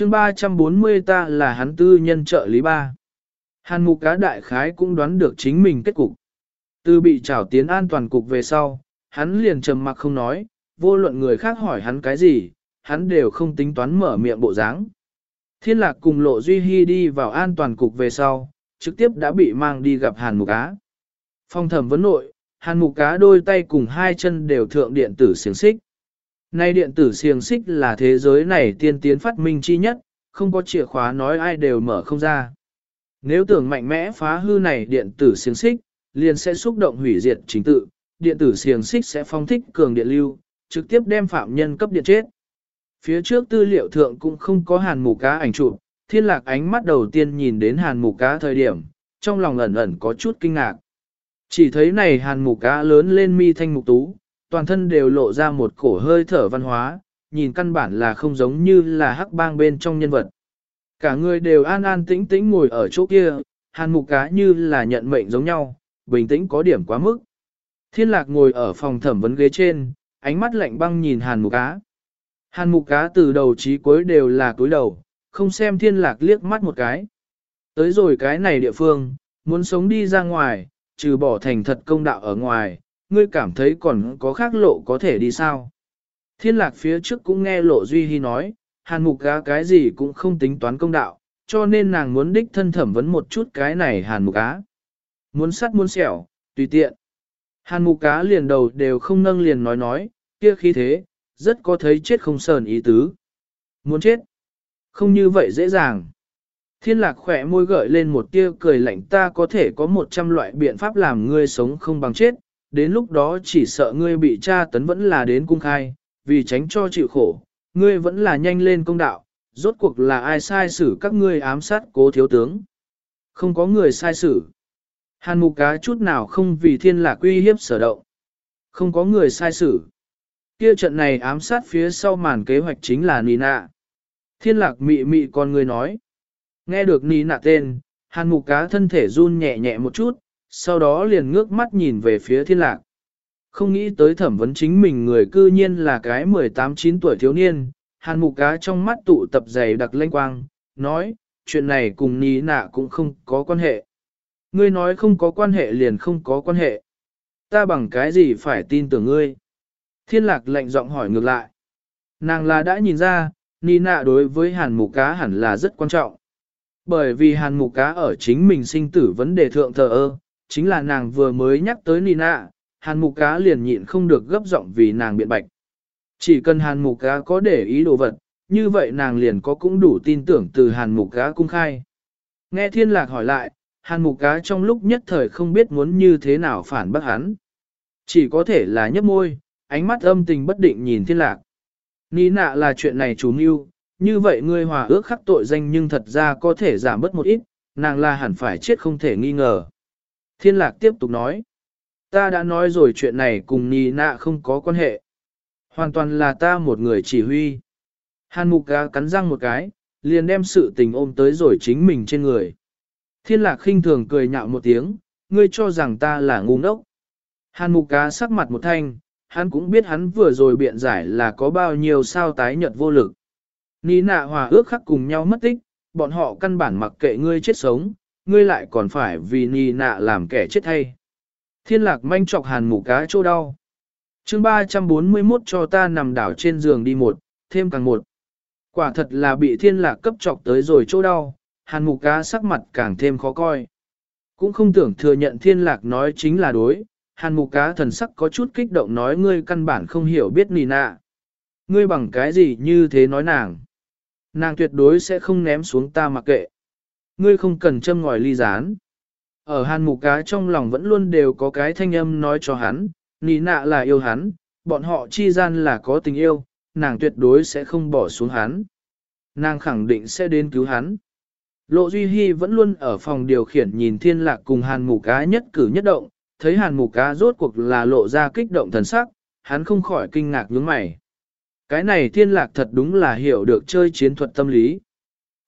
chương 340 ta là hắn tư nhân trợ lý ba. Hàn mục cá đại khái cũng đoán được chính mình kết cục. Từ bị trảo tiến an toàn cục về sau, hắn liền trầm mặc không nói, vô luận người khác hỏi hắn cái gì, hắn đều không tính toán mở miệng bộ dáng. Thiên lạc cùng lộ duy hy đi vào an toàn cục về sau, trực tiếp đã bị mang đi gặp hàn mục cá. Phong thẩm vấn nội, hàn mục cá đôi tay cùng hai chân đều thượng điện tử xiềng xích. Nay điện tử xiềng xích là thế giới này tiên tiến phát minh chi nhất, không có chìa khóa nói ai đều mở không ra. Nếu tưởng mạnh mẽ phá hư này điện tử xiềng xích, liền sẽ xúc động hủy diệt chính tự, điện tử xiềng xích sẽ phong thích cường điện lưu, trực tiếp đem phạm nhân cấp điện chết. Phía trước tư liệu thượng cũng không có hàn mù cá ảnh chụp, thiên lạc ánh mắt đầu tiên nhìn đến hàn mù cá thời điểm, trong lòng ẩn ẩn có chút kinh ngạc. Chỉ thấy này hàn mù cá lớn lên mi thanh mục tú, toàn thân đều lộ ra một cổ hơi thở văn hóa, nhìn căn bản là không giống như là hắc bang bên trong nhân vật. Cả người đều an an tĩnh tĩnh ngồi ở chỗ kia, hàn mục cá như là nhận mệnh giống nhau, bình tĩnh có điểm quá mức. Thiên lạc ngồi ở phòng thẩm vấn ghế trên, ánh mắt lạnh băng nhìn hàn mục cá. Hàn mục cá từ đầu chí cuối đều là cúi đầu, không xem thiên lạc liếc mắt một cái. Tới rồi cái này địa phương, muốn sống đi ra ngoài, trừ bỏ thành thật công đạo ở ngoài, ngươi cảm thấy còn có khác lộ có thể đi sao. Thiên lạc phía trước cũng nghe lộ duy hy nói, hàn mục á cái gì cũng không tính toán công đạo, cho nên nàng muốn đích thân thẩm vấn một chút cái này hàn mục á. Muốn sắt muốn xẻo, tùy tiện. Hàn mục cá liền đầu đều không nâng liền nói nói, kia khi thế, rất có thấy chết không sờn ý tứ. Muốn chết? Không như vậy dễ dàng. Thiên lạc khỏe môi gợi lên một tia cười lạnh ta có thể có một trăm loại biện pháp làm ngươi sống không bằng chết, đến lúc đó chỉ sợ ngươi bị tra tấn vẫn là đến cung khai, vì tránh cho chịu khổ, ngươi vẫn là nhanh lên công đạo, rốt cuộc là ai sai xử các ngươi ám sát cố thiếu tướng. Không có người sai xử. Hàn mục cá chút nào không vì thiên lạc uy hiếp sở động. Không có người sai xử. Kia trận này ám sát phía sau màn kế hoạch chính là Nina. Thiên lạc mị mị con người nói. Nghe được Nina tên, hàn mục cá thân thể run nhẹ nhẹ một chút, sau đó liền ngước mắt nhìn về phía thiên lạc. Không nghĩ tới thẩm vấn chính mình người cư nhiên là cái 18-9 tuổi thiếu niên, hàn mục cá trong mắt tụ tập dày đặc lanh quang, nói, chuyện này cùng ní nạ cũng không có quan hệ. Ngươi nói không có quan hệ liền không có quan hệ. Ta bằng cái gì phải tin tưởng ngươi? Thiên lạc lạnh giọng hỏi ngược lại. Nàng là đã nhìn ra, ní nạ đối với hàn mục cá hẳn là rất quan trọng. Bởi vì hàn mục cá ở chính mình sinh tử vấn đề thượng thờ ơ, chính là nàng vừa mới nhắc tới Nina, hàn mục cá liền nhịn không được gấp giọng vì nàng biện bạch. Chỉ cần hàn mục cá có để ý đồ vật, như vậy nàng liền có cũng đủ tin tưởng từ hàn mục cá cung khai. Nghe thiên lạc hỏi lại, hàn mục cá trong lúc nhất thời không biết muốn như thế nào phản bác hắn. Chỉ có thể là nhấp môi, ánh mắt âm tình bất định nhìn thiên lạc. Nina là chuyện này chú mưu, như vậy ngươi hòa ước khắc tội danh nhưng thật ra có thể giảm bớt một ít, nàng là hẳn phải chết không thể nghi ngờ. Thiên lạc tiếp tục nói, ta đã nói rồi chuyện này cùng Nì nạ không có quan hệ. Hoàn toàn là ta một người chỉ huy. Hàn mục gà cắn răng một cái, liền đem sự tình ôm tới rồi chính mình trên người. Thiên lạc khinh thường cười nhạo một tiếng, ngươi cho rằng ta là ngu ngốc. Hàn mục cá sắc mặt một thanh, hắn cũng biết hắn vừa rồi biện giải là có bao nhiêu sao tái nhật vô lực. Ní nạ hòa ước khắc cùng nhau mất tích, bọn họ căn bản mặc kệ ngươi chết sống, ngươi lại còn phải vì nì nạ làm kẻ chết hay. Thiên lạc manh trọc hàn mù cá chỗ đau. chương 341 cho ta nằm đảo trên giường đi một, thêm càng một. Quả thật là bị thiên lạc cấp trọc tới rồi chỗ đau, hàn mù cá sắc mặt càng thêm khó coi. Cũng không tưởng thừa nhận thiên lạc nói chính là đối, hàn mù cá thần sắc có chút kích động nói ngươi căn bản không hiểu biết nì nạ. Ngươi bằng cái gì như thế nói nàng. Nàng tuyệt đối sẽ không ném xuống ta mặc kệ ngươi không cần châm ngòi ly rán. Ở hàn mục cá trong lòng vẫn luôn đều có cái thanh âm nói cho hắn, nì nạ là yêu hắn, bọn họ chi gian là có tình yêu, nàng tuyệt đối sẽ không bỏ xuống hắn. Nàng khẳng định sẽ đến cứu hắn. Lộ Duy Hy vẫn luôn ở phòng điều khiển nhìn thiên lạc cùng hàn mục cá nhất cử nhất động, thấy hàn mục cá rốt cuộc là lộ ra kích động thần sắc, hắn không khỏi kinh ngạc nhướng mày. Cái này thiên lạc thật đúng là hiểu được chơi chiến thuật tâm lý.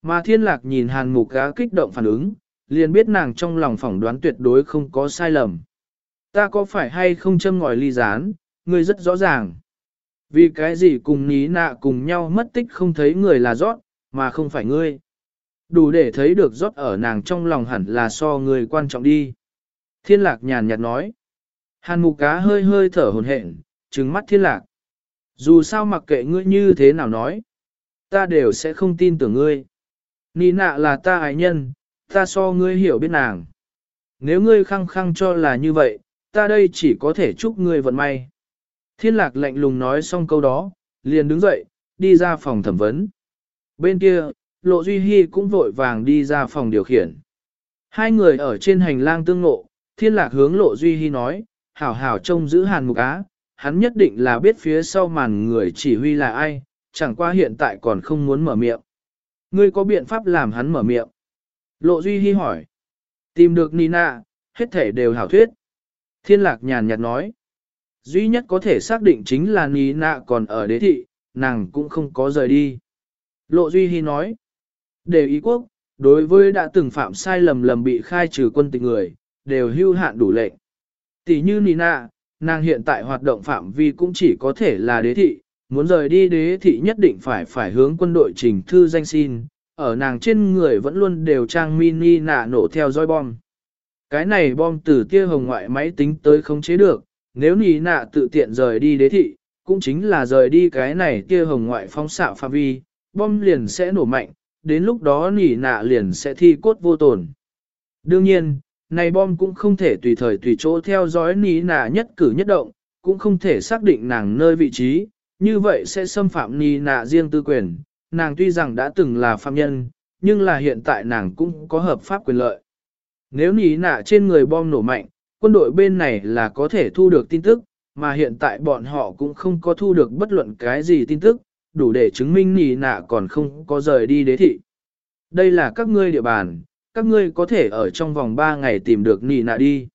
Mà thiên lạc nhìn hàn mục gá kích động phản ứng, liền biết nàng trong lòng phỏng đoán tuyệt đối không có sai lầm. Ta có phải hay không châm ngòi ly gián, ngươi rất rõ ràng. Vì cái gì cùng ní nạ cùng nhau mất tích không thấy người là rót, mà không phải ngươi. Đủ để thấy được rót ở nàng trong lòng hẳn là so người quan trọng đi. Thiên lạc nhàn nhạt nói. Hàn mục cá hơi hơi thở hồn hển, trừng mắt thiên lạc. Dù sao mặc kệ ngươi như thế nào nói, ta đều sẽ không tin tưởng ngươi. Nì nạ là ta ái nhân, ta so ngươi hiểu biết nàng. Nếu ngươi khăng khăng cho là như vậy, ta đây chỉ có thể chúc ngươi vận may. Thiên lạc lạnh lùng nói xong câu đó, liền đứng dậy, đi ra phòng thẩm vấn. Bên kia, Lộ Duy Hy cũng vội vàng đi ra phòng điều khiển. Hai người ở trên hành lang tương ngộ, thiên lạc hướng Lộ Duy Hy nói, hảo hảo trông giữ hàn mục á, hắn nhất định là biết phía sau màn người chỉ huy là ai, chẳng qua hiện tại còn không muốn mở miệng. Ngươi có biện pháp làm hắn mở miệng? Lộ Duy Hi hỏi. Tìm được Nina, hết thể đều hảo thuyết. Thiên lạc nhàn nhạt nói. Duy nhất có thể xác định chính là Nina còn ở đế thị, nàng cũng không có rời đi. Lộ Duy Hi nói. Để ý quốc, đối với đã từng phạm sai lầm lầm bị khai trừ quân tình người, đều hưu hạn đủ lệnh. Tỷ như Nina, nàng hiện tại hoạt động phạm vi cũng chỉ có thể là đế thị, muốn rời đi đế thị nhất định phải phải hướng quân đội trình thư danh xin, ở nàng trên người vẫn luôn đều trang mini nạ nổ theo dõi bom. Cái này bom từ tia hồng ngoại máy tính tới không chế được, nếu nì nạ tự tiện rời đi đế thị, cũng chính là rời đi cái này tia hồng ngoại phóng xạ phạm vi, bom liền sẽ nổ mạnh, đến lúc đó nỉ nạ liền sẽ thi cốt vô tổn. Đương nhiên, này bom cũng không thể tùy thời tùy chỗ theo dõi nỉ nạ nhất cử nhất động, cũng không thể xác định nàng nơi vị trí, như vậy sẽ xâm phạm nì nạ riêng tư quyền. Nàng tuy rằng đã từng là phạm nhân, nhưng là hiện tại nàng cũng có hợp pháp quyền lợi. Nếu nì nạ trên người bom nổ mạnh, quân đội bên này là có thể thu được tin tức, mà hiện tại bọn họ cũng không có thu được bất luận cái gì tin tức, đủ để chứng minh nì nạ còn không có rời đi đế thị. Đây là các ngươi địa bàn, các ngươi có thể ở trong vòng 3 ngày tìm được nì nạ đi.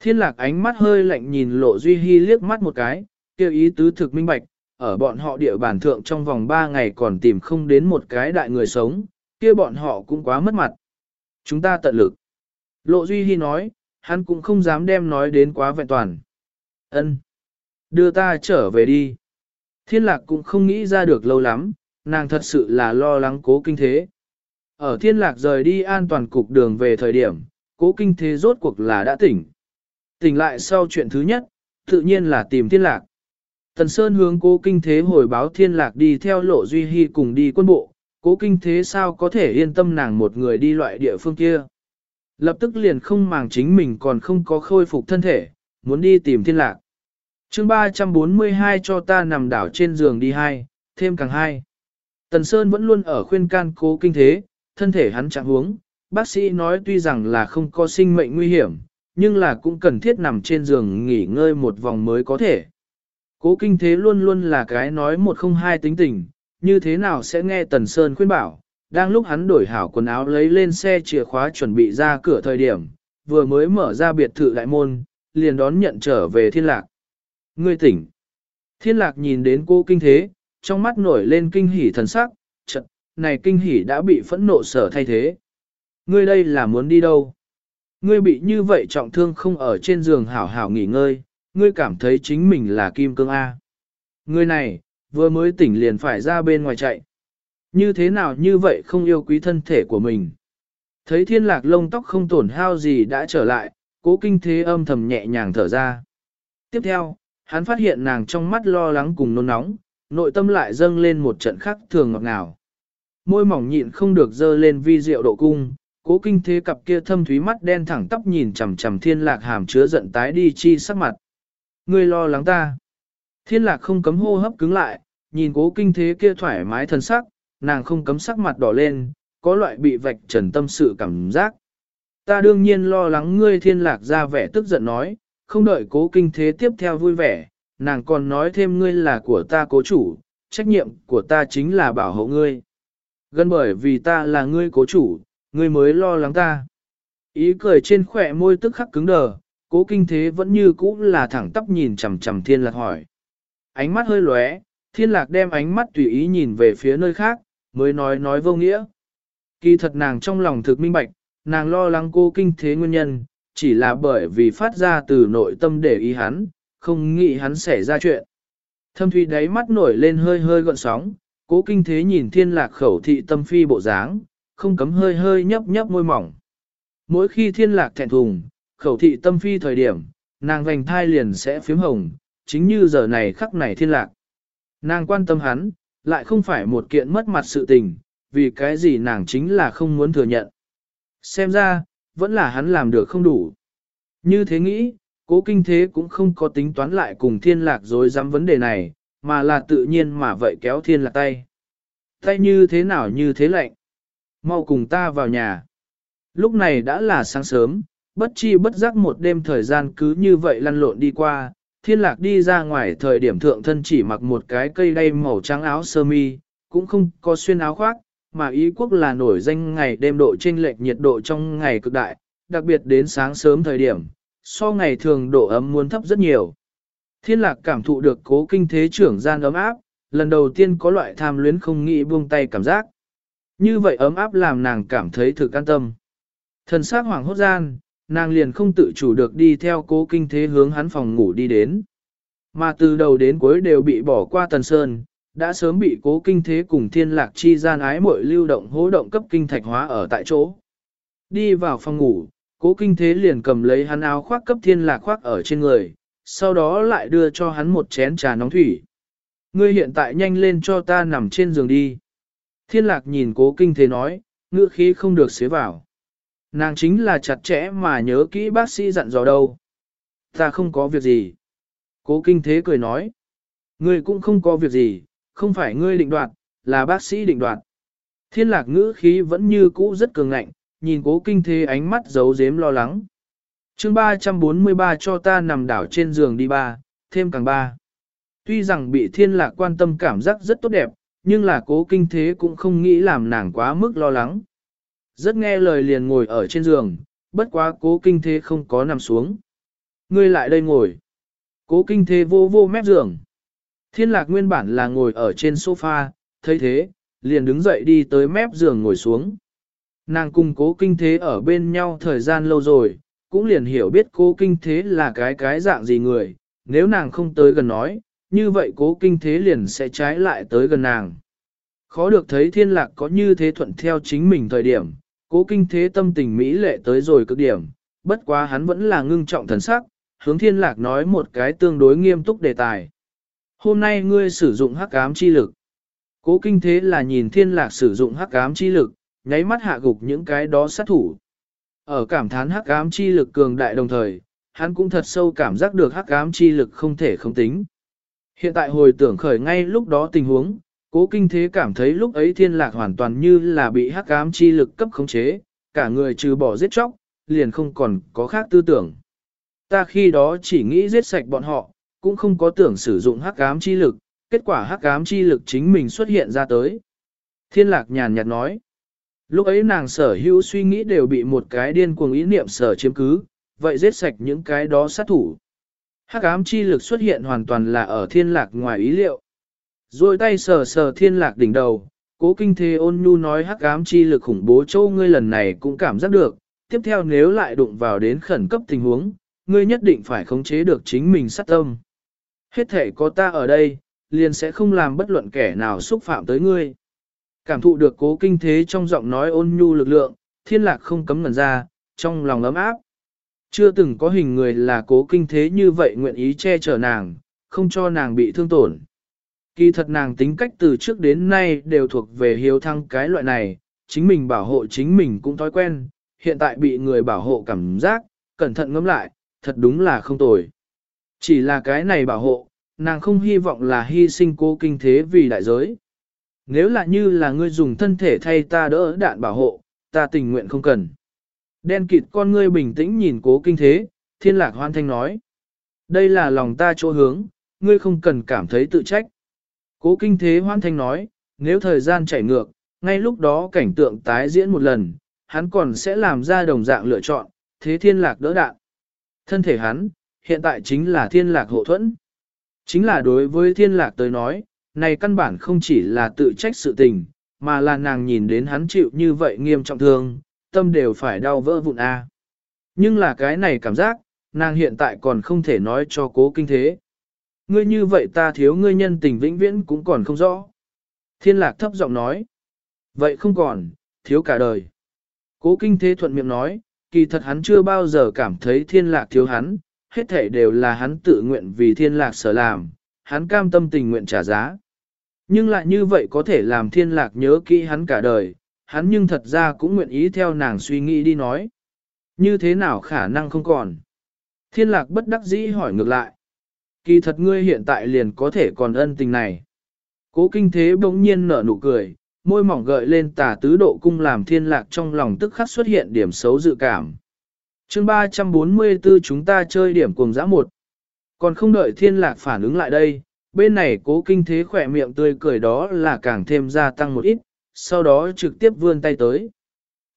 Thiên lạc ánh mắt hơi lạnh nhìn lộ duy hy liếc mắt một cái, kêu ý tứ thực minh bạch, ở bọn họ địa bàn thượng trong vòng 3 ngày còn tìm không đến một cái đại người sống, kia bọn họ cũng quá mất mặt. Chúng ta tận lực. Lộ Duy hi nói, hắn cũng không dám đem nói đến quá vẹn toàn. Ân, Đưa ta trở về đi. Thiên lạc cũng không nghĩ ra được lâu lắm, nàng thật sự là lo lắng cố kinh thế. Ở thiên lạc rời đi an toàn cục đường về thời điểm, cố kinh thế rốt cuộc là đã tỉnh. Tỉnh lại sau chuyện thứ nhất, tự nhiên là tìm thiên lạc. Tần Sơn hướng cố kinh thế hồi báo thiên lạc đi theo lộ duy hy cùng đi quân bộ, cố kinh thế sao có thể yên tâm nàng một người đi loại địa phương kia. Lập tức liền không màng chính mình còn không có khôi phục thân thể, muốn đi tìm thiên lạc chương 342 cho ta nằm đảo trên giường đi hai, thêm càng hai. Tần Sơn vẫn luôn ở khuyên can cố kinh thế, thân thể hắn chẳng huống, bác sĩ nói tuy rằng là không có sinh mệnh nguy hiểm, nhưng là cũng cần thiết nằm trên giường nghỉ ngơi một vòng mới có thể. Cố kinh thế luôn luôn là cái nói một không hai tính tình, như thế nào sẽ nghe Tần Sơn khuyên bảo, đang lúc hắn đổi hảo quần áo lấy lên xe chìa khóa chuẩn bị ra cửa thời điểm, vừa mới mở ra biệt thự đại môn, liền đón nhận trở về thiên lạc. Ngươi tỉnh. Thiên lạc nhìn đến cô kinh thế, trong mắt nổi lên kinh hỉ thần sắc, trận, này kinh hỉ đã bị phẫn nộ sở thay thế. Ngươi đây là muốn đi đâu? Ngươi bị như vậy trọng thương không ở trên giường hảo hảo nghỉ ngơi, ngươi cảm thấy chính mình là kim cương A. Ngươi này, vừa mới tỉnh liền phải ra bên ngoài chạy. Như thế nào như vậy không yêu quý thân thể của mình? Thấy thiên lạc lông tóc không tổn hao gì đã trở lại, cố kinh thế âm thầm nhẹ nhàng thở ra. Tiếp theo, hắn phát hiện nàng trong mắt lo lắng cùng nôn nóng, nội tâm lại dâng lên một trận khắc thường ngọt ngào. Môi mỏng nhịn không được dơ lên vi diệu độ cung, cố kinh thế cặp kia thâm thúy mắt đen thẳng tóc nhìn chằm chằm thiên lạc hàm chứa giận tái đi chi sắc mặt. Ngươi lo lắng ta. Thiên lạc không cấm hô hấp cứng lại, nhìn cố kinh thế kia thoải mái thân sắc, nàng không cấm sắc mặt đỏ lên, có loại bị vạch trần tâm sự cảm giác. Ta đương nhiên lo lắng ngươi thiên lạc ra vẻ tức giận nói, không đợi cố kinh thế tiếp theo vui vẻ, nàng còn nói thêm ngươi là của ta cố chủ, trách nhiệm của ta chính là bảo hộ ngươi. Gần bởi vì ta là ngươi cố chủ, ngươi mới lo lắng ta. Ý cười trên khỏe môi tức khắc cứng đờ, cố kinh thế vẫn như cũ là thẳng tắp nhìn chằm chằm thiên lạc hỏi. Ánh mắt hơi lóe, thiên lạc đem ánh mắt tùy ý nhìn về phía nơi khác, mới nói nói vô nghĩa. Kỳ thật nàng trong lòng thực minh bạch, nàng lo lắng cô kinh thế nguyên nhân, chỉ là bởi vì phát ra từ nội tâm để ý hắn, không nghĩ hắn xảy ra chuyện. Thâm thủy đáy mắt nổi lên hơi hơi gọn sóng, cố kinh thế nhìn thiên lạc khẩu thị tâm phi bộ dáng, không cấm hơi hơi nhấp nhấp môi mỏng. Mỗi khi thiên lạc thẹn thùng, khẩu thị tâm phi thời điểm, nàng vành thai liền sẽ phiếm hồng, chính như giờ này khắc này thiên lạc. Nàng quan tâm hắn, lại không phải một kiện mất mặt sự tình, vì cái gì nàng chính là không muốn thừa nhận. Xem ra, vẫn là hắn làm được không đủ. Như thế nghĩ, cố kinh thế cũng không có tính toán lại cùng thiên lạc dối dám vấn đề này, mà là tự nhiên mà vậy kéo thiên lạc tay. Tay như thế nào như thế lạnh. Mau cùng ta vào nhà. Lúc này đã là sáng sớm, bất chi bất giác một đêm thời gian cứ như vậy lăn lộn đi qua, thiên lạc đi ra ngoài thời điểm thượng thân chỉ mặc một cái cây đay màu trắng áo sơ mi, cũng không có xuyên áo khoác, mà ý quốc là nổi danh ngày đêm độ chênh lệch nhiệt độ trong ngày cực đại, đặc biệt đến sáng sớm thời điểm, so ngày thường độ ấm muốn thấp rất nhiều. Thiên lạc cảm thụ được cố kinh thế trưởng gian ấm áp, lần đầu tiên có loại tham luyến không nghĩ buông tay cảm giác. Như vậy ấm áp làm nàng cảm thấy thực an tâm. Thần sát hoàng hốt gian, nàng liền không tự chủ được đi theo cố kinh thế hướng hắn phòng ngủ đi đến. Mà từ đầu đến cuối đều bị bỏ qua tần sơn, đã sớm bị cố kinh thế cùng thiên lạc chi gian ái mội lưu động hố động cấp kinh thạch hóa ở tại chỗ. Đi vào phòng ngủ, cố kinh thế liền cầm lấy hắn áo khoác cấp thiên lạc khoác ở trên người, sau đó lại đưa cho hắn một chén trà nóng thủy. Ngươi hiện tại nhanh lên cho ta nằm trên giường đi. Thiên lạc nhìn cố kinh thế nói, ngữ khí không được xế vào. Nàng chính là chặt chẽ mà nhớ kỹ bác sĩ dặn dò đâu. Ta không có việc gì. Cố kinh thế cười nói. Ngươi cũng không có việc gì, không phải ngươi định đoạt, là bác sĩ định đoạt. Thiên lạc ngữ khí vẫn như cũ rất cường ngạnh, nhìn cố kinh thế ánh mắt giấu giếm lo lắng. chương 343 cho ta nằm đảo trên giường đi ba, thêm càng ba. Tuy rằng bị thiên lạc quan tâm cảm giác rất tốt đẹp, nhưng là cố kinh thế cũng không nghĩ làm nàng quá mức lo lắng. Rất nghe lời liền ngồi ở trên giường, bất quá cố kinh thế không có nằm xuống. Ngươi lại đây ngồi. Cố kinh thế vô vô mép giường. Thiên lạc nguyên bản là ngồi ở trên sofa, thấy thế, liền đứng dậy đi tới mép giường ngồi xuống. Nàng cùng cố kinh thế ở bên nhau thời gian lâu rồi, cũng liền hiểu biết cố kinh thế là cái cái dạng gì người, nếu nàng không tới gần nói, như vậy cố kinh thế liền sẽ trái lại tới gần nàng. Khó được thấy thiên lạc có như thế thuận theo chính mình thời điểm, cố kinh thế tâm tình mỹ lệ tới rồi cực điểm, bất quá hắn vẫn là ngưng trọng thần sắc, hướng thiên lạc nói một cái tương đối nghiêm túc đề tài. Hôm nay ngươi sử dụng hắc ám chi lực. Cố kinh thế là nhìn thiên lạc sử dụng hắc ám chi lực, nháy mắt hạ gục những cái đó sát thủ. Ở cảm thán hắc ám chi lực cường đại đồng thời, hắn cũng thật sâu cảm giác được hắc ám chi lực không thể không tính. Hiện tại hồi tưởng khởi ngay lúc đó tình huống, cố kinh thế cảm thấy lúc ấy thiên lạc hoàn toàn như là bị hắc ám chi lực cấp khống chế, cả người trừ bỏ giết chóc, liền không còn có khác tư tưởng. Ta khi đó chỉ nghĩ giết sạch bọn họ, cũng không có tưởng sử dụng hắc ám chi lực, kết quả hắc ám chi lực chính mình xuất hiện ra tới. Thiên lạc nhàn nhạt nói, lúc ấy nàng sở hữu suy nghĩ đều bị một cái điên cuồng ý niệm sở chiếm cứ, vậy giết sạch những cái đó sát thủ. Hắc ám chi lực xuất hiện hoàn toàn là ở thiên lạc ngoài ý liệu. Rồi tay sờ sờ thiên lạc đỉnh đầu, cố kinh thế ôn nhu nói hắc ám chi lực khủng bố châu ngươi lần này cũng cảm giác được, tiếp theo nếu lại đụng vào đến khẩn cấp tình huống, ngươi nhất định phải khống chế được chính mình sát tâm. Hết thể có ta ở đây, liền sẽ không làm bất luận kẻ nào xúc phạm tới ngươi. Cảm thụ được cố kinh thế trong giọng nói ôn nhu lực lượng, thiên lạc không cấm ngần ra, trong lòng ấm áp. Chưa từng có hình người là cố kinh thế như vậy nguyện ý che chở nàng, không cho nàng bị thương tổn. Kỳ thật nàng tính cách từ trước đến nay đều thuộc về hiếu thăng cái loại này, chính mình bảo hộ chính mình cũng thói quen, hiện tại bị người bảo hộ cảm giác, cẩn thận ngẫm lại, thật đúng là không tồi. Chỉ là cái này bảo hộ, nàng không hy vọng là hy sinh cố kinh thế vì đại giới. Nếu là như là ngươi dùng thân thể thay ta đỡ đạn bảo hộ, ta tình nguyện không cần. Đen kịt con ngươi bình tĩnh nhìn cố kinh thế, thiên lạc hoan thanh nói. Đây là lòng ta chỗ hướng, ngươi không cần cảm thấy tự trách. Cố kinh thế hoan thanh nói, nếu thời gian chảy ngược, ngay lúc đó cảnh tượng tái diễn một lần, hắn còn sẽ làm ra đồng dạng lựa chọn, thế thiên lạc đỡ đạn. Thân thể hắn, hiện tại chính là thiên lạc hộ thuẫn. Chính là đối với thiên lạc tới nói, này căn bản không chỉ là tự trách sự tình, mà là nàng nhìn đến hắn chịu như vậy nghiêm trọng thương, tâm đều phải đau vỡ vụn a. Nhưng là cái này cảm giác, nàng hiện tại còn không thể nói cho cố kinh thế. Ngươi như vậy ta thiếu ngươi nhân tình vĩnh viễn cũng còn không rõ. Thiên lạc thấp giọng nói. Vậy không còn, thiếu cả đời. Cố kinh thế thuận miệng nói, kỳ thật hắn chưa bao giờ cảm thấy thiên lạc thiếu hắn, hết thể đều là hắn tự nguyện vì thiên lạc sở làm, hắn cam tâm tình nguyện trả giá. Nhưng lại như vậy có thể làm thiên lạc nhớ kỹ hắn cả đời, hắn nhưng thật ra cũng nguyện ý theo nàng suy nghĩ đi nói. Như thế nào khả năng không còn? Thiên lạc bất đắc dĩ hỏi ngược lại. Kỳ thật ngươi hiện tại liền có thể còn ân tình này. Cố kinh thế bỗng nhiên nở nụ cười, môi mỏng gợi lên tà tứ độ cung làm thiên lạc trong lòng tức khắc xuất hiện điểm xấu dự cảm. chương 344 chúng ta chơi điểm cùng dã một. Còn không đợi thiên lạc phản ứng lại đây, bên này cố kinh thế khỏe miệng tươi cười đó là càng thêm gia tăng một ít, sau đó trực tiếp vươn tay tới.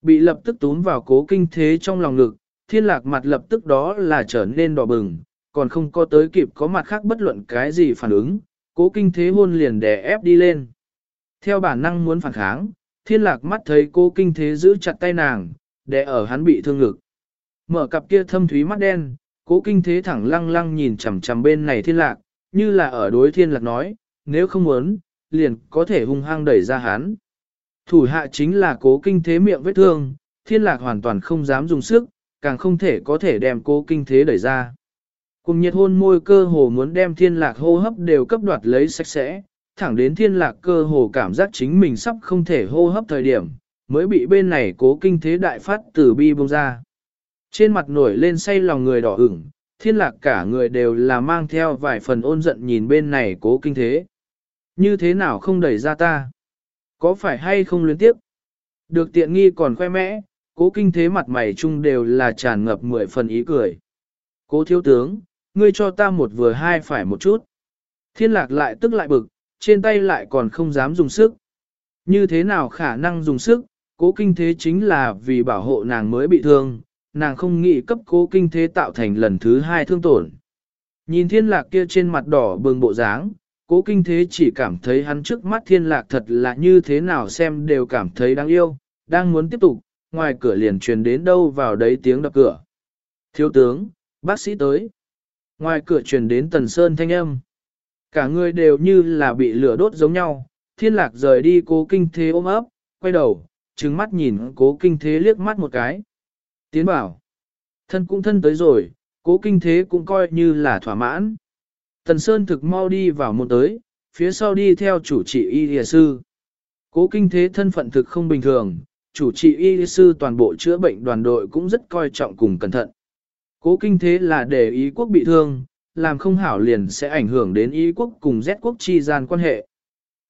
Bị lập tức túm vào cố kinh thế trong lòng ngực, thiên lạc mặt lập tức đó là trở nên đỏ bừng, còn không có tới kịp có mặt khác bất luận cái gì phản ứng, cố kinh thế hôn liền đè ép đi lên. Theo bản năng muốn phản kháng, thiên lạc mắt thấy cố kinh thế giữ chặt tay nàng, để ở hắn bị thương ngực. Mở cặp kia thâm thúy mắt đen, cố kinh thế thẳng lăng lăng nhìn chằm chằm bên này thiên lạc, như là ở đối thiên lạc nói, nếu không muốn, liền có thể hung hăng đẩy ra hắn. Thủ hạ chính là cố kinh thế miệng vết thương, thiên lạc hoàn toàn không dám dùng sức, càng không thể có thể đem cố kinh thế đẩy ra. Cùng nhiệt hôn môi cơ hồ muốn đem thiên lạc hô hấp đều cấp đoạt lấy sạch sẽ, thẳng đến thiên lạc cơ hồ cảm giác chính mình sắp không thể hô hấp thời điểm, mới bị bên này cố kinh thế đại phát từ bi bông ra. Trên mặt nổi lên say lòng người đỏ ửng, thiên lạc cả người đều là mang theo vài phần ôn giận nhìn bên này cố kinh thế. Như thế nào không đẩy ra ta? Có phải hay không luyến tiếp? Được tiện nghi còn khoe mẽ, cố kinh thế mặt mày chung đều là tràn ngập mười phần ý cười. Cố thiếu tướng, ngươi cho ta một vừa hai phải một chút. Thiên lạc lại tức lại bực, trên tay lại còn không dám dùng sức. Như thế nào khả năng dùng sức, cố kinh thế chính là vì bảo hộ nàng mới bị thương, nàng không nghĩ cấp cố kinh thế tạo thành lần thứ hai thương tổn. Nhìn thiên lạc kia trên mặt đỏ bừng bộ dáng, cố kinh thế chỉ cảm thấy hắn trước mắt thiên lạc thật là như thế nào xem đều cảm thấy đáng yêu, đang muốn tiếp tục, ngoài cửa liền truyền đến đâu vào đấy tiếng đập cửa. Thiếu tướng, bác sĩ tới. Ngoài cửa truyền đến tần sơn thanh âm. Cả người đều như là bị lửa đốt giống nhau, thiên lạc rời đi cố kinh thế ôm ấp, quay đầu, trừng mắt nhìn cố kinh thế liếc mắt một cái. Tiến bảo, thân cũng thân tới rồi, cố kinh thế cũng coi như là thỏa mãn. Tần Sơn thực mau đi vào một tới, phía sau đi theo chủ trị y địa sư. Cố kinh thế thân phận thực không bình thường, chủ trị y địa sư toàn bộ chữa bệnh đoàn đội cũng rất coi trọng cùng cẩn thận. Cố kinh thế là để ý quốc bị thương, làm không hảo liền sẽ ảnh hưởng đến ý quốc cùng Z quốc chi gian quan hệ.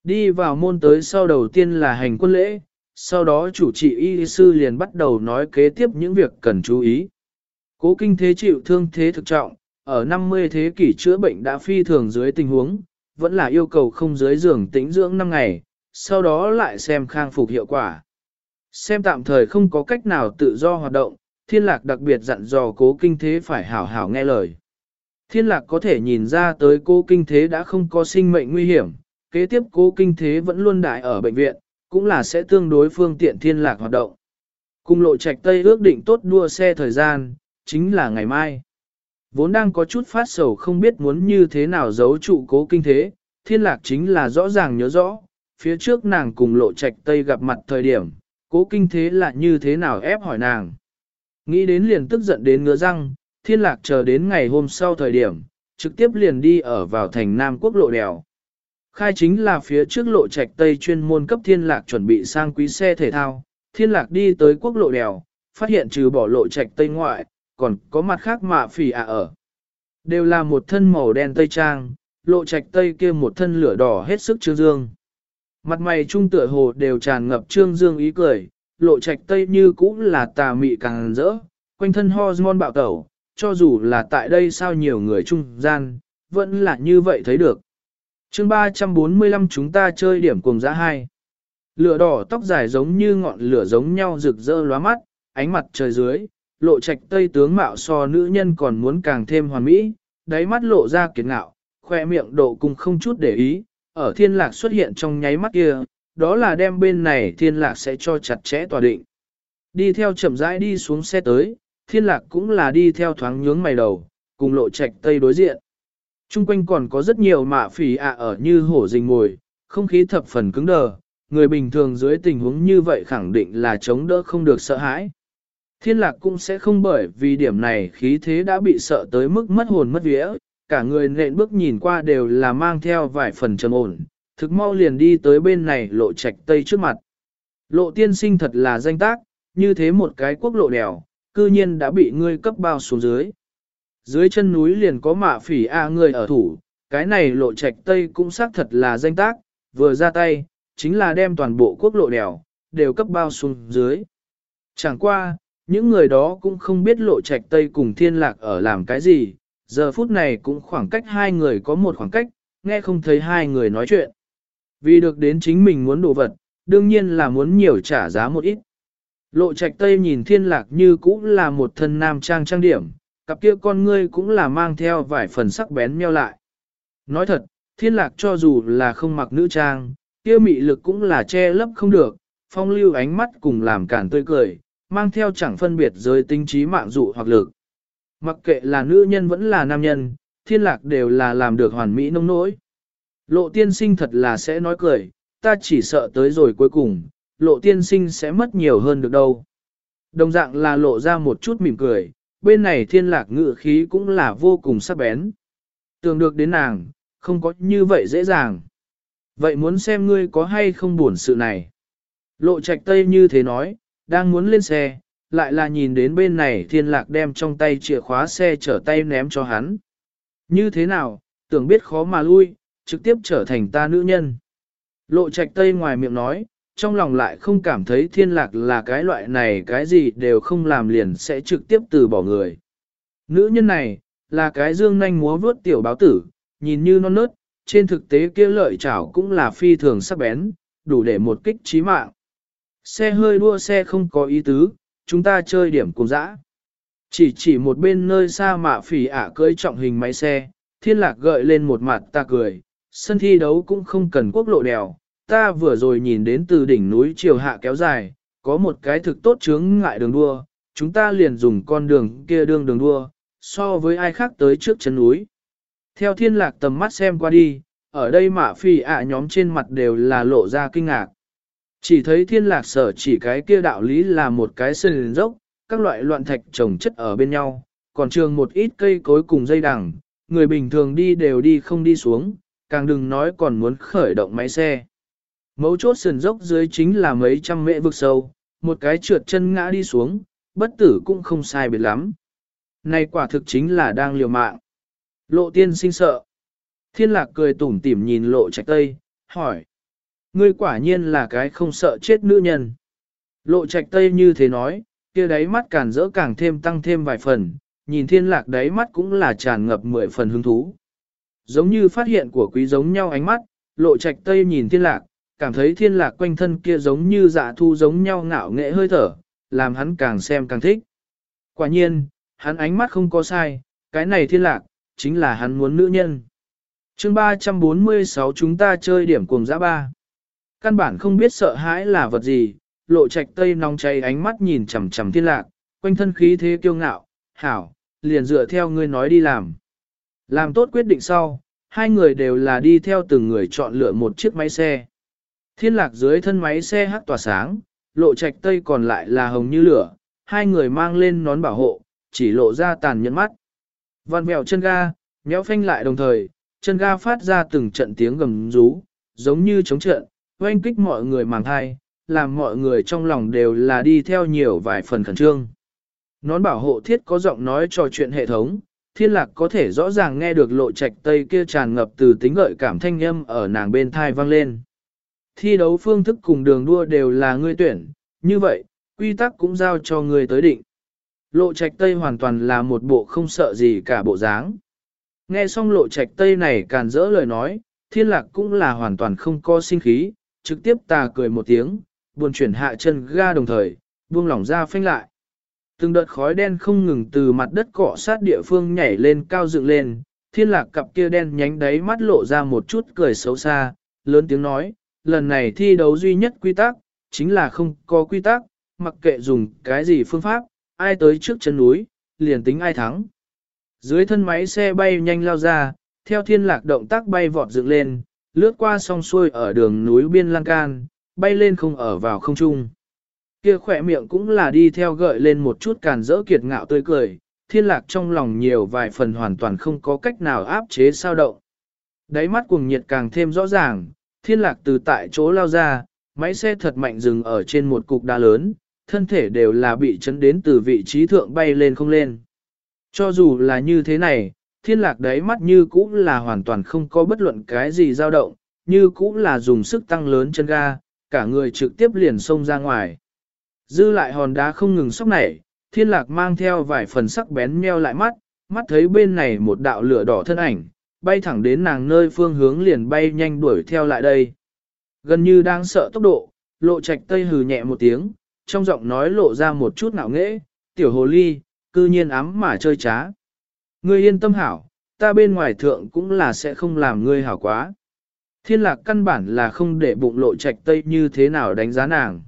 Đi vào môn tới sau đầu tiên là hành quân lễ, sau đó chủ trị y sư liền bắt đầu nói kế tiếp những việc cần chú ý. Cố kinh thế chịu thương thế thực trọng, ở 50 thế kỷ chữa bệnh đã phi thường dưới tình huống, vẫn là yêu cầu không dưới giường tĩnh dưỡng 5 ngày, sau đó lại xem khang phục hiệu quả. Xem tạm thời không có cách nào tự do hoạt động, thiên lạc đặc biệt dặn dò cố kinh thế phải hảo hảo nghe lời. Thiên lạc có thể nhìn ra tới Cố kinh thế đã không có sinh mệnh nguy hiểm, kế tiếp Cố kinh thế vẫn luôn đại ở bệnh viện, cũng là sẽ tương đối phương tiện thiên lạc hoạt động. Cùng lộ trạch Tây ước định tốt đua xe thời gian, chính là ngày mai. Vốn đang có chút phát sầu không biết muốn như thế nào giấu trụ cố kinh thế, thiên lạc chính là rõ ràng nhớ rõ, phía trước nàng cùng lộ trạch Tây gặp mặt thời điểm, cố kinh thế là như thế nào ép hỏi nàng. Nghĩ đến liền tức giận đến ngứa răng, thiên lạc chờ đến ngày hôm sau thời điểm, trực tiếp liền đi ở vào thành Nam Quốc lộ đèo. Khai chính là phía trước lộ trạch Tây chuyên môn cấp thiên lạc chuẩn bị sang quý xe thể thao, thiên lạc đi tới quốc lộ đèo, phát hiện trừ bỏ lộ trạch Tây ngoại, còn có mặt khác mạ phỉ à ở. Đều là một thân màu đen Tây Trang, lộ trạch Tây kia một thân lửa đỏ hết sức trương dương. Mặt mày trung tựa hồ đều tràn ngập trương dương ý cười, lộ trạch Tây như cũng là tà mị càng rỡ, quanh thân hormone bạo tẩu, cho dù là tại đây sao nhiều người trung gian, vẫn là như vậy thấy được. chương 345 chúng ta chơi điểm cùng giã hai. Lửa đỏ tóc dài giống như ngọn lửa giống nhau rực rỡ lóa mắt, ánh mặt trời dưới, lộ trạch tây tướng mạo so nữ nhân còn muốn càng thêm hoàn mỹ, đáy mắt lộ ra kiệt ngạo, khoe miệng độ cùng không chút để ý, ở thiên lạc xuất hiện trong nháy mắt kia, đó là đem bên này thiên lạc sẽ cho chặt chẽ tòa định. Đi theo chậm rãi đi xuống xe tới, thiên lạc cũng là đi theo thoáng nhướng mày đầu, cùng lộ trạch tây đối diện. Trung quanh còn có rất nhiều mạ phỉ ạ ở như hổ rình ngồi, không khí thập phần cứng đờ, người bình thường dưới tình huống như vậy khẳng định là chống đỡ không được sợ hãi. Thiên lạc cũng sẽ không bởi vì điểm này khí thế đã bị sợ tới mức mất hồn mất vía, cả người nện bước nhìn qua đều là mang theo vài phần trầm ổn, thực mau liền đi tới bên này lộ trạch tây trước mặt. Lộ tiên sinh thật là danh tác, như thế một cái quốc lộ đèo, cư nhiên đã bị ngươi cấp bao xuống dưới. Dưới chân núi liền có mạ phỉ A người ở thủ, cái này lộ trạch tây cũng xác thật là danh tác, vừa ra tay, chính là đem toàn bộ quốc lộ đèo, đều cấp bao xuống dưới. Chẳng qua, những người đó cũng không biết lộ trạch tây cùng thiên lạc ở làm cái gì, giờ phút này cũng khoảng cách hai người có một khoảng cách, nghe không thấy hai người nói chuyện. Vì được đến chính mình muốn đồ vật, đương nhiên là muốn nhiều trả giá một ít. Lộ trạch tây nhìn thiên lạc như cũng là một thân nam trang trang điểm, cặp kia con ngươi cũng là mang theo vài phần sắc bén meo lại. Nói thật, thiên lạc cho dù là không mặc nữ trang, kia mị lực cũng là che lấp không được, phong lưu ánh mắt cùng làm cản tươi cười, mang theo chẳng phân biệt giới tinh trí mạng dụ hoặc lực. Mặc kệ là nữ nhân vẫn là nam nhân, thiên lạc đều là làm được hoàn mỹ nông nỗi. Lộ tiên sinh thật là sẽ nói cười, ta chỉ sợ tới rồi cuối cùng, lộ tiên sinh sẽ mất nhiều hơn được đâu. Đồng dạng là lộ ra một chút mỉm cười, bên này thiên lạc ngự khí cũng là vô cùng sắc bén. Tưởng được đến nàng, không có như vậy dễ dàng. Vậy muốn xem ngươi có hay không buồn sự này. Lộ trạch tây như thế nói, đang muốn lên xe, lại là nhìn đến bên này thiên lạc đem trong tay chìa khóa xe trở tay ném cho hắn. Như thế nào, tưởng biết khó mà lui, trực tiếp trở thành ta nữ nhân. Lộ trạch tây ngoài miệng nói, trong lòng lại không cảm thấy thiên lạc là cái loại này cái gì đều không làm liền sẽ trực tiếp từ bỏ người. Nữ nhân này, là cái dương nanh múa vướt tiểu báo tử, nhìn như non nớt, trên thực tế kia lợi chảo cũng là phi thường sắc bén, đủ để một kích trí mạng. Xe hơi đua xe không có ý tứ, chúng ta chơi điểm cùng dã. Chỉ chỉ một bên nơi xa mạ phỉ ả cưỡi trọng hình máy xe, thiên lạc gợi lên một mặt ta cười, sân thi đấu cũng không cần quốc lộ đèo, ta vừa rồi nhìn đến từ đỉnh núi chiều hạ kéo dài, có một cái thực tốt chướng ngại đường đua, chúng ta liền dùng con đường kia đường đường đua, so với ai khác tới trước chân núi. Theo thiên lạc tầm mắt xem qua đi, ở đây mạ phi ạ nhóm trên mặt đều là lộ ra kinh ngạc. Chỉ thấy thiên lạc sở chỉ cái kia đạo lý là một cái sân dốc, các loại loạn thạch trồng chất ở bên nhau, còn trường một ít cây cối cùng dây đằng, người bình thường đi đều đi không đi xuống, càng đừng nói còn muốn khởi động máy xe. Mấu chốt sườn dốc dưới chính là mấy trăm mễ vực sâu, một cái trượt chân ngã đi xuống, bất tử cũng không sai biệt lắm. Này quả thực chính là đang liều mạng. Lộ tiên sinh sợ. Thiên lạc cười tủm tỉm nhìn lộ trạch tây, hỏi. Ngươi quả nhiên là cái không sợ chết nữ nhân. Lộ trạch tây như thế nói, kia đáy mắt càng rỡ càng thêm tăng thêm vài phần, nhìn thiên lạc đáy mắt cũng là tràn ngập mười phần hứng thú. Giống như phát hiện của quý giống nhau ánh mắt, lộ trạch tây nhìn thiên lạc, cảm thấy thiên lạc quanh thân kia giống như dạ thu giống nhau ngạo nghệ hơi thở, làm hắn càng xem càng thích. Quả nhiên, hắn ánh mắt không có sai, cái này thiên lạc, chính là hắn muốn nữ nhân. chương 346 chúng ta chơi điểm cùng dã ba. Căn bản không biết sợ hãi là vật gì, lộ trạch tây nóng cháy ánh mắt nhìn chầm chầm thiên lạc, quanh thân khí thế kiêu ngạo, hảo, liền dựa theo ngươi nói đi làm. Làm tốt quyết định sau, hai người đều là đi theo từng người chọn lựa một chiếc máy xe. Thiên lạc dưới thân máy xe hắc tỏa sáng, lộ trạch tây còn lại là hồng như lửa, hai người mang lên nón bảo hộ, chỉ lộ ra tàn nhẫn mắt. Văn mèo chân ga, méo phanh lại đồng thời, chân ga phát ra từng trận tiếng gầm rú, giống như chống trận, oanh kích mọi người màng thai, làm mọi người trong lòng đều là đi theo nhiều vài phần khẩn trương. Nón bảo hộ thiết có giọng nói trò chuyện hệ thống, thiên lạc có thể rõ ràng nghe được lộ trạch tây kia tràn ngập từ tính gợi cảm thanh âm ở nàng bên thai vang lên. Thi đấu phương thức cùng đường đua đều là ngươi tuyển, như vậy, quy tắc cũng giao cho ngươi tới định. Lộ trạch tây hoàn toàn là một bộ không sợ gì cả bộ dáng. Nghe xong lộ trạch tây này càn rỡ lời nói, thiên lạc cũng là hoàn toàn không có sinh khí, trực tiếp tà cười một tiếng, buồn chuyển hạ chân ga đồng thời, buông lỏng ra phanh lại. Từng đợt khói đen không ngừng từ mặt đất cọ sát địa phương nhảy lên cao dựng lên, thiên lạc cặp kia đen nhánh đáy mắt lộ ra một chút cười xấu xa, lớn tiếng nói, lần này thi đấu duy nhất quy tắc, chính là không có quy tắc, mặc kệ dùng cái gì phương pháp, ai tới trước chân núi, liền tính ai thắng. Dưới thân máy xe bay nhanh lao ra, theo thiên lạc động tác bay vọt dựng lên, lướt qua song xuôi ở đường núi biên lan can, bay lên không ở vào không trung. Kia khỏe miệng cũng là đi theo gợi lên một chút càn rỡ kiệt ngạo tươi cười, thiên lạc trong lòng nhiều vài phần hoàn toàn không có cách nào áp chế sao động. Đáy mắt cuồng nhiệt càng thêm rõ ràng, thiên lạc từ tại chỗ lao ra, máy xe thật mạnh dừng ở trên một cục đá lớn, thân thể đều là bị chấn đến từ vị trí thượng bay lên không lên. Cho dù là như thế này, thiên lạc đáy mắt như cũ là hoàn toàn không có bất luận cái gì dao động, như cũ là dùng sức tăng lớn chân ga, cả người trực tiếp liền xông ra ngoài. Dư lại hòn đá không ngừng sóc nảy, thiên lạc mang theo vài phần sắc bén meo lại mắt, mắt thấy bên này một đạo lửa đỏ thân ảnh, bay thẳng đến nàng nơi phương hướng liền bay nhanh đuổi theo lại đây. Gần như đang sợ tốc độ, lộ trạch tây hừ nhẹ một tiếng, trong giọng nói lộ ra một chút ngạo nghễ, tiểu hồ ly, cư nhiên ám mà chơi trá. Ngươi yên tâm hảo, ta bên ngoài thượng cũng là sẽ không làm ngươi hảo quá. Thiên lạc căn bản là không để bụng lộ trạch tây như thế nào đánh giá nàng.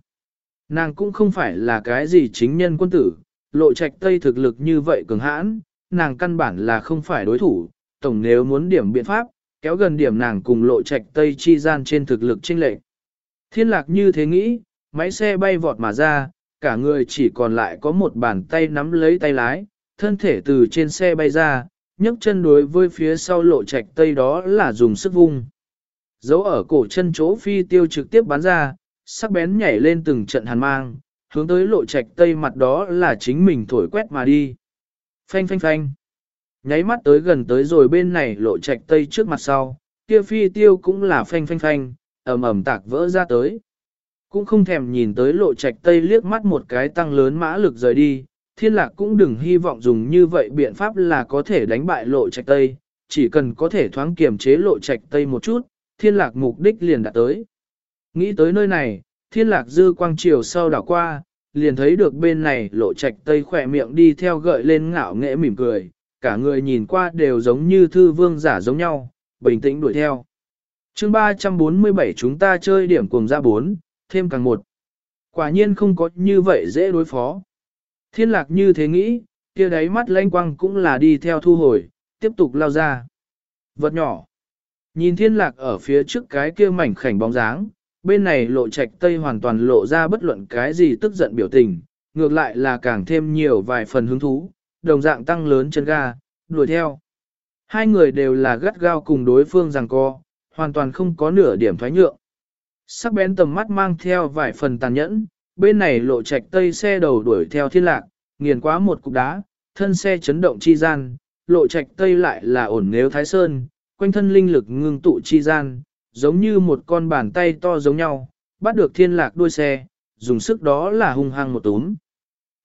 Nàng cũng không phải là cái gì chính nhân quân tử, lộ trạch tây thực lực như vậy cường hãn, nàng căn bản là không phải đối thủ, tổng nếu muốn điểm biện pháp, kéo gần điểm nàng cùng lộ trạch tây chi gian trên thực lực chênh lệch. Thiên lạc như thế nghĩ, máy xe bay vọt mà ra, cả người chỉ còn lại có một bàn tay nắm lấy tay lái, thân thể từ trên xe bay ra, nhấc chân đối với phía sau lộ trạch tây đó là dùng sức vung. Dấu ở cổ chân chỗ phi tiêu trực tiếp bắn ra, sắc bén nhảy lên từng trận hàn mang, hướng tới lộ trạch tây mặt đó là chính mình thổi quét mà đi. Phanh phanh phanh. Nháy mắt tới gần tới rồi bên này lộ trạch tây trước mặt sau, kia phi tiêu cũng là phanh phanh phanh, ầm ầm tạc vỡ ra tới. Cũng không thèm nhìn tới lộ trạch tây liếc mắt một cái tăng lớn mã lực rời đi, thiên lạc cũng đừng hy vọng dùng như vậy biện pháp là có thể đánh bại lộ trạch tây, chỉ cần có thể thoáng kiềm chế lộ trạch tây một chút, thiên lạc mục đích liền đã tới. Nghĩ tới nơi này, thiên lạc dư quang chiều sau đảo qua, liền thấy được bên này lộ trạch tây khỏe miệng đi theo gợi lên ngạo nghệ mỉm cười, cả người nhìn qua đều giống như thư vương giả giống nhau, bình tĩnh đuổi theo. chương 347 chúng ta chơi điểm cùng ra 4, thêm càng một. Quả nhiên không có như vậy dễ đối phó. Thiên lạc như thế nghĩ, kia đáy mắt lanh quang cũng là đi theo thu hồi, tiếp tục lao ra. Vật nhỏ. Nhìn thiên lạc ở phía trước cái kia mảnh khảnh bóng dáng, bên này lộ trạch tây hoàn toàn lộ ra bất luận cái gì tức giận biểu tình, ngược lại là càng thêm nhiều vài phần hứng thú, đồng dạng tăng lớn chân ga, đuổi theo. Hai người đều là gắt gao cùng đối phương rằng co, hoàn toàn không có nửa điểm thoái nhượng. Sắc bén tầm mắt mang theo vài phần tàn nhẫn, bên này lộ trạch tây xe đầu đuổi theo thiên lạc, nghiền quá một cục đá, thân xe chấn động chi gian, lộ trạch tây lại là ổn nếu thái sơn, quanh thân linh lực ngưng tụ chi gian, giống như một con bàn tay to giống nhau, bắt được thiên lạc đuôi xe, dùng sức đó là hung hăng một túm.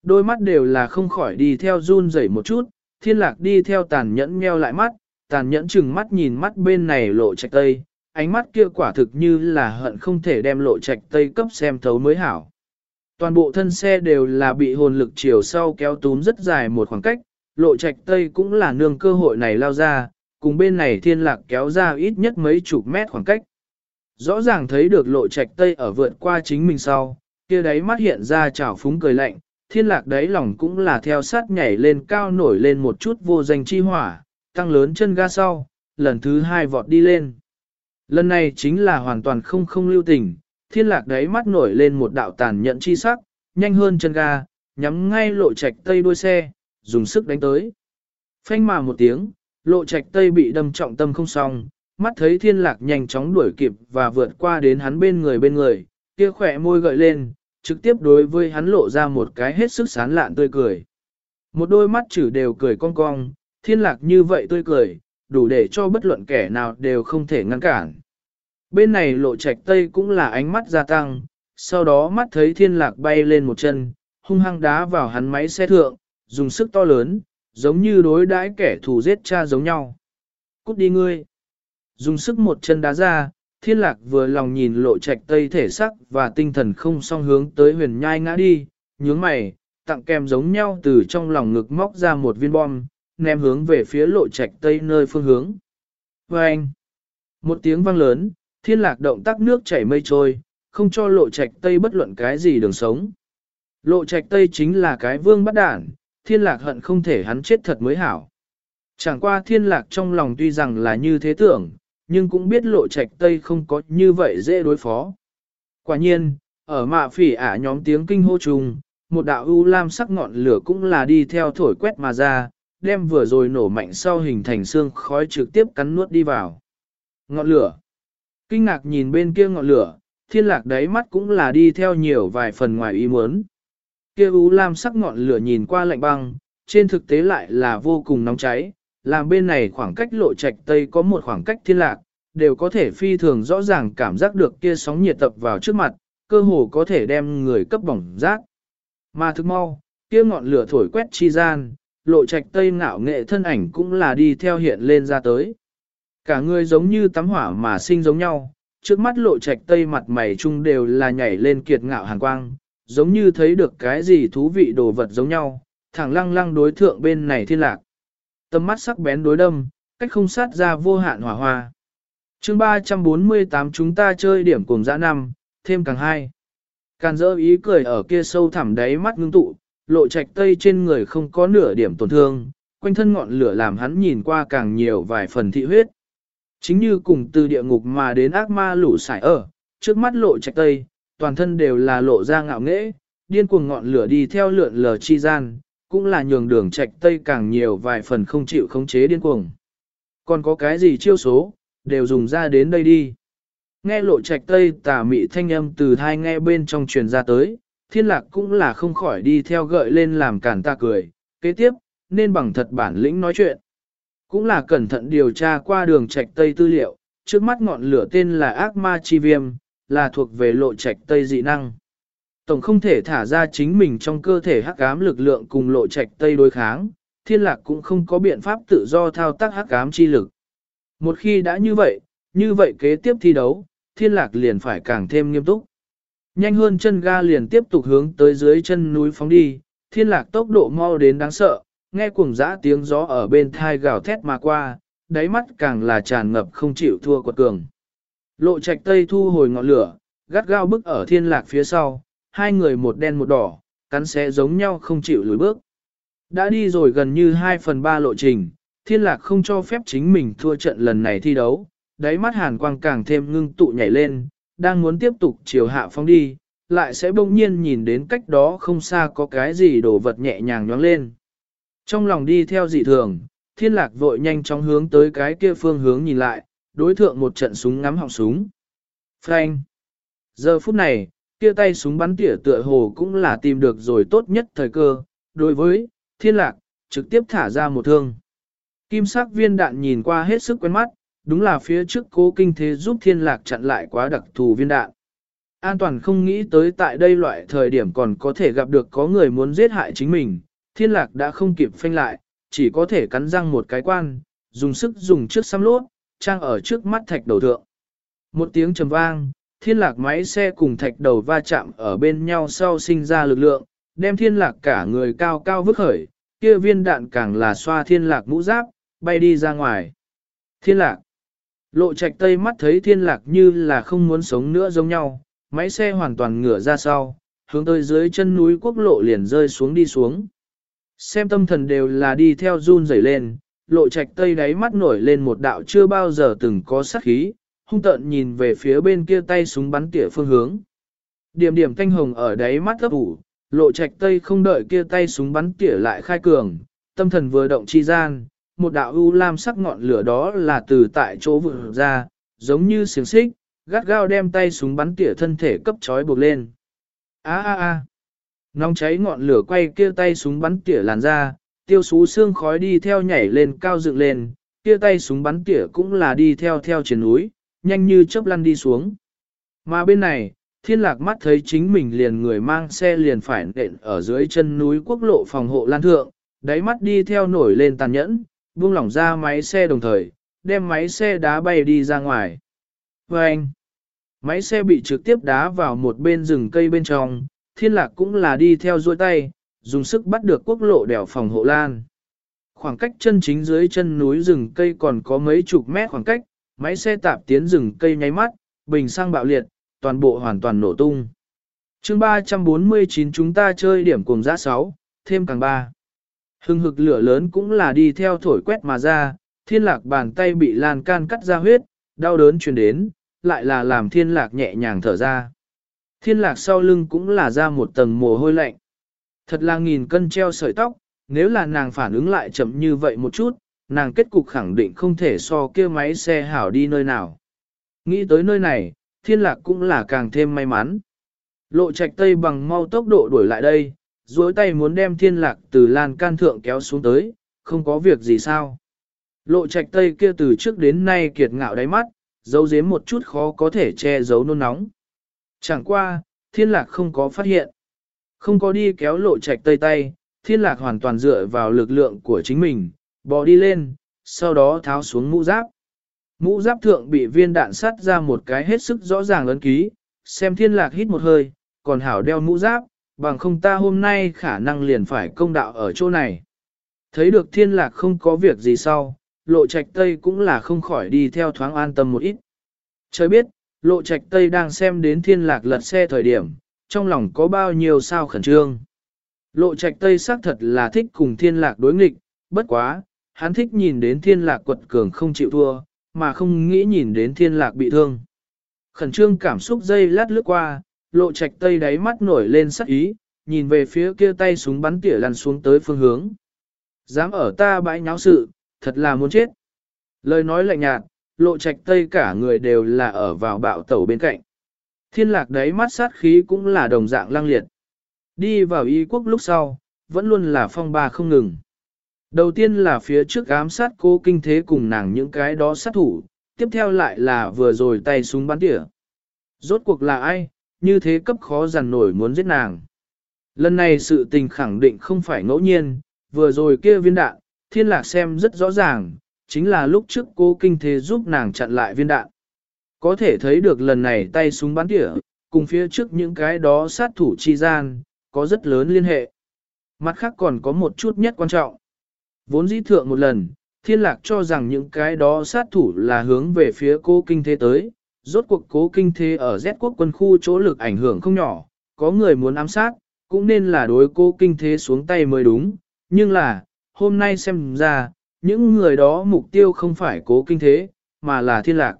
Đôi mắt đều là không khỏi đi theo run rẩy một chút, thiên lạc đi theo tàn nhẫn nheo lại mắt, tàn nhẫn chừng mắt nhìn mắt bên này lộ trạch tây, ánh mắt kia quả thực như là hận không thể đem lộ trạch tây cấp xem thấu mới hảo. Toàn bộ thân xe đều là bị hồn lực chiều sau kéo túm rất dài một khoảng cách, lộ trạch tây cũng là nương cơ hội này lao ra, cùng bên này thiên lạc kéo ra ít nhất mấy chục mét khoảng cách. Rõ ràng thấy được lộ trạch tây ở vượt qua chính mình sau, kia đấy mắt hiện ra chảo phúng cười lạnh, thiên lạc đấy lòng cũng là theo sát nhảy lên cao nổi lên một chút vô danh chi hỏa, tăng lớn chân ga sau, lần thứ hai vọt đi lên. Lần này chính là hoàn toàn không không lưu tình, thiên lạc đấy mắt nổi lên một đạo tàn nhận chi sắc, nhanh hơn chân ga, nhắm ngay lộ trạch tây đuôi xe, dùng sức đánh tới. Phanh mà một tiếng, lộ trạch tây bị đâm trọng tâm không xong, mắt thấy thiên lạc nhanh chóng đuổi kịp và vượt qua đến hắn bên người bên người, kia khỏe môi gợi lên, trực tiếp đối với hắn lộ ra một cái hết sức sán lạn tươi cười. Một đôi mắt chữ đều cười cong cong, thiên lạc như vậy tươi cười, đủ để cho bất luận kẻ nào đều không thể ngăn cản. Bên này lộ trạch tây cũng là ánh mắt gia tăng, sau đó mắt thấy thiên lạc bay lên một chân, hung hăng đá vào hắn máy xe thượng, dùng sức to lớn, giống như đối đãi kẻ thù giết cha giống nhau. Cút đi ngươi. Dùng sức một chân đá ra, thiên lạc vừa lòng nhìn lộ trạch tây thể sắc và tinh thần không song hướng tới huyền nhai ngã đi, nhướng mày, tặng kèm giống nhau từ trong lòng ngực móc ra một viên bom, ném hướng về phía lộ trạch tây nơi phương hướng. Và anh, một tiếng vang lớn, thiên lạc động tác nước chảy mây trôi, không cho lộ trạch tây bất luận cái gì đường sống. Lộ trạch tây chính là cái vương bắt đản, thiên lạc hận không thể hắn chết thật mới hảo. Chẳng qua thiên lạc trong lòng tuy rằng là như thế tưởng, nhưng cũng biết lộ trạch tây không có như vậy dễ đối phó. Quả nhiên, ở mạ phỉ ả nhóm tiếng kinh hô trùng, một đạo ưu lam sắc ngọn lửa cũng là đi theo thổi quét mà ra, đem vừa rồi nổ mạnh sau hình thành xương khói trực tiếp cắn nuốt đi vào. Ngọn lửa. Kinh ngạc nhìn bên kia ngọn lửa, thiên lạc đáy mắt cũng là đi theo nhiều vài phần ngoài ý muốn. Kia u lam sắc ngọn lửa nhìn qua lạnh băng, trên thực tế lại là vô cùng nóng cháy, làm bên này khoảng cách lộ trạch tây có một khoảng cách thiên lạc, đều có thể phi thường rõ ràng cảm giác được kia sóng nhiệt tập vào trước mặt, cơ hồ có thể đem người cấp bỏng rác. Mà thức mau, kia ngọn lửa thổi quét chi gian, lộ trạch tây ngạo nghệ thân ảnh cũng là đi theo hiện lên ra tới. Cả người giống như tắm hỏa mà sinh giống nhau, trước mắt lộ trạch tây mặt mày chung đều là nhảy lên kiệt ngạo hàn quang, giống như thấy được cái gì thú vị đồ vật giống nhau, thẳng lăng lăng đối thượng bên này thiên lạc. Tâm mắt sắc bén đối đâm, cách không sát ra vô hạn hỏa hoa. chương 348 chúng ta chơi điểm cùng dã năm, thêm càng hai. Càn dỡ ý cười ở kia sâu thẳm đáy mắt ngưng tụ, lộ trạch tây trên người không có nửa điểm tổn thương, quanh thân ngọn lửa làm hắn nhìn qua càng nhiều vài phần thị huyết. Chính như cùng từ địa ngục mà đến ác ma lũ sải ở, trước mắt lộ trạch tây, toàn thân đều là lộ ra ngạo nghễ, điên cuồng ngọn lửa đi theo lượn lờ chi gian, cũng là nhường đường trạch tây càng nhiều vài phần không chịu khống chế điên cuồng. Còn có cái gì chiêu số, đều dùng ra đến đây đi. Nghe lộ trạch tây tà mị thanh âm từ thai nghe bên trong truyền ra tới, thiên lạc cũng là không khỏi đi theo gợi lên làm cản ta cười, kế tiếp, nên bằng thật bản lĩnh nói chuyện. Cũng là cẩn thận điều tra qua đường trạch tây tư liệu, trước mắt ngọn lửa tên là ác ma chi viêm, là thuộc về lộ trạch tây dị năng. Tổng không thể thả ra chính mình trong cơ thể hắc ám lực lượng cùng lộ trạch tây đối kháng, thiên lạc cũng không có biện pháp tự do thao tác hắc ám chi lực. Một khi đã như vậy, như vậy kế tiếp thi đấu, thiên lạc liền phải càng thêm nghiêm túc. Nhanh hơn chân ga liền tiếp tục hướng tới dưới chân núi phóng đi, thiên lạc tốc độ mau đến đáng sợ, nghe cuồng dã tiếng gió ở bên thai gào thét mà qua, đáy mắt càng là tràn ngập không chịu thua quật cường. Lộ trạch tây thu hồi ngọn lửa, gắt gao bức ở thiên lạc phía sau, hai người một đen một đỏ, cắn xé giống nhau không chịu lùi bước. Đã đi rồi gần như 2 phần 3 lộ trình, thiên lạc không cho phép chính mình thua trận lần này thi đấu, đáy mắt hàn quang càng thêm ngưng tụ nhảy lên, đang muốn tiếp tục chiều hạ phong đi, lại sẽ bỗng nhiên nhìn đến cách đó không xa có cái gì đổ vật nhẹ nhàng nhoáng lên. Trong lòng đi theo dị thường, thiên lạc vội nhanh chóng hướng tới cái kia phương hướng nhìn lại, đối thượng một trận súng ngắm họng súng. Frank! Giờ phút này, kia tay súng bắn tỉa tựa hồ cũng là tìm được rồi tốt nhất thời cơ, đối với, thiên lạc, trực tiếp thả ra một thương. Kim sắc viên đạn nhìn qua hết sức quen mắt, đúng là phía trước cố kinh thế giúp thiên lạc chặn lại quá đặc thù viên đạn. An toàn không nghĩ tới tại đây loại thời điểm còn có thể gặp được có người muốn giết hại chính mình, thiên lạc đã không kịp phanh lại, chỉ có thể cắn răng một cái quan, dùng sức dùng trước xăm lốt, trang ở trước mắt thạch đầu thượng. Một tiếng trầm vang, thiên lạc máy xe cùng thạch đầu va chạm ở bên nhau sau sinh ra lực lượng, đem thiên lạc cả người cao cao vứt khởi, kia viên đạn càng là xoa thiên lạc mũ giáp, bay đi ra ngoài. Thiên lạc. Lộ trạch tây mắt thấy thiên lạc như là không muốn sống nữa giống nhau, máy xe hoàn toàn ngửa ra sau, hướng tới dưới chân núi quốc lộ liền rơi xuống đi xuống. Xem tâm thần đều là đi theo run rẩy lên, lộ trạch tây đáy mắt nổi lên một đạo chưa bao giờ từng có sát khí, hung tợn nhìn về phía bên kia tay súng bắn tỉa phương hướng. Điểm điểm thanh hồng ở đáy mắt ấp ủ, lộ trạch tây không đợi kia tay súng bắn tỉa lại khai cường, tâm thần vừa động chi gian, một đạo u lam sắc ngọn lửa đó là từ tại chỗ vừa ra, giống như xiềng xích, gắt gao đem tay súng bắn tỉa thân thể cấp trói buộc lên. A a a. Nóng cháy ngọn lửa quay kia tay súng bắn tỉa làn ra, tiêu xú xương khói đi theo nhảy lên cao dựng lên, kia tay súng bắn tỉa cũng là đi theo theo trên núi, nhanh như chớp lăn đi xuống. Mà bên này, thiên lạc mắt thấy chính mình liền người mang xe liền phải nện ở dưới chân núi quốc lộ phòng hộ lan thượng, đáy mắt đi theo nổi lên tàn nhẫn, buông lỏng ra máy xe đồng thời, đem máy xe đá bay đi ra ngoài. Và anh, máy xe bị trực tiếp đá vào một bên rừng cây bên trong, thiên lạc cũng là đi theo duỗi tay, dùng sức bắt được quốc lộ đèo phòng hộ lan. Khoảng cách chân chính dưới chân núi rừng cây còn có mấy chục mét khoảng cách, máy xe tạp tiến rừng cây nháy mắt, bình xăng bạo liệt, toàn bộ hoàn toàn nổ tung. chương 349 chúng ta chơi điểm cùng giã 6, thêm càng 3. Hưng hực lửa lớn cũng là đi theo thổi quét mà ra, thiên lạc bàn tay bị lan can cắt ra huyết, đau đớn truyền đến, lại là làm thiên lạc nhẹ nhàng thở ra. Thiên lạc sau lưng cũng là ra một tầng mồ hôi lạnh. Thật là nghìn cân treo sợi tóc, nếu là nàng phản ứng lại chậm như vậy một chút, nàng kết cục khẳng định không thể so kia máy xe hảo đi nơi nào. Nghĩ tới nơi này, thiên lạc cũng là càng thêm may mắn. Lộ trạch tây bằng mau tốc độ đuổi lại đây, duỗi tay muốn đem thiên lạc từ lan can thượng kéo xuống tới, không có việc gì sao. Lộ trạch tây kia từ trước đến nay kiệt ngạo đáy mắt, giấu giếm một chút khó có thể che giấu nôn nóng. Chẳng qua, thiên lạc không có phát hiện. Không có đi kéo lộ trạch tây tay, thiên lạc hoàn toàn dựa vào lực lượng của chính mình, bò đi lên, sau đó tháo xuống mũ giáp. Mũ giáp thượng bị viên đạn sắt ra một cái hết sức rõ ràng ấn ký, xem thiên lạc hít một hơi, còn hảo đeo mũ giáp, bằng không ta hôm nay khả năng liền phải công đạo ở chỗ này. Thấy được thiên lạc không có việc gì sau, lộ trạch tây cũng là không khỏi đi theo thoáng an tâm một ít. Trời biết, lộ trạch tây đang xem đến thiên lạc lật xe thời điểm, trong lòng có bao nhiêu sao khẩn trương. Lộ trạch tây xác thật là thích cùng thiên lạc đối nghịch, bất quá, hắn thích nhìn đến thiên lạc quật cường không chịu thua, mà không nghĩ nhìn đến thiên lạc bị thương. Khẩn trương cảm xúc dây lát lướt qua, lộ trạch tây đáy mắt nổi lên sắc ý, nhìn về phía kia tay súng bắn tỉa lăn xuống tới phương hướng. Dám ở ta bãi nháo sự, thật là muốn chết. Lời nói lạnh nhạt, lộ trạch tây cả người đều là ở vào bạo tẩu bên cạnh. Thiên lạc đáy mắt sát khí cũng là đồng dạng lang liệt. Đi vào y quốc lúc sau, vẫn luôn là phong ba không ngừng. Đầu tiên là phía trước ám sát cô kinh thế cùng nàng những cái đó sát thủ, tiếp theo lại là vừa rồi tay súng bắn tỉa. Rốt cuộc là ai, như thế cấp khó dằn nổi muốn giết nàng. Lần này sự tình khẳng định không phải ngẫu nhiên, vừa rồi kia viên đạn, thiên lạc xem rất rõ ràng, chính là lúc trước cô kinh thế giúp nàng chặn lại viên đạn. Có thể thấy được lần này tay súng bắn tỉa, cùng phía trước những cái đó sát thủ chi gian, có rất lớn liên hệ. Mặt khác còn có một chút nhất quan trọng. Vốn dĩ thượng một lần, thiên lạc cho rằng những cái đó sát thủ là hướng về phía cô kinh thế tới, rốt cuộc cố kinh thế ở Z quốc quân khu chỗ lực ảnh hưởng không nhỏ, có người muốn ám sát, cũng nên là đối cô kinh thế xuống tay mới đúng, nhưng là, hôm nay xem ra, những người đó mục tiêu không phải cố kinh thế, mà là thiên lạc.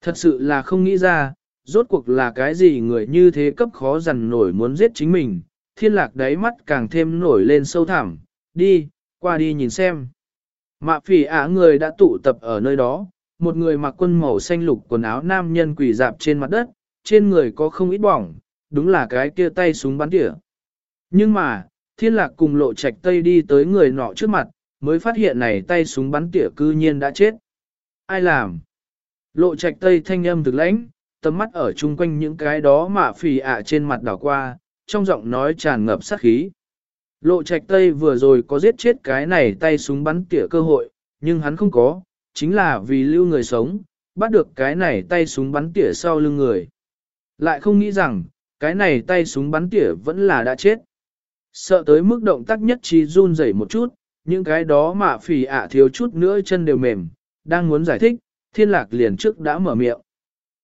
Thật sự là không nghĩ ra, rốt cuộc là cái gì người như thế cấp khó dằn nổi muốn giết chính mình, thiên lạc đáy mắt càng thêm nổi lên sâu thẳm, đi, qua đi nhìn xem. Mạ phỉ ả người đã tụ tập ở nơi đó, một người mặc quân màu xanh lục quần áo nam nhân quỳ dạp trên mặt đất, trên người có không ít bỏng, đúng là cái kia tay súng bắn tỉa. Nhưng mà, thiên lạc cùng lộ trạch tây đi tới người nọ trước mặt, mới phát hiện này tay súng bắn tỉa cư nhiên đã chết. Ai làm? Lộ trạch tây thanh âm thực lãnh, tầm mắt ở chung quanh những cái đó mạ phì ạ trên mặt đảo qua, trong giọng nói tràn ngập sát khí. Lộ trạch tây vừa rồi có giết chết cái này tay súng bắn tỉa cơ hội, nhưng hắn không có, chính là vì lưu người sống, bắt được cái này tay súng bắn tỉa sau lưng người. Lại không nghĩ rằng, cái này tay súng bắn tỉa vẫn là đã chết. Sợ tới mức động tác nhất trí run rẩy một chút, những cái đó mà phì ạ thiếu chút nữa chân đều mềm, đang muốn giải thích, thiên lạc liền trước đã mở miệng.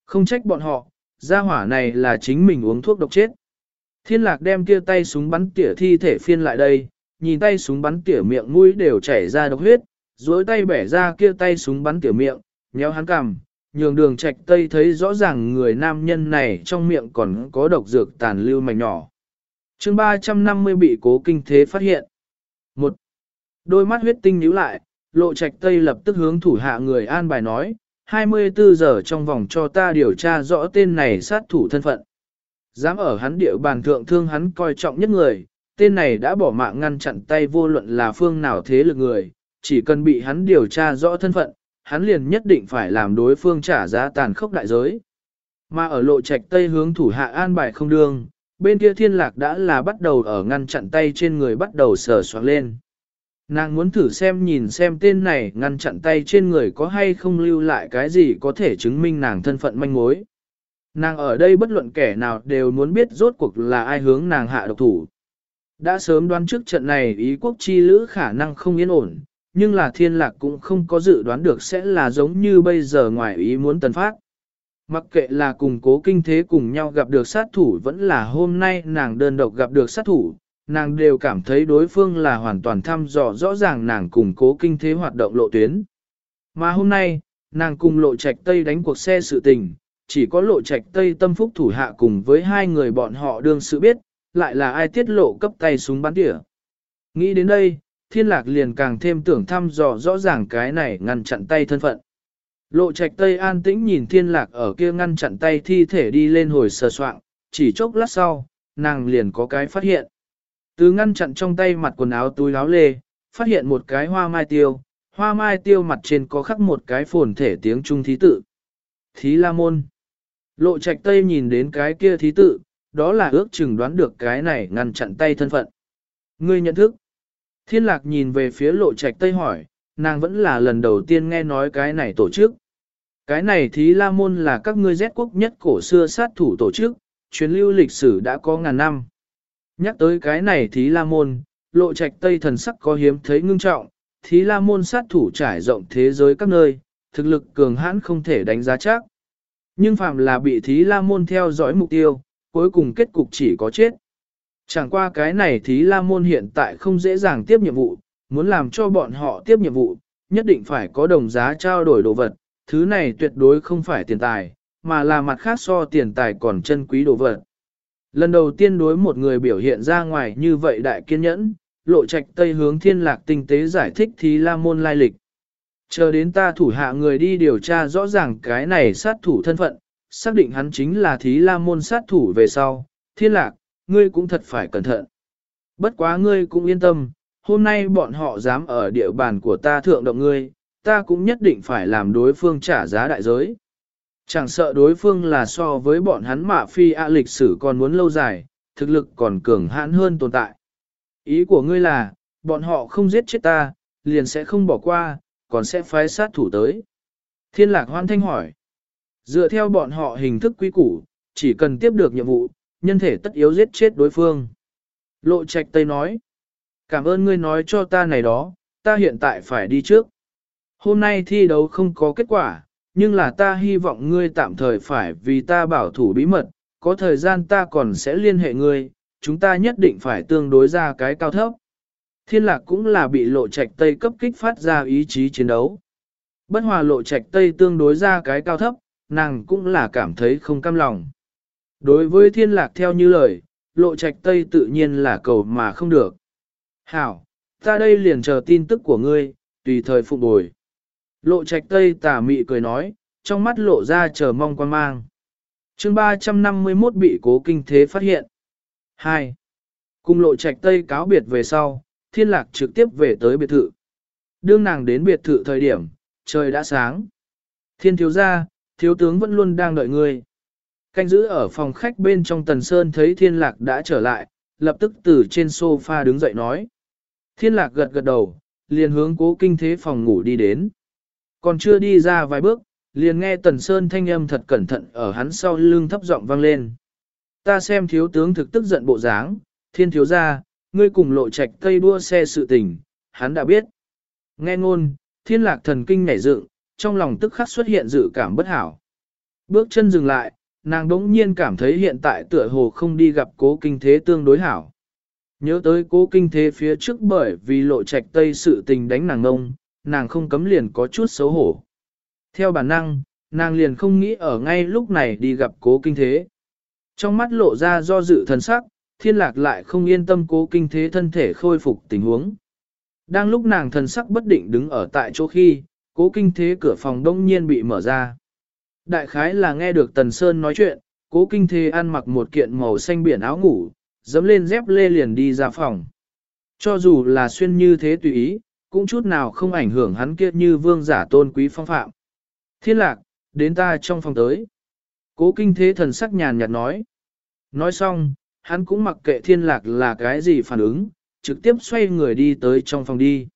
Không trách bọn họ, gia hỏa này là chính mình uống thuốc độc chết. Thiên lạc đem kia tay súng bắn tỉa thi thể phiên lại đây, nhìn tay súng bắn tỉa miệng mũi đều chảy ra độc huyết, dối tay bẻ ra kia tay súng bắn tỉa miệng, nhéo hắn cằm, nhường đường trạch tây thấy rõ ràng người nam nhân này trong miệng còn có độc dược tàn lưu mảnh nhỏ. chương 350 bị cố kinh thế phát hiện. Một, đôi mắt huyết tinh nhíu lại, lộ trạch tây lập tức hướng thủ hạ người an bài nói, 24 giờ trong vòng cho ta điều tra rõ tên này sát thủ thân phận. Dám ở hắn địa bàn thượng thương hắn coi trọng nhất người, tên này đã bỏ mạng ngăn chặn tay vô luận là phương nào thế lực người, chỉ cần bị hắn điều tra rõ thân phận, hắn liền nhất định phải làm đối phương trả giá tàn khốc đại giới. Mà ở lộ trạch tây hướng thủ hạ an bài không đương, bên kia thiên lạc đã là bắt đầu ở ngăn chặn tay trên người bắt đầu sờ soạn lên. Nàng muốn thử xem nhìn xem tên này ngăn chặn tay trên người có hay không lưu lại cái gì có thể chứng minh nàng thân phận manh mối. Nàng ở đây bất luận kẻ nào đều muốn biết rốt cuộc là ai hướng nàng hạ độc thủ. Đã sớm đoán trước trận này ý quốc chi lữ khả năng không yên ổn, nhưng là thiên lạc cũng không có dự đoán được sẽ là giống như bây giờ ngoài ý muốn tần phát. Mặc kệ là cùng cố kinh thế cùng nhau gặp được sát thủ vẫn là hôm nay nàng đơn độc gặp được sát thủ, nàng đều cảm thấy đối phương là hoàn toàn thăm dò rõ ràng nàng cùng cố kinh thế hoạt động lộ tuyến. Mà hôm nay, nàng cùng lộ trạch tây đánh cuộc xe sự tình, chỉ có lộ trạch tây tâm phúc thủ hạ cùng với hai người bọn họ đương sự biết, lại là ai tiết lộ cấp tay súng bắn tỉa. Nghĩ đến đây, thiên lạc liền càng thêm tưởng thăm dò rõ ràng cái này ngăn chặn tay thân phận. Lộ trạch tây an tĩnh nhìn thiên lạc ở kia ngăn chặn tay thi thể đi lên hồi sờ soạn, chỉ chốc lát sau, nàng liền có cái phát hiện. Từ ngăn chặn trong tay mặt quần áo túi áo lê, phát hiện một cái hoa mai tiêu, hoa mai tiêu mặt trên có khắc một cái phồn thể tiếng Trung thí tự. Thí la môn. Lộ trạch tây nhìn đến cái kia thí tự, đó là ước chừng đoán được cái này ngăn chặn tay thân phận. Ngươi nhận thức. Thiên lạc nhìn về phía lộ trạch tây hỏi, nàng vẫn là lần đầu tiên nghe nói cái này tổ chức. Cái này thí la môn là các ngươi Z quốc nhất cổ xưa sát thủ tổ chức, chuyến lưu lịch sử đã có ngàn năm. Nhắc tới cái này thí la môn, lộ trạch tây thần sắc có hiếm thấy ngưng trọng, thí la môn sát thủ trải rộng thế giới các nơi, thực lực cường hãn không thể đánh giá chắc. Nhưng phạm là bị thí la môn theo dõi mục tiêu, cuối cùng kết cục chỉ có chết. Chẳng qua cái này thí la môn hiện tại không dễ dàng tiếp nhiệm vụ, muốn làm cho bọn họ tiếp nhiệm vụ, nhất định phải có đồng giá trao đổi đồ vật, thứ này tuyệt đối không phải tiền tài, mà là mặt khác so tiền tài còn chân quý đồ vật. Lần đầu tiên đối một người biểu hiện ra ngoài như vậy đại kiên nhẫn, lộ trạch tây hướng thiên lạc tinh tế giải thích thí la môn lai lịch. Chờ đến ta thủ hạ người đi điều tra rõ ràng cái này sát thủ thân phận, xác định hắn chính là thí la môn sát thủ về sau, thiên lạc, ngươi cũng thật phải cẩn thận. Bất quá ngươi cũng yên tâm, hôm nay bọn họ dám ở địa bàn của ta thượng động ngươi, ta cũng nhất định phải làm đối phương trả giá đại giới. Chẳng sợ đối phương là so với bọn hắn mạ phi a lịch sử còn muốn lâu dài, thực lực còn cường hãn hơn tồn tại. Ý của ngươi là, bọn họ không giết chết ta, liền sẽ không bỏ qua, còn sẽ phái sát thủ tới. Thiên lạc hoan thanh hỏi. Dựa theo bọn họ hình thức quy củ, chỉ cần tiếp được nhiệm vụ, nhân thể tất yếu giết chết đối phương. Lộ trạch Tây nói. Cảm ơn ngươi nói cho ta này đó, ta hiện tại phải đi trước. Hôm nay thi đấu không có kết quả, nhưng là ta hy vọng ngươi tạm thời phải vì ta bảo thủ bí mật, có thời gian ta còn sẽ liên hệ ngươi, chúng ta nhất định phải tương đối ra cái cao thấp. Thiên lạc cũng là bị lộ trạch Tây cấp kích phát ra ý chí chiến đấu. Bất hòa lộ trạch Tây tương đối ra cái cao thấp, nàng cũng là cảm thấy không cam lòng. Đối với thiên lạc theo như lời, lộ trạch Tây tự nhiên là cầu mà không được. Hảo, ta đây liền chờ tin tức của ngươi, tùy thời phục bồi. Lộ trạch Tây tà mị cười nói, trong mắt lộ ra chờ mong quan mang. chương 351 bị cố kinh thế phát hiện. 2. Cùng lộ trạch Tây cáo biệt về sau, thiên lạc trực tiếp về tới biệt thự. Đương nàng đến biệt thự thời điểm, trời đã sáng. Thiên thiếu gia, thiếu tướng vẫn luôn đang đợi người. Canh giữ ở phòng khách bên trong tần sơn thấy thiên lạc đã trở lại, lập tức từ trên sofa đứng dậy nói. Thiên lạc gật gật đầu, liền hướng cố kinh thế phòng ngủ đi đến. Còn chưa đi ra vài bước, liền nghe tần sơn thanh âm thật cẩn thận ở hắn sau lưng thấp giọng vang lên. Ta xem thiếu tướng thực tức giận bộ dáng, thiên thiếu gia, ngươi cùng lộ trạch tây đua xe sự tình, hắn đã biết. Nghe ngôn, thiên lạc thần kinh nhảy dựng, trong lòng tức khắc xuất hiện dự cảm bất hảo. Bước chân dừng lại, nàng đống nhiên cảm thấy hiện tại tựa hồ không đi gặp cố kinh thế tương đối hảo. Nhớ tới cố kinh thế phía trước bởi vì lộ trạch tây sự tình đánh nàng ngông, nàng không cấm liền có chút xấu hổ. Theo bản năng, nàng liền không nghĩ ở ngay lúc này đi gặp cố kinh thế. Trong mắt lộ ra do dự thần sắc, thiên lạc lại không yên tâm cố kinh thế thân thể khôi phục tình huống. Đang lúc nàng thần sắc bất định đứng ở tại chỗ khi, cố kinh thế cửa phòng đông nhiên bị mở ra. Đại khái là nghe được Tần Sơn nói chuyện, cố kinh thế ăn mặc một kiện màu xanh biển áo ngủ, dẫm lên dép lê liền đi ra phòng. Cho dù là xuyên như thế tùy ý, cũng chút nào không ảnh hưởng hắn kia như vương giả tôn quý phong phạm. Thiên lạc, đến ta trong phòng tới. Cố kinh thế thần sắc nhàn nhạt nói. Nói xong, hắn cũng mặc kệ thiên lạc là cái gì phản ứng, trực tiếp xoay người đi tới trong phòng đi.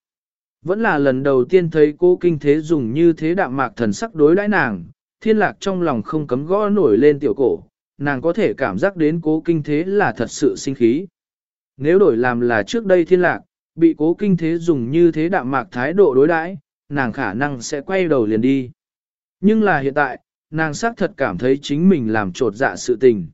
Vẫn là lần đầu tiên thấy cô kinh thế dùng như thế đạm mạc thần sắc đối đãi nàng, thiên lạc trong lòng không cấm gõ nổi lên tiểu cổ, nàng có thể cảm giác đến cố kinh thế là thật sự sinh khí. Nếu đổi làm là trước đây thiên lạc, bị cố kinh thế dùng như thế đạm mạc thái độ đối đãi, nàng khả năng sẽ quay đầu liền đi. Nhưng là hiện tại, nàng xác thật cảm thấy chính mình làm trột dạ sự tình.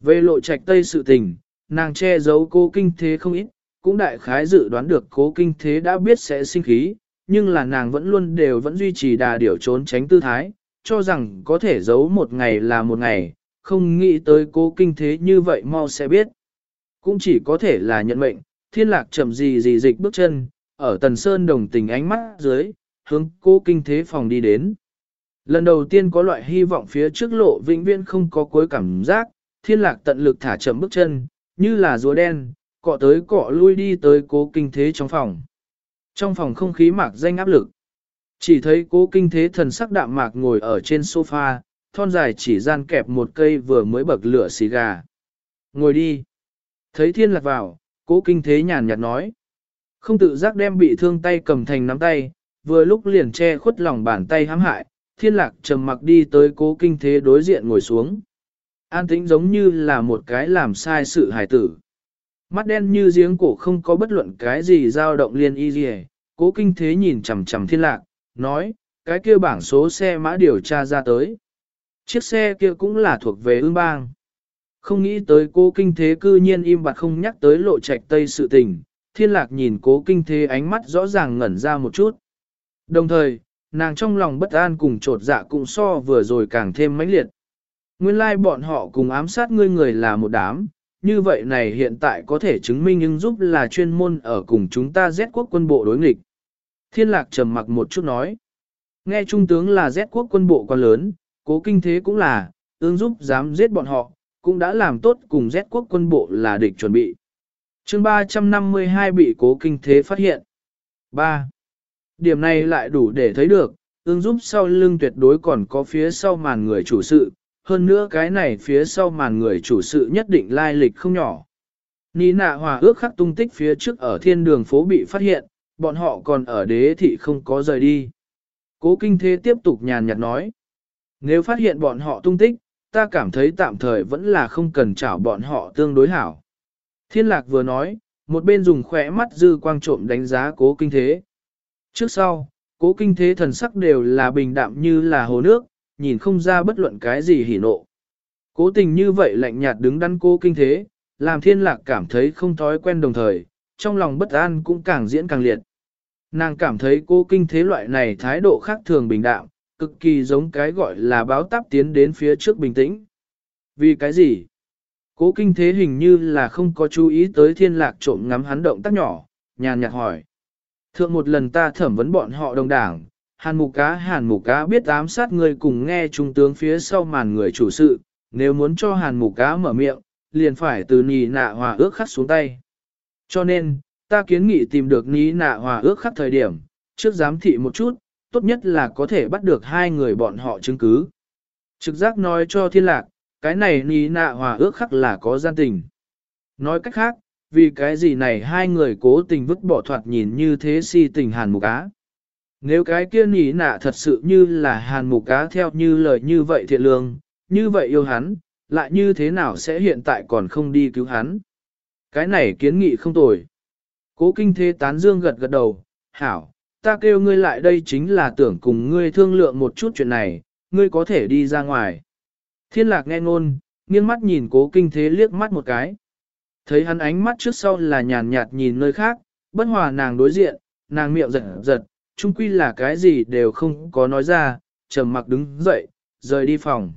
Về lộ trạch tây sự tình, nàng che giấu cố kinh thế không ít, cũng đại khái dự đoán được cố kinh thế đã biết sẽ sinh khí, nhưng là nàng vẫn luôn đều vẫn duy trì đà điểu trốn tránh tư thái, cho rằng có thể giấu một ngày là một ngày, không nghĩ tới cố kinh thế như vậy mau sẽ biết. Cũng chỉ có thể là nhận mệnh, thiên lạc chậm gì gì dịch bước chân, ở tần sơn đồng tình ánh mắt dưới, hướng cố kinh thế phòng đi đến. Lần đầu tiên có loại hy vọng phía trước lộ vĩnh viễn không có cuối cảm giác, thiên lạc tận lực thả chậm bước chân, như là rùa đen, cọ tới cọ lui đi tới cố kinh thế trong phòng. Trong phòng không khí mạc danh áp lực. Chỉ thấy cố kinh thế thần sắc đạm mạc ngồi ở trên sofa, thon dài chỉ gian kẹp một cây vừa mới bậc lửa xì gà. Ngồi đi. Thấy thiên lạc vào, cố kinh thế nhàn nhạt nói. Không tự giác đem bị thương tay cầm thành nắm tay, vừa lúc liền che khuất lòng bàn tay hãm hại, thiên lạc trầm mặc đi tới cố kinh thế đối diện ngồi xuống. An tĩnh giống như là một cái làm sai sự hài tử. Mắt đen như giếng cổ không có bất luận cái gì dao động liên y gì cố kinh thế nhìn chầm chầm thiên lạc, nói, cái kia bảng số xe mã điều tra ra tới. Chiếc xe kia cũng là thuộc về ương bang. Không nghĩ tới cố kinh thế cư nhiên im bặt không nhắc tới lộ trạch tây sự tình, thiên lạc nhìn cố kinh thế ánh mắt rõ ràng ngẩn ra một chút. Đồng thời, nàng trong lòng bất an cùng trột dạ cũng so vừa rồi càng thêm mãnh liệt. Nguyên lai like bọn họ cùng ám sát ngươi người là một đám, như vậy này hiện tại có thể chứng minh nhưng giúp là chuyên môn ở cùng chúng ta Z quốc quân bộ đối nghịch. Thiên lạc trầm mặc một chút nói. Nghe trung tướng là Z quốc quân bộ quá lớn, cố kinh thế cũng là, ương giúp dám giết bọn họ, cũng đã làm tốt cùng Z quốc quân bộ là địch chuẩn bị. chương 352 bị cố kinh thế phát hiện. 3. Điểm này lại đủ để thấy được, ương giúp sau lưng tuyệt đối còn có phía sau màn người chủ sự, hơn nữa cái này phía sau màn người chủ sự nhất định lai lịch không nhỏ. Ní nạ hòa ước khắc tung tích phía trước ở thiên đường phố bị phát hiện, bọn họ còn ở đế thị không có rời đi. Cố kinh thế tiếp tục nhàn nhạt nói. Nếu phát hiện bọn họ tung tích, ta cảm thấy tạm thời vẫn là không cần chảo bọn họ tương đối hảo. Thiên lạc vừa nói, một bên dùng khỏe mắt dư quang trộm đánh giá cố kinh thế. Trước sau, cố kinh thế thần sắc đều là bình đạm như là hồ nước, nhìn không ra bất luận cái gì hỉ nộ. Cố tình như vậy lạnh nhạt đứng đắn cố kinh thế, làm thiên lạc cảm thấy không thói quen đồng thời, trong lòng bất an cũng càng diễn càng liệt. Nàng cảm thấy cô kinh thế loại này thái độ khác thường bình đạm, cực kỳ giống cái gọi là báo táp tiến đến phía trước bình tĩnh. Vì cái gì? Cố kinh thế hình như là không có chú ý tới thiên lạc trộm ngắm hắn động tác nhỏ, nhàn nhạt hỏi. Thượng một lần ta thẩm vấn bọn họ đồng đảng, hàn mục cá hàn mục cá biết ám sát người cùng nghe trung tướng phía sau màn người chủ sự, nếu muốn cho hàn mục cá mở miệng, liền phải từ nì nạ hòa ước khắc xuống tay. Cho nên, ta kiến nghị tìm được ní nạ hòa ước khắc thời điểm, trước giám thị một chút, tốt nhất là có thể bắt được hai người bọn họ chứng cứ. Trực giác nói cho thiên lạc, cái này ní nạ hòa ước khắc là có gian tình. Nói cách khác, vì cái gì này hai người cố tình vứt bỏ thoạt nhìn như thế si tình hàn mục á. Nếu cái kia ní nạ thật sự như là hàn mục á theo như lời như vậy thiện lương, như vậy yêu hắn, lại như thế nào sẽ hiện tại còn không đi cứu hắn. Cái này kiến nghị không tồi. Cố kinh thế tán dương gật gật đầu, hảo, ta kêu ngươi lại đây chính là tưởng cùng ngươi thương lượng một chút chuyện này, ngươi có thể đi ra ngoài. Thiên lạc nghe ngôn, nghiêng mắt nhìn cố kinh thế liếc mắt một cái. Thấy hắn ánh mắt trước sau là nhàn nhạt nhìn nơi khác, bất hòa nàng đối diện, nàng miệng giật giật, chung quy là cái gì đều không có nói ra, trầm mặc đứng dậy, rời đi phòng.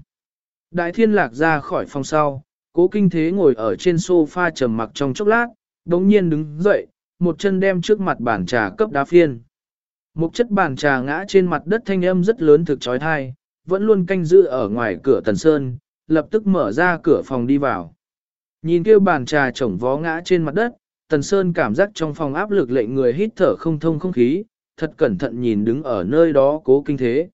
Đại thiên lạc ra khỏi phòng sau, cố kinh thế ngồi ở trên sofa trầm mặc trong chốc lát, đống nhiên đứng dậy, một chân đem trước mặt bàn trà cấp đá phiên. Một chất bàn trà ngã trên mặt đất thanh âm rất lớn thực trói thai, vẫn luôn canh giữ ở ngoài cửa tần sơn, lập tức mở ra cửa phòng đi vào. Nhìn kêu bàn trà chổng vó ngã trên mặt đất, tần sơn cảm giác trong phòng áp lực lệnh người hít thở không thông không khí, thật cẩn thận nhìn đứng ở nơi đó cố kinh thế.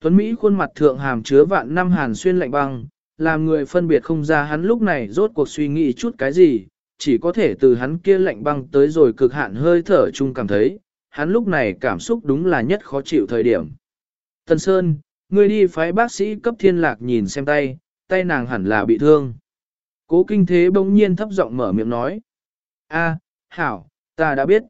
Tuấn Mỹ khuôn mặt thượng hàm chứa vạn năm hàn xuyên lạnh băng, làm người phân biệt không ra hắn lúc này rốt cuộc suy nghĩ chút cái gì, chỉ có thể từ hắn kia lạnh băng tới rồi cực hạn hơi thở chung cảm thấy, hắn lúc này cảm xúc đúng là nhất khó chịu thời điểm. Tần Sơn, ngươi đi phái bác sĩ cấp thiên lạc nhìn xem tay, tay nàng hẳn là bị thương. Cố kinh thế bỗng nhiên thấp giọng mở miệng nói. a hảo, ta đã biết.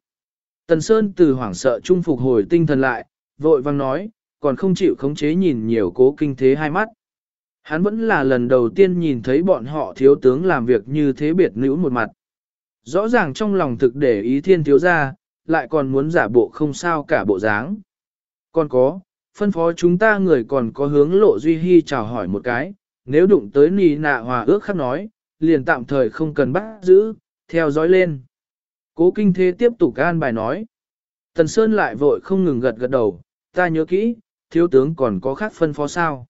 Tần Sơn từ hoảng sợ trung phục hồi tinh thần lại, vội vang nói, còn không chịu khống chế nhìn nhiều cố kinh thế hai mắt. Hắn vẫn là lần đầu tiên nhìn thấy bọn họ thiếu tướng làm việc như thế biệt nữ một mặt. Rõ ràng trong lòng thực để ý thiên thiếu ra, lại còn muốn giả bộ không sao cả bộ dáng. Còn có, phân phó chúng ta người còn có hướng lộ duy hy chào hỏi một cái, nếu đụng tới nì nạ hòa ước khắc nói, liền tạm thời không cần bắt giữ, theo dõi lên. Cố kinh thế tiếp tục an bài nói. Tần Sơn lại vội không ngừng gật gật đầu, ta nhớ kỹ, thiếu tướng còn có khác phân phó sao.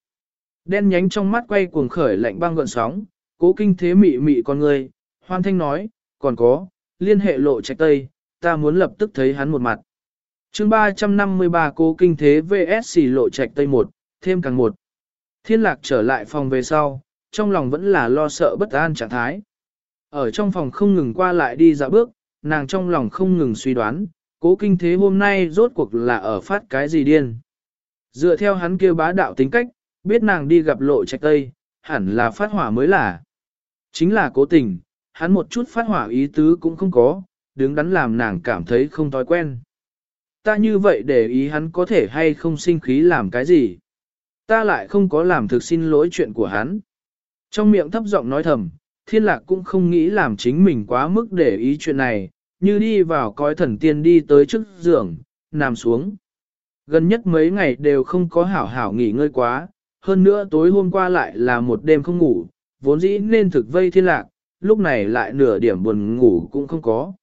Đen nhánh trong mắt quay cuồng khởi lạnh băng gợn sóng, cố kinh thế mị mị con người, hoan thanh nói, còn có, liên hệ lộ trạch tây, ta muốn lập tức thấy hắn một mặt. chương 353 cố kinh thế VSC lộ trạch tây 1, thêm càng một. Thiên lạc trở lại phòng về sau, trong lòng vẫn là lo sợ bất an trạng thái. Ở trong phòng không ngừng qua lại đi dạo bước, nàng trong lòng không ngừng suy đoán, cố kinh thế hôm nay rốt cuộc là ở phát cái gì điên. Dựa theo hắn kêu bá đạo tính cách, biết nàng đi gặp lộ trạch tây, hẳn là phát hỏa mới là. Chính là cố tình, hắn một chút phát hỏa ý tứ cũng không có, đứng đắn làm nàng cảm thấy không thói quen. Ta như vậy để ý hắn có thể hay không sinh khí làm cái gì. Ta lại không có làm thực xin lỗi chuyện của hắn. Trong miệng thấp giọng nói thầm, thiên lạc cũng không nghĩ làm chính mình quá mức để ý chuyện này, như đi vào coi thần tiên đi tới trước giường, nằm xuống. Gần nhất mấy ngày đều không có hảo hảo nghỉ ngơi quá, hơn nữa tối hôm qua lại là một đêm không ngủ, vốn dĩ nên thực vây thiên lạc, lúc này lại nửa điểm buồn ngủ cũng không có.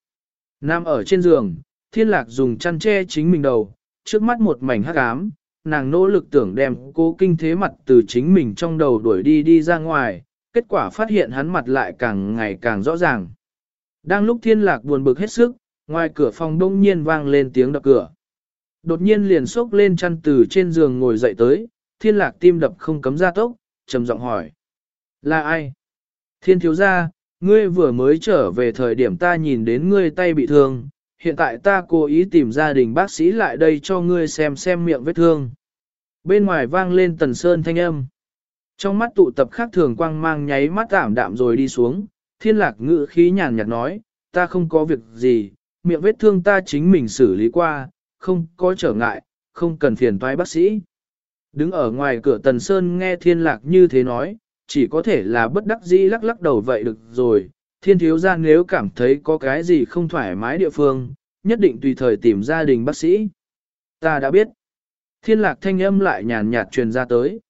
Nam ở trên giường, thiên lạc dùng chăn che chính mình đầu, trước mắt một mảnh hắc ám, nàng nỗ lực tưởng đem cố kinh thế mặt từ chính mình trong đầu đuổi đi đi ra ngoài, kết quả phát hiện hắn mặt lại càng ngày càng rõ ràng. Đang lúc thiên lạc buồn bực hết sức, ngoài cửa phòng đông nhiên vang lên tiếng đập cửa. Đột nhiên liền sốc lên chăn từ trên giường ngồi dậy tới, thiên lạc tim đập không cấm ra tốc, trầm giọng hỏi. Là ai? Thiên thiếu gia, ngươi vừa mới trở về thời điểm ta nhìn đến ngươi tay bị thương, hiện tại ta cố ý tìm gia đình bác sĩ lại đây cho ngươi xem xem miệng vết thương. Bên ngoài vang lên tần sơn thanh âm. Trong mắt tụ tập khác thường quang mang nháy mắt ảm đạm rồi đi xuống, thiên lạc ngữ khí nhàn nhạt nói, ta không có việc gì, miệng vết thương ta chính mình xử lý qua, không có trở ngại, không cần phiền toái bác sĩ. Đứng ở ngoài cửa tần sơn nghe thiên lạc như thế nói, chỉ có thể là bất đắc dĩ lắc lắc đầu vậy được rồi, thiên thiếu gia nếu cảm thấy có cái gì không thoải mái địa phương, nhất định tùy thời tìm gia đình bác sĩ. Ta đã biết. Thiên lạc thanh âm lại nhàn nhạt truyền ra tới.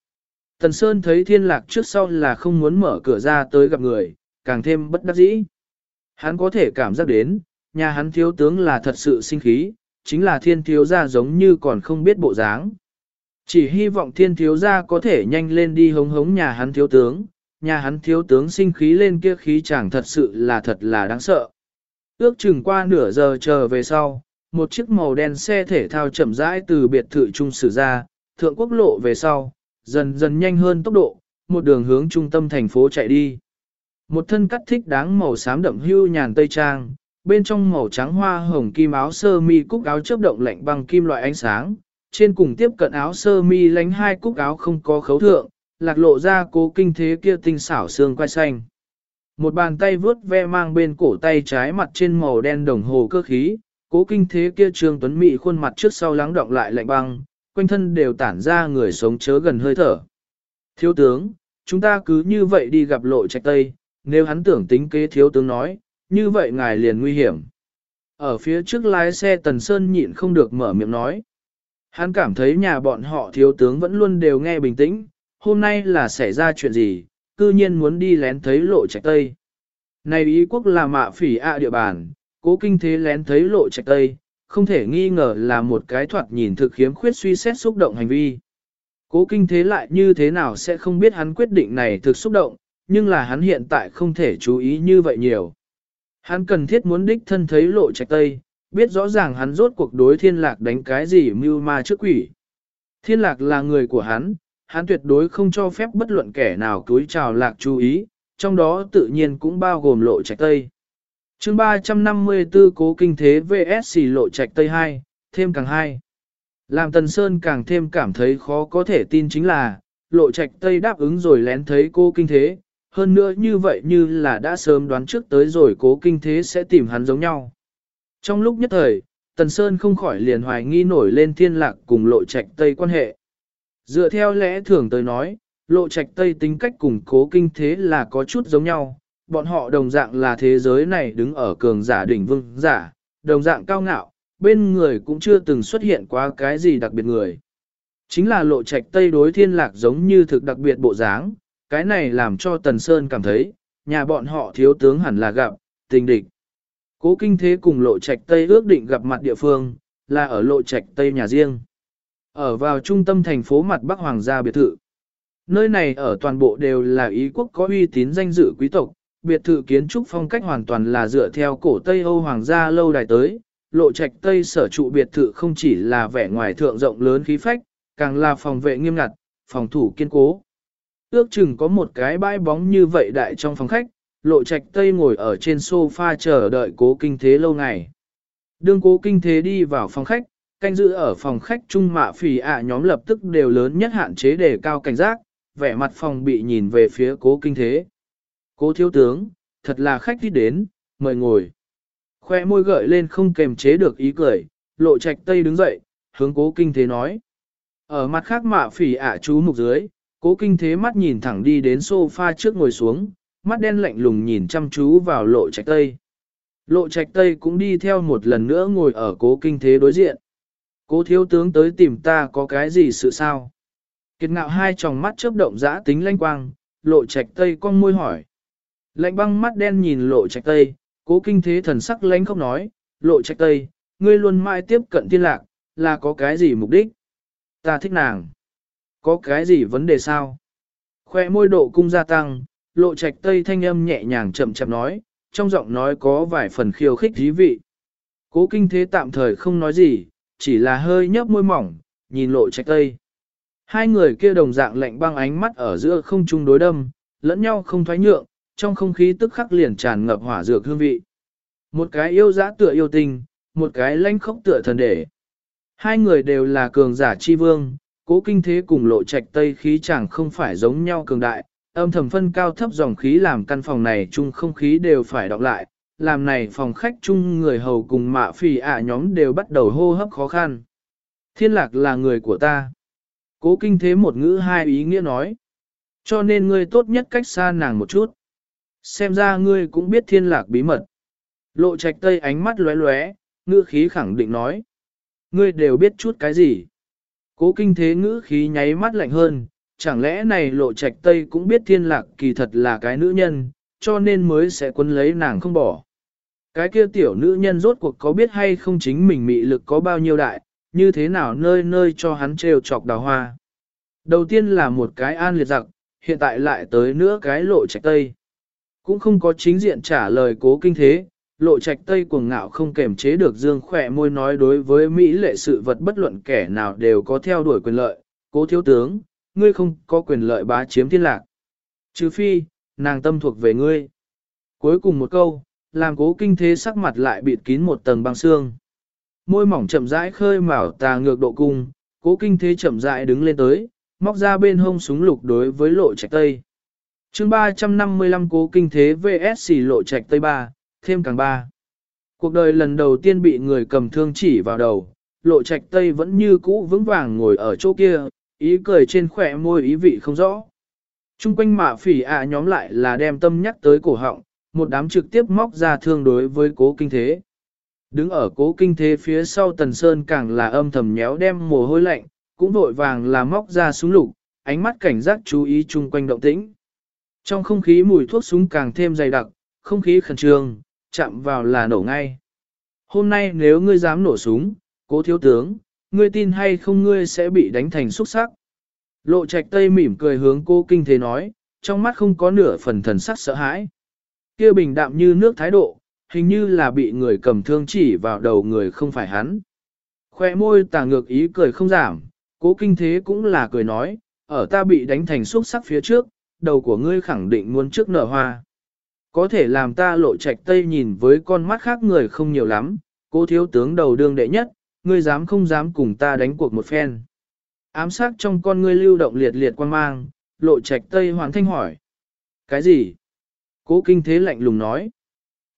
Tần Sơn thấy thiên lạc trước sau là không muốn mở cửa ra tới gặp người, càng thêm bất đắc dĩ. Hắn có thể cảm giác đến, nhà hắn thiếu tướng là thật sự sinh khí, chính là thiên thiếu gia giống như còn không biết bộ dáng. Chỉ hy vọng thiên thiếu gia có thể nhanh lên đi hống hống nhà hắn thiếu tướng, nhà hắn thiếu tướng sinh khí lên kia khí chẳng thật sự là thật là đáng sợ. Ước chừng qua nửa giờ chờ về sau, một chiếc màu đen xe thể thao chậm rãi từ biệt thự trung sử ra, thượng quốc lộ về sau, dần dần nhanh hơn tốc độ, một đường hướng trung tâm thành phố chạy đi. Một thân cắt thích đáng màu xám đậm hưu nhàn tây trang, bên trong màu trắng hoa hồng kim áo sơ mi cúc áo chớp động lạnh bằng kim loại ánh sáng, trên cùng tiếp cận áo sơ mi lánh hai cúc áo không có khấu thượng, lạc lộ ra cố kinh thế kia tinh xảo xương quai xanh. Một bàn tay vướt ve mang bên cổ tay trái mặt trên màu đen đồng hồ cơ khí, cố kinh thế kia trương tuấn mỹ khuôn mặt trước sau lắng động lại lạnh băng, quanh thân đều tản ra người sống chớ gần hơi thở. Thiếu tướng, chúng ta cứ như vậy đi gặp lộ trạch tây, nếu hắn tưởng tính kế thiếu tướng nói, như vậy ngài liền nguy hiểm. Ở phía trước lái xe Tần Sơn nhịn không được mở miệng nói. Hắn cảm thấy nhà bọn họ thiếu tướng vẫn luôn đều nghe bình tĩnh, hôm nay là xảy ra chuyện gì, cư nhiên muốn đi lén thấy lộ trạch tây. Này ý quốc là mạ phỉ ạ địa bàn, cố kinh thế lén thấy lộ trạch tây, không thể nghi ngờ là một cái thoạt nhìn thực khiếm khuyết suy xét xúc động hành vi. Cố kinh thế lại như thế nào sẽ không biết hắn quyết định này thực xúc động, nhưng là hắn hiện tại không thể chú ý như vậy nhiều. Hắn cần thiết muốn đích thân thấy lộ trạch tây, biết rõ ràng hắn rốt cuộc đối thiên lạc đánh cái gì mưu ma trước quỷ. Thiên lạc là người của hắn, hắn tuyệt đối không cho phép bất luận kẻ nào túi chào lạc chú ý, trong đó tự nhiên cũng bao gồm lộ trạch tây. chương 354 cố kinh thế VSC lộ trạch tây 2, thêm càng 2. Làm Tần Sơn càng thêm cảm thấy khó có thể tin chính là, lộ trạch tây đáp ứng rồi lén thấy cô kinh thế, hơn nữa như vậy như là đã sớm đoán trước tới rồi cố kinh thế sẽ tìm hắn giống nhau. Trong lúc nhất thời, Tần Sơn không khỏi liền hoài nghi nổi lên thiên lạc cùng lộ trạch tây quan hệ. Dựa theo lẽ thường tới nói, lộ trạch tây tính cách cùng cố kinh thế là có chút giống nhau, bọn họ đồng dạng là thế giới này đứng ở cường giả đỉnh vương giả, đồng dạng cao ngạo, bên người cũng chưa từng xuất hiện quá cái gì đặc biệt người. Chính là lộ trạch tây đối thiên lạc giống như thực đặc biệt bộ dáng, cái này làm cho Tần Sơn cảm thấy, nhà bọn họ thiếu tướng hẳn là gặp, tình địch. Cố kinh thế cùng lộ trạch tây ước định gặp mặt địa phương, là ở lộ trạch tây nhà riêng. Ở vào trung tâm thành phố mặt Bắc Hoàng gia biệt thự. Nơi này ở toàn bộ đều là ý quốc có uy tín danh dự quý tộc, biệt thự kiến trúc phong cách hoàn toàn là dựa theo cổ Tây Âu Hoàng gia lâu đài tới. Lộ trạch Tây sở trụ biệt thự không chỉ là vẻ ngoài thượng rộng lớn khí phách, càng là phòng vệ nghiêm ngặt, phòng thủ kiên cố. Ước chừng có một cái bãi bóng như vậy đại trong phòng khách, lộ trạch Tây ngồi ở trên sofa chờ đợi cố kinh thế lâu ngày. Đương cố kinh thế đi vào phòng khách, canh giữ ở phòng khách trung mạ phì ạ nhóm lập tức đều lớn nhất hạn chế đề cao cảnh giác, vẻ mặt phòng bị nhìn về phía cố kinh thế. Cố thiếu tướng, thật là khách đi đến, mời ngồi. Khoe môi gợi lên không kềm chế được ý cười, lộ trạch tây đứng dậy, hướng cố kinh thế nói. Ở mặt khác mạ phỉ ạ chú mục dưới, cố kinh thế mắt nhìn thẳng đi đến sofa trước ngồi xuống, mắt đen lạnh lùng nhìn chăm chú vào lộ trạch tây. Lộ trạch tây cũng đi theo một lần nữa ngồi ở cố kinh thế đối diện. Cố thiếu tướng tới tìm ta có cái gì sự sao? Kiệt ngạo hai tròng mắt chớp động dã tính lanh quang, lộ trạch tây con môi hỏi. Lạnh băng mắt đen nhìn lộ trạch tây, cố kinh thế thần sắc lãnh không nói, lộ trạch tây, ngươi luôn mãi tiếp cận thiên lạc, là có cái gì mục đích? Ta thích nàng. Có cái gì vấn đề sao? Khoe môi độ cung gia tăng, lộ trạch tây thanh âm nhẹ nhàng chậm chậm nói, trong giọng nói có vài phần khiêu khích thí vị. Cố kinh thế tạm thời không nói gì, chỉ là hơi nhấp môi mỏng, nhìn lộ trạch tây. Hai người kia đồng dạng lạnh băng ánh mắt ở giữa không trung đối đâm, lẫn nhau không thoái nhượng, trong không khí tức khắc liền tràn ngập hỏa dược hương vị. Một cái yêu dã tựa yêu tình, một cái lanh khốc tựa thần đệ. Hai người đều là cường giả chi vương, cố kinh thế cùng lộ trạch tây khí chẳng không phải giống nhau cường đại, âm thầm phân cao thấp dòng khí làm căn phòng này chung không khí đều phải đọc lại, làm này phòng khách chung người hầu cùng mạ phì ạ nhóm đều bắt đầu hô hấp khó khăn. Thiên lạc là người của ta. Cố kinh thế một ngữ hai ý nghĩa nói. Cho nên ngươi tốt nhất cách xa nàng một chút. Xem ra ngươi cũng biết thiên lạc bí mật. Lộ trạch tây ánh mắt lóe lóe, ngữ khí khẳng định nói. Ngươi đều biết chút cái gì. Cố kinh thế ngữ khí nháy mắt lạnh hơn, chẳng lẽ này lộ trạch tây cũng biết thiên lạc kỳ thật là cái nữ nhân, cho nên mới sẽ quân lấy nàng không bỏ. Cái kia tiểu nữ nhân rốt cuộc có biết hay không chính mình mị lực có bao nhiêu đại, như thế nào nơi nơi cho hắn trêu chọc đào hoa. Đầu tiên là một cái an liệt giặc, hiện tại lại tới nữa cái lộ trạch tây. Cũng không có chính diện trả lời cố kinh thế, lộ trạch tây cuồng ngạo không kềm chế được dương khỏe môi nói đối với Mỹ lệ sự vật bất luận kẻ nào đều có theo đuổi quyền lợi, cố thiếu tướng, ngươi không có quyền lợi bá chiếm thiên lạc. Trừ phi, nàng tâm thuộc về ngươi. Cuối cùng một câu, làm cố kinh thế sắc mặt lại bịt kín một tầng băng xương. Môi mỏng chậm rãi khơi mào tà ngược độ cung, cố kinh thế chậm rãi đứng lên tới, móc ra bên hông súng lục đối với lộ trạch tây. chương 355 cố kinh thế VS lộ trạch tây 3, thêm càng 3. Cuộc đời lần đầu tiên bị người cầm thương chỉ vào đầu, lộ trạch tây vẫn như cũ vững vàng ngồi ở chỗ kia, ý cười trên khỏe môi ý vị không rõ. Trung quanh mạ phỉ ạ nhóm lại là đem tâm nhắc tới cổ họng, một đám trực tiếp móc ra thương đối với cố kinh thế. Đứng ở cố kinh thế phía sau tần sơn càng là âm thầm nhéo đem mồ hôi lạnh, cũng vội vàng là móc ra súng lục, ánh mắt cảnh giác chú ý chung quanh động tĩnh. Trong không khí mùi thuốc súng càng thêm dày đặc, không khí khẩn trương, chạm vào là nổ ngay. Hôm nay nếu ngươi dám nổ súng, cố thiếu tướng, ngươi tin hay không ngươi sẽ bị đánh thành xúc sắc. Lộ trạch tây mỉm cười hướng cô kinh thế nói, trong mắt không có nửa phần thần sắc sợ hãi. kia bình đạm như nước thái độ, hình như là bị người cầm thương chỉ vào đầu người không phải hắn. Khoe môi tà ngược ý cười không giảm, cố kinh thế cũng là cười nói, ở ta bị đánh thành xúc sắc phía trước, đầu của ngươi khẳng định muốn trước nở hoa. Có thể làm ta lộ trạch tây nhìn với con mắt khác người không nhiều lắm, cố thiếu tướng đầu đương đệ nhất, ngươi dám không dám cùng ta đánh cuộc một phen. Ám sát trong con ngươi lưu động liệt liệt quan mang, lộ trạch tây hoàn thanh hỏi. Cái gì? Cố kinh thế lạnh lùng nói.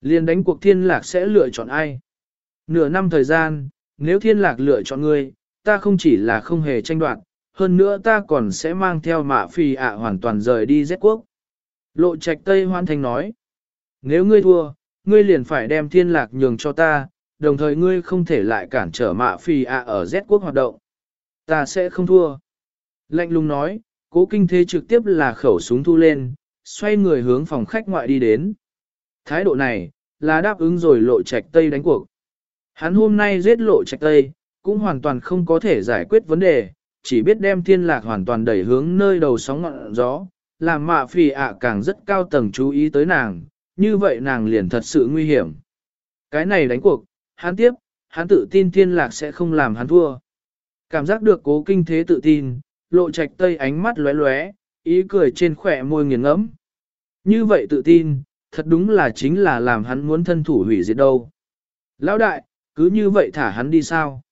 Liên đánh cuộc thiên lạc sẽ lựa chọn ai? Nửa năm thời gian, nếu thiên lạc lựa chọn ngươi, ta không chỉ là không hề tranh đoạt, hơn nữa ta còn sẽ mang theo mạ phi ạ hoàn toàn rời đi Z quốc. Lộ trạch Tây Hoan Thanh nói, nếu ngươi thua, ngươi liền phải đem thiên lạc nhường cho ta, đồng thời ngươi không thể lại cản trở mạ phi ạ ở Z quốc hoạt động. Ta sẽ không thua. Lạnh lùng nói, cố kinh thế trực tiếp là khẩu súng thu lên, xoay người hướng phòng khách ngoại đi đến. Thái độ này, là đáp ứng rồi lộ trạch tây đánh cuộc. Hắn hôm nay giết lộ trạch tây, cũng hoàn toàn không có thể giải quyết vấn đề, chỉ biết đem thiên lạc hoàn toàn đẩy hướng nơi đầu sóng ngọn gió, làm mạ phì ạ càng rất cao tầng chú ý tới nàng, như vậy nàng liền thật sự nguy hiểm. Cái này đánh cuộc, hắn tiếp, hắn tự tin thiên lạc sẽ không làm hắn thua. Cảm giác được cố kinh thế tự tin, lộ trạch tây ánh mắt lóe lóe, ý cười trên khỏe môi nghiền ngẫm. Như vậy tự tin, thật đúng là chính là làm hắn muốn thân thủ hủy diệt đâu. Lão đại, cứ như vậy thả hắn đi sao?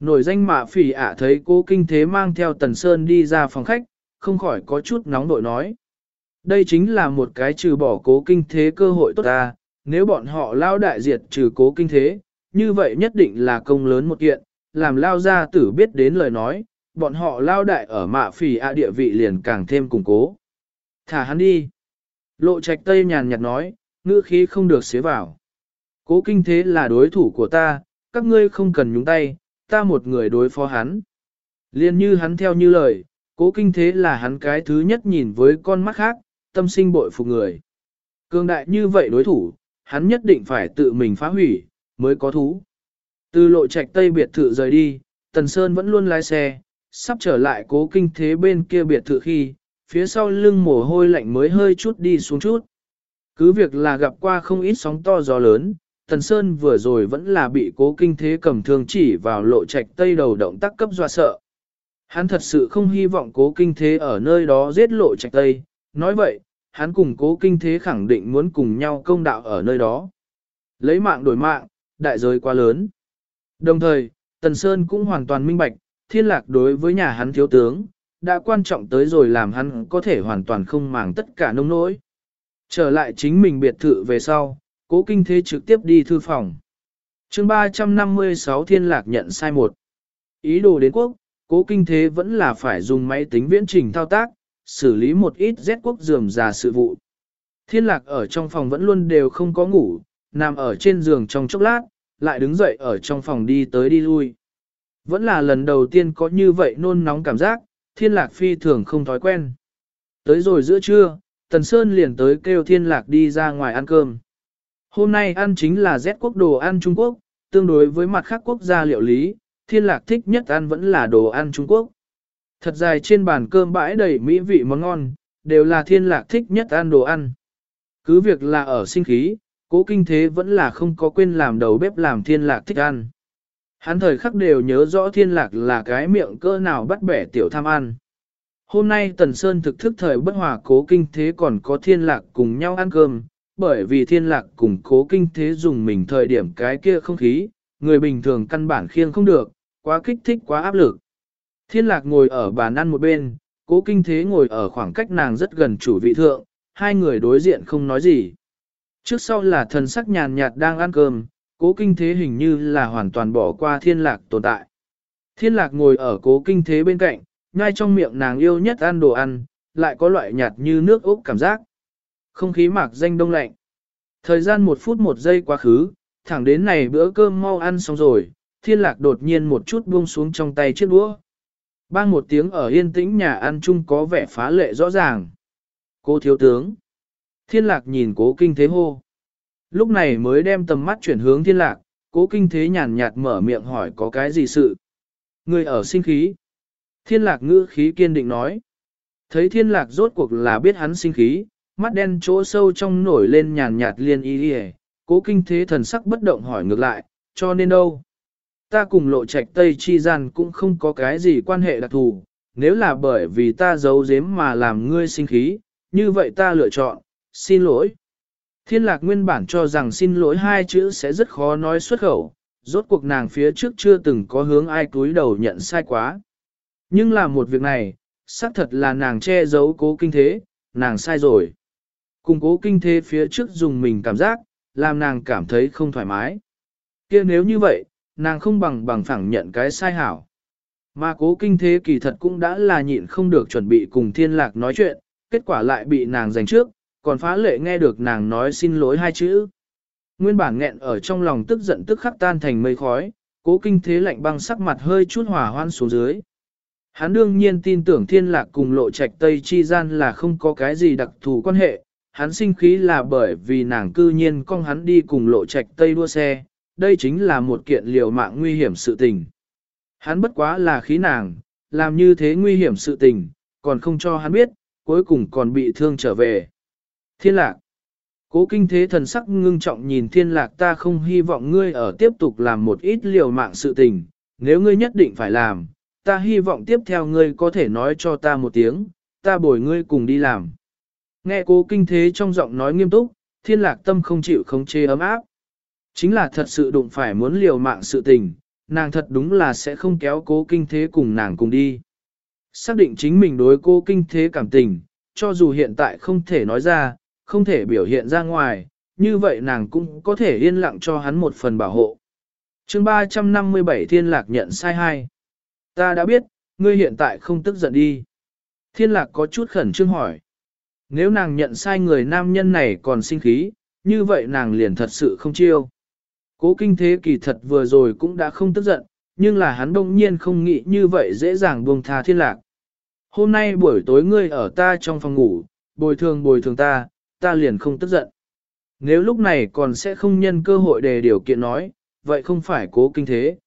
Nổi danh mạ phỉ ạ thấy cố kinh thế mang theo tần sơn đi ra phòng khách, không khỏi có chút nóng nội nói. Đây chính là một cái trừ bỏ cố kinh thế cơ hội tốt ta, nếu bọn họ lao đại diệt trừ cố kinh thế, như vậy nhất định là công lớn một kiện, làm lao gia tử biết đến lời nói, bọn họ lao đại ở mạ phỉ ạ địa vị liền càng thêm củng cố. Thả hắn đi. Lộ trạch tây nhàn nhạt nói, ngữ khí không được xế vào. Cố kinh thế là đối thủ của ta, các ngươi không cần nhúng tay, ta một người đối phó hắn. Liên như hắn theo như lời, cố kinh thế là hắn cái thứ nhất nhìn với con mắt khác, tâm sinh bội phục người. Cương đại như vậy đối thủ, hắn nhất định phải tự mình phá hủy, mới có thú. Từ lộ trạch tây biệt thự rời đi, Tần Sơn vẫn luôn lái xe, sắp trở lại cố kinh thế bên kia biệt thự khi, phía sau lưng mồ hôi lạnh mới hơi chút đi xuống chút. Cứ việc là gặp qua không ít sóng to gió lớn, Tần Sơn vừa rồi vẫn là bị cố kinh thế cầm thương chỉ vào lộ trạch tây đầu động tác cấp dọa sợ. Hắn thật sự không hy vọng cố kinh thế ở nơi đó giết lộ trạch tây, nói vậy, hắn cùng cố kinh thế khẳng định muốn cùng nhau công đạo ở nơi đó. Lấy mạng đổi mạng, đại giới quá lớn. Đồng thời, Tần Sơn cũng hoàn toàn minh bạch, thiên lạc đối với nhà hắn thiếu tướng, đã quan trọng tới rồi làm hắn có thể hoàn toàn không màng tất cả nông nỗi. Trở lại chính mình biệt thự về sau, cố kinh thế trực tiếp đi thư phòng. chương 356 thiên lạc nhận sai một. Ý đồ đến quốc, cố kinh thế vẫn là phải dùng máy tính viễn trình thao tác, xử lý một ít Z quốc dườm già sự vụ. Thiên lạc ở trong phòng vẫn luôn đều không có ngủ, nằm ở trên giường trong chốc lát, lại đứng dậy ở trong phòng đi tới đi lui. Vẫn là lần đầu tiên có như vậy nôn nóng cảm giác, thiên lạc phi thường không thói quen. Tới rồi giữa trưa, Tần Sơn liền tới kêu thiên lạc đi ra ngoài ăn cơm. Hôm nay ăn chính là Z quốc đồ ăn Trung Quốc, tương đối với mặt khác quốc gia liệu lý, thiên lạc thích nhất ăn vẫn là đồ ăn Trung Quốc. Thật dài trên bàn cơm bãi đầy mỹ vị món ngon, đều là thiên lạc thích nhất ăn đồ ăn. Cứ việc là ở sinh khí, cố kinh thế vẫn là không có quên làm đầu bếp làm thiên lạc thích ăn. Hắn thời khắc đều nhớ rõ thiên lạc là cái miệng cơ nào bắt bẻ tiểu tham ăn. Hôm nay Tần Sơn thực thức thời bất hòa cố kinh thế còn có thiên lạc cùng nhau ăn cơm, bởi vì thiên lạc cùng cố kinh thế dùng mình thời điểm cái kia không khí, người bình thường căn bản khiêng không được, quá kích thích quá áp lực. Thiên lạc ngồi ở bàn ăn một bên, cố kinh thế ngồi ở khoảng cách nàng rất gần chủ vị thượng, hai người đối diện không nói gì. Trước sau là thần sắc nhàn nhạt đang ăn cơm, cố kinh thế hình như là hoàn toàn bỏ qua thiên lạc tồn tại. Thiên lạc ngồi ở cố kinh thế bên cạnh, ngay trong miệng nàng yêu nhất ăn đồ ăn, lại có loại nhạt như nước ốc cảm giác. Không khí mạc danh đông lạnh. Thời gian một phút một giây quá khứ, thẳng đến này bữa cơm mau ăn xong rồi, thiên lạc đột nhiên một chút buông xuống trong tay chiếc đũa. Bang một tiếng ở yên tĩnh nhà ăn chung có vẻ phá lệ rõ ràng. Cô thiếu tướng. Thiên lạc nhìn cố kinh thế hô. Lúc này mới đem tầm mắt chuyển hướng thiên lạc, cố kinh thế nhàn nhạt mở miệng hỏi có cái gì sự. Người ở sinh khí. Thiên lạc ngữ khí kiên định nói. Thấy thiên lạc rốt cuộc là biết hắn sinh khí, mắt đen chỗ sâu trong nổi lên nhàn nhạt liên y đi cố kinh thế thần sắc bất động hỏi ngược lại, cho nên đâu? Ta cùng lộ trạch Tây Chi Gian cũng không có cái gì quan hệ đặc thù, nếu là bởi vì ta giấu giếm mà làm ngươi sinh khí, như vậy ta lựa chọn, xin lỗi. Thiên lạc nguyên bản cho rằng xin lỗi hai chữ sẽ rất khó nói xuất khẩu, rốt cuộc nàng phía trước chưa từng có hướng ai túi đầu nhận sai quá. Nhưng là một việc này, xác thật là nàng che giấu cố kinh thế, nàng sai rồi. Cùng cố kinh thế phía trước dùng mình cảm giác, làm nàng cảm thấy không thoải mái. kia nếu như vậy, nàng không bằng bằng phẳng nhận cái sai hảo. Mà cố kinh thế kỳ thật cũng đã là nhịn không được chuẩn bị cùng thiên lạc nói chuyện, kết quả lại bị nàng giành trước, còn phá lệ nghe được nàng nói xin lỗi hai chữ. Nguyên bản nghẹn ở trong lòng tức giận tức khắc tan thành mây khói, cố kinh thế lạnh băng sắc mặt hơi chút hỏa hoan xuống dưới. Hắn đương nhiên tin tưởng thiên lạc cùng lộ trạch Tây chi gian là không có cái gì đặc thù quan hệ, hắn sinh khí là bởi vì nàng cư nhiên con hắn đi cùng lộ trạch Tây đua xe, đây chính là một kiện liều mạng nguy hiểm sự tình. Hắn bất quá là khí nàng, làm như thế nguy hiểm sự tình, còn không cho hắn biết, cuối cùng còn bị thương trở về. Thiên lạc Cố kinh thế thần sắc ngưng trọng nhìn thiên lạc ta không hy vọng ngươi ở tiếp tục làm một ít liều mạng sự tình, nếu ngươi nhất định phải làm, ta hy vọng tiếp theo ngươi có thể nói cho ta một tiếng, ta bồi ngươi cùng đi làm. Nghe cố kinh thế trong giọng nói nghiêm túc, thiên lạc tâm không chịu khống chế ấm áp. Chính là thật sự đụng phải muốn liều mạng sự tình, nàng thật đúng là sẽ không kéo cố kinh thế cùng nàng cùng đi. Xác định chính mình đối cố kinh thế cảm tình, cho dù hiện tại không thể nói ra, không thể biểu hiện ra ngoài, như vậy nàng cũng có thể yên lặng cho hắn một phần bảo hộ. chương 357 Thiên Lạc nhận sai hai. Ta đã biết, ngươi hiện tại không tức giận đi. Thiên Lạc có chút khẩn trương hỏi. Nếu nàng nhận sai người nam nhân này còn sinh khí, như vậy nàng liền thật sự không chiêu. Cố kinh thế kỳ thật vừa rồi cũng đã không tức giận, nhưng là hắn đông nhiên không nghĩ như vậy dễ dàng buông tha thiên lạc. Hôm nay buổi tối ngươi ở ta trong phòng ngủ, bồi thường bồi thường ta, ta liền không tức giận. Nếu lúc này còn sẽ không nhân cơ hội để điều kiện nói, vậy không phải cố kinh thế.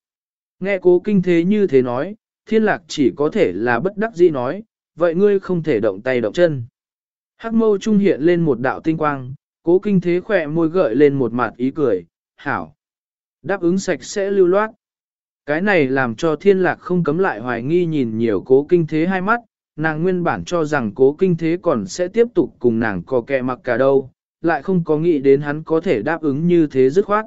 Nghe cố kinh thế như thế nói, thiên lạc chỉ có thể là bất đắc dĩ nói, vậy ngươi không thể động tay động chân. Hắc mâu trung hiện lên một đạo tinh quang, cố kinh thế khỏe môi gợi lên một mặt ý cười, hảo. Đáp ứng sạch sẽ lưu loát. Cái này làm cho thiên lạc không cấm lại hoài nghi nhìn nhiều cố kinh thế hai mắt, nàng nguyên bản cho rằng cố kinh thế còn sẽ tiếp tục cùng nàng có kẹ mặc cả đâu, lại không có nghĩ đến hắn có thể đáp ứng như thế dứt khoát.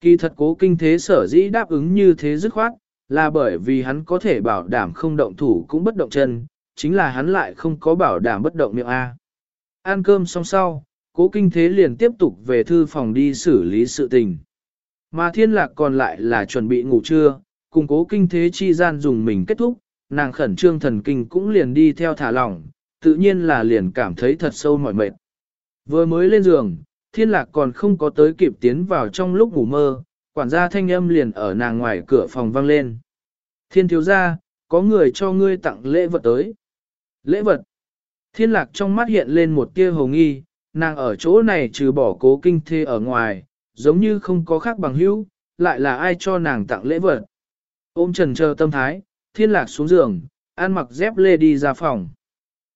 Kỳ thật cố kinh thế sở dĩ đáp ứng như thế dứt khoát, là bởi vì hắn có thể bảo đảm không động thủ cũng bất động chân, chính là hắn lại không có bảo đảm bất động miệng A. Ăn cơm xong sau, cố kinh thế liền tiếp tục về thư phòng đi xử lý sự tình. Mà thiên lạc còn lại là chuẩn bị ngủ trưa, cùng cố kinh thế chi gian dùng mình kết thúc, nàng khẩn trương thần kinh cũng liền đi theo thả lỏng, tự nhiên là liền cảm thấy thật sâu mỏi mệt. Vừa mới lên giường, thiên lạc còn không có tới kịp tiến vào trong lúc ngủ mơ, quản gia thanh âm liền ở nàng ngoài cửa phòng vang lên. Thiên thiếu gia, có người cho ngươi tặng lễ vật tới. Lễ vật. Thiên lạc trong mắt hiện lên một tia hồng nghi, nàng ở chỗ này trừ bỏ cố kinh thê ở ngoài, giống như không có khác bằng hữu, lại là ai cho nàng tặng lễ vật. Ôm trần chờ tâm thái, thiên lạc xuống giường, ăn mặc dép lê đi ra phòng.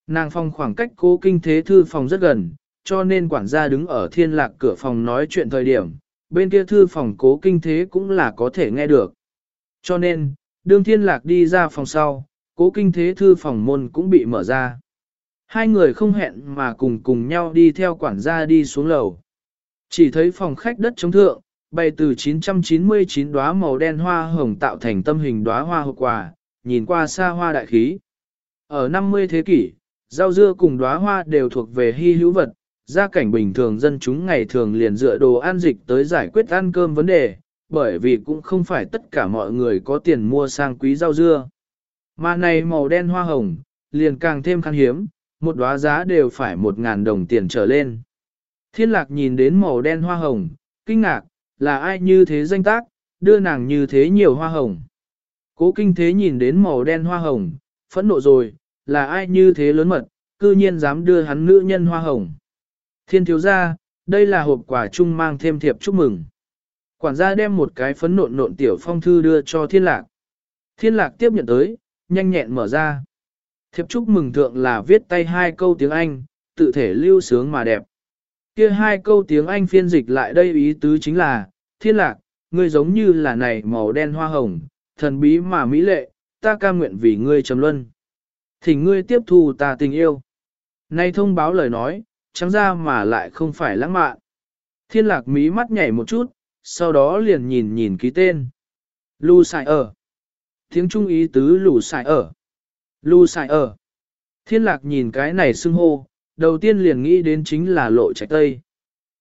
Nàng phòng khoảng cách cố kinh thế thư phòng rất gần, cho nên quản gia đứng ở thiên lạc cửa phòng nói chuyện thời điểm, bên kia thư phòng cố kinh thế cũng là có thể nghe được. Cho nên, đương thiên lạc đi ra phòng sau, cố kinh thế thư phòng môn cũng bị mở ra. Hai người không hẹn mà cùng cùng nhau đi theo quản gia đi xuống lầu. Chỉ thấy phòng khách đất chống thượng, bày từ 999 đóa màu đen hoa hồng tạo thành tâm hình đóa hoa hộp quà, nhìn qua xa hoa đại khí. Ở 50 thế kỷ, rau dưa cùng đóa hoa đều thuộc về hy hữu vật, gia cảnh bình thường dân chúng ngày thường liền dựa đồ ăn dịch tới giải quyết ăn cơm vấn đề, bởi vì cũng không phải tất cả mọi người có tiền mua sang quý rau dưa. Mà này màu đen hoa hồng, liền càng thêm khan hiếm, một đóa giá đều phải một ngàn đồng tiền trở lên. Thiên lạc nhìn đến màu đen hoa hồng, kinh ngạc, là ai như thế danh tác, đưa nàng như thế nhiều hoa hồng. Cố kinh thế nhìn đến màu đen hoa hồng, phẫn nộ rồi, là ai như thế lớn mật, cư nhiên dám đưa hắn nữ nhân hoa hồng. Thiên thiếu gia, đây là hộp quà chung mang thêm thiệp chúc mừng. Quản gia đem một cái phấn nộn nộn tiểu phong thư đưa cho thiên lạc. Thiên lạc tiếp nhận tới, nhanh nhẹn mở ra. Thiệp chúc mừng thượng là viết tay hai câu tiếng Anh, tự thể lưu sướng mà đẹp. Kia hai câu tiếng Anh phiên dịch lại đây ý tứ chính là, thiên lạc, ngươi giống như là này màu đen hoa hồng, thần bí mà mỹ lệ, ta ca nguyện vì ngươi trầm luân. Thỉnh ngươi tiếp thu ta tình yêu. Nay thông báo lời nói, trắng ra mà lại không phải lãng mạn. Thiên lạc mí mắt nhảy một chút, sau đó liền nhìn nhìn ký tên. Lu xài ở. Tiếng Trung ý tứ Lù xài ở. Lu xài ở. Thiên lạc nhìn cái này xưng hô, đầu tiên liền nghĩ đến chính là lộ trạch tây.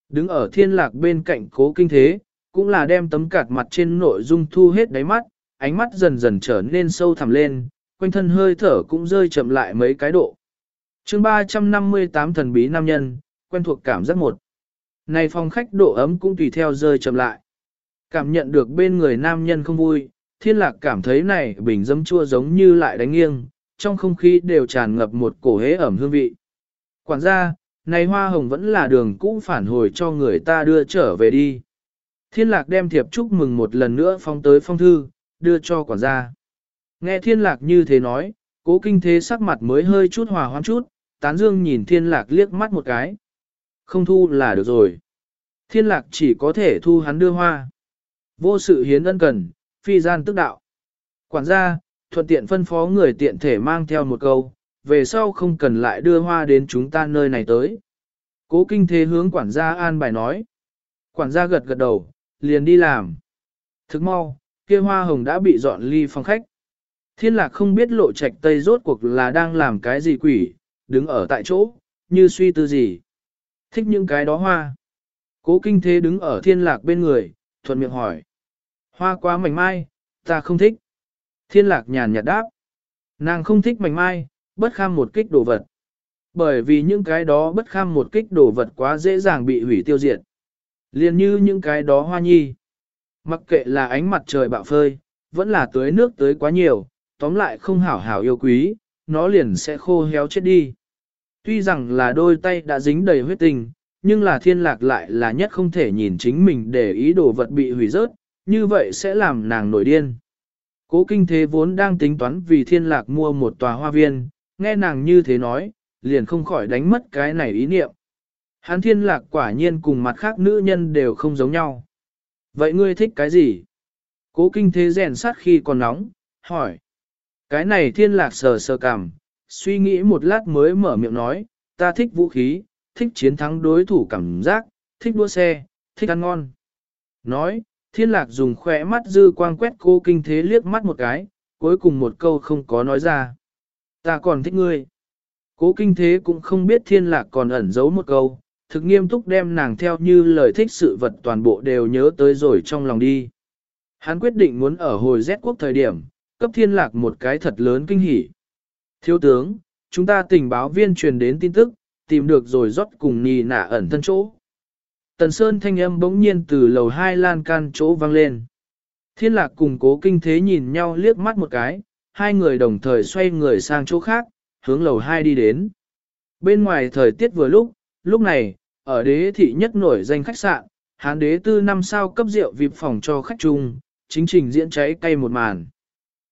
Đứng ở thiên lạc bên cạnh cố kinh thế, cũng là đem tấm cạt mặt trên nội dung thu hết đáy mắt, ánh mắt dần dần trở nên sâu thẳm lên, quanh thân hơi thở cũng rơi chậm lại mấy cái độ. chương 358 thần bí nam nhân, quen thuộc cảm giác một. Này phòng khách độ ấm cũng tùy theo rơi chậm lại. Cảm nhận được bên người nam nhân không vui, thiên lạc cảm thấy này bình dấm chua giống như lại đánh nghiêng, trong không khí đều tràn ngập một cổ hế ẩm hương vị. Quản gia, này hoa hồng vẫn là đường cũ phản hồi cho người ta đưa trở về đi. Thiên lạc đem thiệp chúc mừng một lần nữa phong tới phong thư, đưa cho quản gia. Nghe thiên lạc như thế nói, cố kinh thế sắc mặt mới hơi chút hòa hoãn chút, tán dương nhìn thiên lạc liếc mắt một cái. Không thu là được rồi. Thiên lạc chỉ có thể thu hắn đưa hoa. Vô sự hiến ân cần, phi gian tức đạo. Quản gia, thuận tiện phân phó người tiện thể mang theo một câu, về sau không cần lại đưa hoa đến chúng ta nơi này tới. Cố kinh thế hướng quản gia an bài nói. Quản gia gật gật đầu, liền đi làm. Thức mau, kia hoa hồng đã bị dọn ly phòng khách. Thiên lạc không biết lộ trạch tây rốt cuộc là đang làm cái gì quỷ, đứng ở tại chỗ, như suy tư gì. Thích những cái đó hoa. Cố kinh thế đứng ở thiên lạc bên người, thuận miệng hỏi. Hoa quá mảnh mai, ta không thích. Thiên lạc nhàn nhạt đáp. Nàng không thích mảnh mai, bất kham một kích đồ vật. Bởi vì những cái đó bất kham một kích đồ vật quá dễ dàng bị hủy tiêu diệt. liền như những cái đó hoa nhi. Mặc kệ là ánh mặt trời bạo phơi, vẫn là tưới nước tới quá nhiều, tóm lại không hảo hảo yêu quý, nó liền sẽ khô héo chết đi. Tuy rằng là đôi tay đã dính đầy huyết tình, nhưng là thiên lạc lại là nhất không thể nhìn chính mình để ý đồ vật bị hủy rớt, như vậy sẽ làm nàng nổi điên. Cố kinh thế vốn đang tính toán vì thiên lạc mua một tòa hoa viên, nghe nàng như thế nói, liền không khỏi đánh mất cái này ý niệm. Hán thiên lạc quả nhiên cùng mặt khác nữ nhân đều không giống nhau. Vậy ngươi thích cái gì? Cố kinh thế rèn sát khi còn nóng, hỏi. Cái này thiên lạc sờ sờ cảm, suy nghĩ một lát mới mở miệng nói, ta thích vũ khí, thích chiến thắng đối thủ cảm giác, thích đua xe, thích ăn ngon. Nói, thiên lạc dùng khỏe mắt dư quang quét cô kinh thế liếc mắt một cái, cuối cùng một câu không có nói ra. Ta còn thích ngươi. Cố kinh thế cũng không biết thiên lạc còn ẩn giấu một câu, thực nghiêm túc đem nàng theo như lời thích sự vật toàn bộ đều nhớ tới rồi trong lòng đi. Hắn quyết định muốn ở hồi Z quốc thời điểm, cấp thiên lạc một cái thật lớn kinh hỉ. Thiếu tướng, chúng ta tình báo viên truyền đến tin tức, tìm được rồi rót cùng nì nả ẩn thân chỗ. Tần Sơn thanh âm bỗng nhiên từ lầu hai lan can chỗ vang lên. Thiên lạc cùng cố kinh thế nhìn nhau liếc mắt một cái, hai người đồng thời xoay người sang chỗ khác, hướng lầu hai đi đến. Bên ngoài thời tiết vừa lúc, lúc này, ở đế thị nhất nổi danh khách sạn, hán đế tư năm sao cấp rượu vịp phòng cho khách chung, chính trình diễn cháy cay một màn.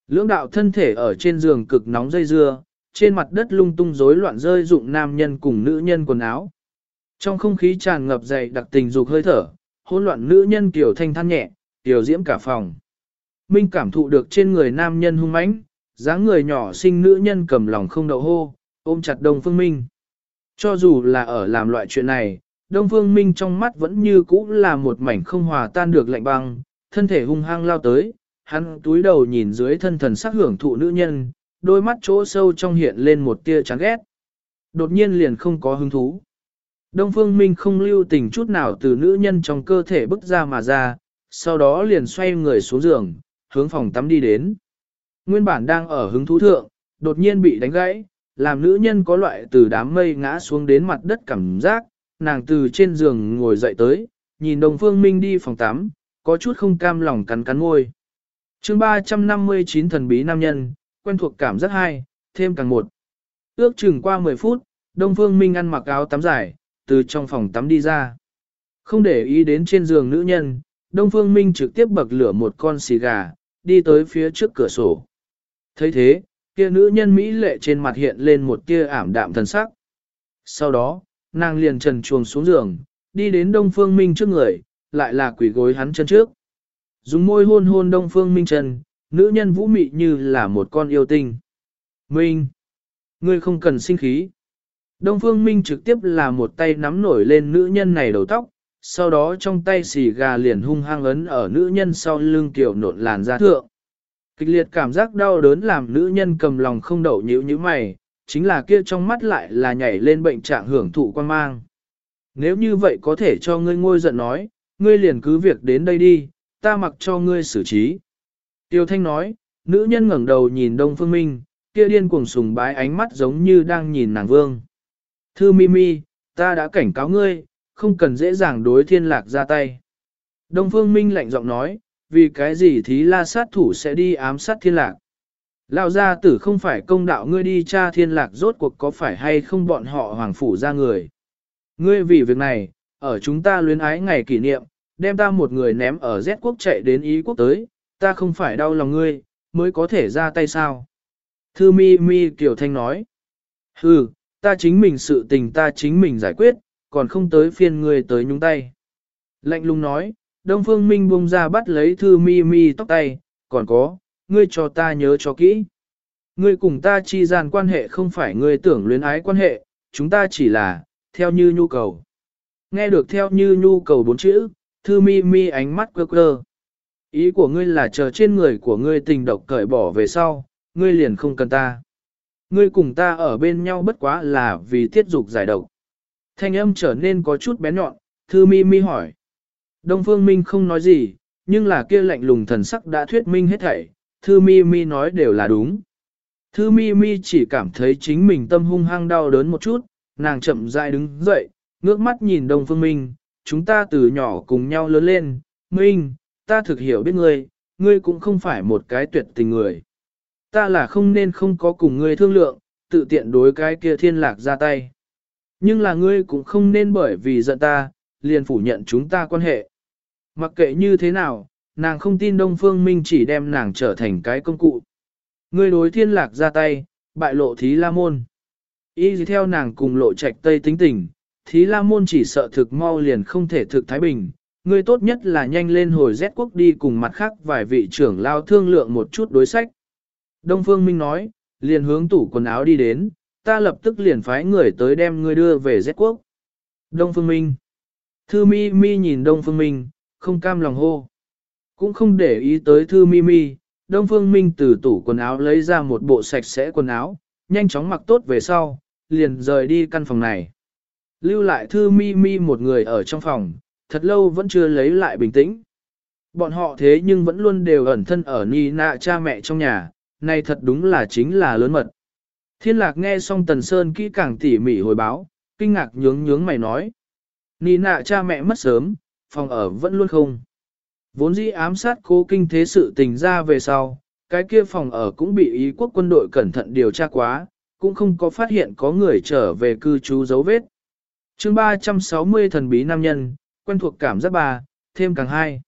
Lưỡng đạo thân thể ở trên giường cực nóng dây dưa, trên mặt đất lung tung rối loạn rơi dụng nam nhân cùng nữ nhân quần áo. Trong không khí tràn ngập dày đặc tình dục hơi thở, hỗn loạn nữ nhân kiểu thanh than nhẹ, tiểu diễm cả phòng. Minh cảm thụ được trên người nam nhân hung mãnh, dáng người nhỏ xinh nữ nhân cầm lòng không đậu hô, ôm chặt Đông Phương Minh. Cho dù là ở làm loại chuyện này, Đông Phương Minh trong mắt vẫn như cũ là một mảnh không hòa tan được lạnh băng, thân thể hung hăng lao tới, hắn túi đầu nhìn dưới thân thần sắc hưởng thụ nữ nhân, đôi mắt chỗ sâu trong hiện lên một tia chán ghét. Đột nhiên liền không có hứng thú. Đông Phương Minh không lưu tình chút nào từ nữ nhân trong cơ thể bức ra mà ra, sau đó liền xoay người xuống giường, hướng phòng tắm đi đến. Nguyên bản đang ở hứng thú thượng, đột nhiên bị đánh gãy, làm nữ nhân có loại từ đám mây ngã xuống đến mặt đất cảm giác, nàng từ trên giường ngồi dậy tới, nhìn Đông Phương Minh đi phòng tắm, có chút không cam lòng cắn cắn môi. chương 359 thần bí nam nhân, quen thuộc cảm giác hai, thêm càng một. Ước chừng qua 10 phút, Đông Phương Minh ăn mặc áo tắm dài, từ trong phòng tắm đi ra. Không để ý đến trên giường nữ nhân, Đông Phương Minh trực tiếp bậc lửa một con xì gà, đi tới phía trước cửa sổ. thấy thế, kia nữ nhân Mỹ lệ trên mặt hiện lên một tia ảm đạm thần sắc. Sau đó, nàng liền trần chuồng xuống giường, đi đến Đông Phương Minh trước người, lại là quỷ gối hắn chân trước. Dùng môi hôn hôn Đông Phương Minh chân, nữ nhân vũ mị như là một con yêu tinh. Minh! Ngươi không cần sinh khí. Đông Phương Minh trực tiếp là một tay nắm nổi lên nữ nhân này đầu tóc, sau đó trong tay xì gà liền hung hăng ấn ở nữ nhân sau lưng tiểu nộn làn da thượng. Kịch liệt cảm giác đau đớn làm nữ nhân cầm lòng không đậu nhíu như mày, chính là kia trong mắt lại là nhảy lên bệnh trạng hưởng thụ quan mang. Nếu như vậy có thể cho ngươi ngôi giận nói, ngươi liền cứ việc đến đây đi, ta mặc cho ngươi xử trí. Tiêu Thanh nói, nữ nhân ngẩng đầu nhìn Đông Phương Minh, kia điên cuồng sùng bái ánh mắt giống như đang nhìn nàng vương. Thư Mimi, ta đã cảnh cáo ngươi, không cần dễ dàng đối thiên lạc ra tay. Đông Phương Minh lạnh giọng nói, vì cái gì thí la sát thủ sẽ đi ám sát thiên lạc. Lão gia tử không phải công đạo ngươi đi tra thiên lạc rốt cuộc có phải hay không bọn họ hoàng phủ ra người. Ngươi vì việc này, ở chúng ta luyến ái ngày kỷ niệm, đem ta một người ném ở Z quốc chạy đến Ý quốc tới, ta không phải đau lòng ngươi, mới có thể ra tay sao. Thư mi mi kiểu thanh nói. Hừ, ta chính mình sự tình ta chính mình giải quyết, còn không tới phiên ngươi tới nhúng tay. Lạnh lùng nói, Đông Phương Minh buông ra bắt lấy thư mi mi tóc tay, còn có, ngươi cho ta nhớ cho kỹ. Ngươi cùng ta chi gian quan hệ không phải ngươi tưởng luyến ái quan hệ, chúng ta chỉ là, theo như nhu cầu. Nghe được theo như nhu cầu bốn chữ, thư mi mi ánh mắt quơ quơ. Ý của ngươi là chờ trên người của ngươi tình độc cởi bỏ về sau, ngươi liền không cần ta. Ngươi cùng ta ở bên nhau bất quá là vì tiết dục giải độc. Thanh âm trở nên có chút bé nhọn, thư mi mi hỏi. Đông Phương Minh không nói gì, nhưng là kia lạnh lùng thần sắc đã thuyết minh hết thảy, thư mi mi nói đều là đúng. Thư mi mi chỉ cảm thấy chính mình tâm hung hăng đau đớn một chút, nàng chậm rãi đứng dậy, ngước mắt nhìn Đông Phương Minh, chúng ta từ nhỏ cùng nhau lớn lên, Minh, ta thực hiểu biết ngươi, ngươi cũng không phải một cái tuyệt tình người. Ta là không nên không có cùng ngươi thương lượng, tự tiện đối cái kia thiên lạc ra tay. Nhưng là ngươi cũng không nên bởi vì giận ta, liền phủ nhận chúng ta quan hệ. Mặc kệ như thế nào, nàng không tin Đông Phương Minh chỉ đem nàng trở thành cái công cụ. Người đối thiên lạc ra tay, bại lộ thí la môn. Y gì theo nàng cùng lộ trạch tây tính tình, thí la môn chỉ sợ thực mau liền không thể thực thái bình. Người tốt nhất là nhanh lên hồi Z quốc đi cùng mặt khác vài vị trưởng lao thương lượng một chút đối sách. Đông Phương Minh nói, liền hướng tủ quần áo đi đến, ta lập tức liền phái người tới đem ngươi đưa về Z quốc. Đông Phương Minh. Thư mi mi nhìn Đông Phương Minh, không cam lòng hô. Cũng không để ý tới Thư mi mi, Đông Phương Minh từ tủ quần áo lấy ra một bộ sạch sẽ quần áo, nhanh chóng mặc tốt về sau, liền rời đi căn phòng này. Lưu lại Thư mi mi một người ở trong phòng, thật lâu vẫn chưa lấy lại bình tĩnh. Bọn họ thế nhưng vẫn luôn đều ẩn thân ở ni nạ cha mẹ trong nhà, này thật đúng là chính là lớn mật. Thiên lạc nghe xong Tần Sơn kỹ càng tỉ mỉ hồi báo, kinh ngạc nhướng nhướng mày nói. Ni nạ cha mẹ mất sớm, phòng ở vẫn luôn không. Vốn dĩ ám sát cố kinh thế sự tình ra về sau, cái kia phòng ở cũng bị ý quốc quân đội cẩn thận điều tra quá, cũng không có phát hiện có người trở về cư trú dấu vết. chương 360 thần bí nam nhân, quen thuộc cảm giác bà, thêm càng hai.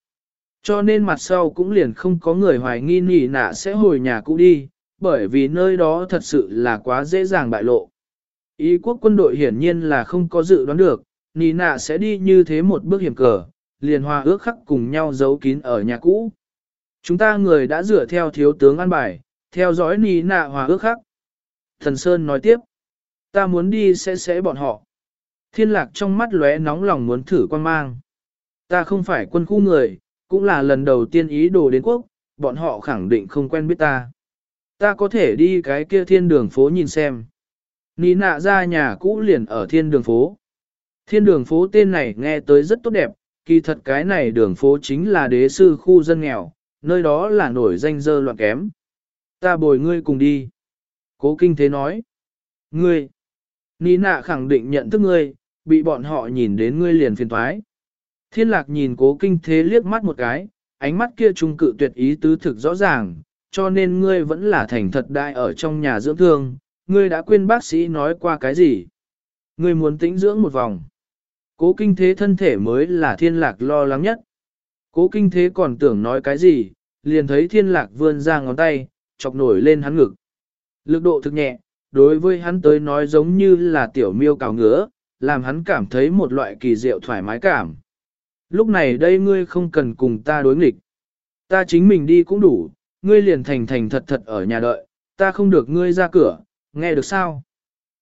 Cho nên mặt sau cũng liền không có người hoài nghi nỉ nạ sẽ hồi nhà cũ đi, bởi vì nơi đó thật sự là quá dễ dàng bại lộ. Ý quốc quân đội hiển nhiên là không có dự đoán được, nỉ nạ sẽ đi như thế một bước hiểm cờ, liền hòa ước khắc cùng nhau giấu kín ở nhà cũ. Chúng ta người đã dựa theo thiếu tướng an bài, theo dõi nỉ nạ hòa ước khắc. Thần Sơn nói tiếp, ta muốn đi sẽ sẽ bọn họ. Thiên lạc trong mắt lóe nóng lòng muốn thử quan mang. Ta không phải quân khu người, cũng là lần đầu tiên ý đồ đến quốc, bọn họ khẳng định không quen biết ta. Ta có thể đi cái kia thiên đường phố nhìn xem. Ní nạ ra nhà cũ liền ở thiên đường phố. Thiên đường phố tên này nghe tới rất tốt đẹp, kỳ thật cái này đường phố chính là đế sư khu dân nghèo, nơi đó là nổi danh dơ loạn kém. Ta bồi ngươi cùng đi. Cố kinh thế nói. Ngươi. Ní nạ khẳng định nhận thức ngươi, bị bọn họ nhìn đến ngươi liền phiền thoái. Thiên lạc nhìn cố kinh thế liếc mắt một cái, ánh mắt kia trung cự tuyệt ý tứ thực rõ ràng, cho nên ngươi vẫn là thành thật đại ở trong nhà dưỡng thương, ngươi đã quên bác sĩ nói qua cái gì. Ngươi muốn tĩnh dưỡng một vòng. Cố kinh thế thân thể mới là thiên lạc lo lắng nhất. Cố kinh thế còn tưởng nói cái gì, liền thấy thiên lạc vươn ra ngón tay, chọc nổi lên hắn ngực. Lực độ thực nhẹ, đối với hắn tới nói giống như là tiểu miêu cào ngứa, làm hắn cảm thấy một loại kỳ diệu thoải mái cảm. Lúc này đây ngươi không cần cùng ta đối nghịch. Ta chính mình đi cũng đủ, ngươi liền thành thành thật thật ở nhà đợi, ta không được ngươi ra cửa, nghe được sao?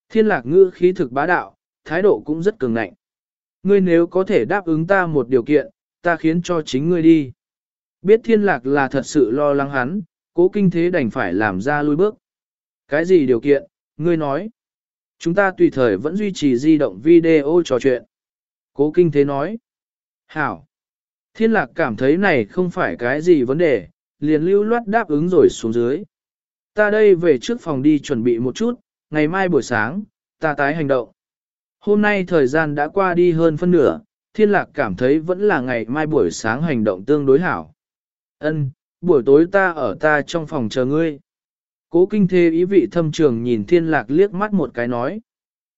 Thiên lạc ngữ khí thực bá đạo, thái độ cũng rất cường ngạnh. Ngươi nếu có thể đáp ứng ta một điều kiện, ta khiến cho chính ngươi đi. Biết thiên lạc là thật sự lo lắng hắn, cố kinh thế đành phải làm ra lui bước. Cái gì điều kiện, ngươi nói? Chúng ta tùy thời vẫn duy trì di động video trò chuyện. Cố kinh thế nói. Hảo. Thiên lạc cảm thấy này không phải cái gì vấn đề, liền lưu loát đáp ứng rồi xuống dưới. Ta đây về trước phòng đi chuẩn bị một chút, ngày mai buổi sáng, ta tái hành động. Hôm nay thời gian đã qua đi hơn phân nửa, thiên lạc cảm thấy vẫn là ngày mai buổi sáng hành động tương đối hảo. Ân, buổi tối ta ở ta trong phòng chờ ngươi. Cố kinh Thê ý vị thâm trường nhìn thiên lạc liếc mắt một cái nói.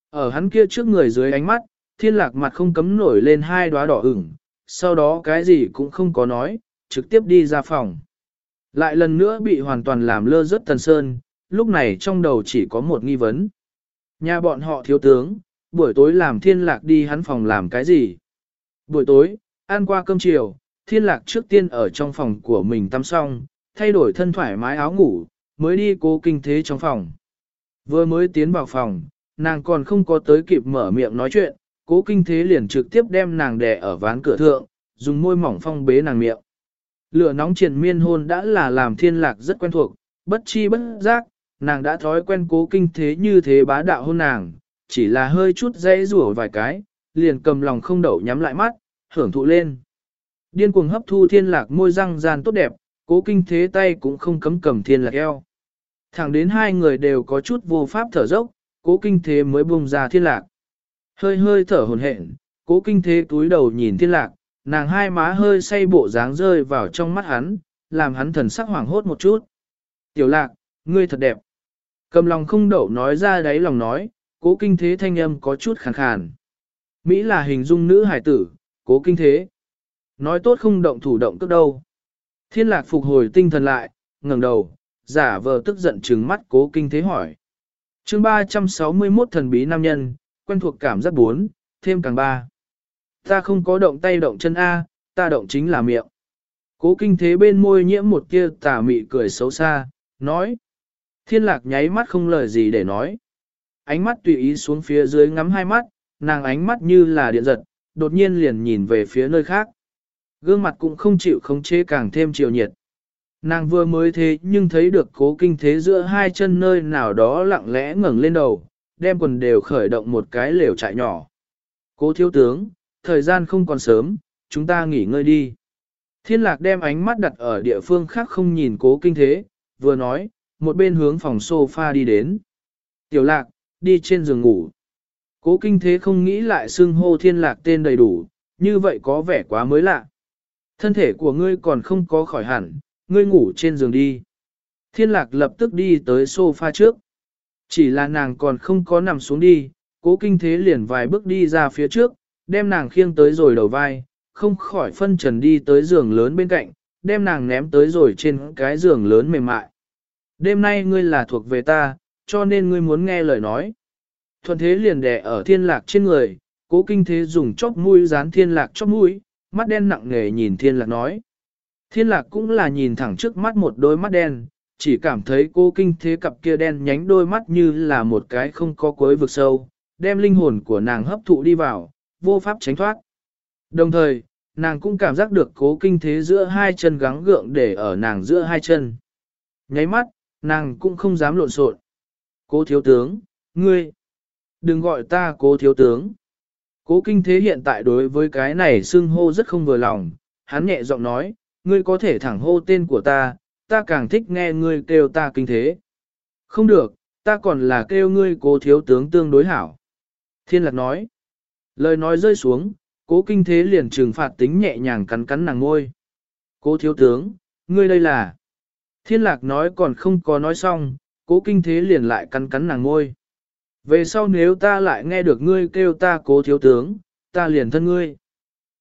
Ở hắn kia trước người dưới ánh mắt, thiên lạc mặt không cấm nổi lên hai đóa đỏ ửng, sau đó cái gì cũng không có nói, trực tiếp đi ra phòng. Lại lần nữa bị hoàn toàn làm lơ rất tần sơn, lúc này trong đầu chỉ có một nghi vấn. Nhà bọn họ thiếu tướng, buổi tối làm thiên lạc đi hắn phòng làm cái gì? Buổi tối, ăn qua cơm chiều, thiên lạc trước tiên ở trong phòng của mình tắm xong, thay đổi thân thoải mái áo ngủ, mới đi cố kinh thế trong phòng. Vừa mới tiến vào phòng, nàng còn không có tới kịp mở miệng nói chuyện, cố kinh thế liền trực tiếp đem nàng đè ở ván cửa thượng, dùng môi mỏng phong bế nàng miệng. Lửa nóng triền miên hôn đã là làm thiên lạc rất quen thuộc, bất chi bất giác, nàng đã thói quen cố kinh thế như thế bá đạo hôn nàng, chỉ là hơi chút dễ rủa vài cái, liền cầm lòng không đậu nhắm lại mắt, hưởng thụ lên. Điên cuồng hấp thu thiên lạc môi răng gian tốt đẹp, cố kinh thế tay cũng không cấm cầm thiên lạc eo. Thẳng đến hai người đều có chút vô pháp thở dốc, cố kinh thế mới buông ra thiên lạc. Hơi hơi thở hồn hện cố kinh thế túi đầu nhìn thiên lạc, nàng hai má hơi say bộ dáng rơi vào trong mắt hắn, làm hắn thần sắc hoảng hốt một chút. Tiểu lạc, ngươi thật đẹp. Cầm lòng không đậu nói ra đáy lòng nói, cố kinh thế thanh âm có chút khàn khàn. Mỹ là hình dung nữ hải tử, cố kinh thế. Nói tốt không động thủ động tức đâu. Thiên lạc phục hồi tinh thần lại, ngẩng đầu, giả vờ tức giận trừng mắt cố kinh thế hỏi. chương 361 thần bí nam nhân, quen thuộc cảm giác 4, thêm càng 3. Ta không có động tay động chân A, ta động chính là miệng. Cố kinh thế bên môi nhiễm một kia tà mị cười xấu xa, nói. Thiên lạc nháy mắt không lời gì để nói. Ánh mắt tùy ý xuống phía dưới ngắm hai mắt, nàng ánh mắt như là điện giật, đột nhiên liền nhìn về phía nơi khác. Gương mặt cũng không chịu khống chế càng thêm chiều nhiệt. Nàng vừa mới thế nhưng thấy được cố kinh thế giữa hai chân nơi nào đó lặng lẽ ngẩng lên đầu, đem quần đều khởi động một cái lều trại nhỏ. Cố thiếu tướng, thời gian không còn sớm, chúng ta nghỉ ngơi đi. Thiên lạc đem ánh mắt đặt ở địa phương khác không nhìn cố kinh thế, vừa nói, một bên hướng phòng sofa đi đến. Tiểu lạc, đi trên giường ngủ. Cố kinh thế không nghĩ lại xưng hô thiên lạc tên đầy đủ, như vậy có vẻ quá mới lạ. Thân thể của ngươi còn không có khỏi hẳn, ngươi ngủ trên giường đi. Thiên lạc lập tức đi tới sofa trước. Chỉ là nàng còn không có nằm xuống đi, cố kinh thế liền vài bước đi ra phía trước, đem nàng khiêng tới rồi đầu vai, không khỏi phân trần đi tới giường lớn bên cạnh, đem nàng ném tới rồi trên cái giường lớn mềm mại. Đêm nay ngươi là thuộc về ta, cho nên ngươi muốn nghe lời nói. Thuận thế liền đè ở thiên lạc trên người, cố kinh thế dùng chóp mũi dán thiên lạc chóp mũi, mắt đen nặng nề nhìn thiên lạc nói. Thiên lạc cũng là nhìn thẳng trước mắt một đôi mắt đen, chỉ cảm thấy cô kinh thế cặp kia đen nhánh đôi mắt như là một cái không có cuối vực sâu, đem linh hồn của nàng hấp thụ đi vào, vô pháp tránh thoát. Đồng thời, nàng cũng cảm giác được cố kinh thế giữa hai chân gắng gượng để ở nàng giữa hai chân. Nháy mắt, nàng cũng không dám lộn xộn. Cố thiếu tướng, ngươi, đừng gọi ta cố thiếu tướng. Cố kinh thế hiện tại đối với cái này xưng hô rất không vừa lòng, hắn nhẹ giọng nói, ngươi có thể thẳng hô tên của ta, ta càng thích nghe ngươi kêu ta kinh thế. Không được, ta còn là kêu ngươi cố thiếu tướng tương đối hảo. Thiên lạc nói, lời nói rơi xuống, cố kinh thế liền trừng phạt tính nhẹ nhàng cắn cắn nàng ngôi. Cố thiếu tướng, ngươi đây là... Thiên lạc nói còn không có nói xong, cố kinh thế liền lại cắn cắn nàng ngôi. Về sau nếu ta lại nghe được ngươi kêu ta cố thiếu tướng, ta liền thân ngươi.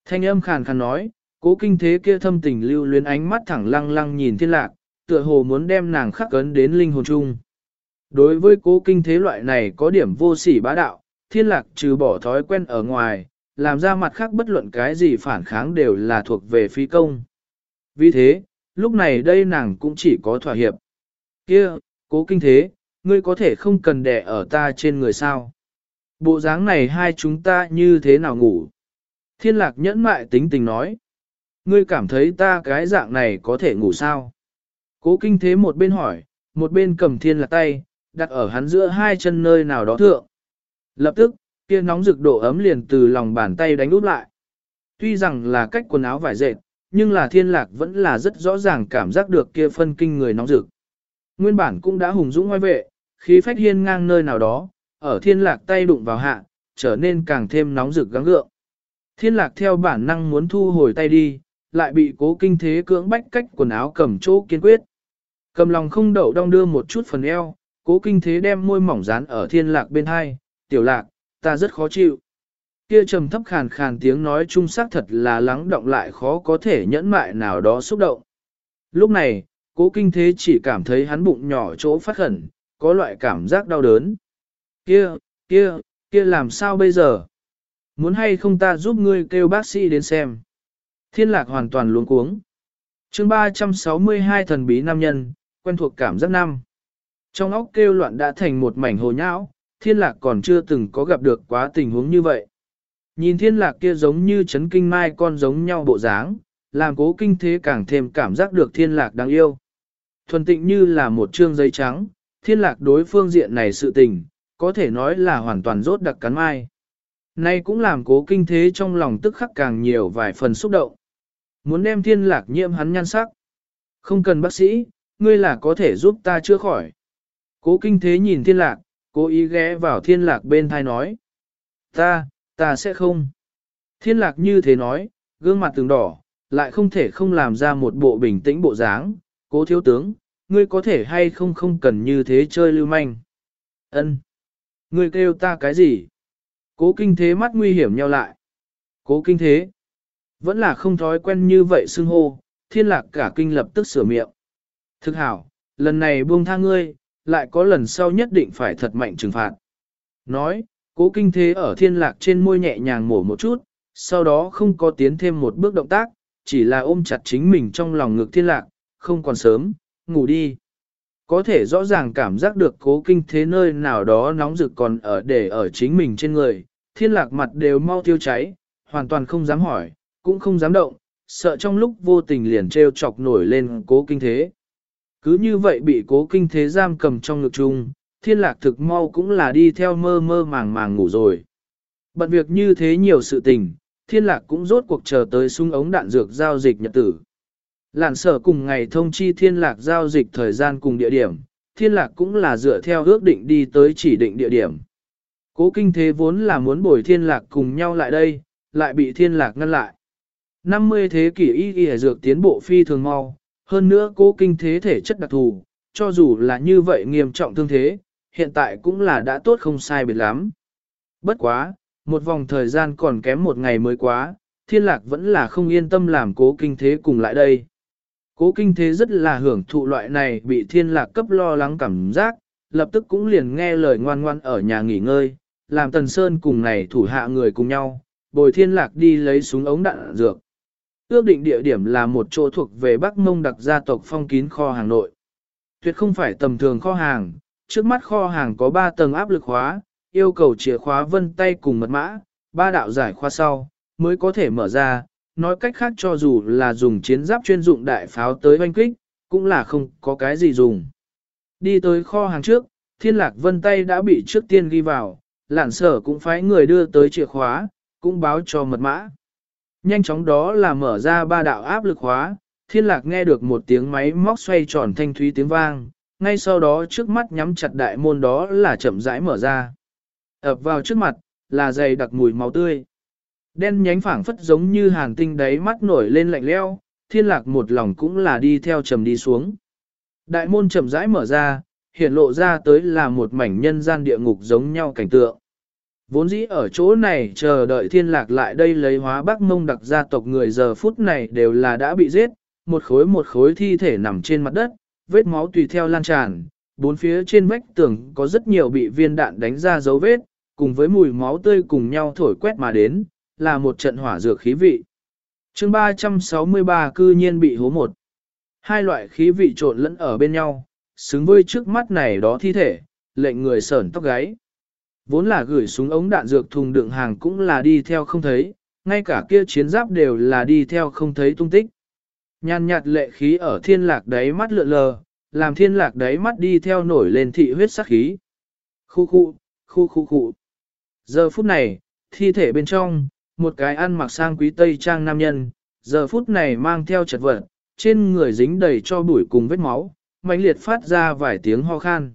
Thanh âm khàn khàn nói, cố kinh thế kia thâm tình lưu luyến ánh mắt thẳng lăng lăng nhìn thiên lạc, tựa hồ muốn đem nàng khắc cấn đến linh hồn chung. Đối với cố kinh thế loại này có điểm vô sỉ bá đạo, thiên lạc trừ bỏ thói quen ở ngoài, làm ra mặt khác bất luận cái gì phản kháng đều là thuộc về phi công. Vì thế, lúc này đây nàng cũng chỉ có thỏa hiệp. kia cố kinh thế, ngươi có thể không cần đẻ ở ta trên người sao. Bộ dáng này hai chúng ta như thế nào ngủ? Thiên lạc nhẫn mại tính tình nói. Ngươi cảm thấy ta cái dạng này có thể ngủ sao? Cố kinh thế một bên hỏi, một bên cầm thiên lạc tay, đặt ở hắn giữa hai chân nơi nào đó thượng. Lập tức, kia nóng rực độ ấm liền từ lòng bàn tay đánh úp lại. Tuy rằng là cách quần áo vải dệt, nhưng là thiên lạc vẫn là rất rõ ràng cảm giác được kia phân kinh người nóng rực. Nguyên bản cũng đã hùng dũng ngoài vệ, khí phách hiên ngang nơi nào đó, ở thiên lạc tay đụng vào hạ, trở nên càng thêm nóng rực gắng gượng. Thiên lạc theo bản năng muốn thu hồi tay đi, lại bị cố kinh thế cưỡng bách cách quần áo cầm chỗ kiên quyết. Cầm lòng không đậu đong đưa một chút phần eo, cố kinh thế đem môi mỏng dán ở thiên lạc bên hai, tiểu lạc, ta rất khó chịu. Kia trầm thấp khàn khàn tiếng nói chung xác thật là lắng động lại khó có thể nhẫn mại nào đó xúc động. Lúc này, cố kinh thế chỉ cảm thấy hắn bụng nhỏ chỗ phát khẩn, có loại cảm giác đau đớn. Kia, kia, kia làm sao bây giờ? Muốn hay không ta giúp ngươi kêu bác sĩ đến xem? Thiên lạc hoàn toàn luống cuống. chương 362 thần bí nam nhân, quen thuộc cảm giác năm. Trong óc kêu loạn đã thành một mảnh hồ nhão, thiên lạc còn chưa từng có gặp được quá tình huống như vậy. Nhìn thiên lạc kia giống như chấn kinh mai con giống nhau bộ dáng, làm cố kinh thế càng thêm cảm giác được thiên lạc đáng yêu. Thuần tịnh như là một chương giấy trắng, thiên lạc đối phương diện này sự tình, có thể nói là hoàn toàn rốt đặc cắn mai. Nay cũng làm cố kinh thế trong lòng tức khắc càng nhiều vài phần xúc động. Muốn đem thiên lạc nhiễm hắn nhan sắc. Không cần bác sĩ, ngươi là có thể giúp ta chữa khỏi. Cố kinh thế nhìn thiên lạc, cố ý ghé vào thiên lạc bên thai nói. Ta, ta sẽ không. Thiên lạc như thế nói, gương mặt từng đỏ, lại không thể không làm ra một bộ bình tĩnh bộ dáng. Cố thiếu tướng, ngươi có thể hay không không cần như thế chơi lưu manh. ân Ngươi kêu ta cái gì? Cố kinh thế mắt nguy hiểm nhau lại. Cố kinh thế. Vẫn là không thói quen như vậy xưng hô, thiên lạc cả kinh lập tức sửa miệng. Thực hảo, lần này buông tha ngươi, lại có lần sau nhất định phải thật mạnh trừng phạt. Nói, cố kinh thế ở thiên lạc trên môi nhẹ nhàng mổ một chút, sau đó không có tiến thêm một bước động tác, chỉ là ôm chặt chính mình trong lòng ngực thiên lạc, không còn sớm, ngủ đi. Có thể rõ ràng cảm giác được cố kinh thế nơi nào đó nóng rực còn ở để ở chính mình trên người, thiên lạc mặt đều mau tiêu cháy, hoàn toàn không dám hỏi, cũng không dám động, sợ trong lúc vô tình liền treo chọc nổi lên cố kinh thế. Cứ như vậy bị cố kinh thế giam cầm trong ngực chung, thiên lạc thực mau cũng là đi theo mơ mơ màng màng ngủ rồi. Bận việc như thế nhiều sự tình, thiên lạc cũng rốt cuộc chờ tới sung ống đạn dược giao dịch nhật tử. Lạn sở cùng ngày thông chi thiên lạc giao dịch thời gian cùng địa điểm, thiên lạc cũng là dựa theo ước định đi tới chỉ định địa điểm. Cố kinh thế vốn là muốn bồi thiên lạc cùng nhau lại đây, lại bị thiên lạc ngăn lại. 50 thế kỷ y y dược tiến bộ phi thường mau, hơn nữa cố kinh thế thể chất đặc thù, cho dù là như vậy nghiêm trọng thương thế, hiện tại cũng là đã tốt không sai biệt lắm. Bất quá, một vòng thời gian còn kém một ngày mới quá, thiên lạc vẫn là không yên tâm làm cố kinh thế cùng lại đây. Cố kinh thế rất là hưởng thụ loại này bị thiên lạc cấp lo lắng cảm giác, lập tức cũng liền nghe lời ngoan ngoan ở nhà nghỉ ngơi, làm Tần Sơn cùng này thủ hạ người cùng nhau, bồi thiên lạc đi lấy súng ống đạn dược. Ước định địa điểm là một chỗ thuộc về Bắc Mông đặc gia tộc phong kín kho hàng nội. Tuyệt không phải tầm thường kho hàng, trước mắt kho hàng có 3 tầng áp lực khóa, yêu cầu chìa khóa vân tay cùng mật mã, ba đạo giải khóa sau, mới có thể mở ra, nói cách khác cho dù là dùng chiến giáp chuyên dụng đại pháo tới oanh kích, cũng là không có cái gì dùng. Đi tới kho hàng trước, thiên lạc vân tay đã bị trước tiên ghi vào, lạn sở cũng phái người đưa tới chìa khóa, cũng báo cho mật mã. Nhanh chóng đó là mở ra ba đạo áp lực khóa, thiên lạc nghe được một tiếng máy móc xoay tròn thanh thúy tiếng vang, ngay sau đó trước mắt nhắm chặt đại môn đó là chậm rãi mở ra. ập vào trước mặt, là dày đặc mùi máu tươi. Đen nhánh phảng phất giống như hàn tinh đáy mắt nổi lên lạnh leo, thiên lạc một lòng cũng là đi theo trầm đi xuống. Đại môn chậm rãi mở ra, hiện lộ ra tới là một mảnh nhân gian địa ngục giống nhau cảnh tượng. Vốn dĩ ở chỗ này chờ đợi thiên lạc lại đây lấy hóa bắc mông đặc gia tộc người giờ phút này đều là đã bị giết, một khối một khối thi thể nằm trên mặt đất, vết máu tùy theo lan tràn, bốn phía trên vách tường có rất nhiều bị viên đạn đánh ra dấu vết, cùng với mùi máu tươi cùng nhau thổi quét mà đến, là một trận hỏa dược khí vị. chương 363 cư nhiên bị hố một. Hai loại khí vị trộn lẫn ở bên nhau, xứng với trước mắt này đó thi thể, lệnh người sởn tóc gáy. Vốn là gửi xuống ống đạn dược thùng đựng hàng cũng là đi theo không thấy, ngay cả kia chiến giáp đều là đi theo không thấy tung tích. Nhàn nhạt lệ khí ở thiên lạc đáy mắt lượn lờ, làm thiên lạc đáy mắt đi theo nổi lên thị huyết sắc khí. Khu khu, khu khu khu. Giờ phút này, thi thể bên trong, một cái ăn mặc sang quý tây trang nam nhân, giờ phút này mang theo chật vật, trên người dính đầy cho bụi cùng vết máu, mãnh liệt phát ra vài tiếng ho khan.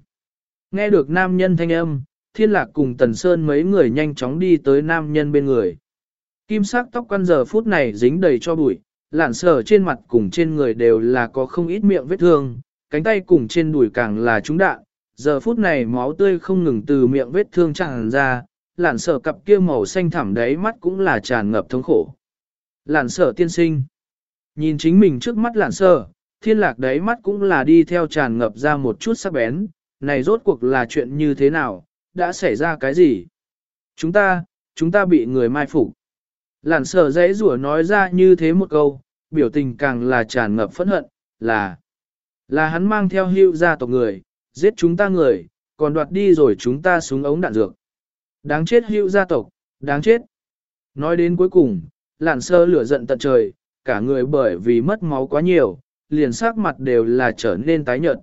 Nghe được nam nhân thanh âm, thiên lạc cùng tần sơn mấy người nhanh chóng đi tới nam nhân bên người. Kim sắc tóc quan giờ phút này dính đầy cho bụi, lạn sở trên mặt cùng trên người đều là có không ít miệng vết thương, cánh tay cùng trên đùi càng là trúng đạn, giờ phút này máu tươi không ngừng từ miệng vết thương tràn ra, lạn sở cặp kia màu xanh thẳm đáy mắt cũng là tràn ngập thống khổ. Lạn sở tiên sinh, nhìn chính mình trước mắt lạn sở, thiên lạc đáy mắt cũng là đi theo tràn ngập ra một chút sắc bén, này rốt cuộc là chuyện như thế nào, đã xảy ra cái gì? Chúng ta, chúng ta bị người mai phục. Lạn sở dãy rủa nói ra như thế một câu, biểu tình càng là tràn ngập phẫn hận, là là hắn mang theo hưu gia tộc người, giết chúng ta người, còn đoạt đi rồi chúng ta xuống ống đạn dược. Đáng chết hưu gia tộc, đáng chết. Nói đến cuối cùng, lạn sơ lửa giận tận trời, cả người bởi vì mất máu quá nhiều, liền sắc mặt đều là trở nên tái nhợt.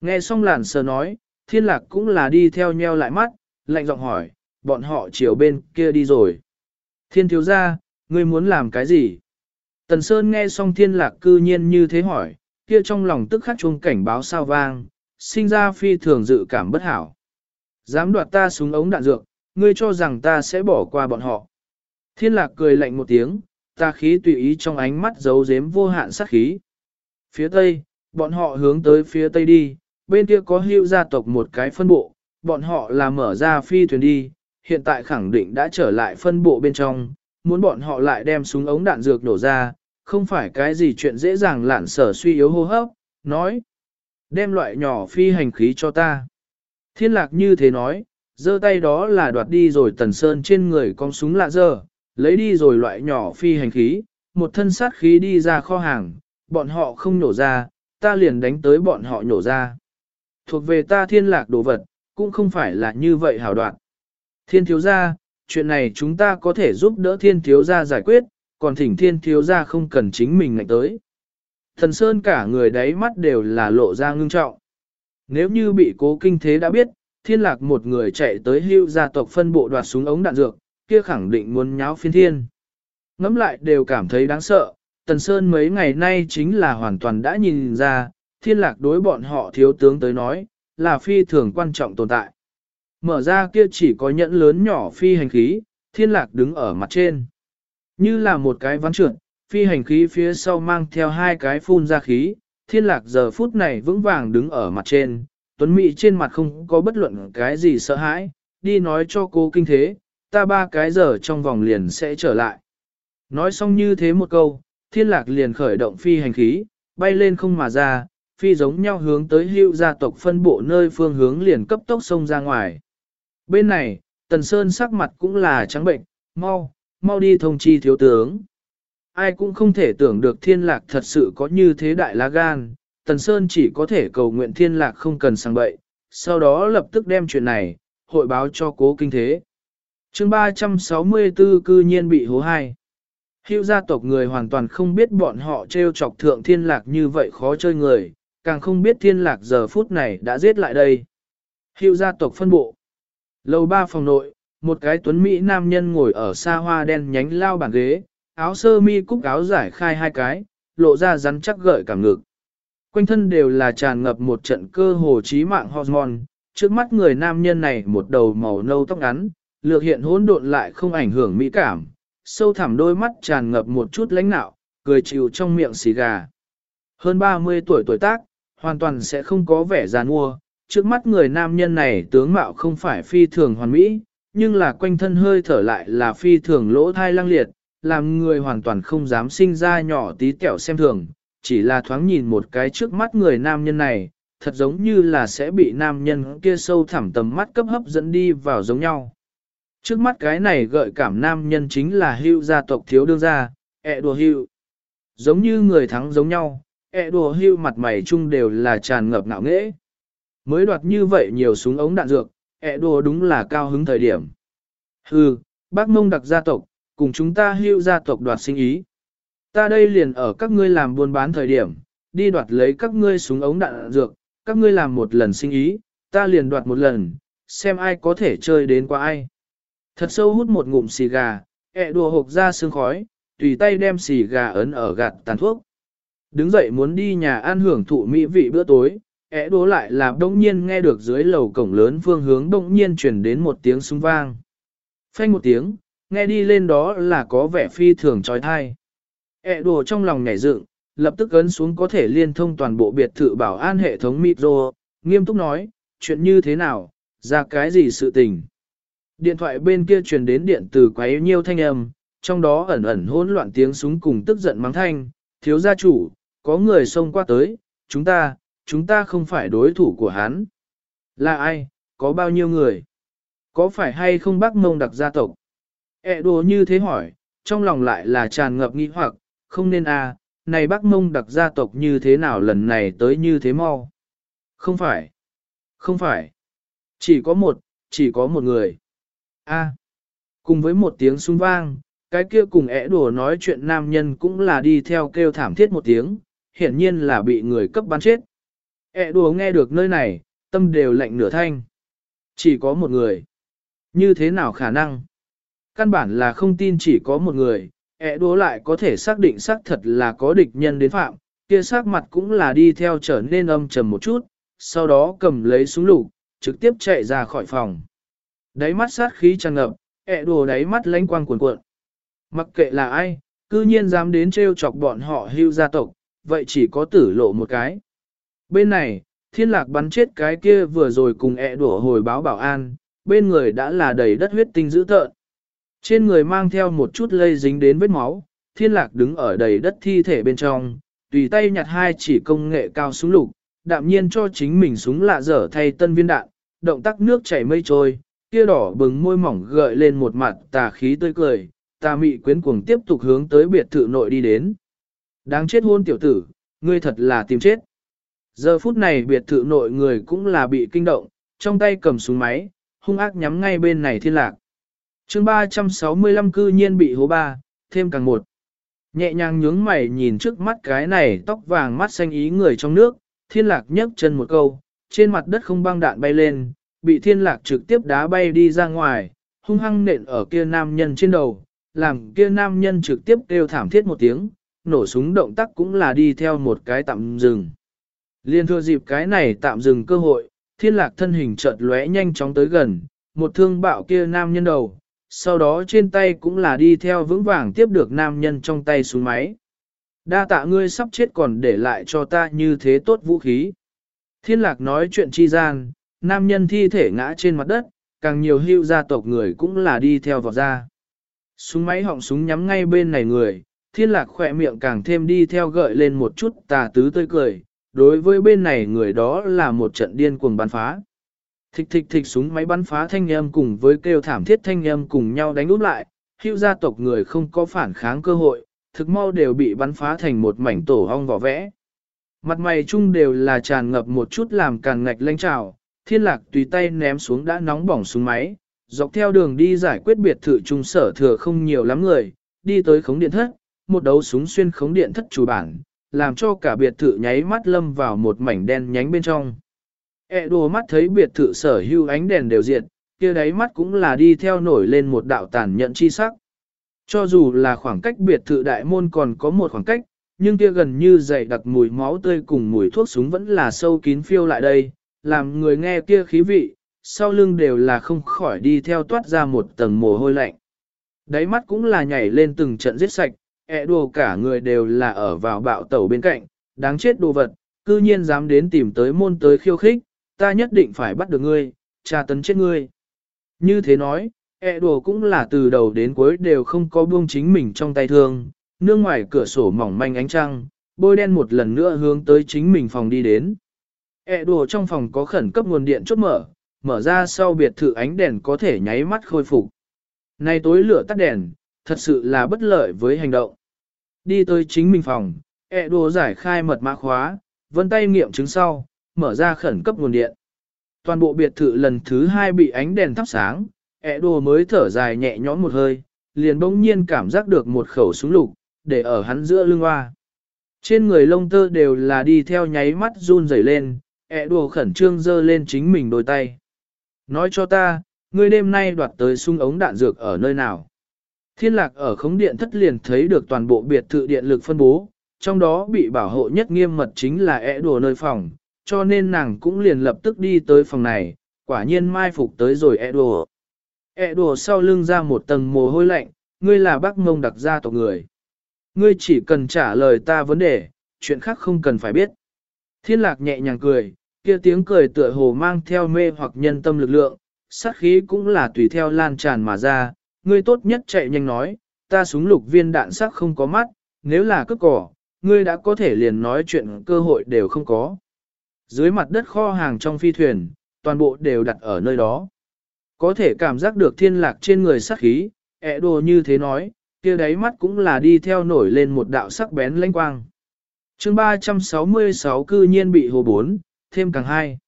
Nghe xong lạn sơ nói, thiên lạc cũng là đi theo nheo lại mắt, lạnh giọng hỏi, bọn họ chiều bên kia đi rồi. Thiên thiếu gia, ngươi muốn làm cái gì? Tần Sơn nghe xong thiên lạc cư nhiên như thế hỏi, kia trong lòng tức khắc chuông cảnh báo sao vang, sinh ra phi thường dự cảm bất hảo. Dám đoạt ta súng ống đạn dược, ngươi cho rằng ta sẽ bỏ qua bọn họ. Thiên lạc cười lạnh một tiếng, ta khí tùy ý trong ánh mắt giấu giếm vô hạn sát khí. Phía tây, bọn họ hướng tới phía tây đi, bên kia có hữu gia tộc một cái phân bộ, bọn họ là mở ra phi thuyền đi, hiện tại khẳng định đã trở lại phân bộ bên trong, muốn bọn họ lại đem súng ống đạn dược nổ ra, không phải cái gì chuyện dễ dàng lạn sở suy yếu hô hấp, nói. Đem loại nhỏ phi hành khí cho ta. Thiên lạc như thế nói, giơ tay đó là đoạt đi rồi tần sơn trên người con súng lạ dơ, lấy đi rồi loại nhỏ phi hành khí, một thân sát khí đi ra kho hàng, bọn họ không nổ ra, ta liền đánh tới bọn họ nổ ra. Thuộc về ta thiên lạc đồ vật, cũng không phải là như vậy hảo đoạn. Thiên thiếu gia, chuyện này chúng ta có thể giúp đỡ thiên thiếu gia giải quyết, còn thỉnh thiên thiếu gia không cần chính mình ngạnh tới. Thần Sơn cả người đáy mắt đều là lộ ra ngưng trọng. Nếu như bị cố kinh thế đã biết, thiên lạc một người chạy tới hưu gia tộc phân bộ đoạt súng ống đạn dược, kia khẳng định muốn nháo phiên thiên. Ngắm lại đều cảm thấy đáng sợ, Tần Sơn mấy ngày nay chính là hoàn toàn đã nhìn ra, thiên lạc đối bọn họ thiếu tướng tới nói, là phi thường quan trọng tồn tại. Mở ra kia chỉ có nhẫn lớn nhỏ phi hành khí, thiên lạc đứng ở mặt trên. Như là một cái ván trượt, phi hành khí phía sau mang theo hai cái phun ra khí, thiên lạc giờ phút này vững vàng đứng ở mặt trên, tuấn mỹ trên mặt không có bất luận cái gì sợ hãi, đi nói cho cô kinh thế, ta ba cái giờ trong vòng liền sẽ trở lại. Nói xong như thế một câu, thiên lạc liền khởi động phi hành khí, bay lên không mà ra, phi giống nhau hướng tới hưu gia tộc phân bộ nơi phương hướng liền cấp tốc sông ra ngoài. Bên này, Tần Sơn sắc mặt cũng là trắng bệnh, mau, mau đi thông chi thiếu tướng. Ai cũng không thể tưởng được thiên lạc thật sự có như thế đại lá gan, Tần Sơn chỉ có thể cầu nguyện thiên lạc không cần sang bậy, sau đó lập tức đem chuyện này, hội báo cho cố kinh thế. chương 364 cư nhiên bị hố hai. Hiệu gia tộc người hoàn toàn không biết bọn họ treo chọc thượng thiên lạc như vậy khó chơi người, càng không biết thiên lạc giờ phút này đã giết lại đây. Hiệu gia tộc phân bộ. Lầu ba phòng nội, một cái tuấn Mỹ nam nhân ngồi ở xa hoa đen nhánh lao bàn ghế, áo sơ mi cúc áo giải khai hai cái, lộ ra rắn chắc gợi cảm ngực. Quanh thân đều là tràn ngập một trận cơ hồ trí mạng hormone, trước mắt người nam nhân này một đầu màu nâu tóc ngắn, lược hiện hỗn độn lại không ảnh hưởng mỹ cảm, sâu thẳm đôi mắt tràn ngập một chút lãnh nạo, cười chịu trong miệng xì gà. Hơn 30 tuổi tuổi tác, hoàn toàn sẽ không có vẻ già nua, trước mắt người nam nhân này tướng mạo không phải phi thường hoàn mỹ, nhưng là quanh thân hơi thở lại là phi thường lỗ thai lăng liệt, làm người hoàn toàn không dám sinh ra nhỏ tí kẹo xem thường, chỉ là thoáng nhìn một cái trước mắt người nam nhân này, thật giống như là sẽ bị nam nhân kia sâu thẳm tầm mắt cấp hấp dẫn đi vào giống nhau. Trước mắt cái này gợi cảm nam nhân chính là hưu gia tộc thiếu đương gia, ẹ đùa hưu. Giống như người thắng giống nhau, ẹ đùa hưu mặt mày chung đều là tràn ngập ngạo nghễ. Mới đoạt như vậy nhiều súng ống đạn dược, ẹ đùa đúng là cao hứng thời điểm. Hừ, bác mông đặc gia tộc, cùng chúng ta hưu gia tộc đoạt sinh ý. Ta đây liền ở các ngươi làm buôn bán thời điểm, đi đoạt lấy các ngươi súng ống đạn dược, các ngươi làm một lần sinh ý, ta liền đoạt một lần, xem ai có thể chơi đến qua ai. Thật sâu hút một ngụm xì gà, ẹ đùa hộp ra sương khói, tùy tay đem xì gà ấn ở gạt tàn thuốc. Đứng dậy muốn đi nhà ăn hưởng thụ mỹ vị bữa tối, ẹ đố lại là đông nhiên nghe được dưới lầu cổng lớn phương hướng đông nhiên chuyển đến một tiếng súng vang. Phanh một tiếng, nghe đi lên đó là có vẻ phi thường trói thai. E đố trong lòng nhảy dựng, lập tức ấn xuống có thể liên thông toàn bộ biệt thự bảo an hệ thống micro, nghiêm túc nói, chuyện như thế nào, ra cái gì sự tình. Điện thoại bên kia truyền đến điện từ quấy nhiêu thanh âm, trong đó ẩn ẩn hỗn loạn tiếng súng cùng tức giận mắng thanh, thiếu gia chủ, có người xông qua tới, chúng ta, chúng ta không phải đối thủ của hắn. Là ai, có bao nhiêu người? Có phải hay không bác mông đặc gia tộc? E đồ như thế hỏi, trong lòng lại là tràn ngập nghi hoặc, không nên à, này bác mông đặc gia tộc như thế nào lần này tới như thế mau? Không phải, không phải, chỉ có một, chỉ có một người. A. cùng với một tiếng súng vang, cái kia cùng ẻ đùa nói chuyện nam nhân cũng là đi theo kêu thảm thiết một tiếng, hiển nhiên là bị người cấp bắn chết. ẻ đùa nghe được nơi này, tâm đều lạnh nửa thanh. Chỉ có một người. Như thế nào khả năng? Căn bản là không tin chỉ có một người, E đũa lại có thể xác định xác thật là có địch nhân đến phạm, kia sắc mặt cũng là đi theo trở nên âm trầm một chút, sau đó cầm lấy súng lục, trực tiếp chạy ra khỏi phòng. Đáy mắt sát khí tràn ngập, ẹ đồ đáy mắt lánh quang cuồn cuộn. Mặc kệ là ai, cư nhiên dám đến trêu chọc bọn họ hưu gia tộc, vậy chỉ có tử lộ một cái. Bên này, thiên lạc bắn chết cái kia vừa rồi cùng ẹ đổ hồi báo bảo an, bên người đã là đầy đất huyết tinh dữ tợn. Trên người mang theo một chút lây dính đến vết máu, thiên lạc đứng ở đầy đất thi thể bên trong, tùy tay nhặt hai chỉ công nghệ cao súng lục, đạm nhiên cho chính mình súng lạ dở thay tân viên đạn, động tác nước chảy mây trôi, kia đỏ bừng môi mỏng gợi lên một mặt tà khí tươi cười, tà mị quyến cuồng tiếp tục hướng tới biệt thự nội đi đến. Đáng chết hôn tiểu tử, ngươi thật là tìm chết. Giờ phút này biệt thự nội người cũng là bị kinh động, trong tay cầm súng máy, hung ác nhắm ngay bên này thiên lạc chương 365 cư nhiên bị hố ba, thêm càng một. Nhẹ nhàng nhướng mày nhìn trước mắt cái này tóc vàng mắt xanh ý người trong nước, thiên lạc nhấc chân một câu, trên mặt đất không băng đạn bay lên, bị thiên lạc trực tiếp đá bay đi ra ngoài, hung hăng nện ở kia nam nhân trên đầu, làm kia nam nhân trực tiếp kêu thảm thiết một tiếng, nổ súng động tác cũng là đi theo một cái tạm dừng. Liên thua dịp cái này tạm dừng cơ hội, thiên lạc thân hình chợt lóe nhanh chóng tới gần, một thương bạo kia nam nhân đầu, sau đó trên tay cũng là đi theo vững vàng tiếp được nam nhân trong tay xuống máy. Đa tạ ngươi sắp chết còn để lại cho ta như thế tốt vũ khí. Thiên lạc nói chuyện chi gian, nam nhân thi thể ngã trên mặt đất, càng nhiều hưu gia tộc người cũng là đi theo vào ra. Súng máy họng súng nhắm ngay bên này người, thiên lạc khỏe miệng càng thêm đi theo gợi lên một chút tà tứ tươi cười, đối với bên này người đó là một trận điên cuồng bắn phá. Thịch thịch thịch súng máy bắn phá thanh âm cùng với kêu thảm thiết thanh âm cùng nhau đánh úp lại, hưu gia tộc người không có phản kháng cơ hội, thực mau đều bị bắn phá thành một mảnh tổ hong vỏ vẽ. Mặt mày chung đều là tràn ngập một chút làm càn ngạch lanh trào, thiên lạc tùy tay ném xuống đã nóng bỏng xuống máy, dọc theo đường đi giải quyết biệt thự trung sở thừa không nhiều lắm người, đi tới khống điện thất, một đấu súng xuyên khống điện thất chủ bản, làm cho cả biệt thự nháy mắt lâm vào một mảnh đen nhánh bên trong. E đồ mắt thấy biệt thự sở hưu ánh đèn đều diệt, kia đáy mắt cũng là đi theo nổi lên một đạo tàn nhận chi sắc. Cho dù là khoảng cách biệt thự đại môn còn có một khoảng cách, nhưng kia gần như dày đặc mùi máu tươi cùng mùi thuốc súng vẫn là sâu kín phiêu lại đây, làm người nghe kia khí vị, sau lưng đều là không khỏi đi theo toát ra một tầng mồ hôi lạnh. Đáy mắt cũng là nhảy lên từng trận giết sạch, ẹ đồ cả người đều là ở vào bạo tẩu bên cạnh, đáng chết đồ vật, cư nhiên dám đến tìm tới môn tới khiêu khích, ta nhất định phải bắt được ngươi, tra tấn chết ngươi. Như thế nói, ẹ đùa cũng là từ đầu đến cuối đều không có buông chính mình trong tay thương, nương ngoài cửa sổ mỏng manh ánh trăng, bôi đen một lần nữa hướng tới chính mình phòng đi đến. E đùa trong phòng có khẩn cấp nguồn điện chốt mở, mở ra sau biệt thự ánh đèn có thể nháy mắt khôi phục. Nay tối lửa tắt đèn, thật sự là bất lợi với hành động. Đi tới chính mình phòng, E đùa giải khai mật mã khóa, vân tay nghiệm chứng sau, mở ra khẩn cấp nguồn điện. Toàn bộ biệt thự lần thứ hai bị ánh đèn thắp sáng, ẹ đồ mới thở dài nhẹ nhõm một hơi, liền bỗng nhiên cảm giác được một khẩu súng lục, để ở hắn giữa lưng hoa. Trên người lông tơ đều là đi theo nháy mắt run rẩy lên, ẹ đồ khẩn trương dơ lên chính mình đôi tay. Nói cho ta, ngươi đêm nay đoạt tới sung ống đạn dược ở nơi nào? Thiên lạc ở khống điện thất liền thấy được toàn bộ biệt thự điện lực phân bố, trong đó bị bảo hộ nhất nghiêm mật chính là ẹ đồ nơi phòng, cho nên nàng cũng liền lập tức đi tới phòng này, quả nhiên mai phục tới rồi ẹ đùa. ẹ đùa sau lưng ra một tầng mồ hôi lạnh, ngươi là bác mông đặc gia tộc người. Ngươi chỉ cần trả lời ta vấn đề, chuyện khác không cần phải biết. Thiên lạc nhẹ nhàng cười, kia tiếng cười tựa hồ mang theo mê hoặc nhân tâm lực lượng, sát khí cũng là tùy theo lan tràn mà ra, ngươi tốt nhất chạy nhanh nói, ta súng lục viên đạn sắc không có mắt, nếu là cướp cỏ, ngươi đã có thể liền nói chuyện cơ hội đều không có. Dưới mặt đất kho hàng trong phi thuyền, toàn bộ đều đặt ở nơi đó. Có thể cảm giác được thiên lạc trên người sắc khí, ẹ đồ như thế nói, kia đáy mắt cũng là đi theo nổi lên một đạo sắc bén lanh quang. chương 366 cư nhiên bị hồ bốn, thêm càng hai.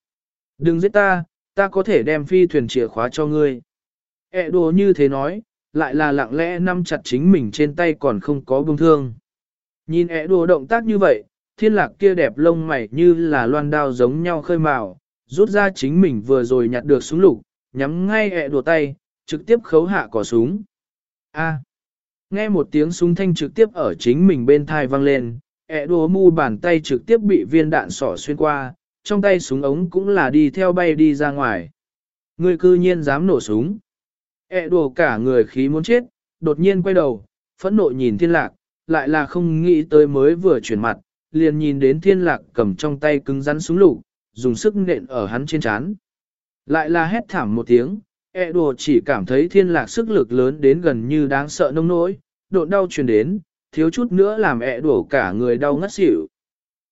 Đừng giết ta, ta có thể đem phi thuyền chìa khóa cho ngươi. ẹ đồ như thế nói, lại là lặng lẽ nắm chặt chính mình trên tay còn không có bông thương. Nhìn ẹ đồ động tác như vậy, thiên lạc kia đẹp lông mày như là loan đao giống nhau khơi màu, rút ra chính mình vừa rồi nhặt được súng lục, nhắm ngay ẹ đùa tay, trực tiếp khấu hạ cỏ súng. A. Nghe một tiếng súng thanh trực tiếp ở chính mình bên thai vang lên, ẹ đùa mu bàn tay trực tiếp bị viên đạn sỏ xuyên qua, trong tay súng ống cũng là đi theo bay đi ra ngoài. Người cư nhiên dám nổ súng. ẹ đùa cả người khí muốn chết, đột nhiên quay đầu, phẫn nộ nhìn thiên lạc, lại là không nghĩ tới mới vừa chuyển mặt, liền nhìn đến thiên lạc cầm trong tay cứng rắn súng lục, dùng sức nện ở hắn trên chán. Lại là hét thảm một tiếng, e đồ chỉ cảm thấy thiên lạc sức lực lớn đến gần như đáng sợ nông nỗi, độn đau truyền đến, thiếu chút nữa làm e đồ cả người đau ngất xỉu.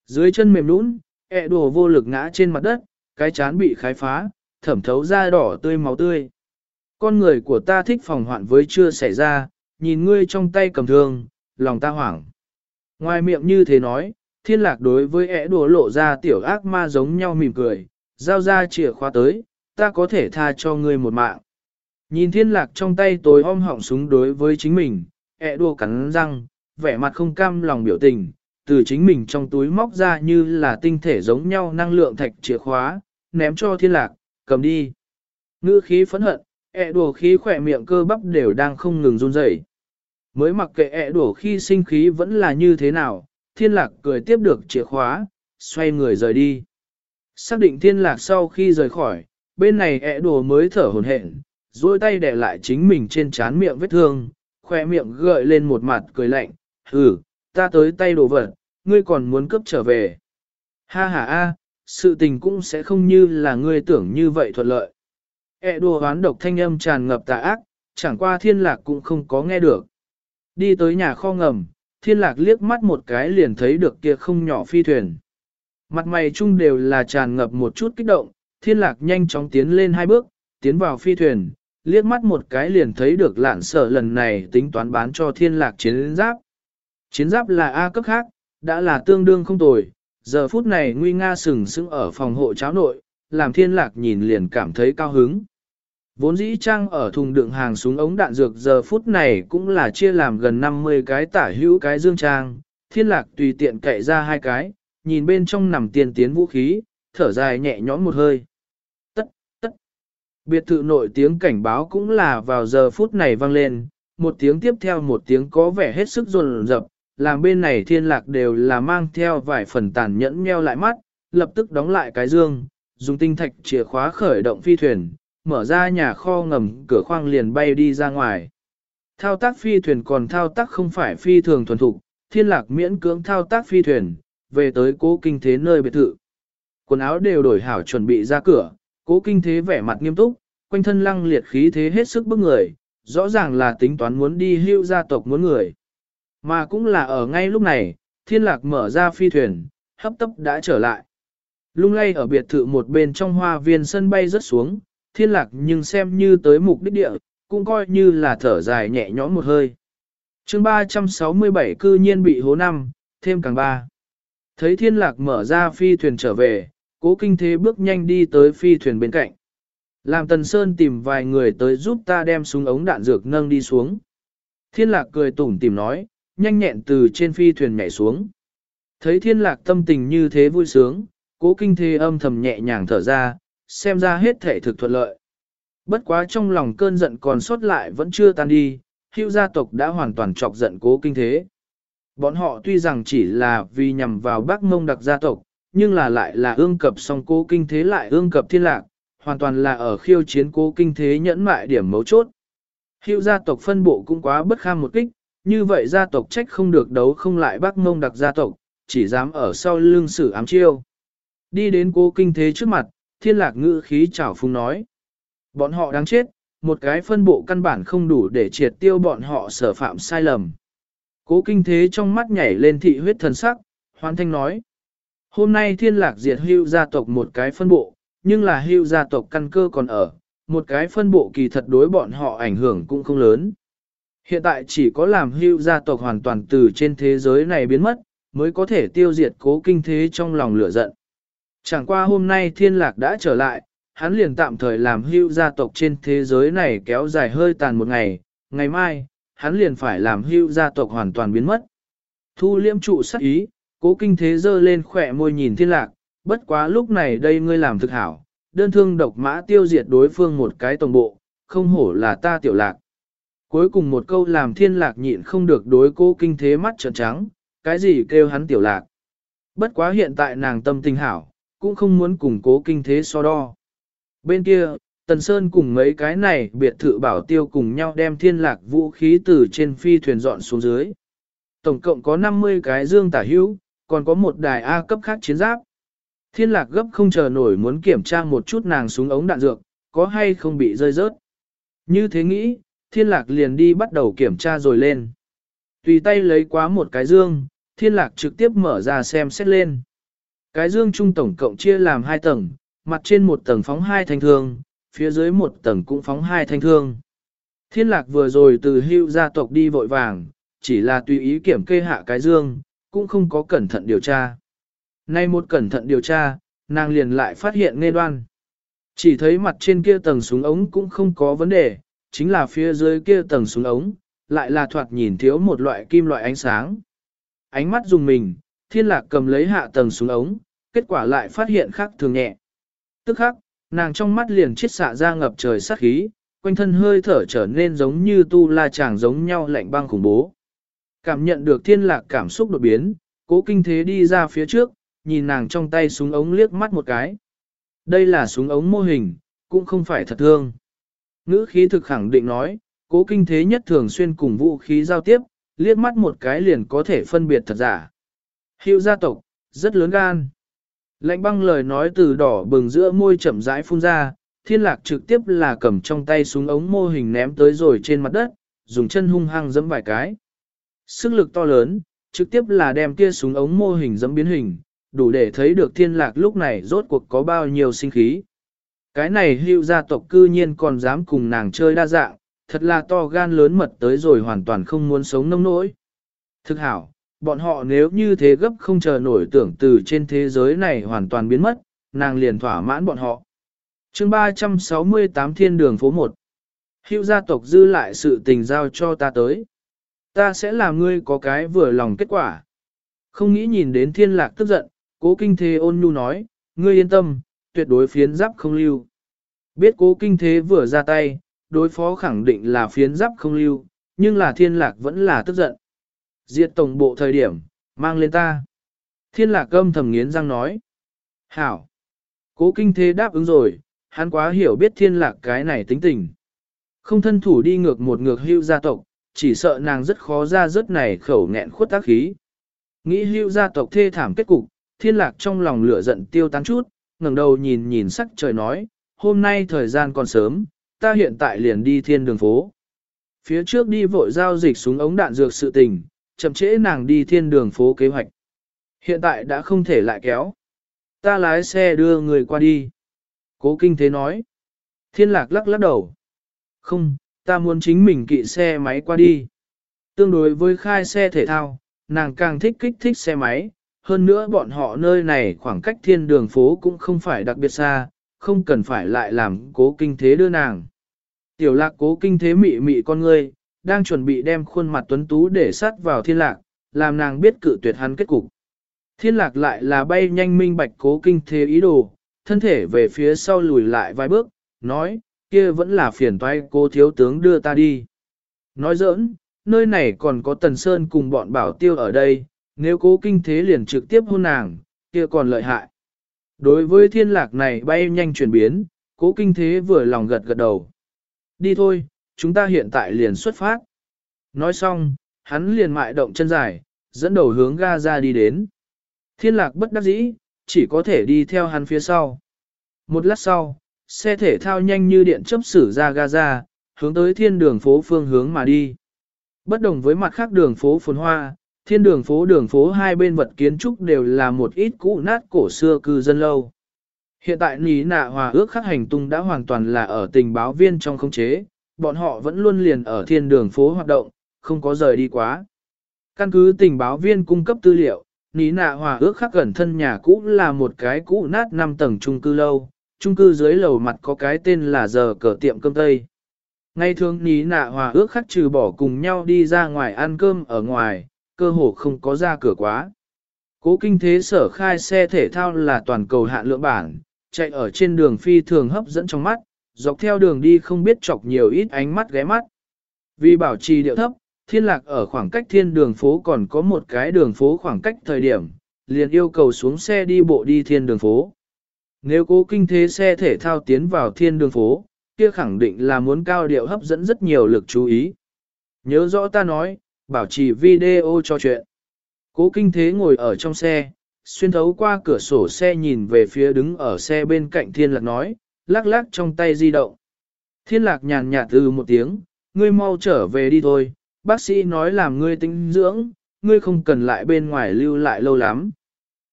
Dưới chân mềm nũng, e đồ vô lực ngã trên mặt đất, cái chán bị khái phá, thẩm thấu da đỏ tươi máu tươi. Con người của ta thích phòng hoạn với chưa xảy ra, nhìn ngươi trong tay cầm thương, lòng ta hoảng. Ngoài miệng như thế nói, thiên lạc đối với ẻ đùa lộ ra tiểu ác ma giống nhau mỉm cười, giao ra chìa khóa tới, ta có thể tha cho ngươi một mạng. Nhìn thiên lạc trong tay tối om họng súng đối với chính mình, ẹ đùa cắn răng, vẻ mặt không cam lòng biểu tình, từ chính mình trong túi móc ra như là tinh thể giống nhau năng lượng thạch chìa khóa, ném cho thiên lạc, cầm đi. Ngữ khí phẫn hận, ẹ đùa khí khỏe miệng cơ bắp đều đang không ngừng run rẩy Mới mặc kệ ẹ đùa khi sinh khí vẫn là như thế nào, thiên lạc cười tiếp được chìa khóa, xoay người rời đi. Xác định thiên lạc sau khi rời khỏi, bên này ẹ đồ mới thở hồn hển, duỗi tay đẻ lại chính mình trên trán miệng vết thương, khoe miệng gợi lên một mặt cười lạnh, hừ, ta tới tay đồ vật, ngươi còn muốn cướp trở về. Ha ha a, sự tình cũng sẽ không như là ngươi tưởng như vậy thuận lợi. ẹ đồ hoán độc thanh âm tràn ngập tà ác, chẳng qua thiên lạc cũng không có nghe được. Đi tới nhà kho ngầm, thiên lạc liếc mắt một cái liền thấy được kia không nhỏ phi thuyền. Mặt mày chung đều là tràn ngập một chút kích động, thiên lạc nhanh chóng tiến lên hai bước, tiến vào phi thuyền, liếc mắt một cái liền thấy được lạn sở lần này tính toán bán cho thiên lạc chiến giáp. Chiến giáp là A cấp khác, đã là tương đương không tồi, giờ phút này nguy nga sừng sững ở phòng hộ cháo nội, làm thiên lạc nhìn liền cảm thấy cao hứng. Vốn dĩ trang ở thùng đựng hàng súng ống đạn dược giờ phút này cũng là chia làm gần 50 cái tả hữu cái dương trang, thiên lạc tùy tiện cậy ra hai cái, nhìn bên trong nằm tiền tiến vũ khí, thở dài nhẹ nhõm một hơi. Tất, tất. Biệt thự nội tiếng cảnh báo cũng là vào giờ phút này vang lên, một tiếng tiếp theo một tiếng có vẻ hết sức rồn rập, làm bên này thiên lạc đều là mang theo vài phần tàn nhẫn nheo lại mắt, lập tức đóng lại cái dương, dùng tinh thạch chìa khóa khởi động phi thuyền, mở ra nhà kho ngầm cửa khoang liền bay đi ra ngoài. Thao tác phi thuyền còn thao tác không phải phi thường thuần thục, thiên lạc miễn cưỡng thao tác phi thuyền, về tới cố kinh thế nơi biệt thự. Quần áo đều đổi hảo chuẩn bị ra cửa, cố kinh thế vẻ mặt nghiêm túc, quanh thân lăng liệt khí thế hết sức bức người, rõ ràng là tính toán muốn đi hưu gia tộc muốn người. Mà cũng là ở ngay lúc này, thiên lạc mở ra phi thuyền, hấp tấp đã trở lại. Lung lay ở biệt thự một bên trong hoa viên sân bay rớt xuống, thiên lạc nhưng xem như tới mục đích địa, cũng coi như là thở dài nhẹ nhõm một hơi. chương 367 cư nhiên bị hố năm, thêm càng ba. Thấy thiên lạc mở ra phi thuyền trở về, cố kinh thế bước nhanh đi tới phi thuyền bên cạnh. Làm tần sơn tìm vài người tới giúp ta đem súng ống đạn dược nâng đi xuống. Thiên lạc cười tủm tìm nói, nhanh nhẹn từ trên phi thuyền nhảy xuống. Thấy thiên lạc tâm tình như thế vui sướng, cố kinh thế âm thầm nhẹ nhàng thở ra, xem ra hết thể thực thuận lợi. Bất quá trong lòng cơn giận còn sót lại vẫn chưa tan đi, hưu gia tộc đã hoàn toàn chọc giận cố kinh thế. Bọn họ tuy rằng chỉ là vì nhằm vào bác mông đặc gia tộc, nhưng là lại là ương cập song cố kinh thế lại ương cập thiên lạc, hoàn toàn là ở khiêu chiến cố kinh thế nhẫn mại điểm mấu chốt. Hưu gia tộc phân bộ cũng quá bất kham một kích, như vậy gia tộc trách không được đấu không lại bác mông đặc gia tộc, chỉ dám ở sau lưng sử ám chiêu. Đi đến cố kinh thế trước mặt, thiên lạc ngữ khí chảo phung nói. Bọn họ đáng chết, một cái phân bộ căn bản không đủ để triệt tiêu bọn họ sở phạm sai lầm. Cố kinh thế trong mắt nhảy lên thị huyết thần sắc, hoàn thanh nói. Hôm nay thiên lạc diệt hưu gia tộc một cái phân bộ, nhưng là hưu gia tộc căn cơ còn ở, một cái phân bộ kỳ thật đối bọn họ ảnh hưởng cũng không lớn. Hiện tại chỉ có làm hưu gia tộc hoàn toàn từ trên thế giới này biến mất, mới có thể tiêu diệt cố kinh thế trong lòng lửa giận. Chẳng qua hôm nay thiên lạc đã trở lại, hắn liền tạm thời làm hưu gia tộc trên thế giới này kéo dài hơi tàn một ngày, ngày mai, hắn liền phải làm hưu gia tộc hoàn toàn biến mất. Thu liêm trụ sắc ý, cố kinh thế dơ lên khỏe môi nhìn thiên lạc, bất quá lúc này đây ngươi làm thực hảo, đơn thương độc mã tiêu diệt đối phương một cái tổng bộ, không hổ là ta tiểu lạc. Cuối cùng một câu làm thiên lạc nhịn không được đối cố kinh thế mắt trợn trắng, cái gì kêu hắn tiểu lạc. Bất quá hiện tại nàng tâm tình hảo, cũng không muốn củng cố kinh thế so đo. Bên kia, Tần Sơn cùng mấy cái này biệt thự bảo tiêu cùng nhau đem thiên lạc vũ khí từ trên phi thuyền dọn xuống dưới. Tổng cộng có 50 cái dương tả hữu, còn có một đài A cấp khác chiến giáp. Thiên lạc gấp không chờ nổi muốn kiểm tra một chút nàng súng ống đạn dược, có hay không bị rơi rớt. Như thế nghĩ, thiên lạc liền đi bắt đầu kiểm tra rồi lên. Tùy tay lấy quá một cái dương, thiên lạc trực tiếp mở ra xem xét lên. Cái dương trung tổng cộng chia làm hai tầng, mặt trên một tầng phóng hai thanh thương, phía dưới một tầng cũng phóng hai thanh thương. Thiên lạc vừa rồi từ hưu gia tộc đi vội vàng, chỉ là tùy ý kiểm kê hạ cái dương, cũng không có cẩn thận điều tra. Nay một cẩn thận điều tra, nàng liền lại phát hiện nghe đoan. Chỉ thấy mặt trên kia tầng súng ống cũng không có vấn đề, chính là phía dưới kia tầng súng ống, lại là thoạt nhìn thiếu một loại kim loại ánh sáng. Ánh mắt dùng mình, thiên lạc cầm lấy hạ tầng xuống ống, kết quả lại phát hiện khác thường nhẹ. Tức khắc, nàng trong mắt liền chết xạ ra ngập trời sát khí, quanh thân hơi thở trở nên giống như tu la chàng giống nhau lạnh băng khủng bố. Cảm nhận được thiên lạc cảm xúc đột biến, cố kinh thế đi ra phía trước, nhìn nàng trong tay súng ống liếc mắt một cái. Đây là súng ống mô hình, cũng không phải thật thương. Ngữ khí thực khẳng định nói, cố kinh thế nhất thường xuyên cùng vũ khí giao tiếp, liếc mắt một cái liền có thể phân biệt thật giả. Hiệu gia tộc, rất lớn gan. Lạnh băng lời nói từ đỏ bừng giữa môi chậm rãi phun ra, thiên lạc trực tiếp là cầm trong tay súng ống mô hình ném tới rồi trên mặt đất, dùng chân hung hăng giẫm vài cái. Sức lực to lớn, trực tiếp là đem kia súng ống mô hình giẫm biến hình, đủ để thấy được thiên lạc lúc này rốt cuộc có bao nhiêu sinh khí. Cái này Hưu gia tộc cư nhiên còn dám cùng nàng chơi đa dạng, thật là to gan lớn mật tới rồi hoàn toàn không muốn sống nông nỗi. Thực hảo, bọn họ nếu như thế gấp không chờ nổi tưởng từ trên thế giới này hoàn toàn biến mất, nàng liền thỏa mãn bọn họ. chương 368 Thiên đường phố 1 Hữu gia tộc dư lại sự tình giao cho ta tới. Ta sẽ làm ngươi có cái vừa lòng kết quả. Không nghĩ nhìn đến thiên lạc tức giận, cố kinh thế ôn nhu nói, ngươi yên tâm, tuyệt đối phiến giáp không lưu. Biết cố kinh thế vừa ra tay, đối phó khẳng định là phiến giáp không lưu, nhưng là thiên lạc vẫn là tức giận. Diệt tổng bộ thời điểm, mang lên ta. Thiên lạc âm thầm nghiến răng nói. Hảo. Cố kinh thế đáp ứng rồi, hắn quá hiểu biết thiên lạc cái này tính tình. Không thân thủ đi ngược một ngược hưu gia tộc, chỉ sợ nàng rất khó ra rất này khẩu nghẹn khuất tác khí. Nghĩ hưu gia tộc thê thảm kết cục, thiên lạc trong lòng lửa giận tiêu tán chút, ngẩng đầu nhìn nhìn sắc trời nói, hôm nay thời gian còn sớm, ta hiện tại liền đi thiên đường phố. Phía trước đi vội giao dịch xuống ống đạn dược sự tình, chậm trễ nàng đi thiên đường phố kế hoạch. Hiện tại đã không thể lại kéo. Ta lái xe đưa người qua đi. Cố kinh thế nói. Thiên lạc lắc lắc đầu. Không, ta muốn chính mình kỵ xe máy qua đi. Tương đối với khai xe thể thao, nàng càng thích kích thích xe máy. Hơn nữa bọn họ nơi này khoảng cách thiên đường phố cũng không phải đặc biệt xa, không cần phải lại làm cố kinh thế đưa nàng. Tiểu lạc cố kinh thế mị mị con ngươi, đang chuẩn bị đem khuôn mặt tuấn tú để sát vào thiên lạc, làm nàng biết cự tuyệt hắn kết cục. Thiên lạc lại là bay nhanh minh bạch cố kinh thế ý đồ, thân thể về phía sau lùi lại vài bước, nói, kia vẫn là phiền toái cô thiếu tướng đưa ta đi. Nói giỡn, nơi này còn có Tần Sơn cùng bọn bảo tiêu ở đây, nếu cố kinh thế liền trực tiếp hôn nàng, kia còn lợi hại. Đối với thiên lạc này bay nhanh chuyển biến, cố kinh thế vừa lòng gật gật đầu. Đi thôi, chúng ta hiện tại liền xuất phát. Nói xong, hắn liền mại động chân dài, dẫn đầu hướng ga ra đi đến. Thiên lạc bất đắc dĩ, chỉ có thể đi theo hắn phía sau. Một lát sau, xe thể thao nhanh như điện chấp xử ra ga ra, hướng tới thiên đường phố phương hướng mà đi. Bất đồng với mặt khác đường phố phồn hoa, thiên đường phố đường phố hai bên vật kiến trúc đều là một ít cũ nát cổ xưa cư dân lâu. Hiện tại ní nạ hòa ước khắc hành tung đã hoàn toàn là ở tình báo viên trong không chế, bọn họ vẫn luôn liền ở thiên đường phố hoạt động, không có rời đi quá. Căn cứ tình báo viên cung cấp tư liệu, ní nạ hòa ước khắc gần thân nhà cũ là một cái cũ nát 5 tầng trung cư lâu, trung cư dưới lầu mặt có cái tên là giờ cờ tiệm cơm tây. Ngay thường ní nạ hòa ước khắc trừ bỏ cùng nhau đi ra ngoài ăn cơm ở ngoài, cơ hồ không có ra cửa quá. Cố kinh thế sở khai xe thể thao là toàn cầu hạn lượng bản, chạy ở trên đường phi thường hấp dẫn trong mắt, dọc theo đường đi không biết chọc nhiều ít ánh mắt ghé mắt. Vì bảo trì điệu thấp, thiên lạc ở khoảng cách thiên đường phố còn có một cái đường phố khoảng cách thời điểm, liền yêu cầu xuống xe đi bộ đi thiên đường phố. Nếu cố kinh thế xe thể thao tiến vào thiên đường phố, kia khẳng định là muốn cao điệu hấp dẫn rất nhiều lực chú ý. Nhớ rõ ta nói, bảo trì video cho chuyện. Cố kinh thế ngồi ở trong xe, xuyên thấu qua cửa sổ xe nhìn về phía đứng ở xe bên cạnh thiên lạc nói, lắc lắc trong tay di động. Thiên lạc nhàn nhạt từ một tiếng, ngươi mau trở về đi thôi, bác sĩ nói làm ngươi tinh dưỡng, ngươi không cần lại bên ngoài lưu lại lâu lắm.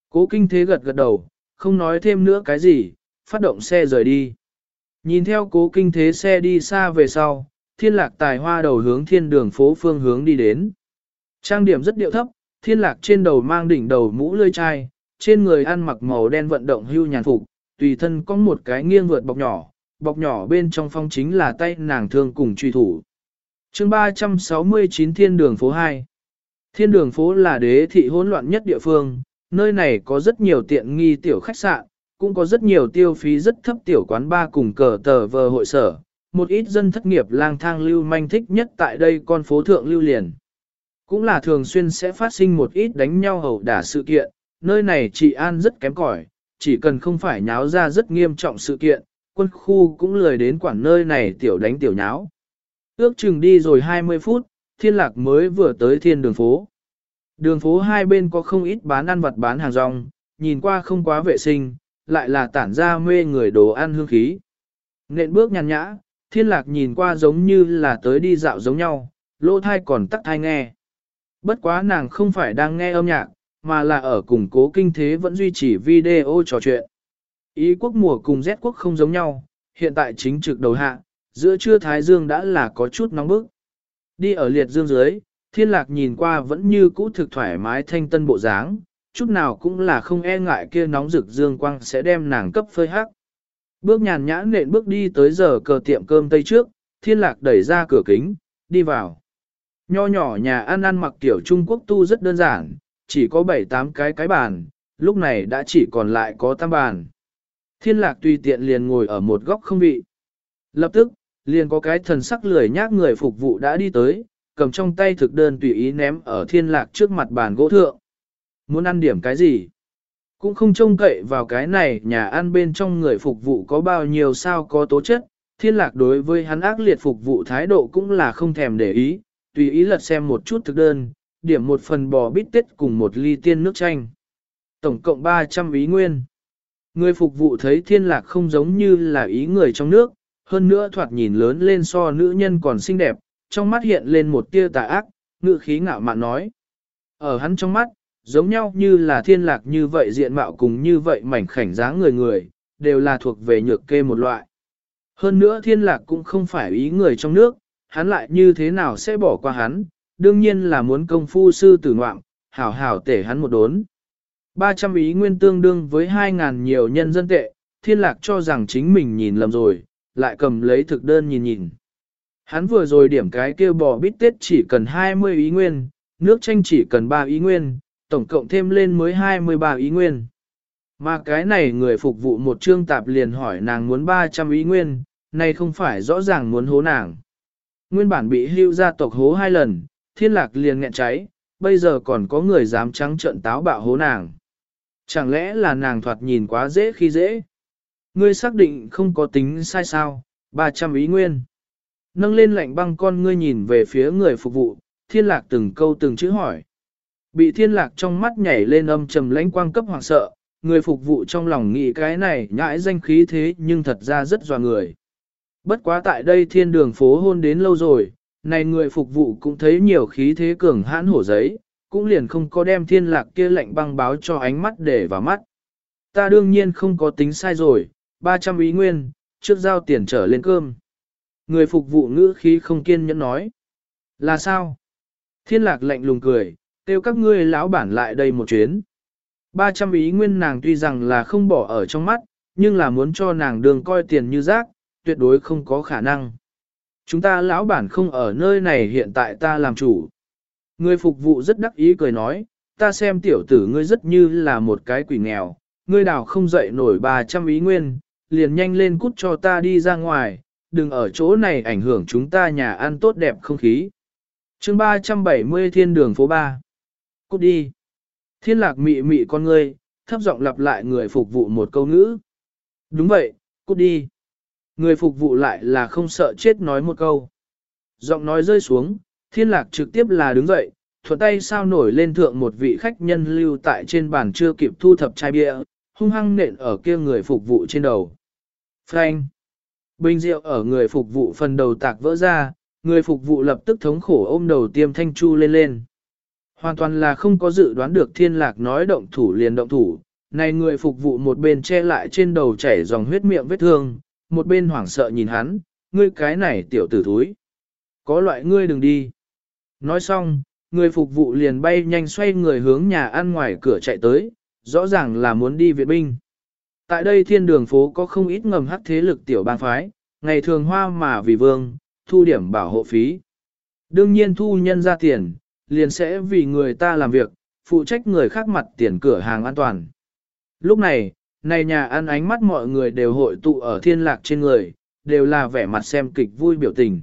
Cố kinh thế gật gật đầu, không nói thêm nữa cái gì, phát động xe rời đi. Nhìn theo cố kinh thế xe đi xa về sau, thiên lạc tài hoa đầu hướng thiên đường phố phương hướng đi đến. Trang điểm rất điệu thấp, thiên lạc trên đầu mang đỉnh đầu mũ lươi chai, trên người ăn mặc màu đen vận động hưu nhàn phục, tùy thân có một cái nghiêng vượt bọc nhỏ, bọc nhỏ bên trong phong chính là tay nàng thương cùng truy thủ. chương 369 Thiên đường phố 2 Thiên đường phố là đế thị hỗn loạn nhất địa phương, nơi này có rất nhiều tiện nghi tiểu khách sạn, cũng có rất nhiều tiêu phí rất thấp tiểu quán ba cùng cờ tờ vờ hội sở, một ít dân thất nghiệp lang thang lưu manh thích nhất tại đây con phố thượng lưu liền. Cũng là thường xuyên sẽ phát sinh một ít đánh nhau hầu đả sự kiện, nơi này trị an rất kém cỏi, chỉ cần không phải nháo ra rất nghiêm trọng sự kiện, quân khu cũng lười đến quản nơi này tiểu đánh tiểu nháo. Ước chừng đi rồi 20 phút, thiên lạc mới vừa tới thiên đường phố. Đường phố hai bên có không ít bán ăn vật bán hàng rong, nhìn qua không quá vệ sinh, lại là tản ra mê người đồ ăn hương khí. Nện bước nhàn nhã, thiên lạc nhìn qua giống như là tới đi dạo giống nhau, lỗ thai còn tắt thai nghe. Bất quá nàng không phải đang nghe âm nhạc, mà là ở củng cố kinh thế vẫn duy trì video trò chuyện. Ý quốc mùa cùng Z quốc không giống nhau, hiện tại chính trực đầu hạ, giữa trưa Thái Dương đã là có chút nóng bức. Đi ở liệt dương dưới, thiên lạc nhìn qua vẫn như cũ thực thoải mái thanh tân bộ dáng, chút nào cũng là không e ngại kia nóng rực dương quang sẽ đem nàng cấp phơi hắc. Bước nhàn nhã nện bước đi tới giờ cờ tiệm cơm tây trước, thiên lạc đẩy ra cửa kính, đi vào. Nho nhỏ nhà ăn ăn mặc tiểu Trung Quốc tu rất đơn giản, chỉ có 7-8 cái cái bàn, lúc này đã chỉ còn lại có tam bàn. Thiên lạc tùy tiện liền ngồi ở một góc không vị. Lập tức, liền có cái thần sắc lười nhác người phục vụ đã đi tới, cầm trong tay thực đơn tùy ý ném ở thiên lạc trước mặt bàn gỗ thượng. Muốn ăn điểm cái gì? Cũng không trông cậy vào cái này nhà ăn bên trong người phục vụ có bao nhiêu sao có tố chất, thiên lạc đối với hắn ác liệt phục vụ thái độ cũng là không thèm để ý, tùy ý lật xem một chút thực đơn, điểm một phần bò bít tết cùng một ly tiên nước chanh. Tổng cộng 300 ý nguyên. Người phục vụ thấy thiên lạc không giống như là ý người trong nước, hơn nữa thoạt nhìn lớn lên so nữ nhân còn xinh đẹp, trong mắt hiện lên một tia tà ác, ngự khí ngạo mạn nói. Ở hắn trong mắt, giống nhau như là thiên lạc như vậy diện mạo cùng như vậy mảnh khảnh dáng người người, đều là thuộc về nhược kê một loại. Hơn nữa thiên lạc cũng không phải ý người trong nước, hắn lại như thế nào sẽ bỏ qua hắn, đương nhiên là muốn công phu sư tử ngoạm, hảo hảo tể hắn một đốn. 300 ý nguyên tương đương với 2.000 nhiều nhân dân tệ, thiên lạc cho rằng chính mình nhìn lầm rồi, lại cầm lấy thực đơn nhìn nhìn. Hắn vừa rồi điểm cái kêu bò bít tết chỉ cần 20 ý nguyên, nước chanh chỉ cần 3 ý nguyên, tổng cộng thêm lên mới 23 ý nguyên. Mà cái này người phục vụ một trương tạp liền hỏi nàng muốn 300 ý nguyên, này không phải rõ ràng muốn hố nàng. Nguyên bản bị hưu gia tộc hố hai lần, thiên lạc liền nghẹn cháy, bây giờ còn có người dám trắng trận táo bạo hố nàng. Chẳng lẽ là nàng thoạt nhìn quá dễ khi dễ? Ngươi xác định không có tính sai sao, 300 ý nguyên. Nâng lên lạnh băng con ngươi nhìn về phía người phục vụ, thiên lạc từng câu từng chữ hỏi. Bị thiên lạc trong mắt nhảy lên âm trầm lãnh quang cấp hoàng sợ, người phục vụ trong lòng nghĩ cái này nhãi danh khí thế nhưng thật ra rất dò người. Bất quá tại đây thiên đường phố hôn đến lâu rồi, này người phục vụ cũng thấy nhiều khí thế cường hãn hổ giấy, cũng liền không có đem thiên lạc kia lệnh băng báo cho ánh mắt để vào mắt. Ta đương nhiên không có tính sai rồi, 300 ý nguyên, trước giao tiền trở lên cơm. Người phục vụ ngữ khí không kiên nhẫn nói. Là sao? Thiên lạc lạnh lùng cười, kêu các ngươi lão bản lại đây một chuyến. 300 ý nguyên nàng tuy rằng là không bỏ ở trong mắt, nhưng là muốn cho nàng đường coi tiền như rác, tuyệt đối không có khả năng. Chúng ta lão bản không ở nơi này hiện tại ta làm chủ. Người phục vụ rất đắc ý cười nói, ta xem tiểu tử ngươi rất như là một cái quỷ nghèo, ngươi đào không dậy nổi 300 ý nguyên, liền nhanh lên cút cho ta đi ra ngoài, đừng ở chỗ này ảnh hưởng chúng ta nhà ăn tốt đẹp không khí. chương 370 thiên đường phố 3. Cút đi. Thiên lạc mị mị con ngươi, thấp giọng lặp lại người phục vụ một câu ngữ. Đúng vậy, cút đi. Người phục vụ lại là không sợ chết nói một câu. Giọng nói rơi xuống, thiên lạc trực tiếp là đứng dậy, thuận tay sao nổi lên thượng một vị khách nhân lưu tại trên bàn chưa kịp thu thập chai bia, hung hăng nện ở kia người phục vụ trên đầu. Frank! Bình rượu ở người phục vụ phần đầu tạc vỡ ra, người phục vụ lập tức thống khổ ôm đầu tiêm thanh chu lên lên. Hoàn toàn là không có dự đoán được thiên lạc nói động thủ liền động thủ, này người phục vụ một bên che lại trên đầu chảy dòng huyết miệng vết thương, một bên hoảng sợ nhìn hắn, ngươi cái này tiểu tử thúi. Có loại ngươi đừng đi. Nói xong, người phục vụ liền bay nhanh xoay người hướng nhà ăn ngoài cửa chạy tới, rõ ràng là muốn đi viện binh. Tại đây thiên đường phố có không ít ngầm hắc thế lực tiểu bang phái, ngày thường hoa mà vì vương, thu điểm bảo hộ phí. Đương nhiên thu nhân ra tiền, liền sẽ vì người ta làm việc, phụ trách người khác mặt tiền cửa hàng an toàn. Lúc này, này nhà ăn ánh mắt mọi người đều hội tụ ở thiên lạc trên người, đều là vẻ mặt xem kịch vui biểu tình.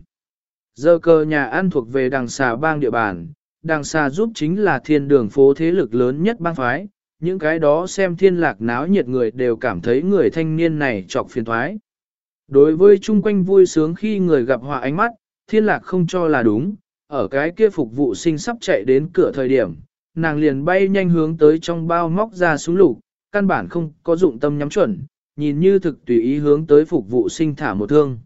Giờ cơ nhà ăn thuộc về đằng xà bang địa bàn, đằng xà giúp chính là thiên đường phố thế lực lớn nhất bang phái, những cái đó xem thiên lạc náo nhiệt người đều cảm thấy người thanh niên này trọc phiền thoái. Đối với chung quanh vui sướng khi người gặp họa ánh mắt, thiên lạc không cho là đúng, ở cái kia phục vụ sinh sắp chạy đến cửa thời điểm, nàng liền bay nhanh hướng tới trong bao móc ra súng lục, căn bản không có dụng tâm nhắm chuẩn, nhìn như thực tùy ý hướng tới phục vụ sinh thả một thương.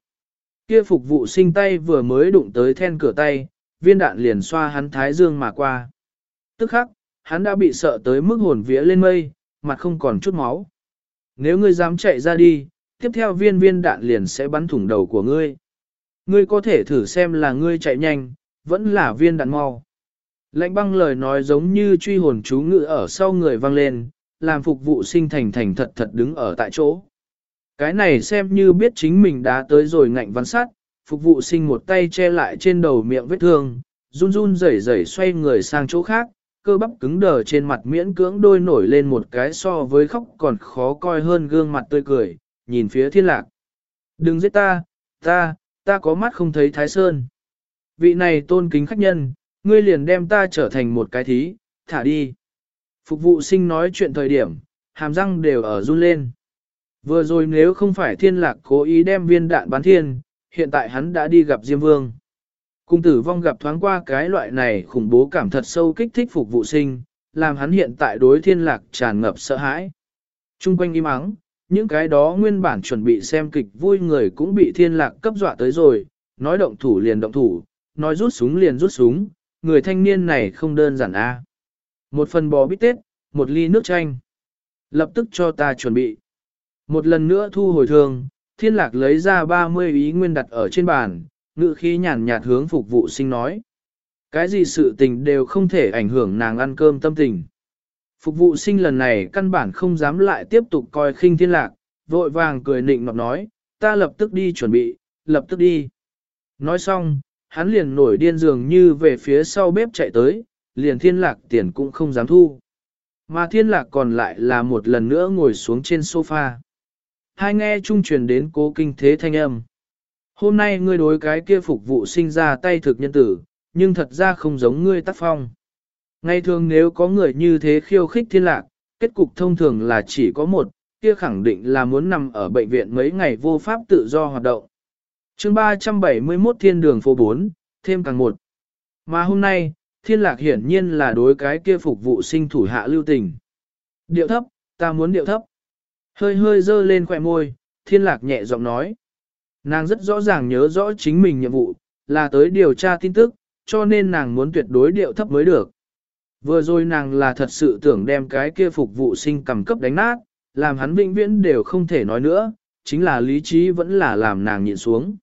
Kia phục vụ sinh tay vừa mới đụng tới then cửa tay, viên đạn liền xoa hắn thái dương mà qua. Tức khắc, hắn đã bị sợ tới mức hồn vía lên mây, mặt không còn chút máu. Nếu ngươi dám chạy ra đi, tiếp theo viên viên đạn liền sẽ bắn thủng đầu của ngươi. Ngươi có thể thử xem là ngươi chạy nhanh, vẫn là viên đạn mau. Lạnh băng lời nói giống như truy hồn chú ngự ở sau người vang lên, làm phục vụ sinh thành thành thật thật đứng ở tại chỗ. Cái này xem như biết chính mình đã tới rồi ngạnh văn sát, phục vụ sinh một tay che lại trên đầu miệng vết thương, run run rẩy rẩy xoay người sang chỗ khác, cơ bắp cứng đờ trên mặt miễn cưỡng đôi nổi lên một cái so với khóc còn khó coi hơn gương mặt tươi cười, nhìn phía thiên lạc. Đừng giết ta, ta, ta có mắt không thấy thái sơn. Vị này tôn kính khách nhân, ngươi liền đem ta trở thành một cái thí, thả đi. Phục vụ sinh nói chuyện thời điểm, hàm răng đều ở run lên. Vừa rồi nếu không phải thiên lạc cố ý đem viên đạn bắn thiên, hiện tại hắn đã đi gặp Diêm Vương. Cung tử vong gặp thoáng qua cái loại này khủng bố cảm thật sâu kích thích phục vụ sinh, làm hắn hiện tại đối thiên lạc tràn ngập sợ hãi. Trung quanh im ắng, những cái đó nguyên bản chuẩn bị xem kịch vui người cũng bị thiên lạc cấp dọa tới rồi, nói động thủ liền động thủ, nói rút súng liền rút súng, người thanh niên này không đơn giản a một phần bò bít tết, một ly nước chanh. Lập tức cho ta chuẩn bị. Một lần nữa thu hồi thường, thiên lạc lấy ra 30 ý nguyên đặt ở trên bàn, ngự khí nhàn nhạt hướng phục vụ sinh nói. Cái gì sự tình đều không thể ảnh hưởng nàng ăn cơm tâm tình. Phục vụ sinh lần này căn bản không dám lại tiếp tục coi khinh thiên lạc, vội vàng cười nịnh nọt nói, ta lập tức đi chuẩn bị, lập tức đi. Nói xong, hắn liền nổi điên dường như về phía sau bếp chạy tới, liền thiên lạc tiền cũng không dám thu. Mà thiên lạc còn lại là một lần nữa ngồi xuống trên sofa. Hai nghe trung truyền đến cố kinh thế thanh âm. Hôm nay ngươi đối cái kia phục vụ sinh ra tay thực nhân tử, nhưng thật ra không giống ngươi tác phong. Ngày thường nếu có người như thế khiêu khích thiên lạc, kết cục thông thường là chỉ có một, kia khẳng định là muốn nằm ở bệnh viện mấy ngày vô pháp tự do hoạt động. chương 371 thiên đường phố 4, thêm càng một. Mà hôm nay, thiên lạc hiển nhiên là đối cái kia phục vụ sinh thủ hạ lưu tình. Điệu thấp, ta muốn điệu thấp. Hơi hơi dơ lên khỏe môi, thiên lạc nhẹ giọng nói. Nàng rất rõ ràng nhớ rõ chính mình nhiệm vụ, là tới điều tra tin tức, cho nên nàng muốn tuyệt đối điệu thấp mới được. Vừa rồi nàng là thật sự tưởng đem cái kia phục vụ sinh cầm cấp đánh nát, làm hắn vĩnh viễn đều không thể nói nữa, chính là lý trí vẫn là làm nàng nhịn xuống.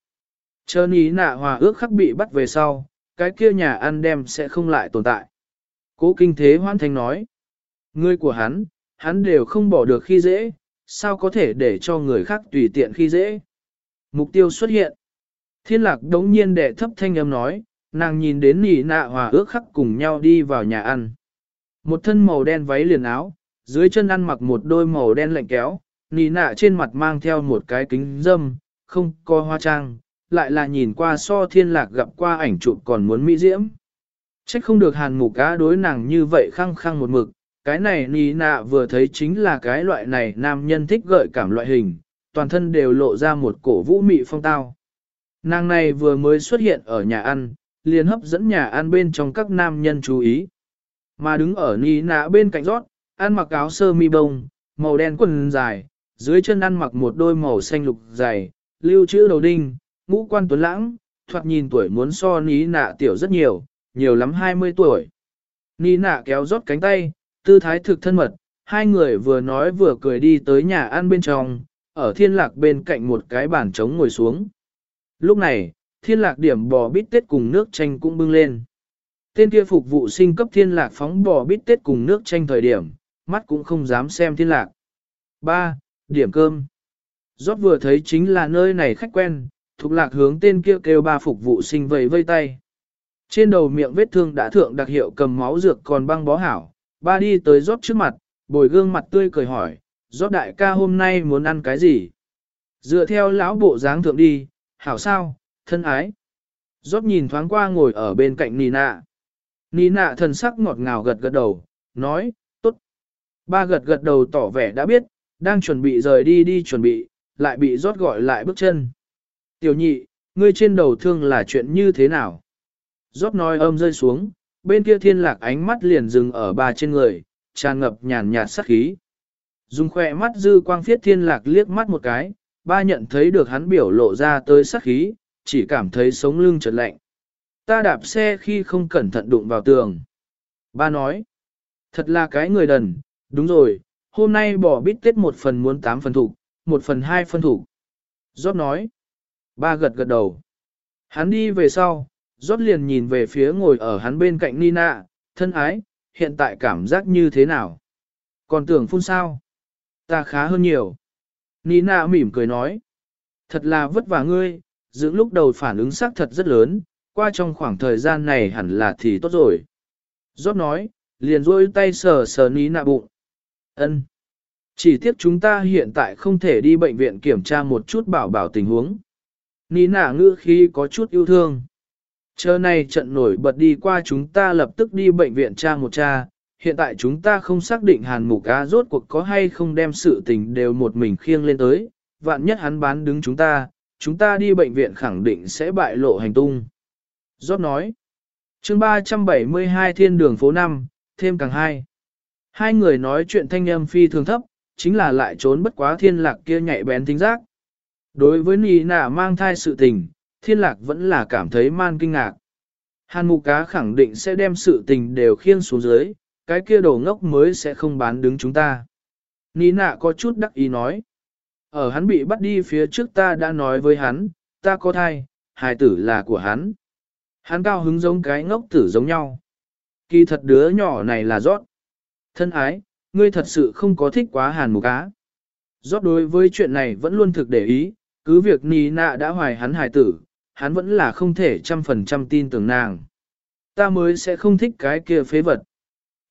Chờ ý nạ hòa ước khắc bị bắt về sau, cái kia nhà ăn đem sẽ không lại tồn tại. Cố kinh thế hoan thành nói, người của hắn, hắn đều không bỏ được khi dễ, sao có thể để cho người khác tùy tiện khi dễ. Mục tiêu xuất hiện. Thiên lạc đống nhiên đệ thấp thanh âm nói, nàng nhìn đến nỉ nạ hòa ước khắc cùng nhau đi vào nhà ăn. Một thân màu đen váy liền áo, dưới chân ăn mặc một đôi màu đen lạnh kéo, nỉ nạ trên mặt mang theo một cái kính dâm, không có hoa trang, lại là nhìn qua so thiên lạc gặp qua ảnh chụp còn muốn mỹ diễm. Trách không được hàn mục cá đối nàng như vậy khăng khăng một mực, cái này nì nạ vừa thấy chính là cái loại này nam nhân thích gợi cảm loại hình, toàn thân đều lộ ra một cổ vũ mị phong tao. Nàng này vừa mới xuất hiện ở nhà ăn, liền hấp dẫn nhà ăn bên trong các nam nhân chú ý. Mà đứng ở nì nạ bên cạnh rót, ăn mặc áo sơ mi bông, màu đen quần dài, dưới chân ăn mặc một đôi màu xanh lục dày, lưu chữ đầu đinh, ngũ quan tuấn lãng, thoạt nhìn tuổi muốn so ní nạ tiểu rất nhiều, nhiều lắm 20 tuổi. Ní nạ kéo rót cánh tay, tư thái thực thân mật, hai người vừa nói vừa cười đi tới nhà ăn bên trong, ở thiên lạc bên cạnh một cái bàn trống ngồi xuống. Lúc này, thiên lạc điểm bò bít tết cùng nước chanh cũng bưng lên. Tên kia phục vụ sinh cấp thiên lạc phóng bò bít tết cùng nước chanh thời điểm, mắt cũng không dám xem thiên lạc. 3. Điểm cơm. Rót vừa thấy chính là nơi này khách quen, Thục lạc hướng tên kia kêu ba phục vụ sinh vầy vây tay. Trên đầu miệng vết thương đã thượng đặc hiệu cầm máu dược còn băng bó hảo, ba đi tới rót trước mặt, bồi gương mặt tươi cười hỏi, rót đại ca hôm nay muốn ăn cái gì? Dựa theo lão bộ dáng thượng đi, hảo sao, thân ái. Rót nhìn thoáng qua ngồi ở bên cạnh Nina. Nina thần sắc ngọt ngào gật gật đầu, nói, tốt. Ba gật gật đầu tỏ vẻ đã biết, đang chuẩn bị rời đi đi chuẩn bị, lại bị rót gọi lại bước chân. Tiểu nhị, ngươi trên đầu thương là chuyện như thế nào? Giót nói âm rơi xuống, bên kia thiên lạc ánh mắt liền dừng ở ba trên người, tràn ngập nhàn nhạt sắc khí. Dùng khỏe mắt dư quang phiết thiên lạc liếc mắt một cái, ba nhận thấy được hắn biểu lộ ra tới sắc khí, chỉ cảm thấy sống lưng chợt lạnh. Ta đạp xe khi không cẩn thận đụng vào tường. Ba nói, thật là cái người đần, đúng rồi, hôm nay bỏ bít tết một phần muốn tám phần thủ, một phần hai phần thủ. Giót nói, ba gật gật đầu. Hắn đi về sau, rót liền nhìn về phía ngồi ở hắn bên cạnh Nina, thân ái, hiện tại cảm giác như thế nào? Còn tưởng phun sao? Ta khá hơn nhiều. Nina mỉm cười nói. Thật là vất vả ngươi, dưỡng lúc đầu phản ứng xác thật rất lớn, qua trong khoảng thời gian này hẳn là thì tốt rồi. Rót nói, liền rôi tay sờ sờ Nina bụng. Ân. Chỉ tiếc chúng ta hiện tại không thể đi bệnh viện kiểm tra một chút bảo bảo tình huống. Nina ngữ khi có chút yêu thương. Chờ này trận nổi bật đi qua chúng ta lập tức đi bệnh viện tra một tra, hiện tại chúng ta không xác định hàn mục á rốt cuộc có hay không đem sự tình đều một mình khiêng lên tới, vạn nhất hắn bán đứng chúng ta, chúng ta đi bệnh viện khẳng định sẽ bại lộ hành tung. Giót nói, chương 372 thiên đường phố 5, thêm càng hai. Hai người nói chuyện thanh âm phi thường thấp, chính là lại trốn bất quá thiên lạc kia nhạy bén tính giác. Đối với nì Nạ mang thai sự tình, thiên lạc vẫn là cảm thấy man kinh ngạc. Hàn mục cá khẳng định sẽ đem sự tình đều khiêng xuống dưới, cái kia đồ ngốc mới sẽ không bán đứng chúng ta. Nì nạ có chút đắc ý nói. Ở hắn bị bắt đi phía trước ta đã nói với hắn, ta có thai, hài tử là của hắn. Hắn cao hứng giống cái ngốc tử giống nhau. Kỳ thật đứa nhỏ này là rót. Thân ái, ngươi thật sự không có thích quá hàn mục cá. Rót đối với chuyện này vẫn luôn thực để ý, cứ việc Nì nạ đã hoài hắn hài tử, hắn vẫn là không thể trăm phần trăm tin tưởng nàng. Ta mới sẽ không thích cái kia phế vật.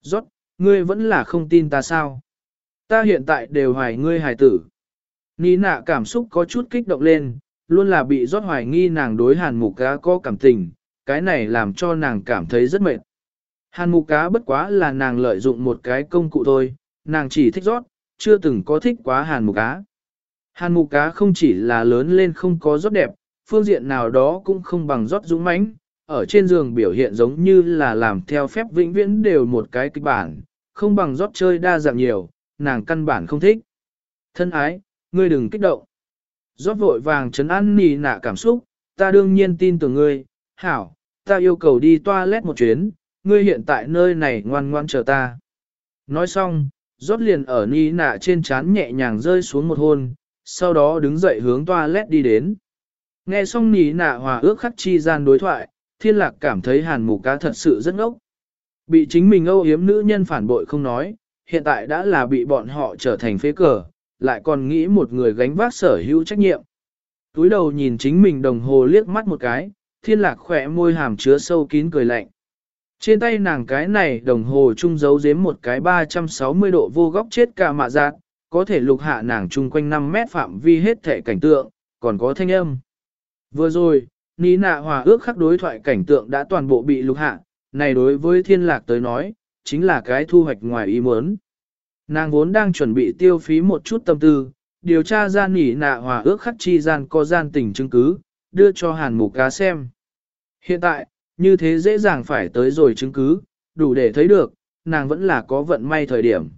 Rốt, ngươi vẫn là không tin ta sao? Ta hiện tại đều hoài ngươi hài tử. Ní nạ cảm xúc có chút kích động lên, luôn là bị rót hoài nghi nàng đối hàn mục cá có cảm tình, cái này làm cho nàng cảm thấy rất mệt. Hàn mục cá bất quá là nàng lợi dụng một cái công cụ thôi, nàng chỉ thích rót, chưa từng có thích quá hàn mục cá. Hàn mục cá không chỉ là lớn lên không có rót đẹp, phương diện nào đó cũng không bằng rót dũng mãnh, ở trên giường biểu hiện giống như là làm theo phép vĩnh viễn đều một cái kịch bản, không bằng rót chơi đa dạng nhiều, nàng căn bản không thích. Thân ái, ngươi đừng kích động. Rót vội vàng chấn an nì nạ cảm xúc, ta đương nhiên tin tưởng ngươi, hảo, ta yêu cầu đi toilet một chuyến, ngươi hiện tại nơi này ngoan ngoan chờ ta. Nói xong, rót liền ở nì nạ trên trán nhẹ nhàng rơi xuống một hôn, sau đó đứng dậy hướng toilet đi đến. Nghe xong nỉ nạ hòa ước khắc chi gian đối thoại, thiên lạc cảm thấy hàn mù cá thật sự rất ngốc. Bị chính mình âu yếm nữ nhân phản bội không nói, hiện tại đã là bị bọn họ trở thành phế cờ, lại còn nghĩ một người gánh vác sở hữu trách nhiệm. Túi đầu nhìn chính mình đồng hồ liếc mắt một cái, thiên lạc khỏe môi hàm chứa sâu kín cười lạnh. Trên tay nàng cái này đồng hồ trung giấu giếm một cái 360 độ vô góc chết cả mạ giác, có thể lục hạ nàng chung quanh 5 mét phạm vi hết thể cảnh tượng, còn có thanh âm. Vừa rồi, Ní nạ hòa ước khắc đối thoại cảnh tượng đã toàn bộ bị lục hạ, này đối với thiên lạc tới nói, chính là cái thu hoạch ngoài ý muốn. Nàng vốn đang chuẩn bị tiêu phí một chút tâm tư, điều tra gian nỉ nạ hòa ước khắc chi gian có gian tình chứng cứ, đưa cho hàn mục cá xem. Hiện tại, như thế dễ dàng phải tới rồi chứng cứ, đủ để thấy được, nàng vẫn là có vận may thời điểm.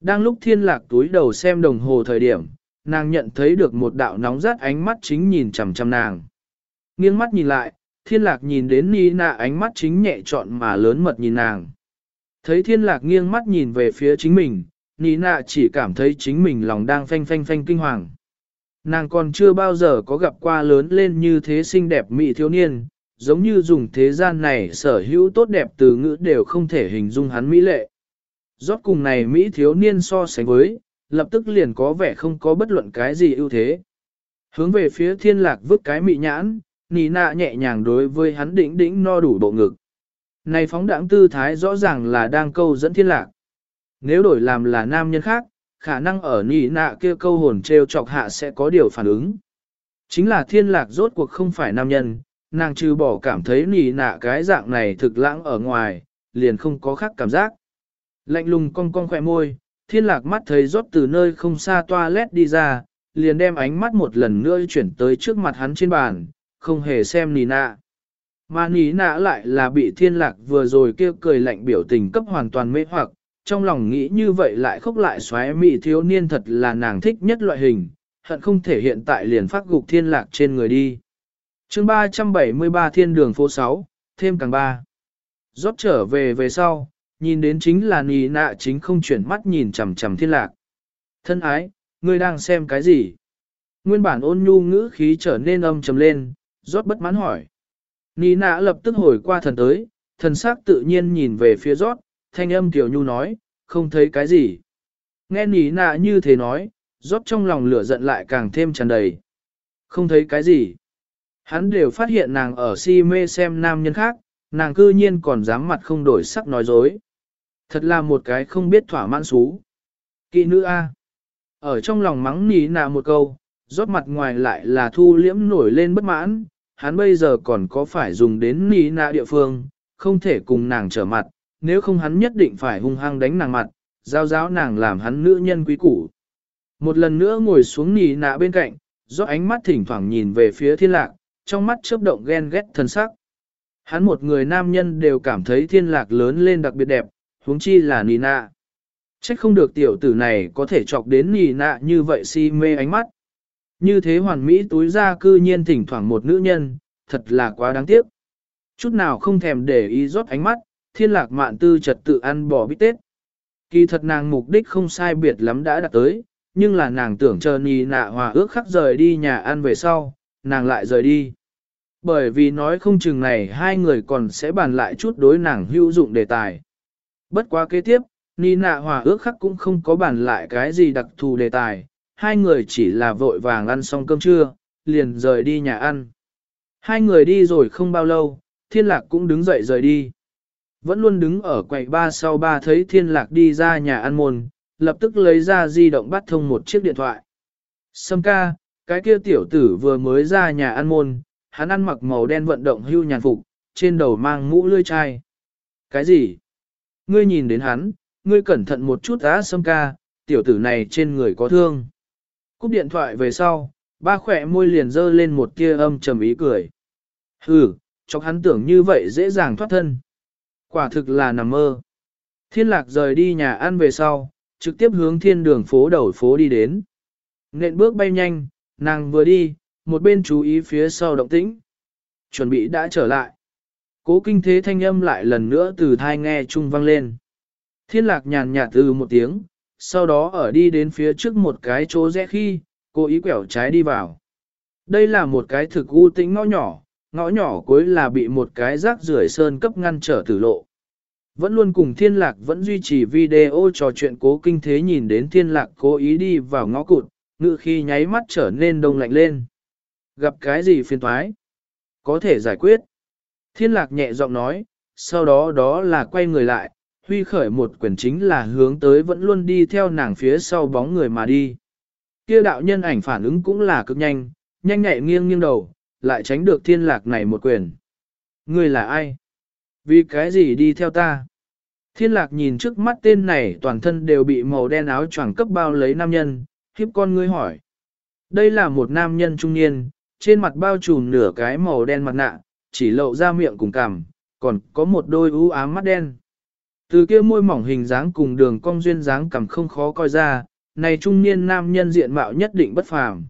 Đang lúc thiên lạc túi đầu xem đồng hồ thời điểm, nàng nhận thấy được một đạo nóng rát ánh mắt chính nhìn chằm chằm nàng. Nghiêng mắt nhìn lại, thiên lạc nhìn đến Ni nạ ánh mắt chính nhẹ trọn mà lớn mật nhìn nàng. Thấy thiên lạc nghiêng mắt nhìn về phía chính mình, Ni nạ chỉ cảm thấy chính mình lòng đang phanh phanh phanh kinh hoàng. Nàng còn chưa bao giờ có gặp qua lớn lên như thế xinh đẹp mỹ thiếu niên, giống như dùng thế gian này sở hữu tốt đẹp từ ngữ đều không thể hình dung hắn mỹ lệ. Rót cùng này mỹ thiếu niên so sánh với, lập tức liền có vẻ không có bất luận cái gì ưu thế. Hướng về phía thiên lạc vứt cái mị nhãn, nì nạ nhẹ nhàng đối với hắn đỉnh đỉnh no đủ bộ ngực. Này phóng đẳng tư thái rõ ràng là đang câu dẫn thiên lạc. Nếu đổi làm là nam nhân khác, khả năng ở nì nạ kia câu hồn treo chọc hạ sẽ có điều phản ứng. Chính là thiên lạc rốt cuộc không phải nam nhân, nàng trừ bỏ cảm thấy nì nạ cái dạng này thực lãng ở ngoài, liền không có khác cảm giác. Lạnh lùng cong cong khỏe môi, thiên lạc mắt thấy rót từ nơi không xa toilet đi ra, liền đem ánh mắt một lần nữa chuyển tới trước mặt hắn trên bàn, không hề xem nì nạ. Mà nì nạ lại là bị thiên lạc vừa rồi kêu cười lạnh biểu tình cấp hoàn toàn mê hoặc, trong lòng nghĩ như vậy lại khóc lại xoáy mị thiếu niên thật là nàng thích nhất loại hình, hận không thể hiện tại liền phát gục thiên lạc trên người đi. chương 373 thiên đường phố 6, thêm càng 3. Rót trở về về sau, nhìn đến chính là nì nạ chính không chuyển mắt nhìn chằm chằm thiên lạc. Thân ái, ngươi đang xem cái gì? Nguyên bản ôn nhu ngữ khí trở nên âm trầm lên, rót bất mãn hỏi. Nì nạ lập tức hồi qua thần tới, thần sắc tự nhiên nhìn về phía rót, thanh âm tiểu nhu nói, không thấy cái gì. Nghe nì nạ như thế nói, rót trong lòng lửa giận lại càng thêm tràn đầy. Không thấy cái gì. Hắn đều phát hiện nàng ở si mê xem nam nhân khác, nàng cư nhiên còn dám mặt không đổi sắc nói dối. Thật là một cái không biết thỏa mãn xú. Kỵ nữ A. Ở trong lòng mắng nì nạ một câu, rót mặt ngoài lại là thu liễm nổi lên bất mãn, hắn bây giờ còn có phải dùng đến nì nạ địa phương, không thể cùng nàng trở mặt, nếu không hắn nhất định phải hung hăng đánh nàng mặt, giao giáo nàng làm hắn nữ nhân quý củ. Một lần nữa ngồi xuống nì nạ bên cạnh, do ánh mắt thỉnh thoảng nhìn về phía thiên lạc, trong mắt chớp động ghen ghét thân sắc. Hắn một người nam nhân đều cảm thấy thiên lạc lớn lên đặc biệt đẹp, huống chi là nì nạ. Trách không được tiểu tử này có thể chọc đến nì nạ như vậy si mê ánh mắt. Như thế hoàn mỹ túi ra cư nhiên thỉnh thoảng một nữ nhân, thật là quá đáng tiếc. Chút nào không thèm để ý rót ánh mắt, thiên lạc mạn tư trật tự ăn bỏ bít tết. Kỳ thật nàng mục đích không sai biệt lắm đã đạt tới, nhưng là nàng tưởng chờ nì nạ hòa ước khắc rời đi nhà ăn về sau, nàng lại rời đi. Bởi vì nói không chừng này hai người còn sẽ bàn lại chút đối nàng hữu dụng đề tài. Bất quá kế tiếp, Nina nạ hòa ước khắc cũng không có bàn lại cái gì đặc thù đề tài, hai người chỉ là vội vàng ăn xong cơm trưa, liền rời đi nhà ăn. Hai người đi rồi không bao lâu, thiên lạc cũng đứng dậy rời đi. Vẫn luôn đứng ở quầy ba sau ba thấy thiên lạc đi ra nhà ăn môn, lập tức lấy ra di động bắt thông một chiếc điện thoại. Sâm ca, cái kia tiểu tử vừa mới ra nhà ăn môn, hắn ăn mặc màu đen vận động hưu nhàn phục, trên đầu mang mũ lươi chai. Cái gì? Ngươi nhìn đến hắn, ngươi cẩn thận một chút á sâm ca, tiểu tử này trên người có thương. Cúp điện thoại về sau, ba khỏe môi liền dơ lên một tia âm trầm ý cười. Hừ, chọc hắn tưởng như vậy dễ dàng thoát thân. Quả thực là nằm mơ. Thiên lạc rời đi nhà ăn về sau, trực tiếp hướng thiên đường phố đầu phố đi đến. Nện bước bay nhanh, nàng vừa đi, một bên chú ý phía sau động tĩnh. Chuẩn bị đã trở lại. Cố kinh thế thanh âm lại lần nữa từ thai nghe trung vang lên. Thiên lạc nhàn nhạt từ một tiếng, sau đó ở đi đến phía trước một cái chỗ rẽ khi, cô ý quẹo trái đi vào. Đây là một cái thực u tĩnh ngõ nhỏ, ngõ nhỏ cuối là bị một cái rác rưởi sơn cấp ngăn trở tử lộ. Vẫn luôn cùng thiên lạc vẫn duy trì video trò chuyện cố kinh thế nhìn đến thiên lạc cố ý đi vào ngõ cụt, ngự khi nháy mắt trở nên đông lạnh lên. Gặp cái gì phiền thoái? Có thể giải quyết. Thiên lạc nhẹ giọng nói, sau đó đó là quay người lại, huy khởi một quyển chính là hướng tới vẫn luôn đi theo nàng phía sau bóng người mà đi. Kia đạo nhân ảnh phản ứng cũng là cực nhanh, nhanh nhẹ nghiêng nghiêng đầu, lại tránh được thiên lạc này một quyền. Người là ai? Vì cái gì đi theo ta? Thiên lạc nhìn trước mắt tên này toàn thân đều bị màu đen áo choàng cấp bao lấy nam nhân, khiếp con ngươi hỏi. Đây là một nam nhân trung niên, trên mặt bao trùm nửa cái màu đen mặt nạ, chỉ lộ ra miệng cùng cằm, còn có một đôi ú ám mắt đen. Từ kia môi mỏng hình dáng cùng đường cong duyên dáng cằm không khó coi ra, này trung niên nam nhân diện mạo nhất định bất phàm.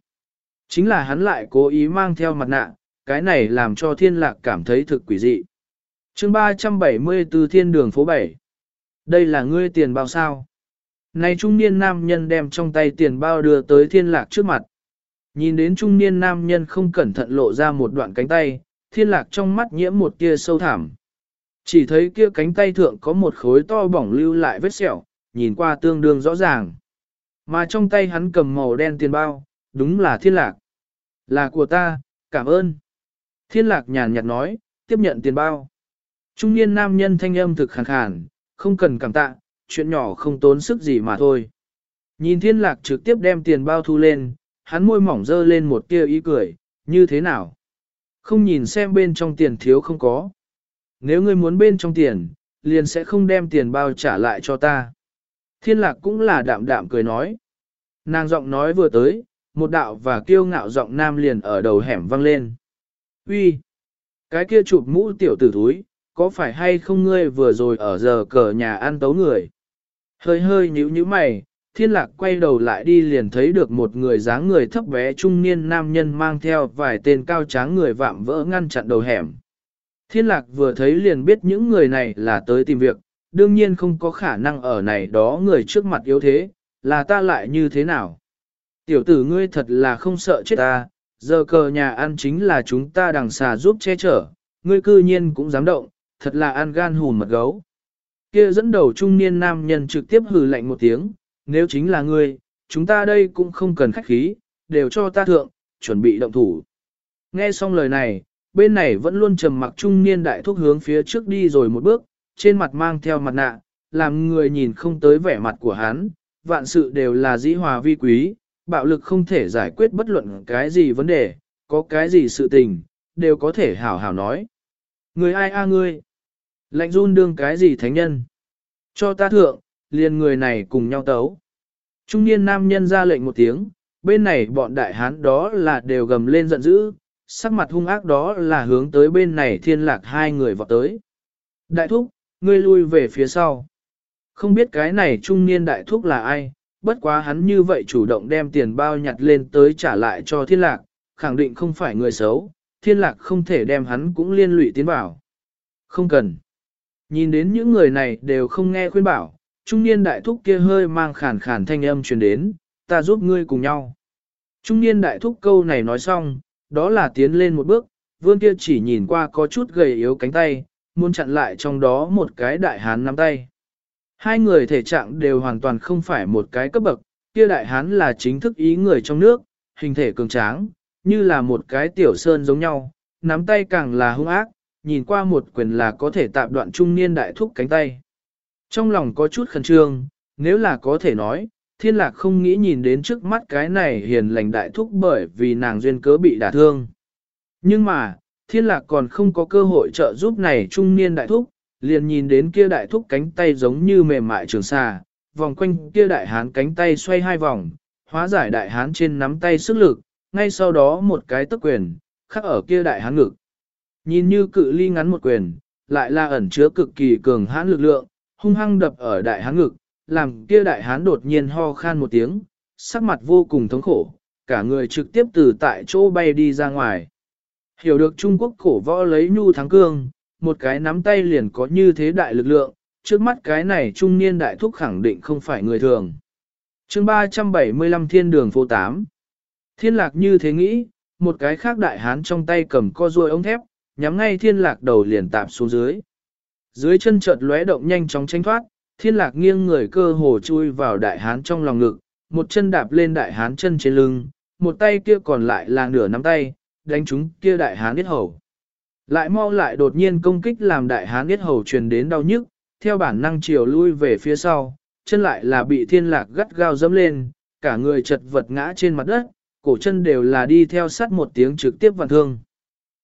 Chính là hắn lại cố ý mang theo mặt nạ, cái này làm cho thiên lạc cảm thấy thực quỷ dị. chương 374 thiên đường phố 7. Đây là ngươi tiền bao sao? Này trung niên nam nhân đem trong tay tiền bao đưa tới thiên lạc trước mặt. Nhìn đến trung niên nam nhân không cẩn thận lộ ra một đoạn cánh tay, thiên lạc trong mắt nhiễm một tia sâu thẳm. Chỉ thấy kia cánh tay thượng có một khối to bỏng lưu lại vết sẹo, nhìn qua tương đương rõ ràng. Mà trong tay hắn cầm màu đen tiền bao, đúng là thiên lạc. Là của ta, cảm ơn. Thiên lạc nhàn nhạt nói, tiếp nhận tiền bao. Trung niên nam nhân thanh âm thực khàn khàn, không cần cảm tạ, chuyện nhỏ không tốn sức gì mà thôi. Nhìn thiên lạc trực tiếp đem tiền bao thu lên, hắn môi mỏng dơ lên một tia ý cười, như thế nào? Không nhìn xem bên trong tiền thiếu không có. Nếu ngươi muốn bên trong tiền, liền sẽ không đem tiền bao trả lại cho ta. Thiên lạc cũng là đạm đạm cười nói. Nàng giọng nói vừa tới, một đạo và kiêu ngạo giọng nam liền ở đầu hẻm vang lên. Uy, Cái kia chụp mũ tiểu tử thúi, có phải hay không ngươi vừa rồi ở giờ cờ nhà ăn tấu người? Hơi hơi nhíu nhíu mày, thiên lạc quay đầu lại đi liền thấy được một người dáng người thấp bé trung niên nam nhân mang theo vài tên cao tráng người vạm vỡ ngăn chặn đầu hẻm. Thiên lạc vừa thấy liền biết những người này là tới tìm việc, đương nhiên không có khả năng ở này đó người trước mặt yếu thế, là ta lại như thế nào. Tiểu tử ngươi thật là không sợ chết ta, giờ cờ nhà ăn chính là chúng ta đằng xà giúp che chở, ngươi cư nhiên cũng dám động, thật là ăn gan hùn mật gấu. Kia dẫn đầu trung niên nam nhân trực tiếp hừ lạnh một tiếng, nếu chính là ngươi, chúng ta đây cũng không cần khách khí, đều cho ta thượng, chuẩn bị động thủ. Nghe xong lời này, bên này vẫn luôn trầm mặc trung niên đại thúc hướng phía trước đi rồi một bước, trên mặt mang theo mặt nạ, làm người nhìn không tới vẻ mặt của hắn, vạn sự đều là dĩ hòa vi quý, bạo lực không thể giải quyết bất luận cái gì vấn đề, có cái gì sự tình, đều có thể hảo hảo nói. Người ai a ngươi? Lạnh run đương cái gì thánh nhân? Cho ta thượng, liền người này cùng nhau tấu. Trung niên nam nhân ra lệnh một tiếng, bên này bọn đại hán đó là đều gầm lên giận dữ, sắc mặt hung ác đó là hướng tới bên này thiên lạc hai người vọt tới. Đại thúc, ngươi lui về phía sau. Không biết cái này trung niên đại thúc là ai, bất quá hắn như vậy chủ động đem tiền bao nhặt lên tới trả lại cho thiên lạc, khẳng định không phải người xấu, thiên lạc không thể đem hắn cũng liên lụy tiến bảo. Không cần. Nhìn đến những người này đều không nghe khuyên bảo, trung niên đại thúc kia hơi mang khàn khàn thanh âm truyền đến, ta giúp ngươi cùng nhau. Trung niên đại thúc câu này nói xong, đó là tiến lên một bước, vương kia chỉ nhìn qua có chút gầy yếu cánh tay, muốn chặn lại trong đó một cái đại hán nắm tay. Hai người thể trạng đều hoàn toàn không phải một cái cấp bậc, kia đại hán là chính thức ý người trong nước, hình thể cường tráng, như là một cái tiểu sơn giống nhau, nắm tay càng là hung ác, nhìn qua một quyền là có thể tạm đoạn trung niên đại thúc cánh tay. Trong lòng có chút khẩn trương, nếu là có thể nói, thiên lạc không nghĩ nhìn đến trước mắt cái này hiền lành đại thúc bởi vì nàng duyên cớ bị đả thương. Nhưng mà, thiên lạc còn không có cơ hội trợ giúp này trung niên đại thúc, liền nhìn đến kia đại thúc cánh tay giống như mềm mại trường xà, vòng quanh kia đại hán cánh tay xoay hai vòng, hóa giải đại hán trên nắm tay sức lực, ngay sau đó một cái tức quyền, khắc ở kia đại hán ngực. Nhìn như cự ly ngắn một quyền, lại là ẩn chứa cực kỳ cường hãn lực lượng, hung hăng đập ở đại hán ngực, làm kia đại hán đột nhiên ho khan một tiếng, sắc mặt vô cùng thống khổ, cả người trực tiếp từ tại chỗ bay đi ra ngoài. Hiểu được Trung Quốc cổ võ lấy nhu thắng cương, một cái nắm tay liền có như thế đại lực lượng, trước mắt cái này trung niên đại thúc khẳng định không phải người thường. chương 375 thiên đường phố 8 Thiên lạc như thế nghĩ, một cái khác đại hán trong tay cầm co ruôi ống thép, nhắm ngay thiên lạc đầu liền tạp xuống dưới. Dưới chân chợt lóe động nhanh chóng tranh thoát, thiên lạc nghiêng người cơ hồ chui vào đại hán trong lòng ngực, một chân đạp lên đại hán chân trên lưng, một tay kia còn lại là nửa nắm tay, đánh chúng kia đại hán biết hầu. Lại mau lại đột nhiên công kích làm đại hán biết hầu truyền đến đau nhức, theo bản năng chiều lui về phía sau, chân lại là bị thiên lạc gắt gao dẫm lên, cả người chật vật ngã trên mặt đất, cổ chân đều là đi theo sát một tiếng trực tiếp vạn thương.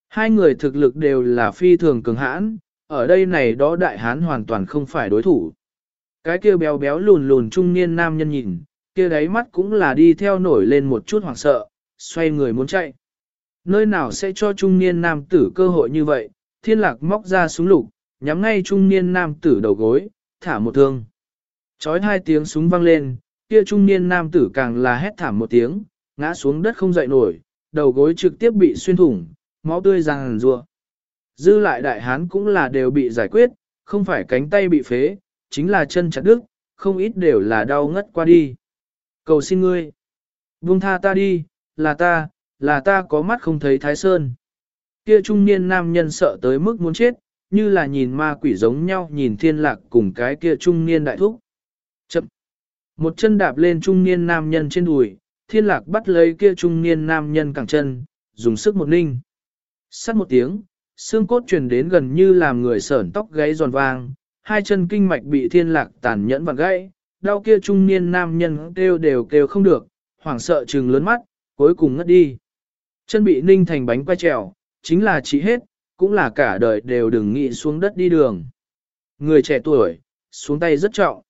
Hai người thực lực đều là phi thường cường hãn, ở đây này đó đại hán hoàn toàn không phải đối thủ. Cái kia béo béo lùn lùn trung niên nam nhân nhìn, kia đáy mắt cũng là đi theo nổi lên một chút hoảng sợ, xoay người muốn chạy. Nơi nào sẽ cho trung niên nam tử cơ hội như vậy, thiên lạc móc ra súng lục, nhắm ngay trung niên nam tử đầu gối, thả một thương. Chói hai tiếng súng vang lên, kia trung niên nam tử càng là hét thảm một tiếng, ngã xuống đất không dậy nổi, đầu gối trực tiếp bị xuyên thủng, máu tươi ràng rùa. Dư lại đại hán cũng là đều bị giải quyết, không phải cánh tay bị phế, chính là chân chặt đứt, không ít đều là đau ngất qua đi. Cầu xin ngươi, buông tha ta đi, là ta, là ta có mắt không thấy thái sơn. Kia trung niên nam nhân sợ tới mức muốn chết, như là nhìn ma quỷ giống nhau nhìn thiên lạc cùng cái kia trung niên đại thúc. Chậm. Một chân đạp lên trung niên nam nhân trên đùi, thiên lạc bắt lấy kia trung niên nam nhân cẳng chân, dùng sức một ninh. Sắt một tiếng, xương cốt truyền đến gần như làm người sởn tóc gáy giòn vang, hai chân kinh mạch bị thiên lạc tàn nhẫn vặn gãy, đau kia trung niên nam nhân kêu đều kêu không được, hoảng sợ trừng lớn mắt, cuối cùng ngất đi. Chân bị ninh thành bánh quay trèo, chính là chỉ hết, cũng là cả đời đều đừng nghĩ xuống đất đi đường. Người trẻ tuổi, xuống tay rất trọng.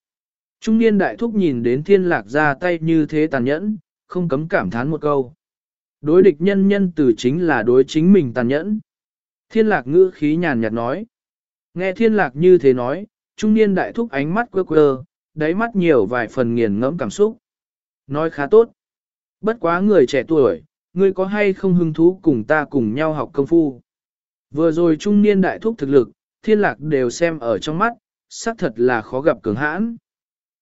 Trung niên đại thúc nhìn đến thiên lạc ra tay như thế tàn nhẫn, không cấm cảm thán một câu. Đối địch nhân nhân từ chính là đối chính mình tàn nhẫn. Thiên lạc ngữ khí nhàn nhạt nói. Nghe thiên lạc như thế nói, trung niên đại thúc ánh mắt quơ quơ, đáy mắt nhiều vài phần nghiền ngẫm cảm xúc. Nói khá tốt. Bất quá người trẻ tuổi, ngươi có hay không hứng thú cùng ta cùng nhau học công phu. Vừa rồi trung niên đại thúc thực lực, thiên lạc đều xem ở trong mắt, xác thật là khó gặp cường hãn.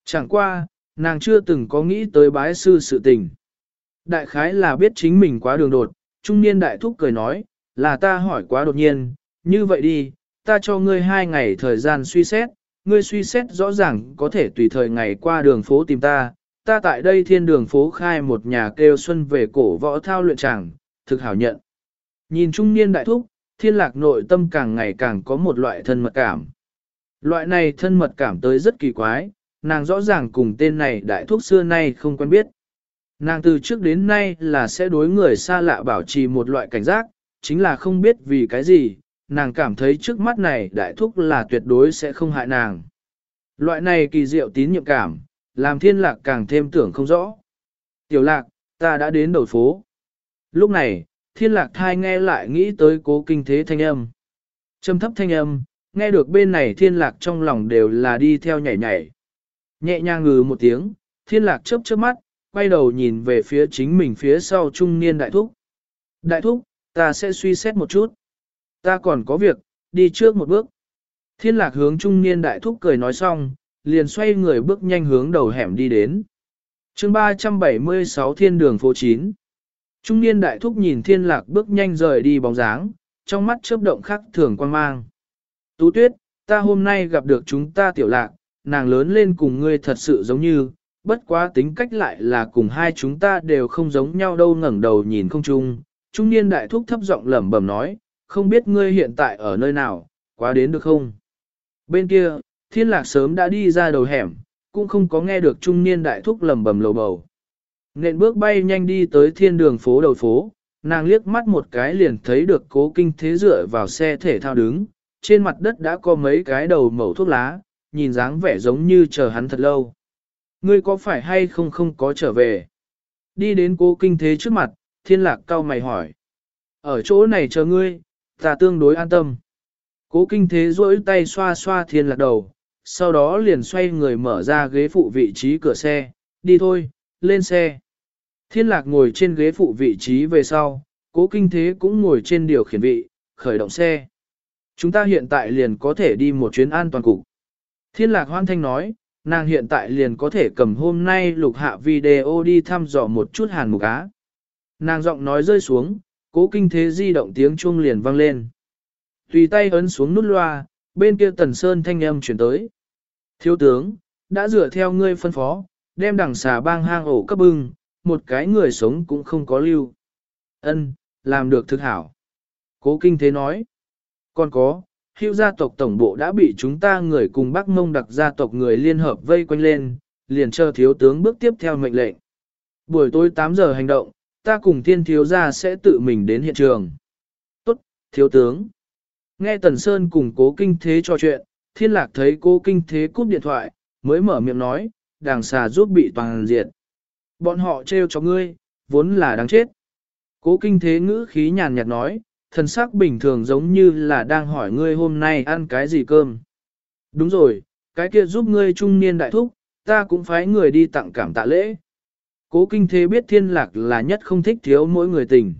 Chẳng qua, nàng chưa từng có nghĩ tới bái sư sự tình. Đại khái là biết chính mình quá đường đột, trung niên đại thúc cười nói, là ta hỏi quá đột nhiên, như vậy đi, ta cho ngươi hai ngày thời gian suy xét, ngươi suy xét rõ ràng có thể tùy thời ngày qua đường phố tìm ta, ta tại đây thiên đường phố khai một nhà kêu xuân về cổ võ thao luyện tràng, thực hảo nhận. Nhìn trung niên đại thúc, thiên lạc nội tâm càng ngày càng có một loại thân mật cảm. Loại này thân mật cảm tới rất kỳ quái, nàng rõ ràng cùng tên này đại thúc xưa nay không quen biết. Nàng từ trước đến nay là sẽ đối người xa lạ bảo trì một loại cảnh giác, chính là không biết vì cái gì, nàng cảm thấy trước mắt này đại thúc là tuyệt đối sẽ không hại nàng. Loại này kỳ diệu tín nhiệm cảm, làm thiên lạc càng thêm tưởng không rõ. Tiểu lạc, ta đã đến đầu phố. Lúc này, thiên lạc thai nghe lại nghĩ tới cố kinh thế thanh âm. Trầm thấp thanh âm, nghe được bên này thiên lạc trong lòng đều là đi theo nhảy nhảy. Nhẹ nhàng ngừ một tiếng, thiên lạc chớp chớp mắt, quay đầu nhìn về phía chính mình phía sau trung niên đại thúc. Đại thúc, ta sẽ suy xét một chút. Ta còn có việc, đi trước một bước. Thiên lạc hướng trung niên đại thúc cười nói xong, liền xoay người bước nhanh hướng đầu hẻm đi đến. chương 376 thiên đường phố 9. Trung niên đại thúc nhìn thiên lạc bước nhanh rời đi bóng dáng, trong mắt chớp động khắc thường quan mang. Tú tuyết, ta hôm nay gặp được chúng ta tiểu lạc, nàng lớn lên cùng ngươi thật sự giống như, bất quá tính cách lại là cùng hai chúng ta đều không giống nhau đâu ngẩng đầu nhìn không chung. Trung niên đại thúc thấp giọng lẩm bẩm nói, không biết ngươi hiện tại ở nơi nào, quá đến được không? Bên kia, thiên lạc sớm đã đi ra đầu hẻm, cũng không có nghe được trung niên đại thúc lẩm bẩm lầu bầu. Nện bước bay nhanh đi tới thiên đường phố đầu phố, nàng liếc mắt một cái liền thấy được cố kinh thế dựa vào xe thể thao đứng, trên mặt đất đã có mấy cái đầu mẩu thuốc lá, nhìn dáng vẻ giống như chờ hắn thật lâu. Ngươi có phải hay không không có trở về? Đi đến cố kinh thế trước mặt, thiên lạc cao mày hỏi. Ở chỗ này chờ ngươi, ta tương đối an tâm. Cố kinh thế rỗi tay xoa xoa thiên lạc đầu, sau đó liền xoay người mở ra ghế phụ vị trí cửa xe, đi thôi, lên xe. Thiên lạc ngồi trên ghế phụ vị trí về sau, cố kinh thế cũng ngồi trên điều khiển vị, khởi động xe. Chúng ta hiện tại liền có thể đi một chuyến an toàn cục. Thiên lạc hoan thanh nói, nàng hiện tại liền có thể cầm hôm nay lục hạ video đi thăm dò một chút hàn mục á. Nàng giọng nói rơi xuống, cố kinh thế di động tiếng chuông liền vang lên. Tùy tay ấn xuống nút loa, bên kia tần sơn thanh âm chuyển tới. Thiếu tướng, đã dựa theo ngươi phân phó, đem đằng xà bang hang ổ cấp bưng, một cái người sống cũng không có lưu. Ân, làm được thực hảo. Cố kinh thế nói. Còn có, hữu gia tộc tổng bộ đã bị chúng ta người cùng Bắc Mông đặc gia tộc người liên hợp vây quanh lên, liền chờ thiếu tướng bước tiếp theo mệnh lệnh. Buổi tối 8 giờ hành động, ta cùng thiên thiếu gia sẽ tự mình đến hiện trường. Tốt, thiếu tướng. Nghe Tần Sơn cùng cố kinh thế trò chuyện, thiên lạc thấy cố kinh thế cúp điện thoại, mới mở miệng nói, đàng xà giúp bị toàn diệt. Bọn họ trêu cho ngươi, vốn là đáng chết. Cố kinh thế ngữ khí nhàn nhạt nói, thần sắc bình thường giống như là đang hỏi ngươi hôm nay ăn cái gì cơm. Đúng rồi, cái kia giúp ngươi trung niên đại thúc, ta cũng phái người đi tặng cảm tạ lễ. Cố kinh thế biết thiên lạc là nhất không thích thiếu mỗi người tình.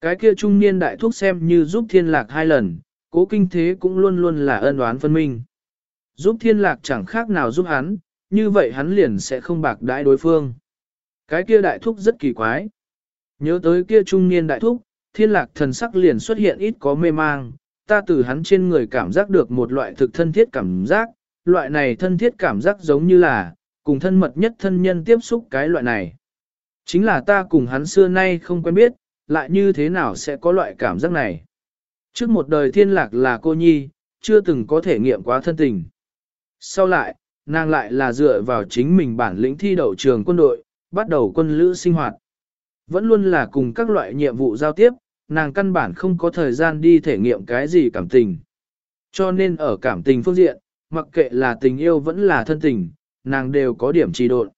Cái kia trung niên đại thúc xem như giúp thiên lạc hai lần, cố kinh thế cũng luôn luôn là ân oán phân minh. Giúp thiên lạc chẳng khác nào giúp hắn, như vậy hắn liền sẽ không bạc đãi đối phương. Cái kia đại thúc rất kỳ quái. Nhớ tới kia trung niên đại thúc, thiên lạc thần sắc liền xuất hiện ít có mê mang, ta từ hắn trên người cảm giác được một loại thực thân thiết cảm giác, loại này thân thiết cảm giác giống như là, cùng thân mật nhất thân nhân tiếp xúc cái loại này. Chính là ta cùng hắn xưa nay không quen biết, lại như thế nào sẽ có loại cảm giác này. Trước một đời thiên lạc là cô nhi, chưa từng có thể nghiệm quá thân tình. Sau lại, nàng lại là dựa vào chính mình bản lĩnh thi đậu trường quân đội, bắt đầu quân lữ sinh hoạt. Vẫn luôn là cùng các loại nhiệm vụ giao tiếp, nàng căn bản không có thời gian đi thể nghiệm cái gì cảm tình. Cho nên ở cảm tình phương diện, mặc kệ là tình yêu vẫn là thân tình, nàng đều có điểm trì độn.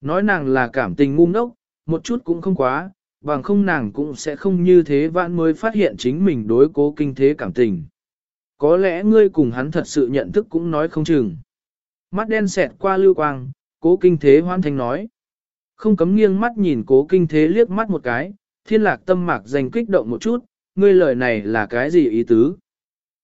Nói nàng là cảm tình ngu ngốc, một chút cũng không quá, bằng không nàng cũng sẽ không như thế vãn mới phát hiện chính mình đối cố kinh thế cảm tình. Có lẽ ngươi cùng hắn thật sự nhận thức cũng nói không chừng. Mắt đen xẹt qua lưu quang, cố kinh thế hoan thành nói. Không cấm nghiêng mắt nhìn cố kinh thế liếc mắt một cái, thiên lạc tâm mạc dành kích động một chút, ngươi lời này là cái gì ý tứ?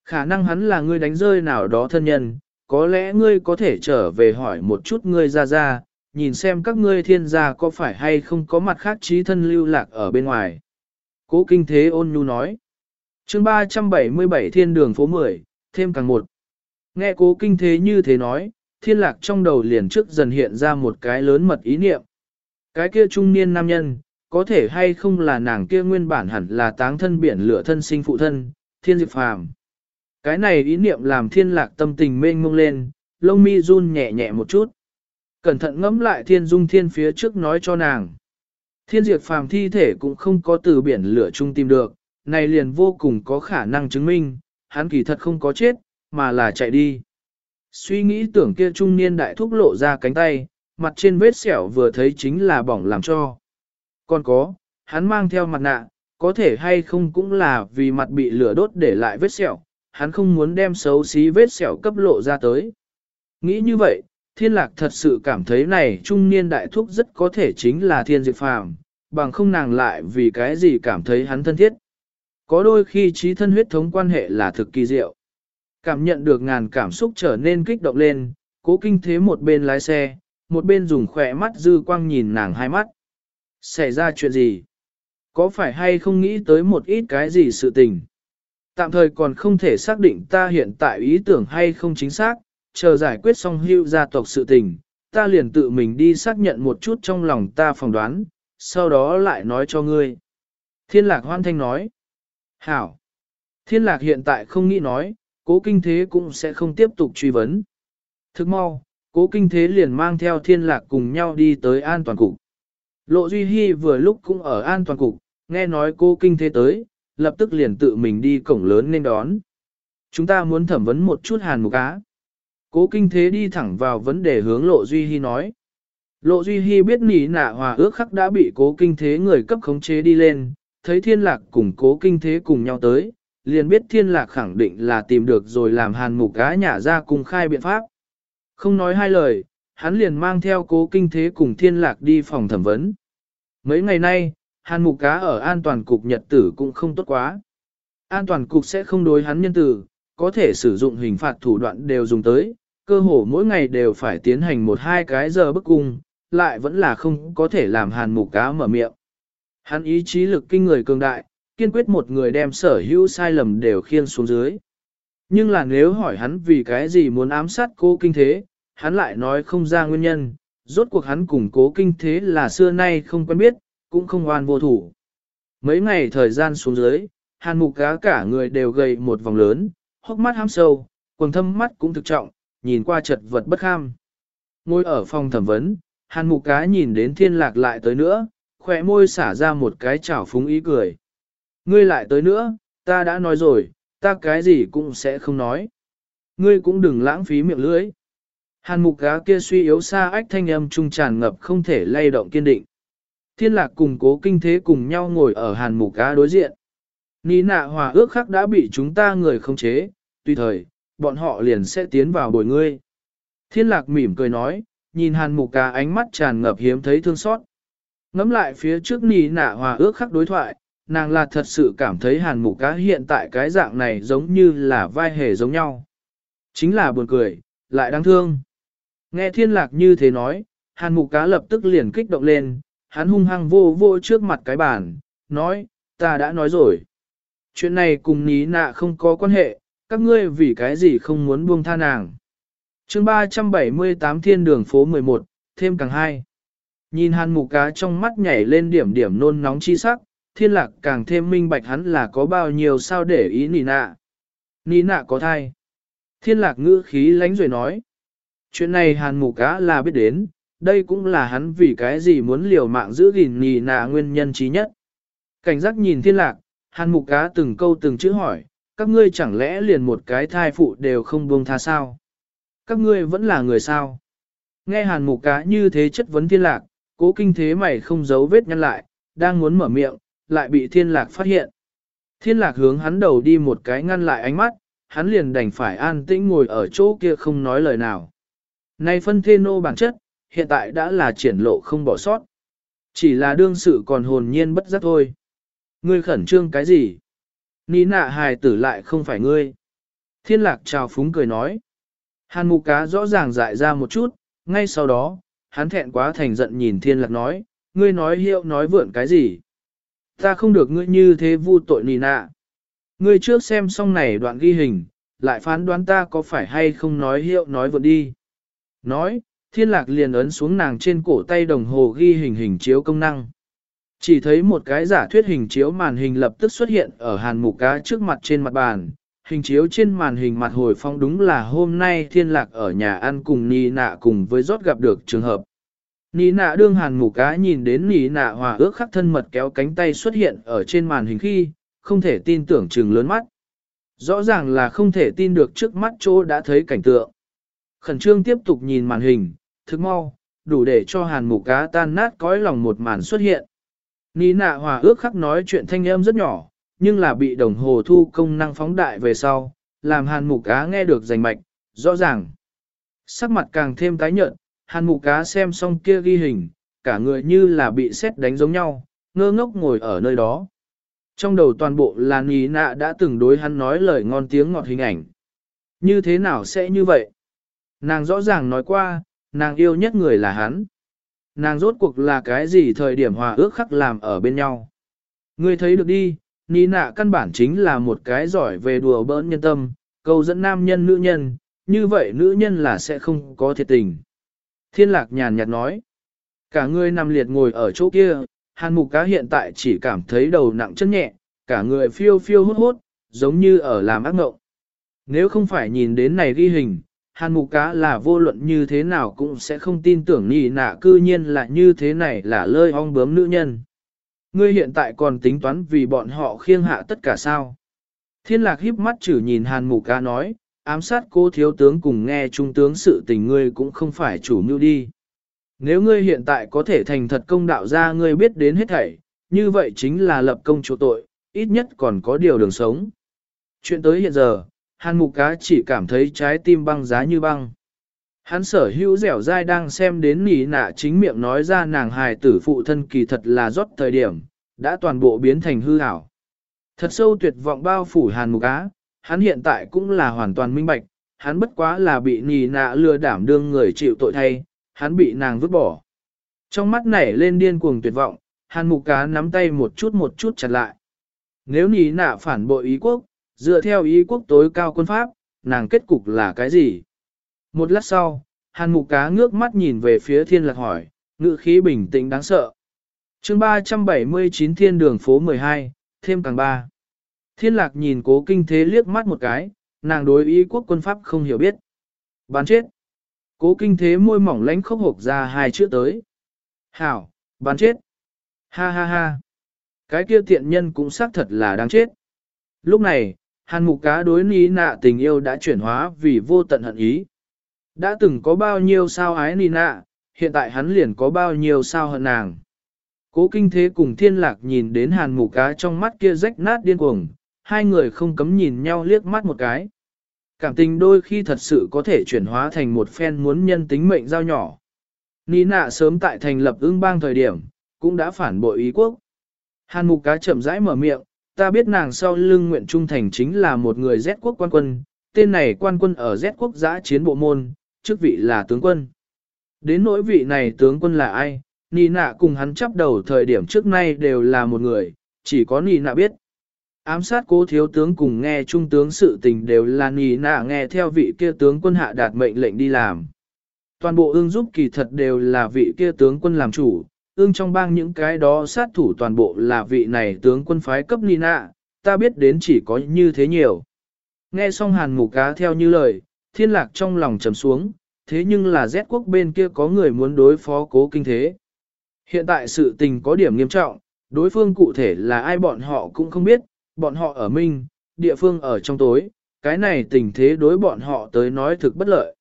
Khả năng hắn là ngươi đánh rơi nào đó thân nhân, có lẽ ngươi có thể trở về hỏi một chút ngươi ra ra, nhìn xem các ngươi thiên gia có phải hay không có mặt khác trí thân lưu lạc ở bên ngoài. Cố kinh thế ôn nhu nói. chương 377 thiên đường phố 10, thêm càng một. Nghe cố kinh thế như thế nói, thiên lạc trong đầu liền trước dần hiện ra một cái lớn mật ý niệm. Cái kia trung niên nam nhân, có thể hay không là nàng kia nguyên bản hẳn là táng thân biển lửa thân sinh phụ thân, thiên diệp phàm. Cái này ý niệm làm thiên lạc tâm tình mênh mông lên, lông mi run nhẹ nhẹ một chút. Cẩn thận ngẫm lại thiên dung thiên phía trước nói cho nàng. Thiên diệt phàm thi thể cũng không có từ biển lửa chung tìm được, này liền vô cùng có khả năng chứng minh, hắn kỳ thật không có chết, mà là chạy đi. Suy nghĩ tưởng kia trung niên đại thúc lộ ra cánh tay, mặt trên vết sẹo vừa thấy chính là bỏng làm cho. Còn có, hắn mang theo mặt nạ, có thể hay không cũng là vì mặt bị lửa đốt để lại vết sẹo, hắn không muốn đem xấu xí vết sẹo cấp lộ ra tới. Nghĩ như vậy, thiên lạc thật sự cảm thấy này trung niên đại thúc rất có thể chính là thiên diệt phàm, bằng không nàng lại vì cái gì cảm thấy hắn thân thiết. Có đôi khi trí thân huyết thống quan hệ là thực kỳ diệu. Cảm nhận được ngàn cảm xúc trở nên kích động lên, cố kinh thế một bên lái xe, một bên dùng khỏe mắt dư quang nhìn nàng hai mắt. Xảy ra chuyện gì? Có phải hay không nghĩ tới một ít cái gì sự tình? Tạm thời còn không thể xác định ta hiện tại ý tưởng hay không chính xác, chờ giải quyết xong hưu gia tộc sự tình, ta liền tự mình đi xác nhận một chút trong lòng ta phỏng đoán, sau đó lại nói cho ngươi. Thiên lạc hoan thanh nói. Hảo. Thiên lạc hiện tại không nghĩ nói, cố kinh thế cũng sẽ không tiếp tục truy vấn. Thức mau, cố kinh thế liền mang theo thiên lạc cùng nhau đi tới an toàn cục. Lộ Duy Hy vừa lúc cũng ở an toàn cục, nghe nói cô kinh thế tới, lập tức liền tự mình đi cổng lớn nên đón. Chúng ta muốn thẩm vấn một chút hàn mục Á, Cố kinh thế đi thẳng vào vấn đề hướng Lộ Duy Hy nói. Lộ Duy Hy biết nỉ nạ hòa ước khắc đã bị cố kinh thế người cấp khống chế đi lên, thấy thiên lạc cùng cố kinh thế cùng nhau tới, liền biết thiên lạc khẳng định là tìm được rồi làm hàn mục Á nhả ra cùng khai biện pháp. Không nói hai lời, hắn liền mang theo cố kinh thế cùng thiên lạc đi phòng thẩm vấn. Mấy ngày nay, hàn mục cá ở an toàn cục nhật tử cũng không tốt quá. An toàn cục sẽ không đối hắn nhân tử, có thể sử dụng hình phạt thủ đoạn đều dùng tới, cơ hồ mỗi ngày đều phải tiến hành một hai cái giờ bức cung, lại vẫn là không có thể làm hàn mục cá mở miệng. Hắn ý chí lực kinh người cường đại, kiên quyết một người đem sở hữu sai lầm đều khiên xuống dưới. Nhưng là nếu hỏi hắn vì cái gì muốn ám sát cô kinh thế, hắn lại nói không ra nguyên nhân, rốt cuộc hắn cùng cố kinh thế là xưa nay không quen biết, cũng không oan vô thủ. Mấy ngày thời gian xuống dưới, hàn mục cá cả người đều gầy một vòng lớn, hốc mắt ham sâu, quần thâm mắt cũng thực trọng, nhìn qua chật vật bất kham. Ngồi ở phòng thẩm vấn, hàn mục cá nhìn đến thiên lạc lại tới nữa, khỏe môi xả ra một cái chảo phúng ý cười. Ngươi lại tới nữa, ta đã nói rồi, ta cái gì cũng sẽ không nói. Ngươi cũng đừng lãng phí miệng lưỡi. Hàn mục cá kia suy yếu xa ách thanh âm trung tràn ngập không thể lay động kiên định. Thiên lạc cùng cố kinh thế cùng nhau ngồi ở hàn mục cá đối diện. Ní nạ hòa ước khắc đã bị chúng ta người không chế, tùy thời, bọn họ liền sẽ tiến vào bồi ngươi. Thiên lạc mỉm cười nói, nhìn hàn mục cá ánh mắt tràn ngập hiếm thấy thương xót. Ngắm lại phía trước ní nạ hòa ước khắc đối thoại, nàng là thật sự cảm thấy hàn mục cá hiện tại cái dạng này giống như là vai hề giống nhau. Chính là buồn cười, lại đáng thương. Nghe thiên lạc như thế nói, hàn mục cá lập tức liền kích động lên, hắn hung hăng vô vô trước mặt cái bàn, nói, ta đã nói rồi. Chuyện này cùng ní nạ không có quan hệ, các ngươi vì cái gì không muốn buông tha nàng. chương 378 thiên đường phố 11, thêm càng hai. Nhìn hàn mục cá trong mắt nhảy lên điểm điểm nôn nóng chi sắc, thiên lạc càng thêm minh bạch hắn là có bao nhiêu sao để ý nì nạ. Nì nạ có thai. Thiên lạc ngữ khí lánh rồi nói. Chuyện này hàn mục cá là biết đến, đây cũng là hắn vì cái gì muốn liều mạng giữ gìn nì nạ nguyên nhân trí nhất. Cảnh giác nhìn thiên lạc, hàn mục cá từng câu từng chữ hỏi, các ngươi chẳng lẽ liền một cái thai phụ đều không buông tha sao? Các ngươi vẫn là người sao? Nghe hàn mục cá như thế chất vấn thiên lạc, cố kinh thế mày không giấu vết nhăn lại, đang muốn mở miệng, lại bị thiên lạc phát hiện. Thiên lạc hướng hắn đầu đi một cái ngăn lại ánh mắt, hắn liền đành phải an tĩnh ngồi ở chỗ kia không nói lời nào. Này phân thê nô bản chất, hiện tại đã là triển lộ không bỏ sót. Chỉ là đương sự còn hồn nhiên bất giác thôi. Ngươi khẩn trương cái gì? Ní nạ hài tử lại không phải ngươi. Thiên lạc chào phúng cười nói. Hàn mục cá rõ ràng dại ra một chút, ngay sau đó, hắn thẹn quá thành giận nhìn thiên lạc nói, ngươi nói hiệu nói vượn cái gì? Ta không được ngươi như thế vu tội nì nạ. Ngươi trước xem xong này đoạn ghi hình, lại phán đoán ta có phải hay không nói hiệu nói vượn đi. Nói, thiên lạc liền ấn xuống nàng trên cổ tay đồng hồ ghi hình hình chiếu công năng. Chỉ thấy một cái giả thuyết hình chiếu màn hình lập tức xuất hiện ở hàn mục cá trước mặt trên mặt bàn. Hình chiếu trên màn hình mặt hồi phong đúng là hôm nay thiên lạc ở nhà ăn cùng Nì Nạ cùng với rót gặp được trường hợp. Nì Nạ đương hàn mục cá nhìn đến Nì Nạ hòa ước khắc thân mật kéo cánh tay xuất hiện ở trên màn hình khi, không thể tin tưởng trừng lớn mắt. Rõ ràng là không thể tin được trước mắt chỗ đã thấy cảnh tượng. Khẩn trương tiếp tục nhìn màn hình, thức mau, đủ để cho hàn mục cá tan nát cõi lòng một màn xuất hiện. Ní nạ hòa ước khắc nói chuyện thanh âm rất nhỏ, nhưng là bị đồng hồ thu công năng phóng đại về sau, làm hàn mục cá nghe được rành mạch, rõ ràng. Sắc mặt càng thêm tái nhợt, hàn mục cá xem xong kia ghi hình, cả người như là bị xét đánh giống nhau, ngơ ngốc ngồi ở nơi đó. Trong đầu toàn bộ là ní nạ đã từng đối hắn nói lời ngon tiếng ngọt hình ảnh. Như thế nào sẽ như vậy? Nàng rõ ràng nói qua, nàng yêu nhất người là hắn. Nàng rốt cuộc là cái gì thời điểm hòa ước khắc làm ở bên nhau. Ngươi thấy được đi, Ní nạ căn bản chính là một cái giỏi về đùa bỡn nhân tâm, câu dẫn nam nhân nữ nhân, như vậy nữ nhân là sẽ không có thiệt tình. Thiên lạc nhàn nhạt nói, cả người nằm liệt ngồi ở chỗ kia, hàn mục cá hiện tại chỉ cảm thấy đầu nặng chân nhẹ, cả người phiêu phiêu hốt hốt, giống như ở làm ác ngộng. Nếu không phải nhìn đến này ghi hình, hàn mục cá là vô luận như thế nào cũng sẽ không tin tưởng nhị nạ cư nhiên là như thế này là lơi ong bướm nữ nhân. Ngươi hiện tại còn tính toán vì bọn họ khiêng hạ tất cả sao. Thiên lạc híp mắt chử nhìn hàn mục cá nói, ám sát cô thiếu tướng cùng nghe trung tướng sự tình ngươi cũng không phải chủ mưu đi. Nếu ngươi hiện tại có thể thành thật công đạo ra ngươi biết đến hết thảy, như vậy chính là lập công chỗ tội, ít nhất còn có điều đường sống. Chuyện tới hiện giờ, hàn mục cá chỉ cảm thấy trái tim băng giá như băng. Hắn sở hữu dẻo dai đang xem đến nỉ nạ chính miệng nói ra nàng hài tử phụ thân kỳ thật là rót thời điểm, đã toàn bộ biến thành hư ảo. Thật sâu tuyệt vọng bao phủ hàn mục á, hắn hiện tại cũng là hoàn toàn minh bạch, hắn bất quá là bị nỉ nạ lừa đảm đương người chịu tội thay, hắn bị nàng vứt bỏ. Trong mắt nảy lên điên cuồng tuyệt vọng, hàn mục cá nắm tay một chút một chút chặt lại. Nếu nỉ nạ phản bội ý quốc, dựa theo ý quốc tối cao quân pháp, nàng kết cục là cái gì? Một lát sau, hàn mục cá ngước mắt nhìn về phía thiên lạc hỏi, ngữ khí bình tĩnh đáng sợ. chương 379 thiên đường phố 12, thêm càng ba. Thiên lạc nhìn cố kinh thế liếc mắt một cái, nàng đối ý quốc quân pháp không hiểu biết. Bán chết. Cố kinh thế môi mỏng lánh khốc hộp ra hai chữ tới. Hảo, bán chết. Ha ha ha. Cái kia tiện nhân cũng xác thật là đáng chết. Lúc này, hàn mục cá đối ní nạ tình yêu đã chuyển hóa vì vô tận hận ý. Đã từng có bao nhiêu sao ái Nina, hiện tại hắn liền có bao nhiêu sao hận nàng. Cố kinh thế cùng thiên lạc nhìn đến hàn Mục cá trong mắt kia rách nát điên cuồng, hai người không cấm nhìn nhau liếc mắt một cái. Cảm tình đôi khi thật sự có thể chuyển hóa thành một phen muốn nhân tính mệnh giao nhỏ. Nina sớm tại thành lập ưng bang thời điểm, cũng đã phản bội ý quốc. Hàn mục cá chậm rãi mở miệng, ta biết nàng sau lưng nguyện trung thành chính là một người Z quốc quan quân, tên này quan quân ở Z quốc giã chiến bộ môn, chức vị là tướng quân. Đến nỗi vị này tướng quân là ai, Nì nạ cùng hắn chấp đầu thời điểm trước nay đều là một người, chỉ có Nì nạ biết. Ám sát cố thiếu tướng cùng nghe trung tướng sự tình đều là Nì nạ nghe theo vị kia tướng quân hạ đạt mệnh lệnh đi làm. Toàn bộ ương giúp kỳ thật đều là vị kia tướng quân làm chủ, ương trong bang những cái đó sát thủ toàn bộ là vị này tướng quân phái cấp Nina, ta biết đến chỉ có như thế nhiều. Nghe xong hàn mù cá theo như lời, thiên lạc trong lòng trầm xuống, thế nhưng là Z quốc bên kia có người muốn đối phó cố kinh thế. Hiện tại sự tình có điểm nghiêm trọng, đối phương cụ thể là ai bọn họ cũng không biết, bọn họ ở Minh, địa phương ở trong tối, cái này tình thế đối bọn họ tới nói thực bất lợi.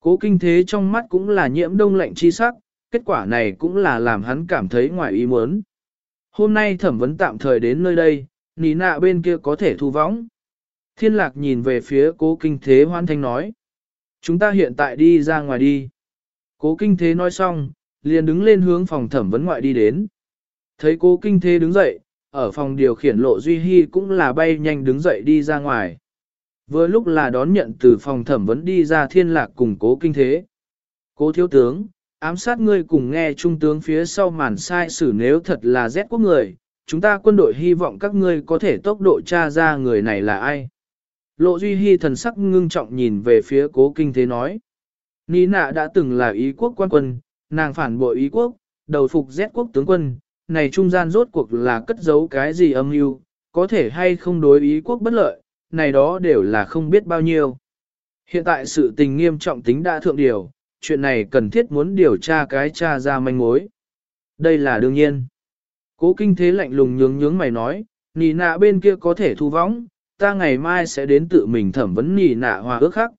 Cố kinh thế trong mắt cũng là nhiễm đông lạnh chi sắc, kết quả này cũng là làm hắn cảm thấy ngoài ý muốn. Hôm nay thẩm vấn tạm thời đến nơi đây, ní nạ bên kia có thể thu vóng. Thiên lạc nhìn về phía cố kinh thế hoan thanh nói. Chúng ta hiện tại đi ra ngoài đi. Cố kinh thế nói xong, liền đứng lên hướng phòng thẩm vấn ngoại đi đến. Thấy cố kinh thế đứng dậy, ở phòng điều khiển lộ duy hy cũng là bay nhanh đứng dậy đi ra ngoài. Vừa lúc là đón nhận từ phòng thẩm vấn đi ra thiên lạc cùng cố kinh thế. Cố thiếu tướng, ám sát ngươi cùng nghe trung tướng phía sau màn sai xử nếu thật là rét quốc người, chúng ta quân đội hy vọng các ngươi có thể tốc độ tra ra người này là ai. Lộ Duy Hy thần sắc ngưng trọng nhìn về phía cố kinh thế nói. Ní nạ đã từng là ý quốc quan quân, nàng phản bội ý quốc, đầu phục rét quốc tướng quân, này trung gian rốt cuộc là cất giấu cái gì âm mưu, có thể hay không đối ý quốc bất lợi, này đó đều là không biết bao nhiêu. Hiện tại sự tình nghiêm trọng tính đã thượng điều, chuyện này cần thiết muốn điều tra cái tra ra manh mối. Đây là đương nhiên. Cố kinh thế lạnh lùng nhướng nhướng mày nói, nì nạ bên kia có thể thu vóng, ta ngày mai sẽ đến tự mình thẩm vấn nì nạ hòa ước khắc.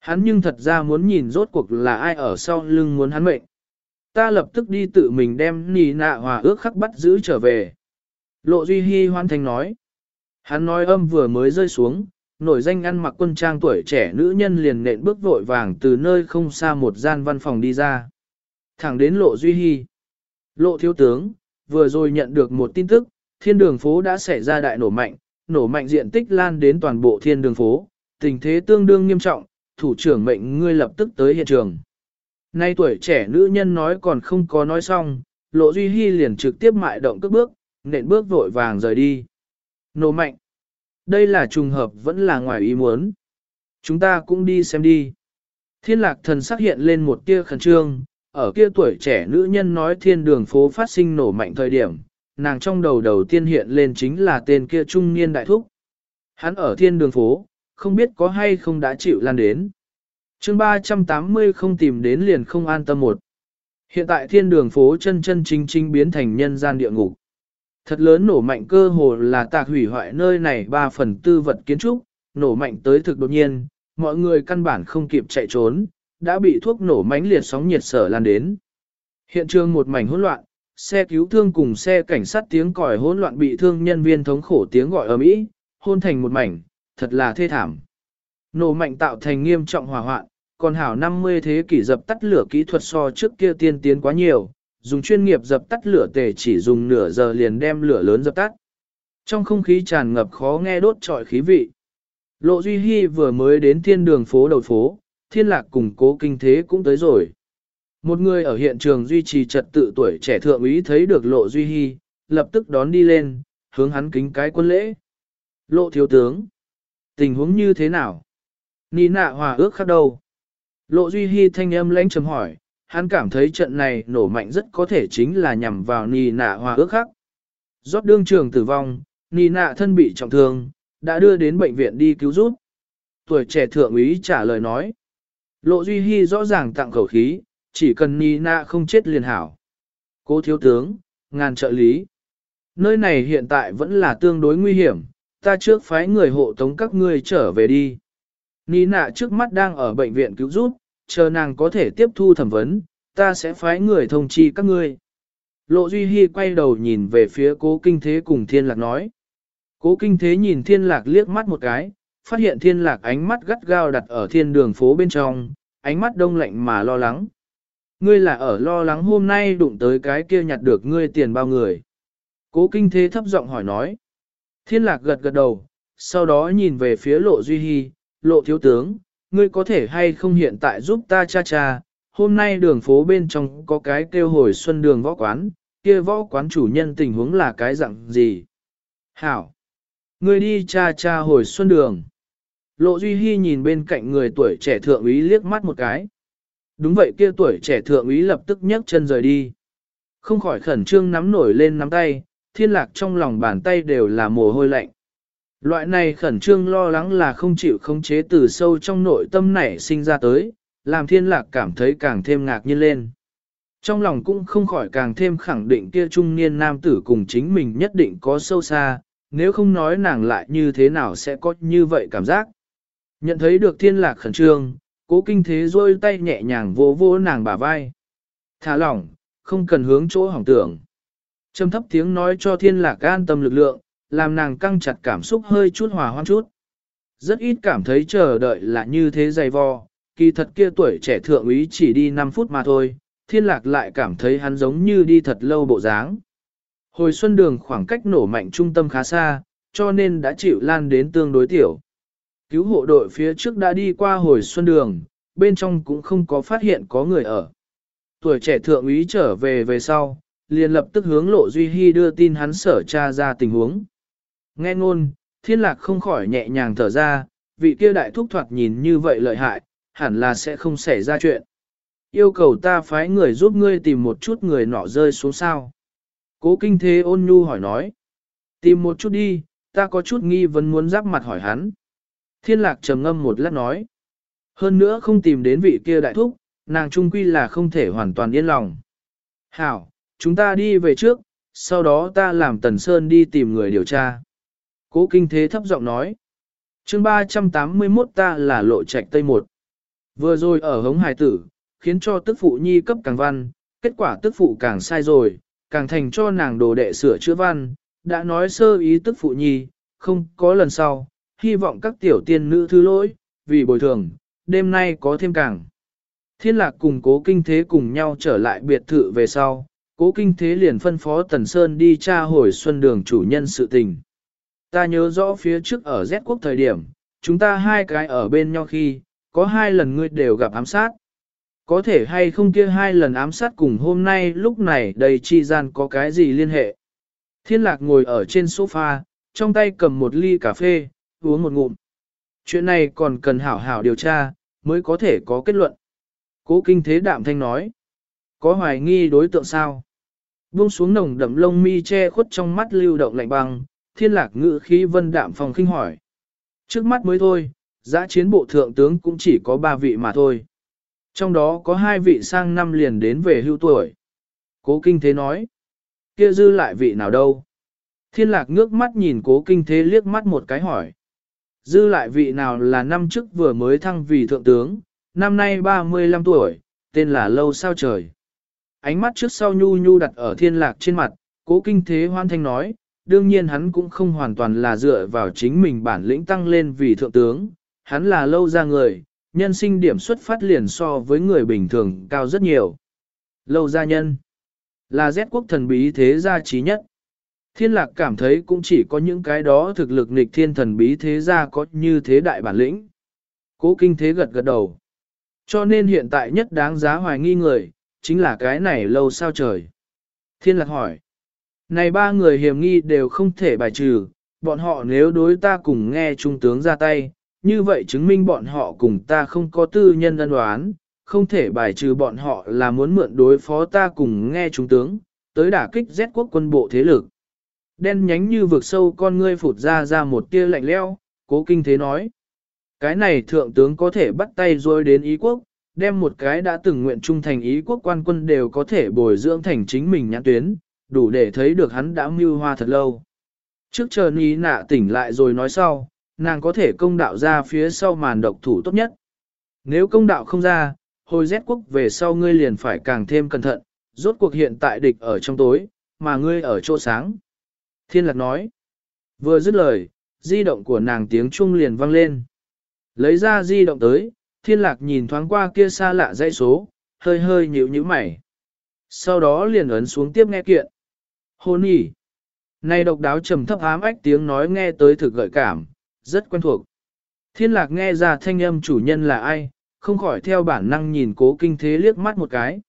Hắn nhưng thật ra muốn nhìn rốt cuộc là ai ở sau lưng muốn hắn mệnh. Ta lập tức đi tự mình đem nì nạ hòa ước khắc bắt giữ trở về. Lộ Duy Hy hoan thành nói. Hắn nói âm vừa mới rơi xuống, nổi danh ăn mặc quân trang tuổi trẻ nữ nhân liền nện bước vội vàng từ nơi không xa một gian văn phòng đi ra. Thẳng đến Lộ Duy Hy. Lộ thiếu tướng, vừa rồi nhận được một tin tức, thiên đường phố đã xảy ra đại nổ mạnh, nổ mạnh diện tích lan đến toàn bộ thiên đường phố, tình thế tương đương nghiêm trọng, thủ trưởng mệnh ngươi lập tức tới hiện trường. Nay tuổi trẻ nữ nhân nói còn không có nói xong, Lộ Duy Hy liền trực tiếp mại động cước bước, nện bước vội vàng rời đi. Nổ mạnh. Đây là trùng hợp vẫn là ngoài ý muốn. Chúng ta cũng đi xem đi. Thiên lạc thần sắc hiện lên một tia khẩn trương, ở kia tuổi trẻ nữ nhân nói thiên đường phố phát sinh nổ mạnh thời điểm, nàng trong đầu đầu tiên hiện lên chính là tên kia trung niên đại thúc. Hắn ở thiên đường phố, không biết có hay không đã chịu lan đến. chương 380 không tìm đến liền không an tâm một. Hiện tại thiên đường phố chân chân chính chính biến thành nhân gian địa ngục. Thật lớn nổ mạnh cơ hồ là tạc hủy hoại nơi này 3 phần tư vật kiến trúc, nổ mạnh tới thực đột nhiên, mọi người căn bản không kịp chạy trốn, đã bị thuốc nổ mãnh liệt sóng nhiệt sở lan đến. Hiện trường một mảnh hỗn loạn, xe cứu thương cùng xe cảnh sát tiếng còi hỗn loạn bị thương nhân viên thống khổ tiếng gọi ở Mỹ, hôn thành một mảnh, thật là thê thảm. Nổ mạnh tạo thành nghiêm trọng hỏa hoạn, còn hảo 50 thế kỷ dập tắt lửa kỹ thuật so trước kia tiên tiến quá nhiều, dùng chuyên nghiệp dập tắt lửa tề chỉ dùng nửa giờ liền đem lửa lớn dập tắt. Trong không khí tràn ngập khó nghe đốt trọi khí vị. Lộ Duy Hy vừa mới đến thiên đường phố đầu phố, thiên lạc cùng cố kinh thế cũng tới rồi. Một người ở hiện trường duy trì trật tự tuổi trẻ thượng úy thấy được Lộ Duy Hy, lập tức đón đi lên, hướng hắn kính cái quân lễ. Lộ thiếu tướng. Tình huống như thế nào? Nì nạ hòa ước khác đâu? Lộ Duy Hy thanh âm lãnh trầm hỏi, hắn cảm thấy trận này nổ mạnh rất có thể chính là nhằm vào nì nạ hòa ước khắc. Rót đương trường tử vong, nì nạ thân bị trọng thương, đã đưa đến bệnh viện đi cứu giúp. Tuổi trẻ thượng úy trả lời nói. Lộ Duy Hy rõ ràng tặng khẩu khí, chỉ cần nì nạ không chết liền hảo. Cố thiếu tướng, ngàn trợ lý. Nơi này hiện tại vẫn là tương đối nguy hiểm, ta trước phái người hộ tống các ngươi trở về đi. Nì nạ trước mắt đang ở bệnh viện cứu giúp, chờ nàng có thể tiếp thu thẩm vấn, ta sẽ phái người thông chi các ngươi. Lộ Duy Hy quay đầu nhìn về phía cố kinh thế cùng thiên lạc nói. Cố kinh thế nhìn thiên lạc liếc mắt một cái, phát hiện thiên lạc ánh mắt gắt gao đặt ở thiên đường phố bên trong, ánh mắt đông lạnh mà lo lắng. Ngươi là ở lo lắng hôm nay đụng tới cái kia nhặt được ngươi tiền bao người. Cố kinh thế thấp giọng hỏi nói. Thiên lạc gật gật đầu, sau đó nhìn về phía lộ duy hy, lộ thiếu tướng, ngươi có thể hay không hiện tại giúp ta cha cha, hôm nay đường phố bên trong có cái kêu hồi xuân đường võ quán, kia võ quán chủ nhân tình huống là cái dạng gì? Hảo! Ngươi đi cha cha hồi xuân đường. Lộ Duy Hy nhìn bên cạnh người tuổi trẻ thượng úy liếc mắt một cái. Đúng vậy kia tuổi trẻ thượng úy lập tức nhấc chân rời đi. Không khỏi khẩn trương nắm nổi lên nắm tay, thiên lạc trong lòng bàn tay đều là mồ hôi lạnh. Loại này khẩn trương lo lắng là không chịu khống chế từ sâu trong nội tâm nảy sinh ra tới, làm thiên lạc cảm thấy càng thêm ngạc nhiên lên. Trong lòng cũng không khỏi càng thêm khẳng định kia trung niên nam tử cùng chính mình nhất định có sâu xa, nếu không nói nàng lại như thế nào sẽ có như vậy cảm giác. Nhận thấy được thiên lạc khẩn trương, cố kinh thế rôi tay nhẹ nhàng vô vô nàng bả vai. Thả lỏng, không cần hướng chỗ hỏng tưởng. Trầm thấp tiếng nói cho thiên lạc an tâm lực lượng, làm nàng căng chặt cảm xúc hơi chút hòa hoan chút. Rất ít cảm thấy chờ đợi là như thế dày vò, kỳ thật kia tuổi trẻ thượng úy chỉ đi 5 phút mà thôi, thiên lạc lại cảm thấy hắn giống như đi thật lâu bộ dáng. Hồi xuân đường khoảng cách nổ mạnh trung tâm khá xa, cho nên đã chịu lan đến tương đối tiểu. Cứu hộ đội phía trước đã đi qua hồi xuân đường, bên trong cũng không có phát hiện có người ở. Tuổi trẻ thượng úy trở về về sau, liền lập tức hướng lộ Duy Hy đưa tin hắn sở tra ra tình huống. Nghe ngôn, thiên lạc không khỏi nhẹ nhàng thở ra, vị kia đại thúc thoạt nhìn như vậy lợi hại, hẳn là sẽ không xảy ra chuyện. Yêu cầu ta phái người giúp ngươi tìm một chút người nọ rơi xuống sao. Cố kinh thế ôn nhu hỏi nói. Tìm một chút đi, ta có chút nghi vấn muốn giáp mặt hỏi hắn. Thiên lạc trầm ngâm một lát nói. Hơn nữa không tìm đến vị kia đại thúc, nàng trung quy là không thể hoàn toàn yên lòng. Hảo, chúng ta đi về trước, sau đó ta làm Tần Sơn đi tìm người điều tra. Cố kinh thế thấp giọng nói. chương 381 ta là lộ trạch Tây một. Vừa rồi ở hống hải tử, khiến cho tức phụ nhi cấp càng văn, kết quả tức phụ càng sai rồi, càng thành cho nàng đồ đệ sửa chữa văn, đã nói sơ ý tức phụ nhi, không có lần sau, hy vọng các tiểu tiên nữ thứ lỗi, vì bồi thường, đêm nay có thêm càng. Thiên lạc cùng cố kinh thế cùng nhau trở lại biệt thự về sau, cố kinh thế liền phân phó Tần Sơn đi tra hồi xuân đường chủ nhân sự tình. Ta nhớ rõ phía trước ở Z quốc thời điểm, chúng ta hai cái ở bên nhau khi, có hai lần ngươi đều gặp ám sát. Có thể hay không kia hai lần ám sát cùng hôm nay lúc này đầy chi gian có cái gì liên hệ. Thiên lạc ngồi ở trên sofa, trong tay cầm một ly cà phê, uống một ngụm. Chuyện này còn cần hảo hảo điều tra, mới có thể có kết luận. Cố kinh thế đạm thanh nói. Có hoài nghi đối tượng sao? Buông xuống nồng đậm lông mi che khuất trong mắt lưu động lạnh băng, thiên lạc ngữ khí vân đạm phòng kinh hỏi. Trước mắt mới thôi, giã chiến bộ thượng tướng cũng chỉ có ba vị mà thôi. Trong đó có hai vị sang năm liền đến về hưu tuổi. Cố kinh thế nói. kia dư lại vị nào đâu? Thiên lạc ngước mắt nhìn cố kinh thế liếc mắt một cái hỏi. Dư lại vị nào là năm trước vừa mới thăng vì thượng tướng, năm nay 35 tuổi, tên là Lâu Sao Trời. Ánh mắt trước sau nhu nhu đặt ở thiên lạc trên mặt, cố kinh thế hoan thanh nói, đương nhiên hắn cũng không hoàn toàn là dựa vào chính mình bản lĩnh tăng lên vì thượng tướng, hắn là lâu ra người, nhân sinh điểm xuất phát liền so với người bình thường cao rất nhiều. Lâu gia nhân là Z quốc thần bí thế gia trí nhất. Thiên lạc cảm thấy cũng chỉ có những cái đó thực lực nghịch thiên thần bí thế gia có như thế đại bản lĩnh. Cố kinh thế gật gật đầu. Cho nên hiện tại nhất đáng giá hoài nghi người, chính là cái này lâu sao trời. Thiên lạc hỏi. Này ba người hiểm nghi đều không thể bài trừ, bọn họ nếu đối ta cùng nghe trung tướng ra tay, như vậy chứng minh bọn họ cùng ta không có tư nhân ân đoán, không thể bài trừ bọn họ là muốn mượn đối phó ta cùng nghe trung tướng, tới đả kích Z quốc quân bộ thế lực. Đen nhánh như vực sâu con ngươi phụt ra ra một tia lạnh leo, cố kinh thế nói. Cái này thượng tướng có thể bắt tay rồi đến ý quốc, đem một cái đã từng nguyện trung thành ý quốc quan quân đều có thể bồi dưỡng thành chính mình nhãn tuyến, đủ để thấy được hắn đã mưu hoa thật lâu. Trước chờ ní nạ tỉnh lại rồi nói sau, nàng có thể công đạo ra phía sau màn độc thủ tốt nhất. Nếu công đạo không ra, hồi rét quốc về sau ngươi liền phải càng thêm cẩn thận, rốt cuộc hiện tại địch ở trong tối, mà ngươi ở chỗ sáng. Thiên lạc nói. Vừa dứt lời, di động của nàng tiếng chuông liền vang lên. Lấy ra di động tới, thiên lạc nhìn thoáng qua kia xa lạ dãy số, hơi hơi nhịu như mày. Sau đó liền ấn xuống tiếp nghe kiện. Hôn nhỉ. Này độc đáo trầm thấp ám ách tiếng nói nghe tới thực gợi cảm, rất quen thuộc. Thiên lạc nghe ra thanh âm chủ nhân là ai, không khỏi theo bản năng nhìn cố kinh thế liếc mắt một cái.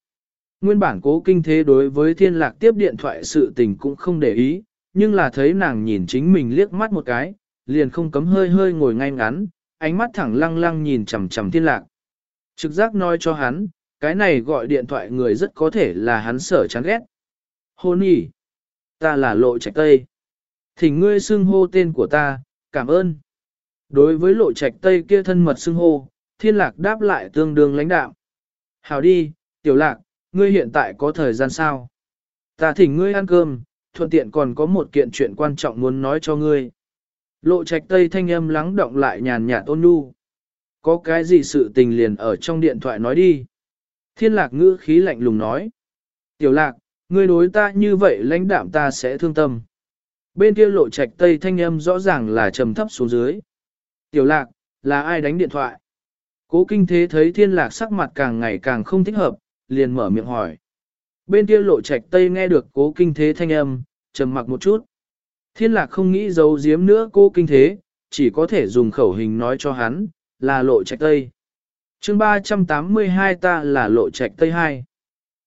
Nguyên bản cố kinh thế đối với thiên lạc tiếp điện thoại sự tình cũng không để ý, nhưng là thấy nàng nhìn chính mình liếc mắt một cái, liền không cấm hơi hơi ngồi ngay ngắn, ánh mắt thẳng lăng lăng nhìn chầm chầm thiên lạc. Trực giác nói cho hắn, cái này gọi điện thoại người rất có thể là hắn sở chán ghét. Hôn nhỉ, ta là lộ trạch tây. Thỉnh ngươi xưng hô tên của ta, cảm ơn. Đối với lộ trạch tây kia thân mật xưng hô, thiên lạc đáp lại tương đương lãnh đạo. Hào đi, tiểu lạc, ngươi hiện tại có thời gian sao? Ta thỉnh ngươi ăn cơm, thuận tiện còn có một kiện chuyện quan trọng muốn nói cho ngươi. Lộ trạch tây thanh âm lắng động lại nhàn nhạt ôn nhu. Có cái gì sự tình liền ở trong điện thoại nói đi. Thiên lạc ngữ khí lạnh lùng nói. Tiểu lạc, ngươi đối ta như vậy lãnh đạm ta sẽ thương tâm. Bên kia lộ trạch tây thanh âm rõ ràng là trầm thấp xuống dưới. Tiểu lạc, là ai đánh điện thoại? Cố kinh thế thấy thiên lạc sắc mặt càng ngày càng không thích hợp, liền mở miệng hỏi. Bên kia lộ trạch tây nghe được cố kinh thế thanh âm, trầm mặc một chút. Thiên lạc không nghĩ giấu giếm nữa cố kinh thế, chỉ có thể dùng khẩu hình nói cho hắn, là lộ trạch tây. chương 382 ta là lộ trạch tây 2.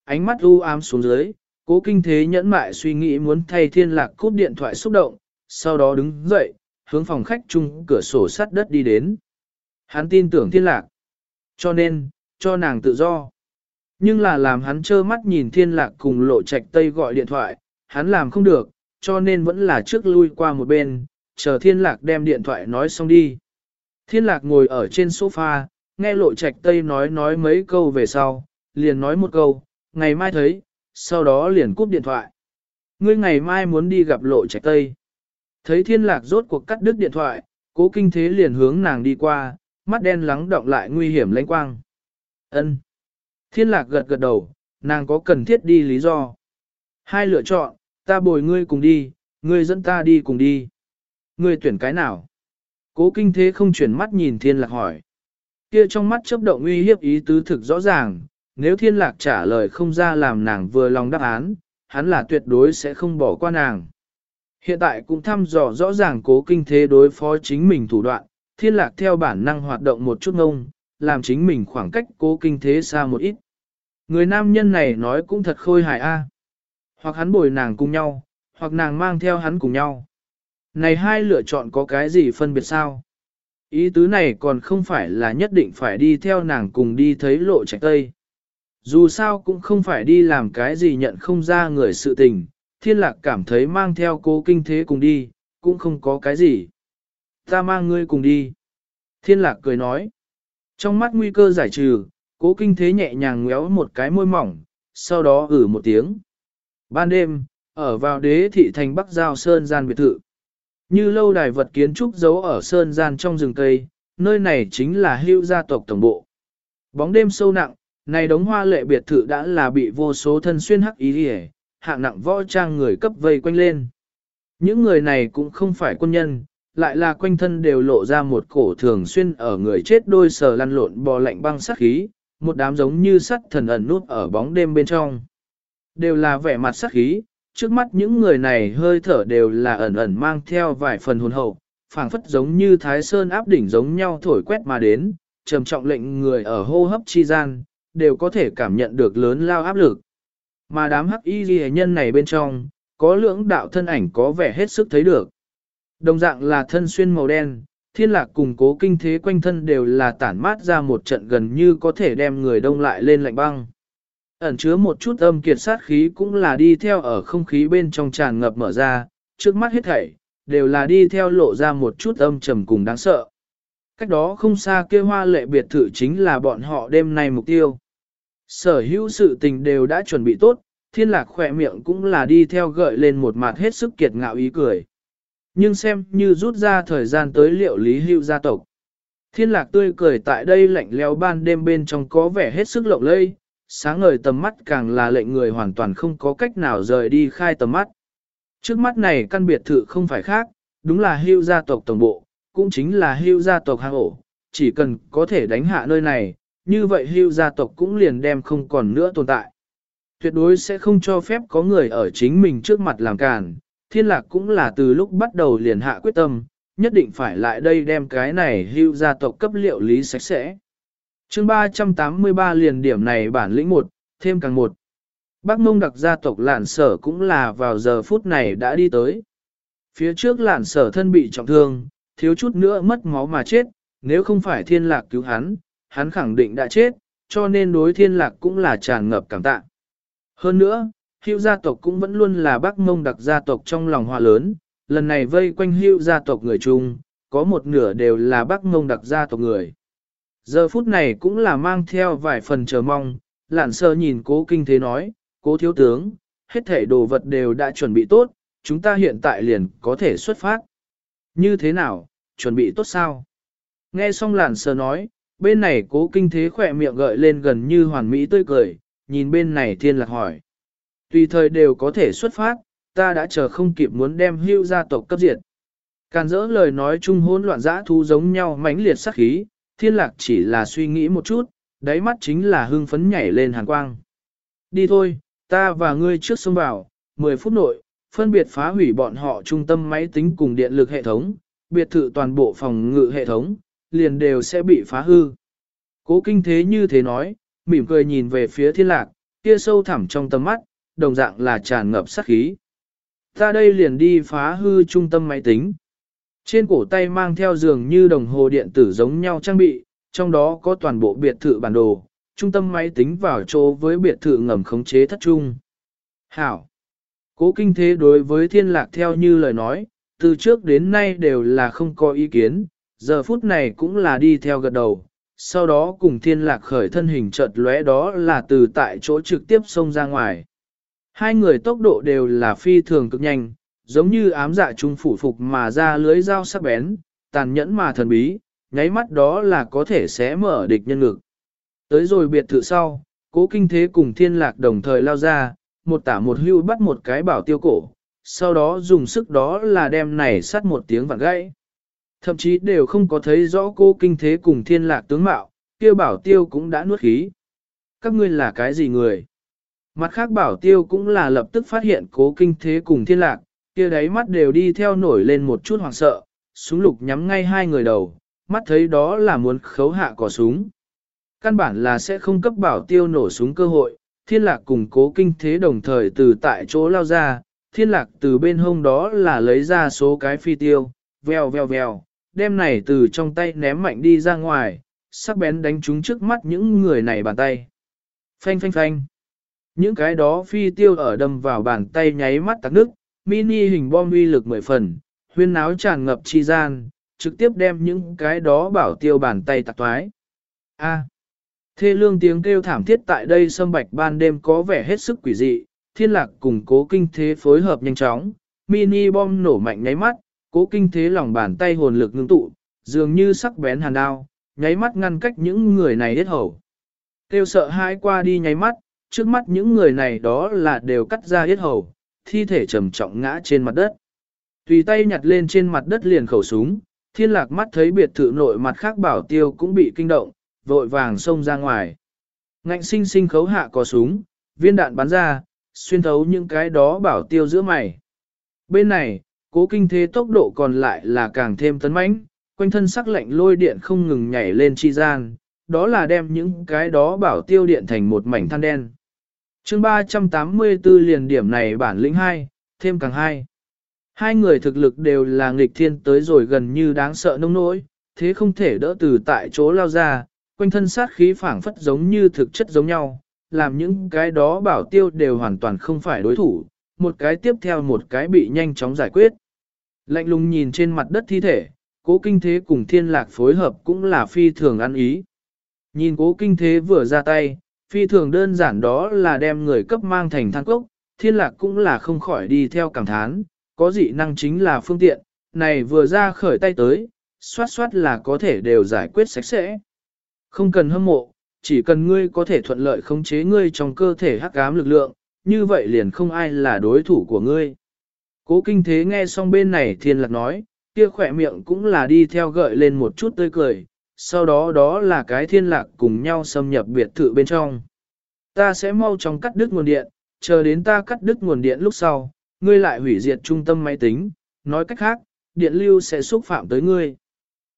Ánh mắt u ám xuống dưới, cố kinh thế nhẫn mại suy nghĩ muốn thay thiên lạc cúp điện thoại xúc động, sau đó đứng dậy, hướng phòng khách chung cửa sổ sắt đất đi đến. Hắn tin tưởng thiên lạc. Cho nên, cho nàng tự do. Nhưng là làm hắn trơ mắt nhìn thiên lạc cùng lộ trạch tây gọi điện thoại, hắn làm không được, cho nên vẫn là trước lui qua một bên, chờ thiên lạc đem điện thoại nói xong đi. Thiên lạc ngồi ở trên sofa, nghe lộ trạch tây nói nói mấy câu về sau, liền nói một câu, ngày mai thấy, sau đó liền cúp điện thoại. Ngươi ngày mai muốn đi gặp lộ trạch tây. Thấy thiên lạc rốt cuộc cắt đứt điện thoại, cố kinh thế liền hướng nàng đi qua, mắt đen lắng động lại nguy hiểm lãnh quang. ân Thiên lạc gật gật đầu, nàng có cần thiết đi lý do. Hai lựa chọn, ta bồi ngươi cùng đi, ngươi dẫn ta đi cùng đi. Ngươi tuyển cái nào? Cố kinh thế không chuyển mắt nhìn thiên lạc hỏi. Kia trong mắt chấp động uy hiếp ý tứ thực rõ ràng, nếu thiên lạc trả lời không ra làm nàng vừa lòng đáp án, hắn là tuyệt đối sẽ không bỏ qua nàng. Hiện tại cũng thăm dò rõ ràng cố kinh thế đối phó chính mình thủ đoạn, thiên lạc theo bản năng hoạt động một chút ngông, làm chính mình khoảng cách cố kinh thế xa một ít. Người nam nhân này nói cũng thật khôi hài a Hoặc hắn bồi nàng cùng nhau, hoặc nàng mang theo hắn cùng nhau. Này hai lựa chọn có cái gì phân biệt sao? Ý tứ này còn không phải là nhất định phải đi theo nàng cùng đi thấy lộ trạch tây. Dù sao cũng không phải đi làm cái gì nhận không ra người sự tình, thiên lạc cảm thấy mang theo cố kinh thế cùng đi, cũng không có cái gì. Ta mang ngươi cùng đi. Thiên lạc cười nói. Trong mắt nguy cơ giải trừ, cố kinh thế nhẹ nhàng ngéo một cái môi mỏng, sau đó ử một tiếng. Ban đêm, ở vào đế thị thành Bắc Giao Sơn gian biệt thự. Như lâu đài vật kiến trúc giấu ở Sơn gian trong rừng cây, nơi này chính là hưu gia tộc tổng bộ. Bóng đêm sâu nặng, này đống hoa lệ biệt thự đã là bị vô số thân xuyên hắc ý hề, hạng nặng võ trang người cấp vây quanh lên. Những người này cũng không phải quân nhân, lại là quanh thân đều lộ ra một cổ thường xuyên ở người chết đôi sờ lăn lộn bò lạnh băng sát khí, một đám giống như sắt thần ẩn nút ở bóng đêm bên trong. Đều là vẻ mặt sát khí, trước mắt những người này hơi thở đều là ẩn ẩn mang theo vài phần hồn hậu, phảng phất giống như thái sơn áp đỉnh giống nhau thổi quét mà đến, trầm trọng lệnh người ở hô hấp chi gian, đều có thể cảm nhận được lớn lao áp lực. Mà đám hắc y ghi nhân này bên trong, có lưỡng đạo thân ảnh có vẻ hết sức thấy được. Đồng dạng là thân xuyên màu đen, thiên lạc cùng cố kinh thế quanh thân đều là tản mát ra một trận gần như có thể đem người đông lại lên lạnh băng. Ẩn chứa một chút âm kiệt sát khí cũng là đi theo ở không khí bên trong tràn ngập mở ra, trước mắt hết thảy, đều là đi theo lộ ra một chút âm trầm cùng đáng sợ. Cách đó không xa kia hoa lệ biệt thự chính là bọn họ đêm nay mục tiêu. Sở hữu sự tình đều đã chuẩn bị tốt, thiên lạc khỏe miệng cũng là đi theo gợi lên một mặt hết sức kiệt ngạo ý cười. Nhưng xem như rút ra thời gian tới liệu lý hữu gia tộc. Thiên lạc tươi cười tại đây lạnh leo ban đêm bên trong có vẻ hết sức lộng lây, sáng ngời tầm mắt càng là lệnh người hoàn toàn không có cách nào rời đi khai tầm mắt. Trước mắt này căn biệt thự không phải khác, đúng là hưu gia tộc tổng bộ, cũng chính là hưu gia tộc hang ổ, chỉ cần có thể đánh hạ nơi này, như vậy hưu gia tộc cũng liền đem không còn nữa tồn tại. Tuyệt đối sẽ không cho phép có người ở chính mình trước mặt làm càn, thiên lạc cũng là từ lúc bắt đầu liền hạ quyết tâm, nhất định phải lại đây đem cái này hưu gia tộc cấp liệu lý sạch sẽ. chương 383 liền điểm này bản lĩnh một, thêm càng một. Bác mông đặc gia tộc lạn sở cũng là vào giờ phút này đã đi tới. Phía trước lạn sở thân bị trọng thương, thiếu chút nữa mất máu mà chết, nếu không phải thiên lạc cứu hắn, hắn khẳng định đã chết, cho nên đối thiên lạc cũng là tràn ngập cảm tạ. Hơn nữa, hữu gia tộc cũng vẫn luôn là bác mông đặc gia tộc trong lòng hòa lớn, lần này vây quanh hữu gia tộc người chung, có một nửa đều là bác mông đặc gia tộc người. Giờ phút này cũng là mang theo vài phần chờ mong, lạn sơ nhìn cố kinh thế nói, cố thiếu tướng, hết thể đồ vật đều đã chuẩn bị tốt, chúng ta hiện tại liền có thể xuất phát. Như thế nào, chuẩn bị tốt sao? Nghe xong lạn sơ nói, bên này cố kinh thế khỏe miệng gợi lên gần như hoàn mỹ tươi cười, nhìn bên này thiên lạc hỏi. Tùy thời đều có thể xuất phát, ta đã chờ không kịp muốn đem hưu gia tộc cấp diệt. Càn dỡ lời nói chung hỗn loạn dã thu giống nhau mãnh liệt sắc khí, thiên lạc chỉ là suy nghĩ một chút, đáy mắt chính là hưng phấn nhảy lên hàn quang. Đi thôi, ta và ngươi trước xông vào, 10 phút nội, phân biệt phá hủy bọn họ trung tâm máy tính cùng điện lực hệ thống, biệt thự toàn bộ phòng ngự hệ thống, liền đều sẽ bị phá hư. Cố kinh thế như thế nói, mỉm cười nhìn về phía thiên lạc, kia sâu thẳm trong tầm mắt, đồng dạng là tràn ngập sát khí. Ta đây liền đi phá hư trung tâm máy tính. Trên cổ tay mang theo giường như đồng hồ điện tử giống nhau trang bị, trong đó có toàn bộ biệt thự bản đồ, trung tâm máy tính vào chỗ với biệt thự ngầm khống chế thất trung. Hảo! Cố kinh thế đối với thiên lạc theo như lời nói, từ trước đến nay đều là không có ý kiến, giờ phút này cũng là đi theo gật đầu, sau đó cùng thiên lạc khởi thân hình chợt lóe đó là từ tại chỗ trực tiếp xông ra ngoài. Hai người tốc độ đều là phi thường cực nhanh, giống như ám dạ trung phủ phục mà ra lưới dao sắc bén, tàn nhẫn mà thần bí, nháy mắt đó là có thể xé mở địch nhân ngực. Tới rồi biệt thự sau, cố kinh thế cùng thiên lạc đồng thời lao ra, một tả một hưu bắt một cái bảo tiêu cổ, sau đó dùng sức đó là đem này sắt một tiếng vặn gãy. Thậm chí đều không có thấy rõ cô kinh thế cùng thiên lạc tướng mạo, kia bảo tiêu cũng đã nuốt khí. Các ngươi là cái gì người? Mặt khác bảo tiêu cũng là lập tức phát hiện cố kinh thế cùng thiên lạc, kia đáy mắt đều đi theo nổi lên một chút hoảng sợ, súng lục nhắm ngay hai người đầu, mắt thấy đó là muốn khấu hạ cỏ súng. Căn bản là sẽ không cấp bảo tiêu nổ súng cơ hội, thiên lạc cùng cố kinh thế đồng thời từ tại chỗ lao ra, thiên lạc từ bên hông đó là lấy ra số cái phi tiêu, veo veo veo, đem này từ trong tay ném mạnh đi ra ngoài, sắc bén đánh trúng trước mắt những người này bàn tay. Phanh phanh phanh. Những cái đó phi tiêu ở đâm vào bàn tay nháy mắt tạc nước, mini hình bom uy lực mười phần, huyên náo tràn ngập chi gian, trực tiếp đem những cái đó bảo tiêu bàn tay tạc toái. A. Thê lương tiếng kêu thảm thiết tại đây sâm bạch ban đêm có vẻ hết sức quỷ dị, thiên lạc cùng cố kinh thế phối hợp nhanh chóng, mini bom nổ mạnh nháy mắt, cố kinh thế lòng bàn tay hồn lực ngưng tụ, dường như sắc bén hàn đao, nháy mắt ngăn cách những người này hết hầu. Kêu sợ hãi qua đi nháy mắt, trước mắt những người này đó là đều cắt ra hết hầu, thi thể trầm trọng ngã trên mặt đất. Tùy tay nhặt lên trên mặt đất liền khẩu súng, thiên lạc mắt thấy biệt thự nội mặt khác bảo tiêu cũng bị kinh động, vội vàng xông ra ngoài. Ngạnh sinh sinh khấu hạ có súng, viên đạn bắn ra, xuyên thấu những cái đó bảo tiêu giữa mày. Bên này, cố kinh thế tốc độ còn lại là càng thêm tấn mãnh, quanh thân sắc lạnh lôi điện không ngừng nhảy lên chi gian, đó là đem những cái đó bảo tiêu điện thành một mảnh than đen. chương 384 liền điểm này bản lĩnh 2, thêm càng 2. Hai người thực lực đều là nghịch thiên tới rồi gần như đáng sợ nông nỗi, thế không thể đỡ từ tại chỗ lao ra, quanh thân sát khí phảng phất giống như thực chất giống nhau, làm những cái đó bảo tiêu đều hoàn toàn không phải đối thủ, một cái tiếp theo một cái bị nhanh chóng giải quyết. Lạnh lùng nhìn trên mặt đất thi thể, cố kinh thế cùng thiên lạc phối hợp cũng là phi thường ăn ý. Nhìn cố kinh thế vừa ra tay, phi thường đơn giản đó là đem người cấp mang thành than cốc, thiên lạc cũng là không khỏi đi theo cảm thán, có dị năng chính là phương tiện, này vừa ra khởi tay tới, xoát xoát là có thể đều giải quyết sạch sẽ. Không cần hâm mộ, chỉ cần ngươi có thể thuận lợi khống chế ngươi trong cơ thể hắc ám lực lượng, như vậy liền không ai là đối thủ của ngươi. Cố kinh thế nghe xong bên này thiên lạc nói, kia khỏe miệng cũng là đi theo gợi lên một chút tươi cười, sau đó đó là cái thiên lạc cùng nhau xâm nhập biệt thự bên trong. Ta sẽ mau chóng cắt đứt nguồn điện, chờ đến ta cắt đứt nguồn điện lúc sau, ngươi lại hủy diệt trung tâm máy tính, nói cách khác, điện lưu sẽ xúc phạm tới ngươi.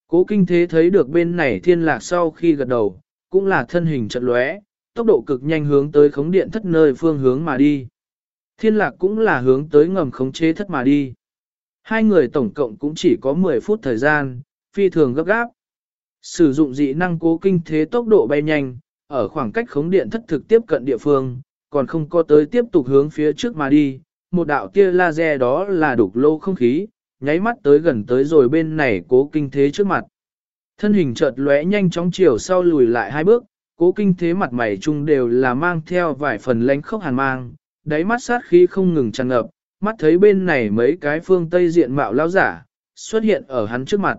Cố kinh thế thấy được bên này thiên lạc sau khi gật đầu, cũng là thân hình trận lóe, tốc độ cực nhanh hướng tới khống điện thất nơi phương hướng mà đi. Thiên lạc cũng là hướng tới ngầm khống chế thất mà đi. Hai người tổng cộng cũng chỉ có 10 phút thời gian, phi thường gấp gáp. Sử dụng dị năng cố kinh thế tốc độ bay nhanh, ở khoảng cách khống điện thất thực tiếp cận địa phương, còn không có tới tiếp tục hướng phía trước mà đi. Một đạo tia laser đó là đục lô không khí, nháy mắt tới gần tới rồi bên này cố kinh thế trước mặt. Thân hình chợt lóe nhanh chóng chiều sau lùi lại hai bước, cố kinh thế mặt mày chung đều là mang theo vài phần lánh khốc hàn mang, đáy mắt sát khí không ngừng tràn ngập, mắt thấy bên này mấy cái phương Tây diện mạo lao giả, xuất hiện ở hắn trước mặt.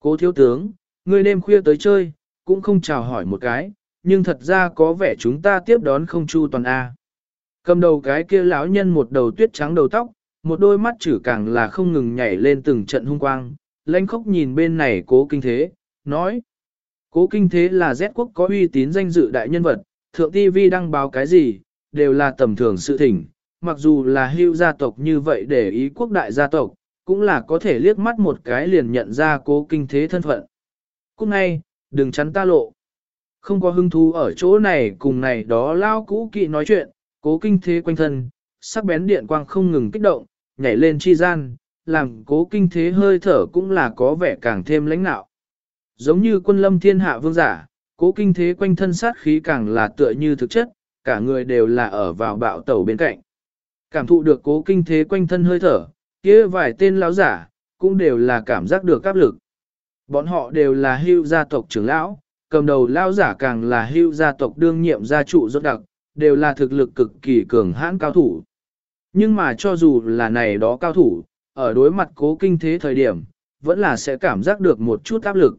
Cố thiếu tướng, ngươi đêm khuya tới chơi, cũng không chào hỏi một cái, nhưng thật ra có vẻ chúng ta tiếp đón không chu toàn A. Cầm đầu cái kia lão nhân một đầu tuyết trắng đầu tóc, một đôi mắt chữ càng là không ngừng nhảy lên từng trận hung quang, lãnh khốc nhìn bên này cố kinh thế, nói. Cố kinh thế là Z quốc có uy tín danh dự đại nhân vật, thượng TV đăng báo cái gì, đều là tầm thường sự thỉnh, mặc dù là hưu gia tộc như vậy để ý quốc đại gia tộc, cũng là có thể liếc mắt một cái liền nhận ra cố kinh thế thân phận. Cũng ngay, đừng chắn ta lộ. Không có hứng thú ở chỗ này cùng này đó lao cũ kỵ nói chuyện, cố kinh thế quanh thân, sắc bén điện quang không ngừng kích động, nhảy lên chi gian, làm cố kinh thế hơi thở cũng là có vẻ càng thêm lãnh nạo. Giống như quân lâm thiên hạ vương giả, cố kinh thế quanh thân sát khí càng là tựa như thực chất, cả người đều là ở vào bạo tẩu bên cạnh. Cảm thụ được cố kinh thế quanh thân hơi thở, kia vài tên lão giả, cũng đều là cảm giác được áp lực. Bọn họ đều là hưu gia tộc trưởng lão, cầm đầu lão giả càng là hưu gia tộc đương nhiệm gia trụ rốt đặc, đều là thực lực cực kỳ cường hãn cao thủ. Nhưng mà cho dù là này đó cao thủ, ở đối mặt cố kinh thế thời điểm, vẫn là sẽ cảm giác được một chút áp lực.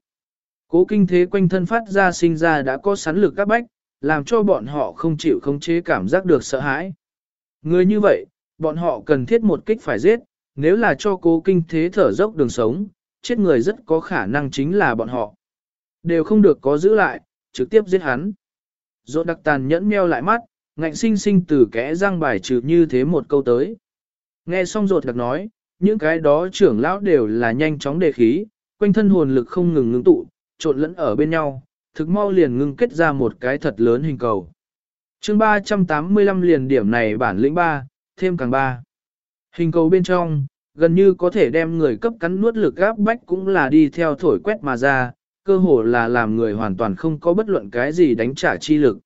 Cố kinh thế quanh thân phát ra sinh ra đã có sắn lực các bách, làm cho bọn họ không chịu khống chế cảm giác được sợ hãi. Người như vậy, bọn họ cần thiết một kích phải giết, nếu là cho cố kinh thế thở dốc đường sống, chết người rất có khả năng chính là bọn họ. Đều không được có giữ lại, trực tiếp giết hắn. Rốt đặc tàn nhẫn meo lại mắt, ngạnh sinh sinh từ kẽ răng bài trừ như thế một câu tới. Nghe xong rột đặc nói, những cái đó trưởng lão đều là nhanh chóng đề khí, quanh thân hồn lực không ngừng ngưng tụ, trộn lẫn ở bên nhau, thực mau liền ngưng kết ra một cái thật lớn hình cầu. chương 385 liền điểm này bản lĩnh 3, thêm càng 3. Hình cầu bên trong, gần như có thể đem người cấp cắn nuốt lực gáp bách cũng là đi theo thổi quét mà ra, cơ hồ là làm người hoàn toàn không có bất luận cái gì đánh trả chi lực.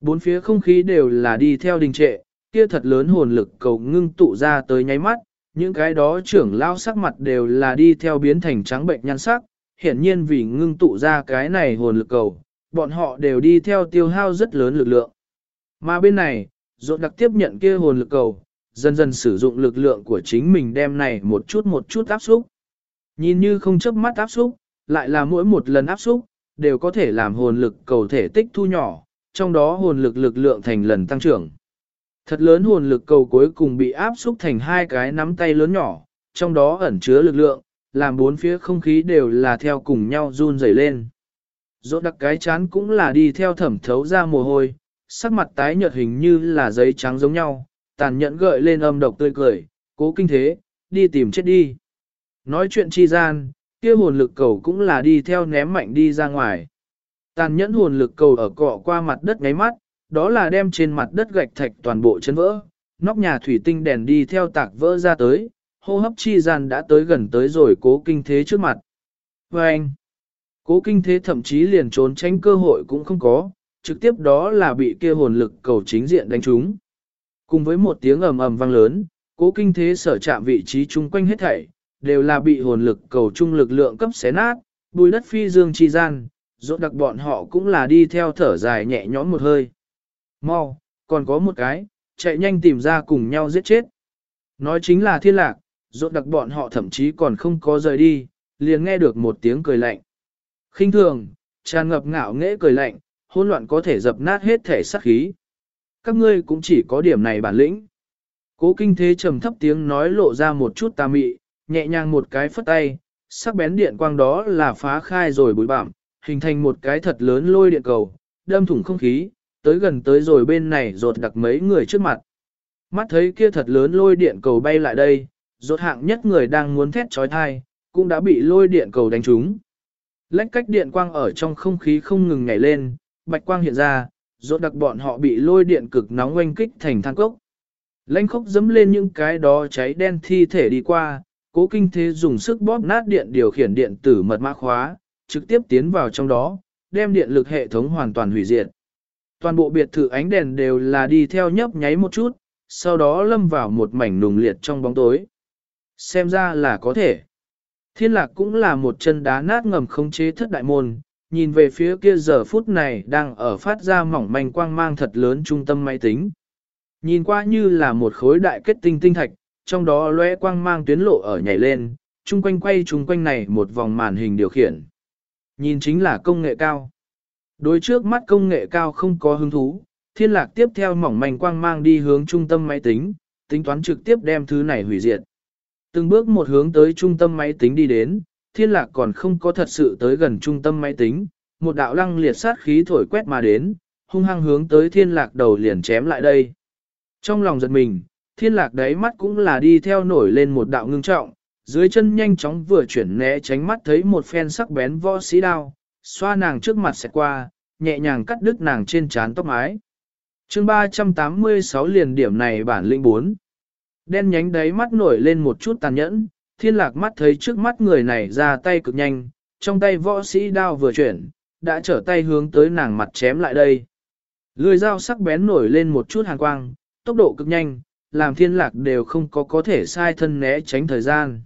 Bốn phía không khí đều là đi theo đình trệ, kia thật lớn hồn lực cầu ngưng tụ ra tới nháy mắt, những cái đó trưởng lao sắc mặt đều là đi theo biến thành trắng bệnh nhăn sắc, hiển nhiên vì ngưng tụ ra cái này hồn lực cầu, bọn họ đều đi theo tiêu hao rất lớn lực lượng. Mà bên này, rộn đặc tiếp nhận kia hồn lực cầu, dần dần sử dụng lực lượng của chính mình đem này một chút một chút áp xúc. Nhìn như không chớp mắt áp xúc, lại là mỗi một lần áp xúc, đều có thể làm hồn lực cầu thể tích thu nhỏ, trong đó hồn lực lực lượng thành lần tăng trưởng. Thật lớn hồn lực cầu cuối cùng bị áp xúc thành hai cái nắm tay lớn nhỏ, trong đó ẩn chứa lực lượng, làm bốn phía không khí đều là theo cùng nhau run rẩy lên. Dỗ đặc cái chán cũng là đi theo thẩm thấu ra mồ hôi, sắc mặt tái nhợt hình như là giấy trắng giống nhau, tàn nhẫn gợi lên âm độc tươi cười, cố kinh thế, đi tìm chết đi. Nói chuyện chi gian, kia hồn lực cầu cũng là đi theo ném mạnh đi ra ngoài. Tàn nhẫn hồn lực cầu ở cọ qua mặt đất ngáy mắt, đó là đem trên mặt đất gạch thạch toàn bộ chấn vỡ, nóc nhà thủy tinh đèn đi theo tạc vỡ ra tới, hô hấp chi gian đã tới gần tới rồi cố kinh thế trước mặt. Và anh, cố kinh thế thậm chí liền trốn tránh cơ hội cũng không có, trực tiếp đó là bị kia hồn lực cầu chính diện đánh trúng. Cùng với một tiếng ầm ầm vang lớn, cố kinh thế sở chạm vị trí chung quanh hết thảy, đều là bị hồn lực cầu trung lực lượng cấp xé nát, bùi đất phi dương chi gian, rốt đặc bọn họ cũng là đi theo thở dài nhẹ nhõm một hơi. Mau, còn có một cái, chạy nhanh tìm ra cùng nhau giết chết. Nói chính là thiên lạc, rốt đặc bọn họ thậm chí còn không có rời đi, liền nghe được một tiếng cười lạnh. khinh thường, tràn ngập ngạo nghễ cười lạnh, hỗn loạn có thể dập nát hết thể sắc khí. Các ngươi cũng chỉ có điểm này bản lĩnh. Cố kinh thế trầm thấp tiếng nói lộ ra một chút tà mị, nhẹ nhàng một cái phất tay, sắc bén điện quang đó là phá khai rồi bụi bặm, hình thành một cái thật lớn lôi điện cầu, đâm thủng không khí, tới gần tới rồi bên này rột đặc mấy người trước mặt. Mắt thấy kia thật lớn lôi điện cầu bay lại đây, Rốt hạng nhất người đang muốn thét trói thai, cũng đã bị lôi điện cầu đánh trúng. Lách cách điện quang ở trong không khí không ngừng nhảy lên, bạch quang hiện ra, rốt đặc bọn họ bị lôi điện cực nóng oanh kích thành than cốc. Lãnh khốc dẫm lên những cái đó cháy đen thi thể đi qua, cố kinh thế dùng sức bóp nát điện điều khiển điện tử mật mã khóa, trực tiếp tiến vào trong đó, đem điện lực hệ thống hoàn toàn hủy diệt. Toàn bộ biệt thự ánh đèn đều là đi theo nhấp nháy một chút, sau đó lâm vào một mảnh nùng liệt trong bóng tối. Xem ra là có thể. Thiên lạc cũng là một chân đá nát ngầm khống chế thất đại môn, nhìn về phía kia giờ phút này đang ở phát ra mỏng manh quang mang thật lớn trung tâm máy tính. Nhìn qua như là một khối đại kết tinh tinh thạch, trong đó lóe quang mang tuyến lộ ở nhảy lên, chung quanh quay chung quanh này một vòng màn hình điều khiển. Nhìn chính là công nghệ cao. Đối trước mắt công nghệ cao không có hứng thú, thiên lạc tiếp theo mỏng manh quang mang đi hướng trung tâm máy tính, tính toán trực tiếp đem thứ này hủy diệt. Từng bước một hướng tới trung tâm máy tính đi đến, thiên lạc còn không có thật sự tới gần trung tâm máy tính, một đạo lăng liệt sát khí thổi quét mà đến, hung hăng hướng tới thiên lạc đầu liền chém lại đây. Trong lòng giật mình, thiên lạc đáy mắt cũng là đi theo nổi lên một đạo ngưng trọng, dưới chân nhanh chóng vừa chuyển né tránh mắt thấy một phen sắc bén võ sĩ đao, xoa nàng trước mặt sẽ qua, nhẹ nhàng cắt đứt nàng trên trán tóc mái. chương 386 liền điểm này bản linh 4. Đen nhánh đáy mắt nổi lên một chút tàn nhẫn, thiên lạc mắt thấy trước mắt người này ra tay cực nhanh, trong tay võ sĩ đao vừa chuyển, đã trở tay hướng tới nàng mặt chém lại đây. Lưỡi dao sắc bén nổi lên một chút hàn quang, tốc độ cực nhanh, làm thiên lạc đều không có có thể sai thân né tránh thời gian.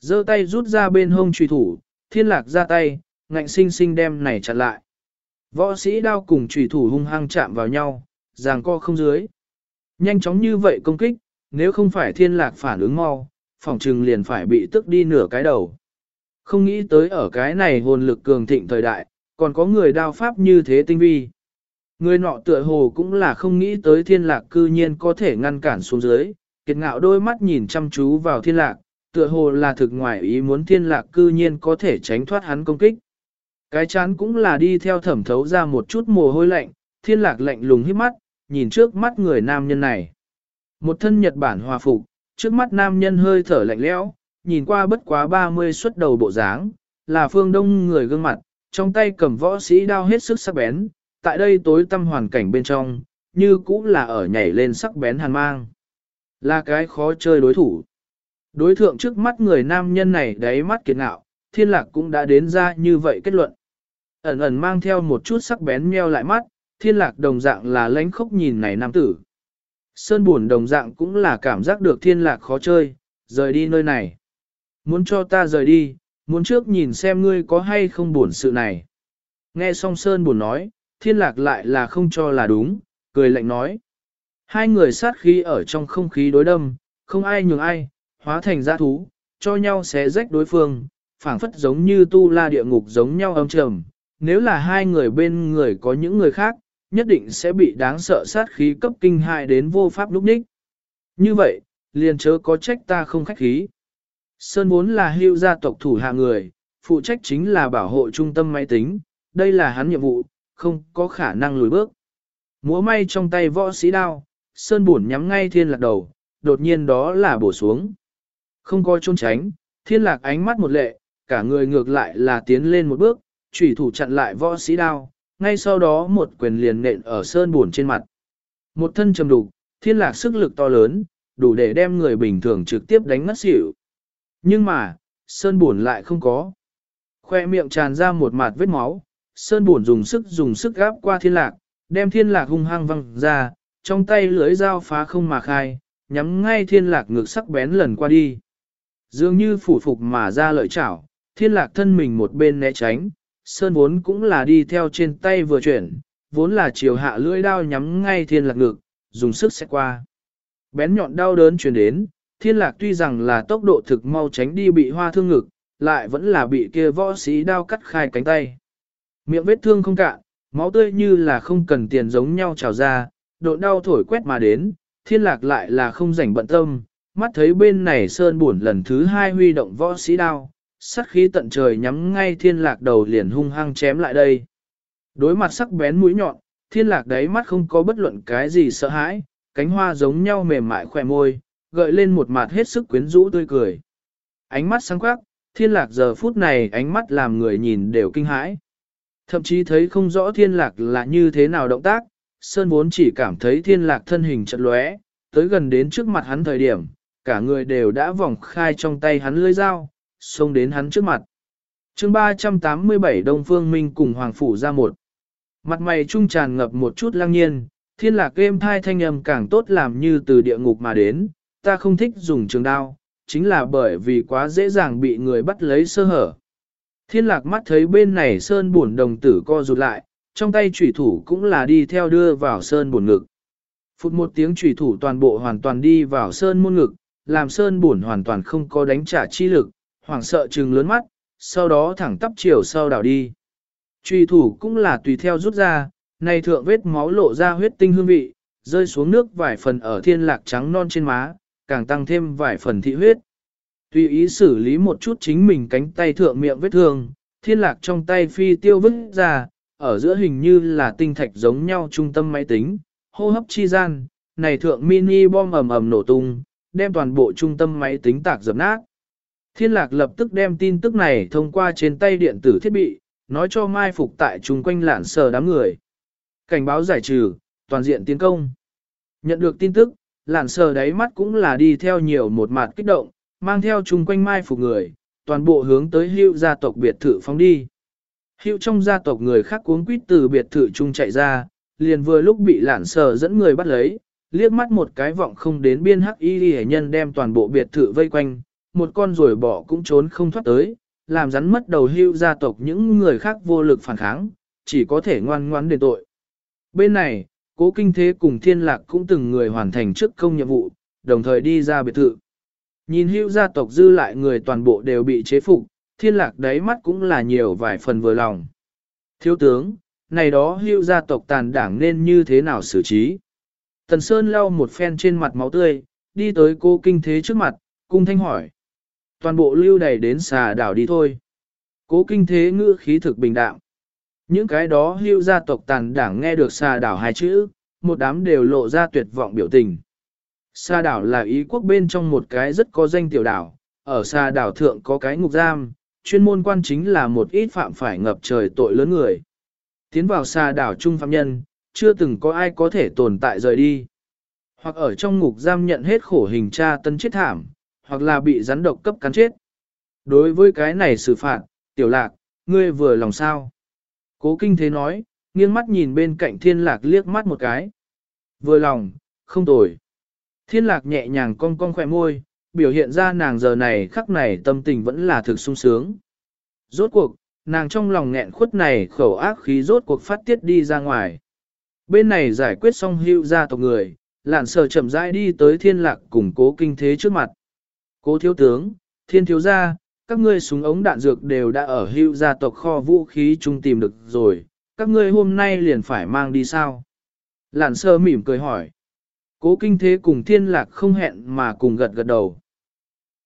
giơ tay rút ra bên hông truy thủ, thiên lạc ra tay, ngạnh sinh sinh đem này chặn lại. Võ sĩ đao cùng trùy thủ hung hăng chạm vào nhau, ràng co không dưới. Nhanh chóng như vậy công kích, nếu không phải thiên lạc phản ứng mau, phòng trừng liền phải bị tức đi nửa cái đầu. Không nghĩ tới ở cái này hồn lực cường thịnh thời đại, còn có người đao pháp như thế tinh vi. Người nọ tựa hồ cũng là không nghĩ tới thiên lạc cư nhiên có thể ngăn cản xuống dưới, kiệt ngạo đôi mắt nhìn chăm chú vào thiên lạc, tựa hồ là thực ngoài ý muốn thiên lạc cư nhiên có thể tránh thoát hắn công kích. Cái chán cũng là đi theo thẩm thấu ra một chút mồ hôi lạnh, thiên lạc lạnh lùng hít mắt, nhìn trước mắt người nam nhân này. Một thân Nhật Bản hòa phục, trước mắt nam nhân hơi thở lạnh lẽo, nhìn qua bất quá 30 xuất đầu bộ dáng, là phương đông người gương mặt, trong tay cầm võ sĩ đao hết sức sắc bén, tại đây tối tăm hoàn cảnh bên trong, như cũng là ở nhảy lên sắc bén hàn mang. Là cái khó chơi đối thủ. Đối thượng trước mắt người nam nhân này đáy mắt kiệt ngạo, thiên lạc cũng đã đến ra như vậy kết luận. Ẩn ẩn mang theo một chút sắc bén meo lại mắt, thiên lạc đồng dạng là lánh khốc nhìn này nam tử. Sơn buồn đồng dạng cũng là cảm giác được thiên lạc khó chơi, rời đi nơi này. Muốn cho ta rời đi, muốn trước nhìn xem ngươi có hay không buồn sự này. Nghe xong Sơn buồn nói, thiên lạc lại là không cho là đúng, cười lạnh nói. Hai người sát khí ở trong không khí đối đâm, không ai nhường ai, hóa thành giã thú, cho nhau xé rách đối phương, phản phất giống như tu la địa ngục giống nhau âm trầm. Nếu là hai người bên người có những người khác, nhất định sẽ bị đáng sợ sát khí cấp kinh hại đến vô pháp lúc ních. Như vậy, liền chớ có trách ta không khách khí. Sơn vốn là hưu gia tộc thủ hạ người, phụ trách chính là bảo hộ trung tâm máy tính, đây là hắn nhiệm vụ, không có khả năng lùi bước. Múa may trong tay võ sĩ đao, Sơn buồn nhắm ngay thiên lạc đầu, đột nhiên đó là bổ xuống. Không có trốn tránh, thiên lạc ánh mắt một lệ, cả người ngược lại là tiến lên một bước, chủy thủ chặn lại võ sĩ đao, ngay sau đó một quyền liền nện ở Sơn buồn trên mặt. Một thân trầm đục, thiên lạc sức lực to lớn, đủ để đem người bình thường trực tiếp đánh ngất xỉu. Nhưng mà, Sơn buồn lại không có. Khoe miệng tràn ra một mạt vết máu, Sơn buồn dùng sức dùng sức gáp qua thiên lạc, đem thiên lạc hung hăng văng ra, trong tay lưới dao phá không mà khai, nhắm ngay thiên lạc ngược sắc bén lần qua đi. Dường như phủ phục mà ra lợi chảo, thiên lạc thân mình một bên né tránh, Sơn vốn cũng là đi theo trên tay vừa chuyển, vốn là chiều hạ lưỡi đao nhắm ngay thiên lạc ngực, dùng sức sẽ qua. Bén nhọn đau đớn chuyển đến, thiên lạc tuy rằng là tốc độ thực mau tránh đi bị hoa thương ngực, lại vẫn là bị kia võ sĩ đao cắt khai cánh tay. Miệng vết thương không cạn, máu tươi như là không cần tiền giống nhau trào ra, độ đau thổi quét mà đến, thiên lạc lại là không rảnh bận tâm, mắt thấy bên này sơn buồn lần thứ hai huy động võ sĩ đao, sắc khí tận trời nhắm ngay thiên lạc đầu liền hung hăng chém lại đây. Đối mặt sắc bén mũi nhọn, thiên lạc đáy mắt không có bất luận cái gì sợ hãi, cánh hoa giống nhau mềm mại khỏe môi, gợi lên một mặt hết sức quyến rũ tươi cười. Ánh mắt sáng quắc, thiên lạc giờ phút này ánh mắt làm người nhìn đều kinh hãi. Thậm chí thấy không rõ thiên lạc là như thế nào động tác, Sơn vốn chỉ cảm thấy thiên lạc thân hình chật lóe, tới gần đến trước mặt hắn thời điểm, cả người đều đã vòng khai trong tay hắn lưỡi dao, xông đến hắn trước mặt. chương 387 Đông Phương Minh cùng Hoàng Phủ ra một. Mặt mày trung tràn ngập một chút lang nhiên, thiên lạc êm thai thanh âm càng tốt làm như từ địa ngục mà đến, ta không thích dùng trường đao, chính là bởi vì quá dễ dàng bị người bắt lấy sơ hở. Thiên lạc mắt thấy bên này sơn buồn đồng tử co rụt lại, trong tay chủy thủ cũng là đi theo đưa vào sơn buồn ngực. Phút một tiếng chủy thủ toàn bộ hoàn toàn đi vào sơn môn ngực, làm sơn buồn hoàn toàn không có đánh trả chi lực, hoảng sợ trừng lớn mắt, sau đó thẳng tắp chiều sau đảo đi. Truy thủ cũng là tùy theo rút ra, này thượng vết máu lộ ra huyết tinh hương vị, rơi xuống nước vài phần ở thiên lạc trắng non trên má, càng tăng thêm vài phần thị huyết. Tùy ý xử lý một chút chính mình cánh tay thượng miệng vết thương, thiên lạc trong tay phi tiêu vứt ra, ở giữa hình như là tinh thạch giống nhau trung tâm máy tính, hô hấp chi gian, này thượng mini bom ầm ầm nổ tung, đem toàn bộ trung tâm máy tính tạc dập nát. Thiên lạc lập tức đem tin tức này thông qua trên tay điện tử thiết bị, nói cho mai phục tại chung quanh lạn sờ đám người. Cảnh báo giải trừ, toàn diện tiến công. Nhận được tin tức, lạn sờ đáy mắt cũng là đi theo nhiều một mặt kích động, mang theo chung quanh mai phục người, toàn bộ hướng tới hưu gia tộc biệt thự phóng đi. Hưu trong gia tộc người khác cuống quýt từ biệt thự chung chạy ra, liền vừa lúc bị lạn sờ dẫn người bắt lấy, liếc mắt một cái vọng không đến biên hắc y hệ nhân đem toàn bộ biệt thự vây quanh, một con rồi bỏ cũng trốn không thoát tới, làm rắn mất đầu hưu gia tộc những người khác vô lực phản kháng, chỉ có thể ngoan ngoãn đền tội. Bên này, cố kinh thế cùng thiên lạc cũng từng người hoàn thành trước công nhiệm vụ, đồng thời đi ra biệt thự. Nhìn hưu gia tộc dư lại người toàn bộ đều bị chế phục, thiên lạc đáy mắt cũng là nhiều vài phần vừa lòng. Thiếu tướng, này đó hưu gia tộc tàn đảng nên như thế nào xử trí? Tần Sơn lau một phen trên mặt máu tươi, đi tới cô kinh thế trước mặt, cung thanh hỏi. Toàn bộ lưu đầy đến xà đảo đi thôi. Cố kinh thế ngữ khí thực bình đạm. Những cái đó hưu gia tộc tàn đảng nghe được xà đảo hai chữ, một đám đều lộ ra tuyệt vọng biểu tình. Xà đảo là ý quốc bên trong một cái rất có danh tiểu đảo, ở xà đảo thượng có cái ngục giam, chuyên môn quan chính là một ít phạm phải ngập trời tội lớn người. Tiến vào xà đảo trung phạm nhân, chưa từng có ai có thể tồn tại rời đi. Hoặc ở trong ngục giam nhận hết khổ hình tra tân chết thảm, hoặc là bị rắn độc cấp cắn chết. Đối với cái này xử phạt, tiểu lạc, ngươi vừa lòng sao? Cố kinh thế nói, nghiêng mắt nhìn bên cạnh thiên lạc liếc mắt một cái. Vừa lòng, không tồi. Thiên lạc nhẹ nhàng cong cong khỏe môi, biểu hiện ra nàng giờ này khắc này tâm tình vẫn là thực sung sướng. Rốt cuộc, nàng trong lòng nghẹn khuất này khẩu ác khí rốt cuộc phát tiết đi ra ngoài. Bên này giải quyết xong hưu ra tộc người, lạn sờ chậm rãi đi tới thiên lạc cùng cố kinh thế trước mặt. Cố thiếu tướng, thiên thiếu gia, các ngươi súng ống đạn dược đều đã ở hưu gia tộc kho vũ khí chung tìm được rồi, các ngươi hôm nay liền phải mang đi sao? Lạn sơ mỉm cười hỏi. Cố kinh thế cùng thiên lạc không hẹn mà cùng gật gật đầu.